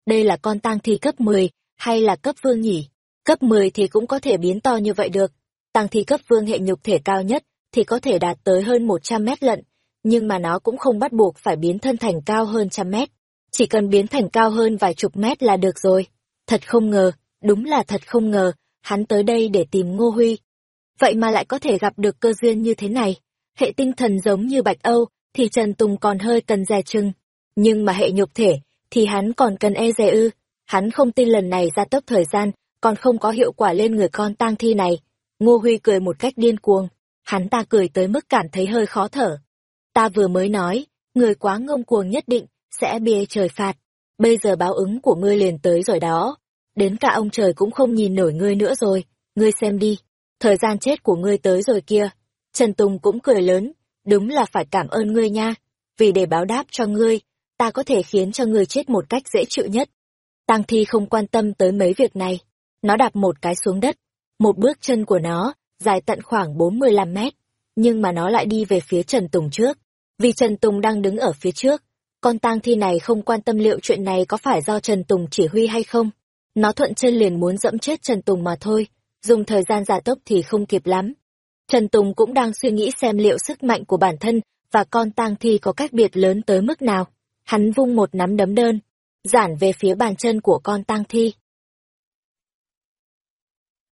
Đây là con tang thi cấp 10, hay là cấp vương nhỉ? Cấp 10 thì cũng có thể biến to như vậy được. tăng thi cấp vương hệ nhục thể cao nhất thì có thể đạt tới hơn 100 mét lận, nhưng mà nó cũng không bắt buộc phải biến thân thành cao hơn trăm mét. Chỉ cần biến thành cao hơn vài chục mét là được rồi. Thật không ngờ, đúng là thật không ngờ, hắn tới đây để tìm Ngô Huy. Vậy mà lại có thể gặp được cơ duyên như thế này. Hệ tinh thần giống như Bạch Âu, thì Trần Tùng còn hơi cần dè chừng. Nhưng mà hệ nhục thể, thì hắn còn cần e dè ư. Hắn không tin lần này ra tốc thời gian, còn không có hiệu quả lên người con tang thi này. Ngô Huy cười một cách điên cuồng. Hắn ta cười tới mức cảm thấy hơi khó thở. Ta vừa mới nói, người quá ngông cuồng nhất định, sẽ bia trời phạt. Bây giờ báo ứng của ngươi liền tới rồi đó. Đến cả ông trời cũng không nhìn nổi ngươi nữa rồi, ngươi xem đi. Thời gian chết của ngươi tới rồi kia. Trần Tùng cũng cười lớn, đúng là phải cảm ơn ngươi nha. Vì để báo đáp cho ngươi, ta có thể khiến cho ngươi chết một cách dễ chịu nhất. Tăng Thi không quan tâm tới mấy việc này. Nó đạp một cái xuống đất. Một bước chân của nó, dài tận khoảng 45 mét. Nhưng mà nó lại đi về phía Trần Tùng trước. Vì Trần Tùng đang đứng ở phía trước. Con tang thi này không quan tâm liệu chuyện này có phải do Trần Tùng chỉ huy hay không. Nó thuận chân liền muốn dẫm chết Trần Tùng mà thôi. Dùng thời gian giả tốc thì không kịp lắm. Trần Tùng cũng đang suy nghĩ xem liệu sức mạnh của bản thân và con tang thi có cách biệt lớn tới mức nào. Hắn vung một nắm đấm đơn, giản về phía bàn chân của con tang thi.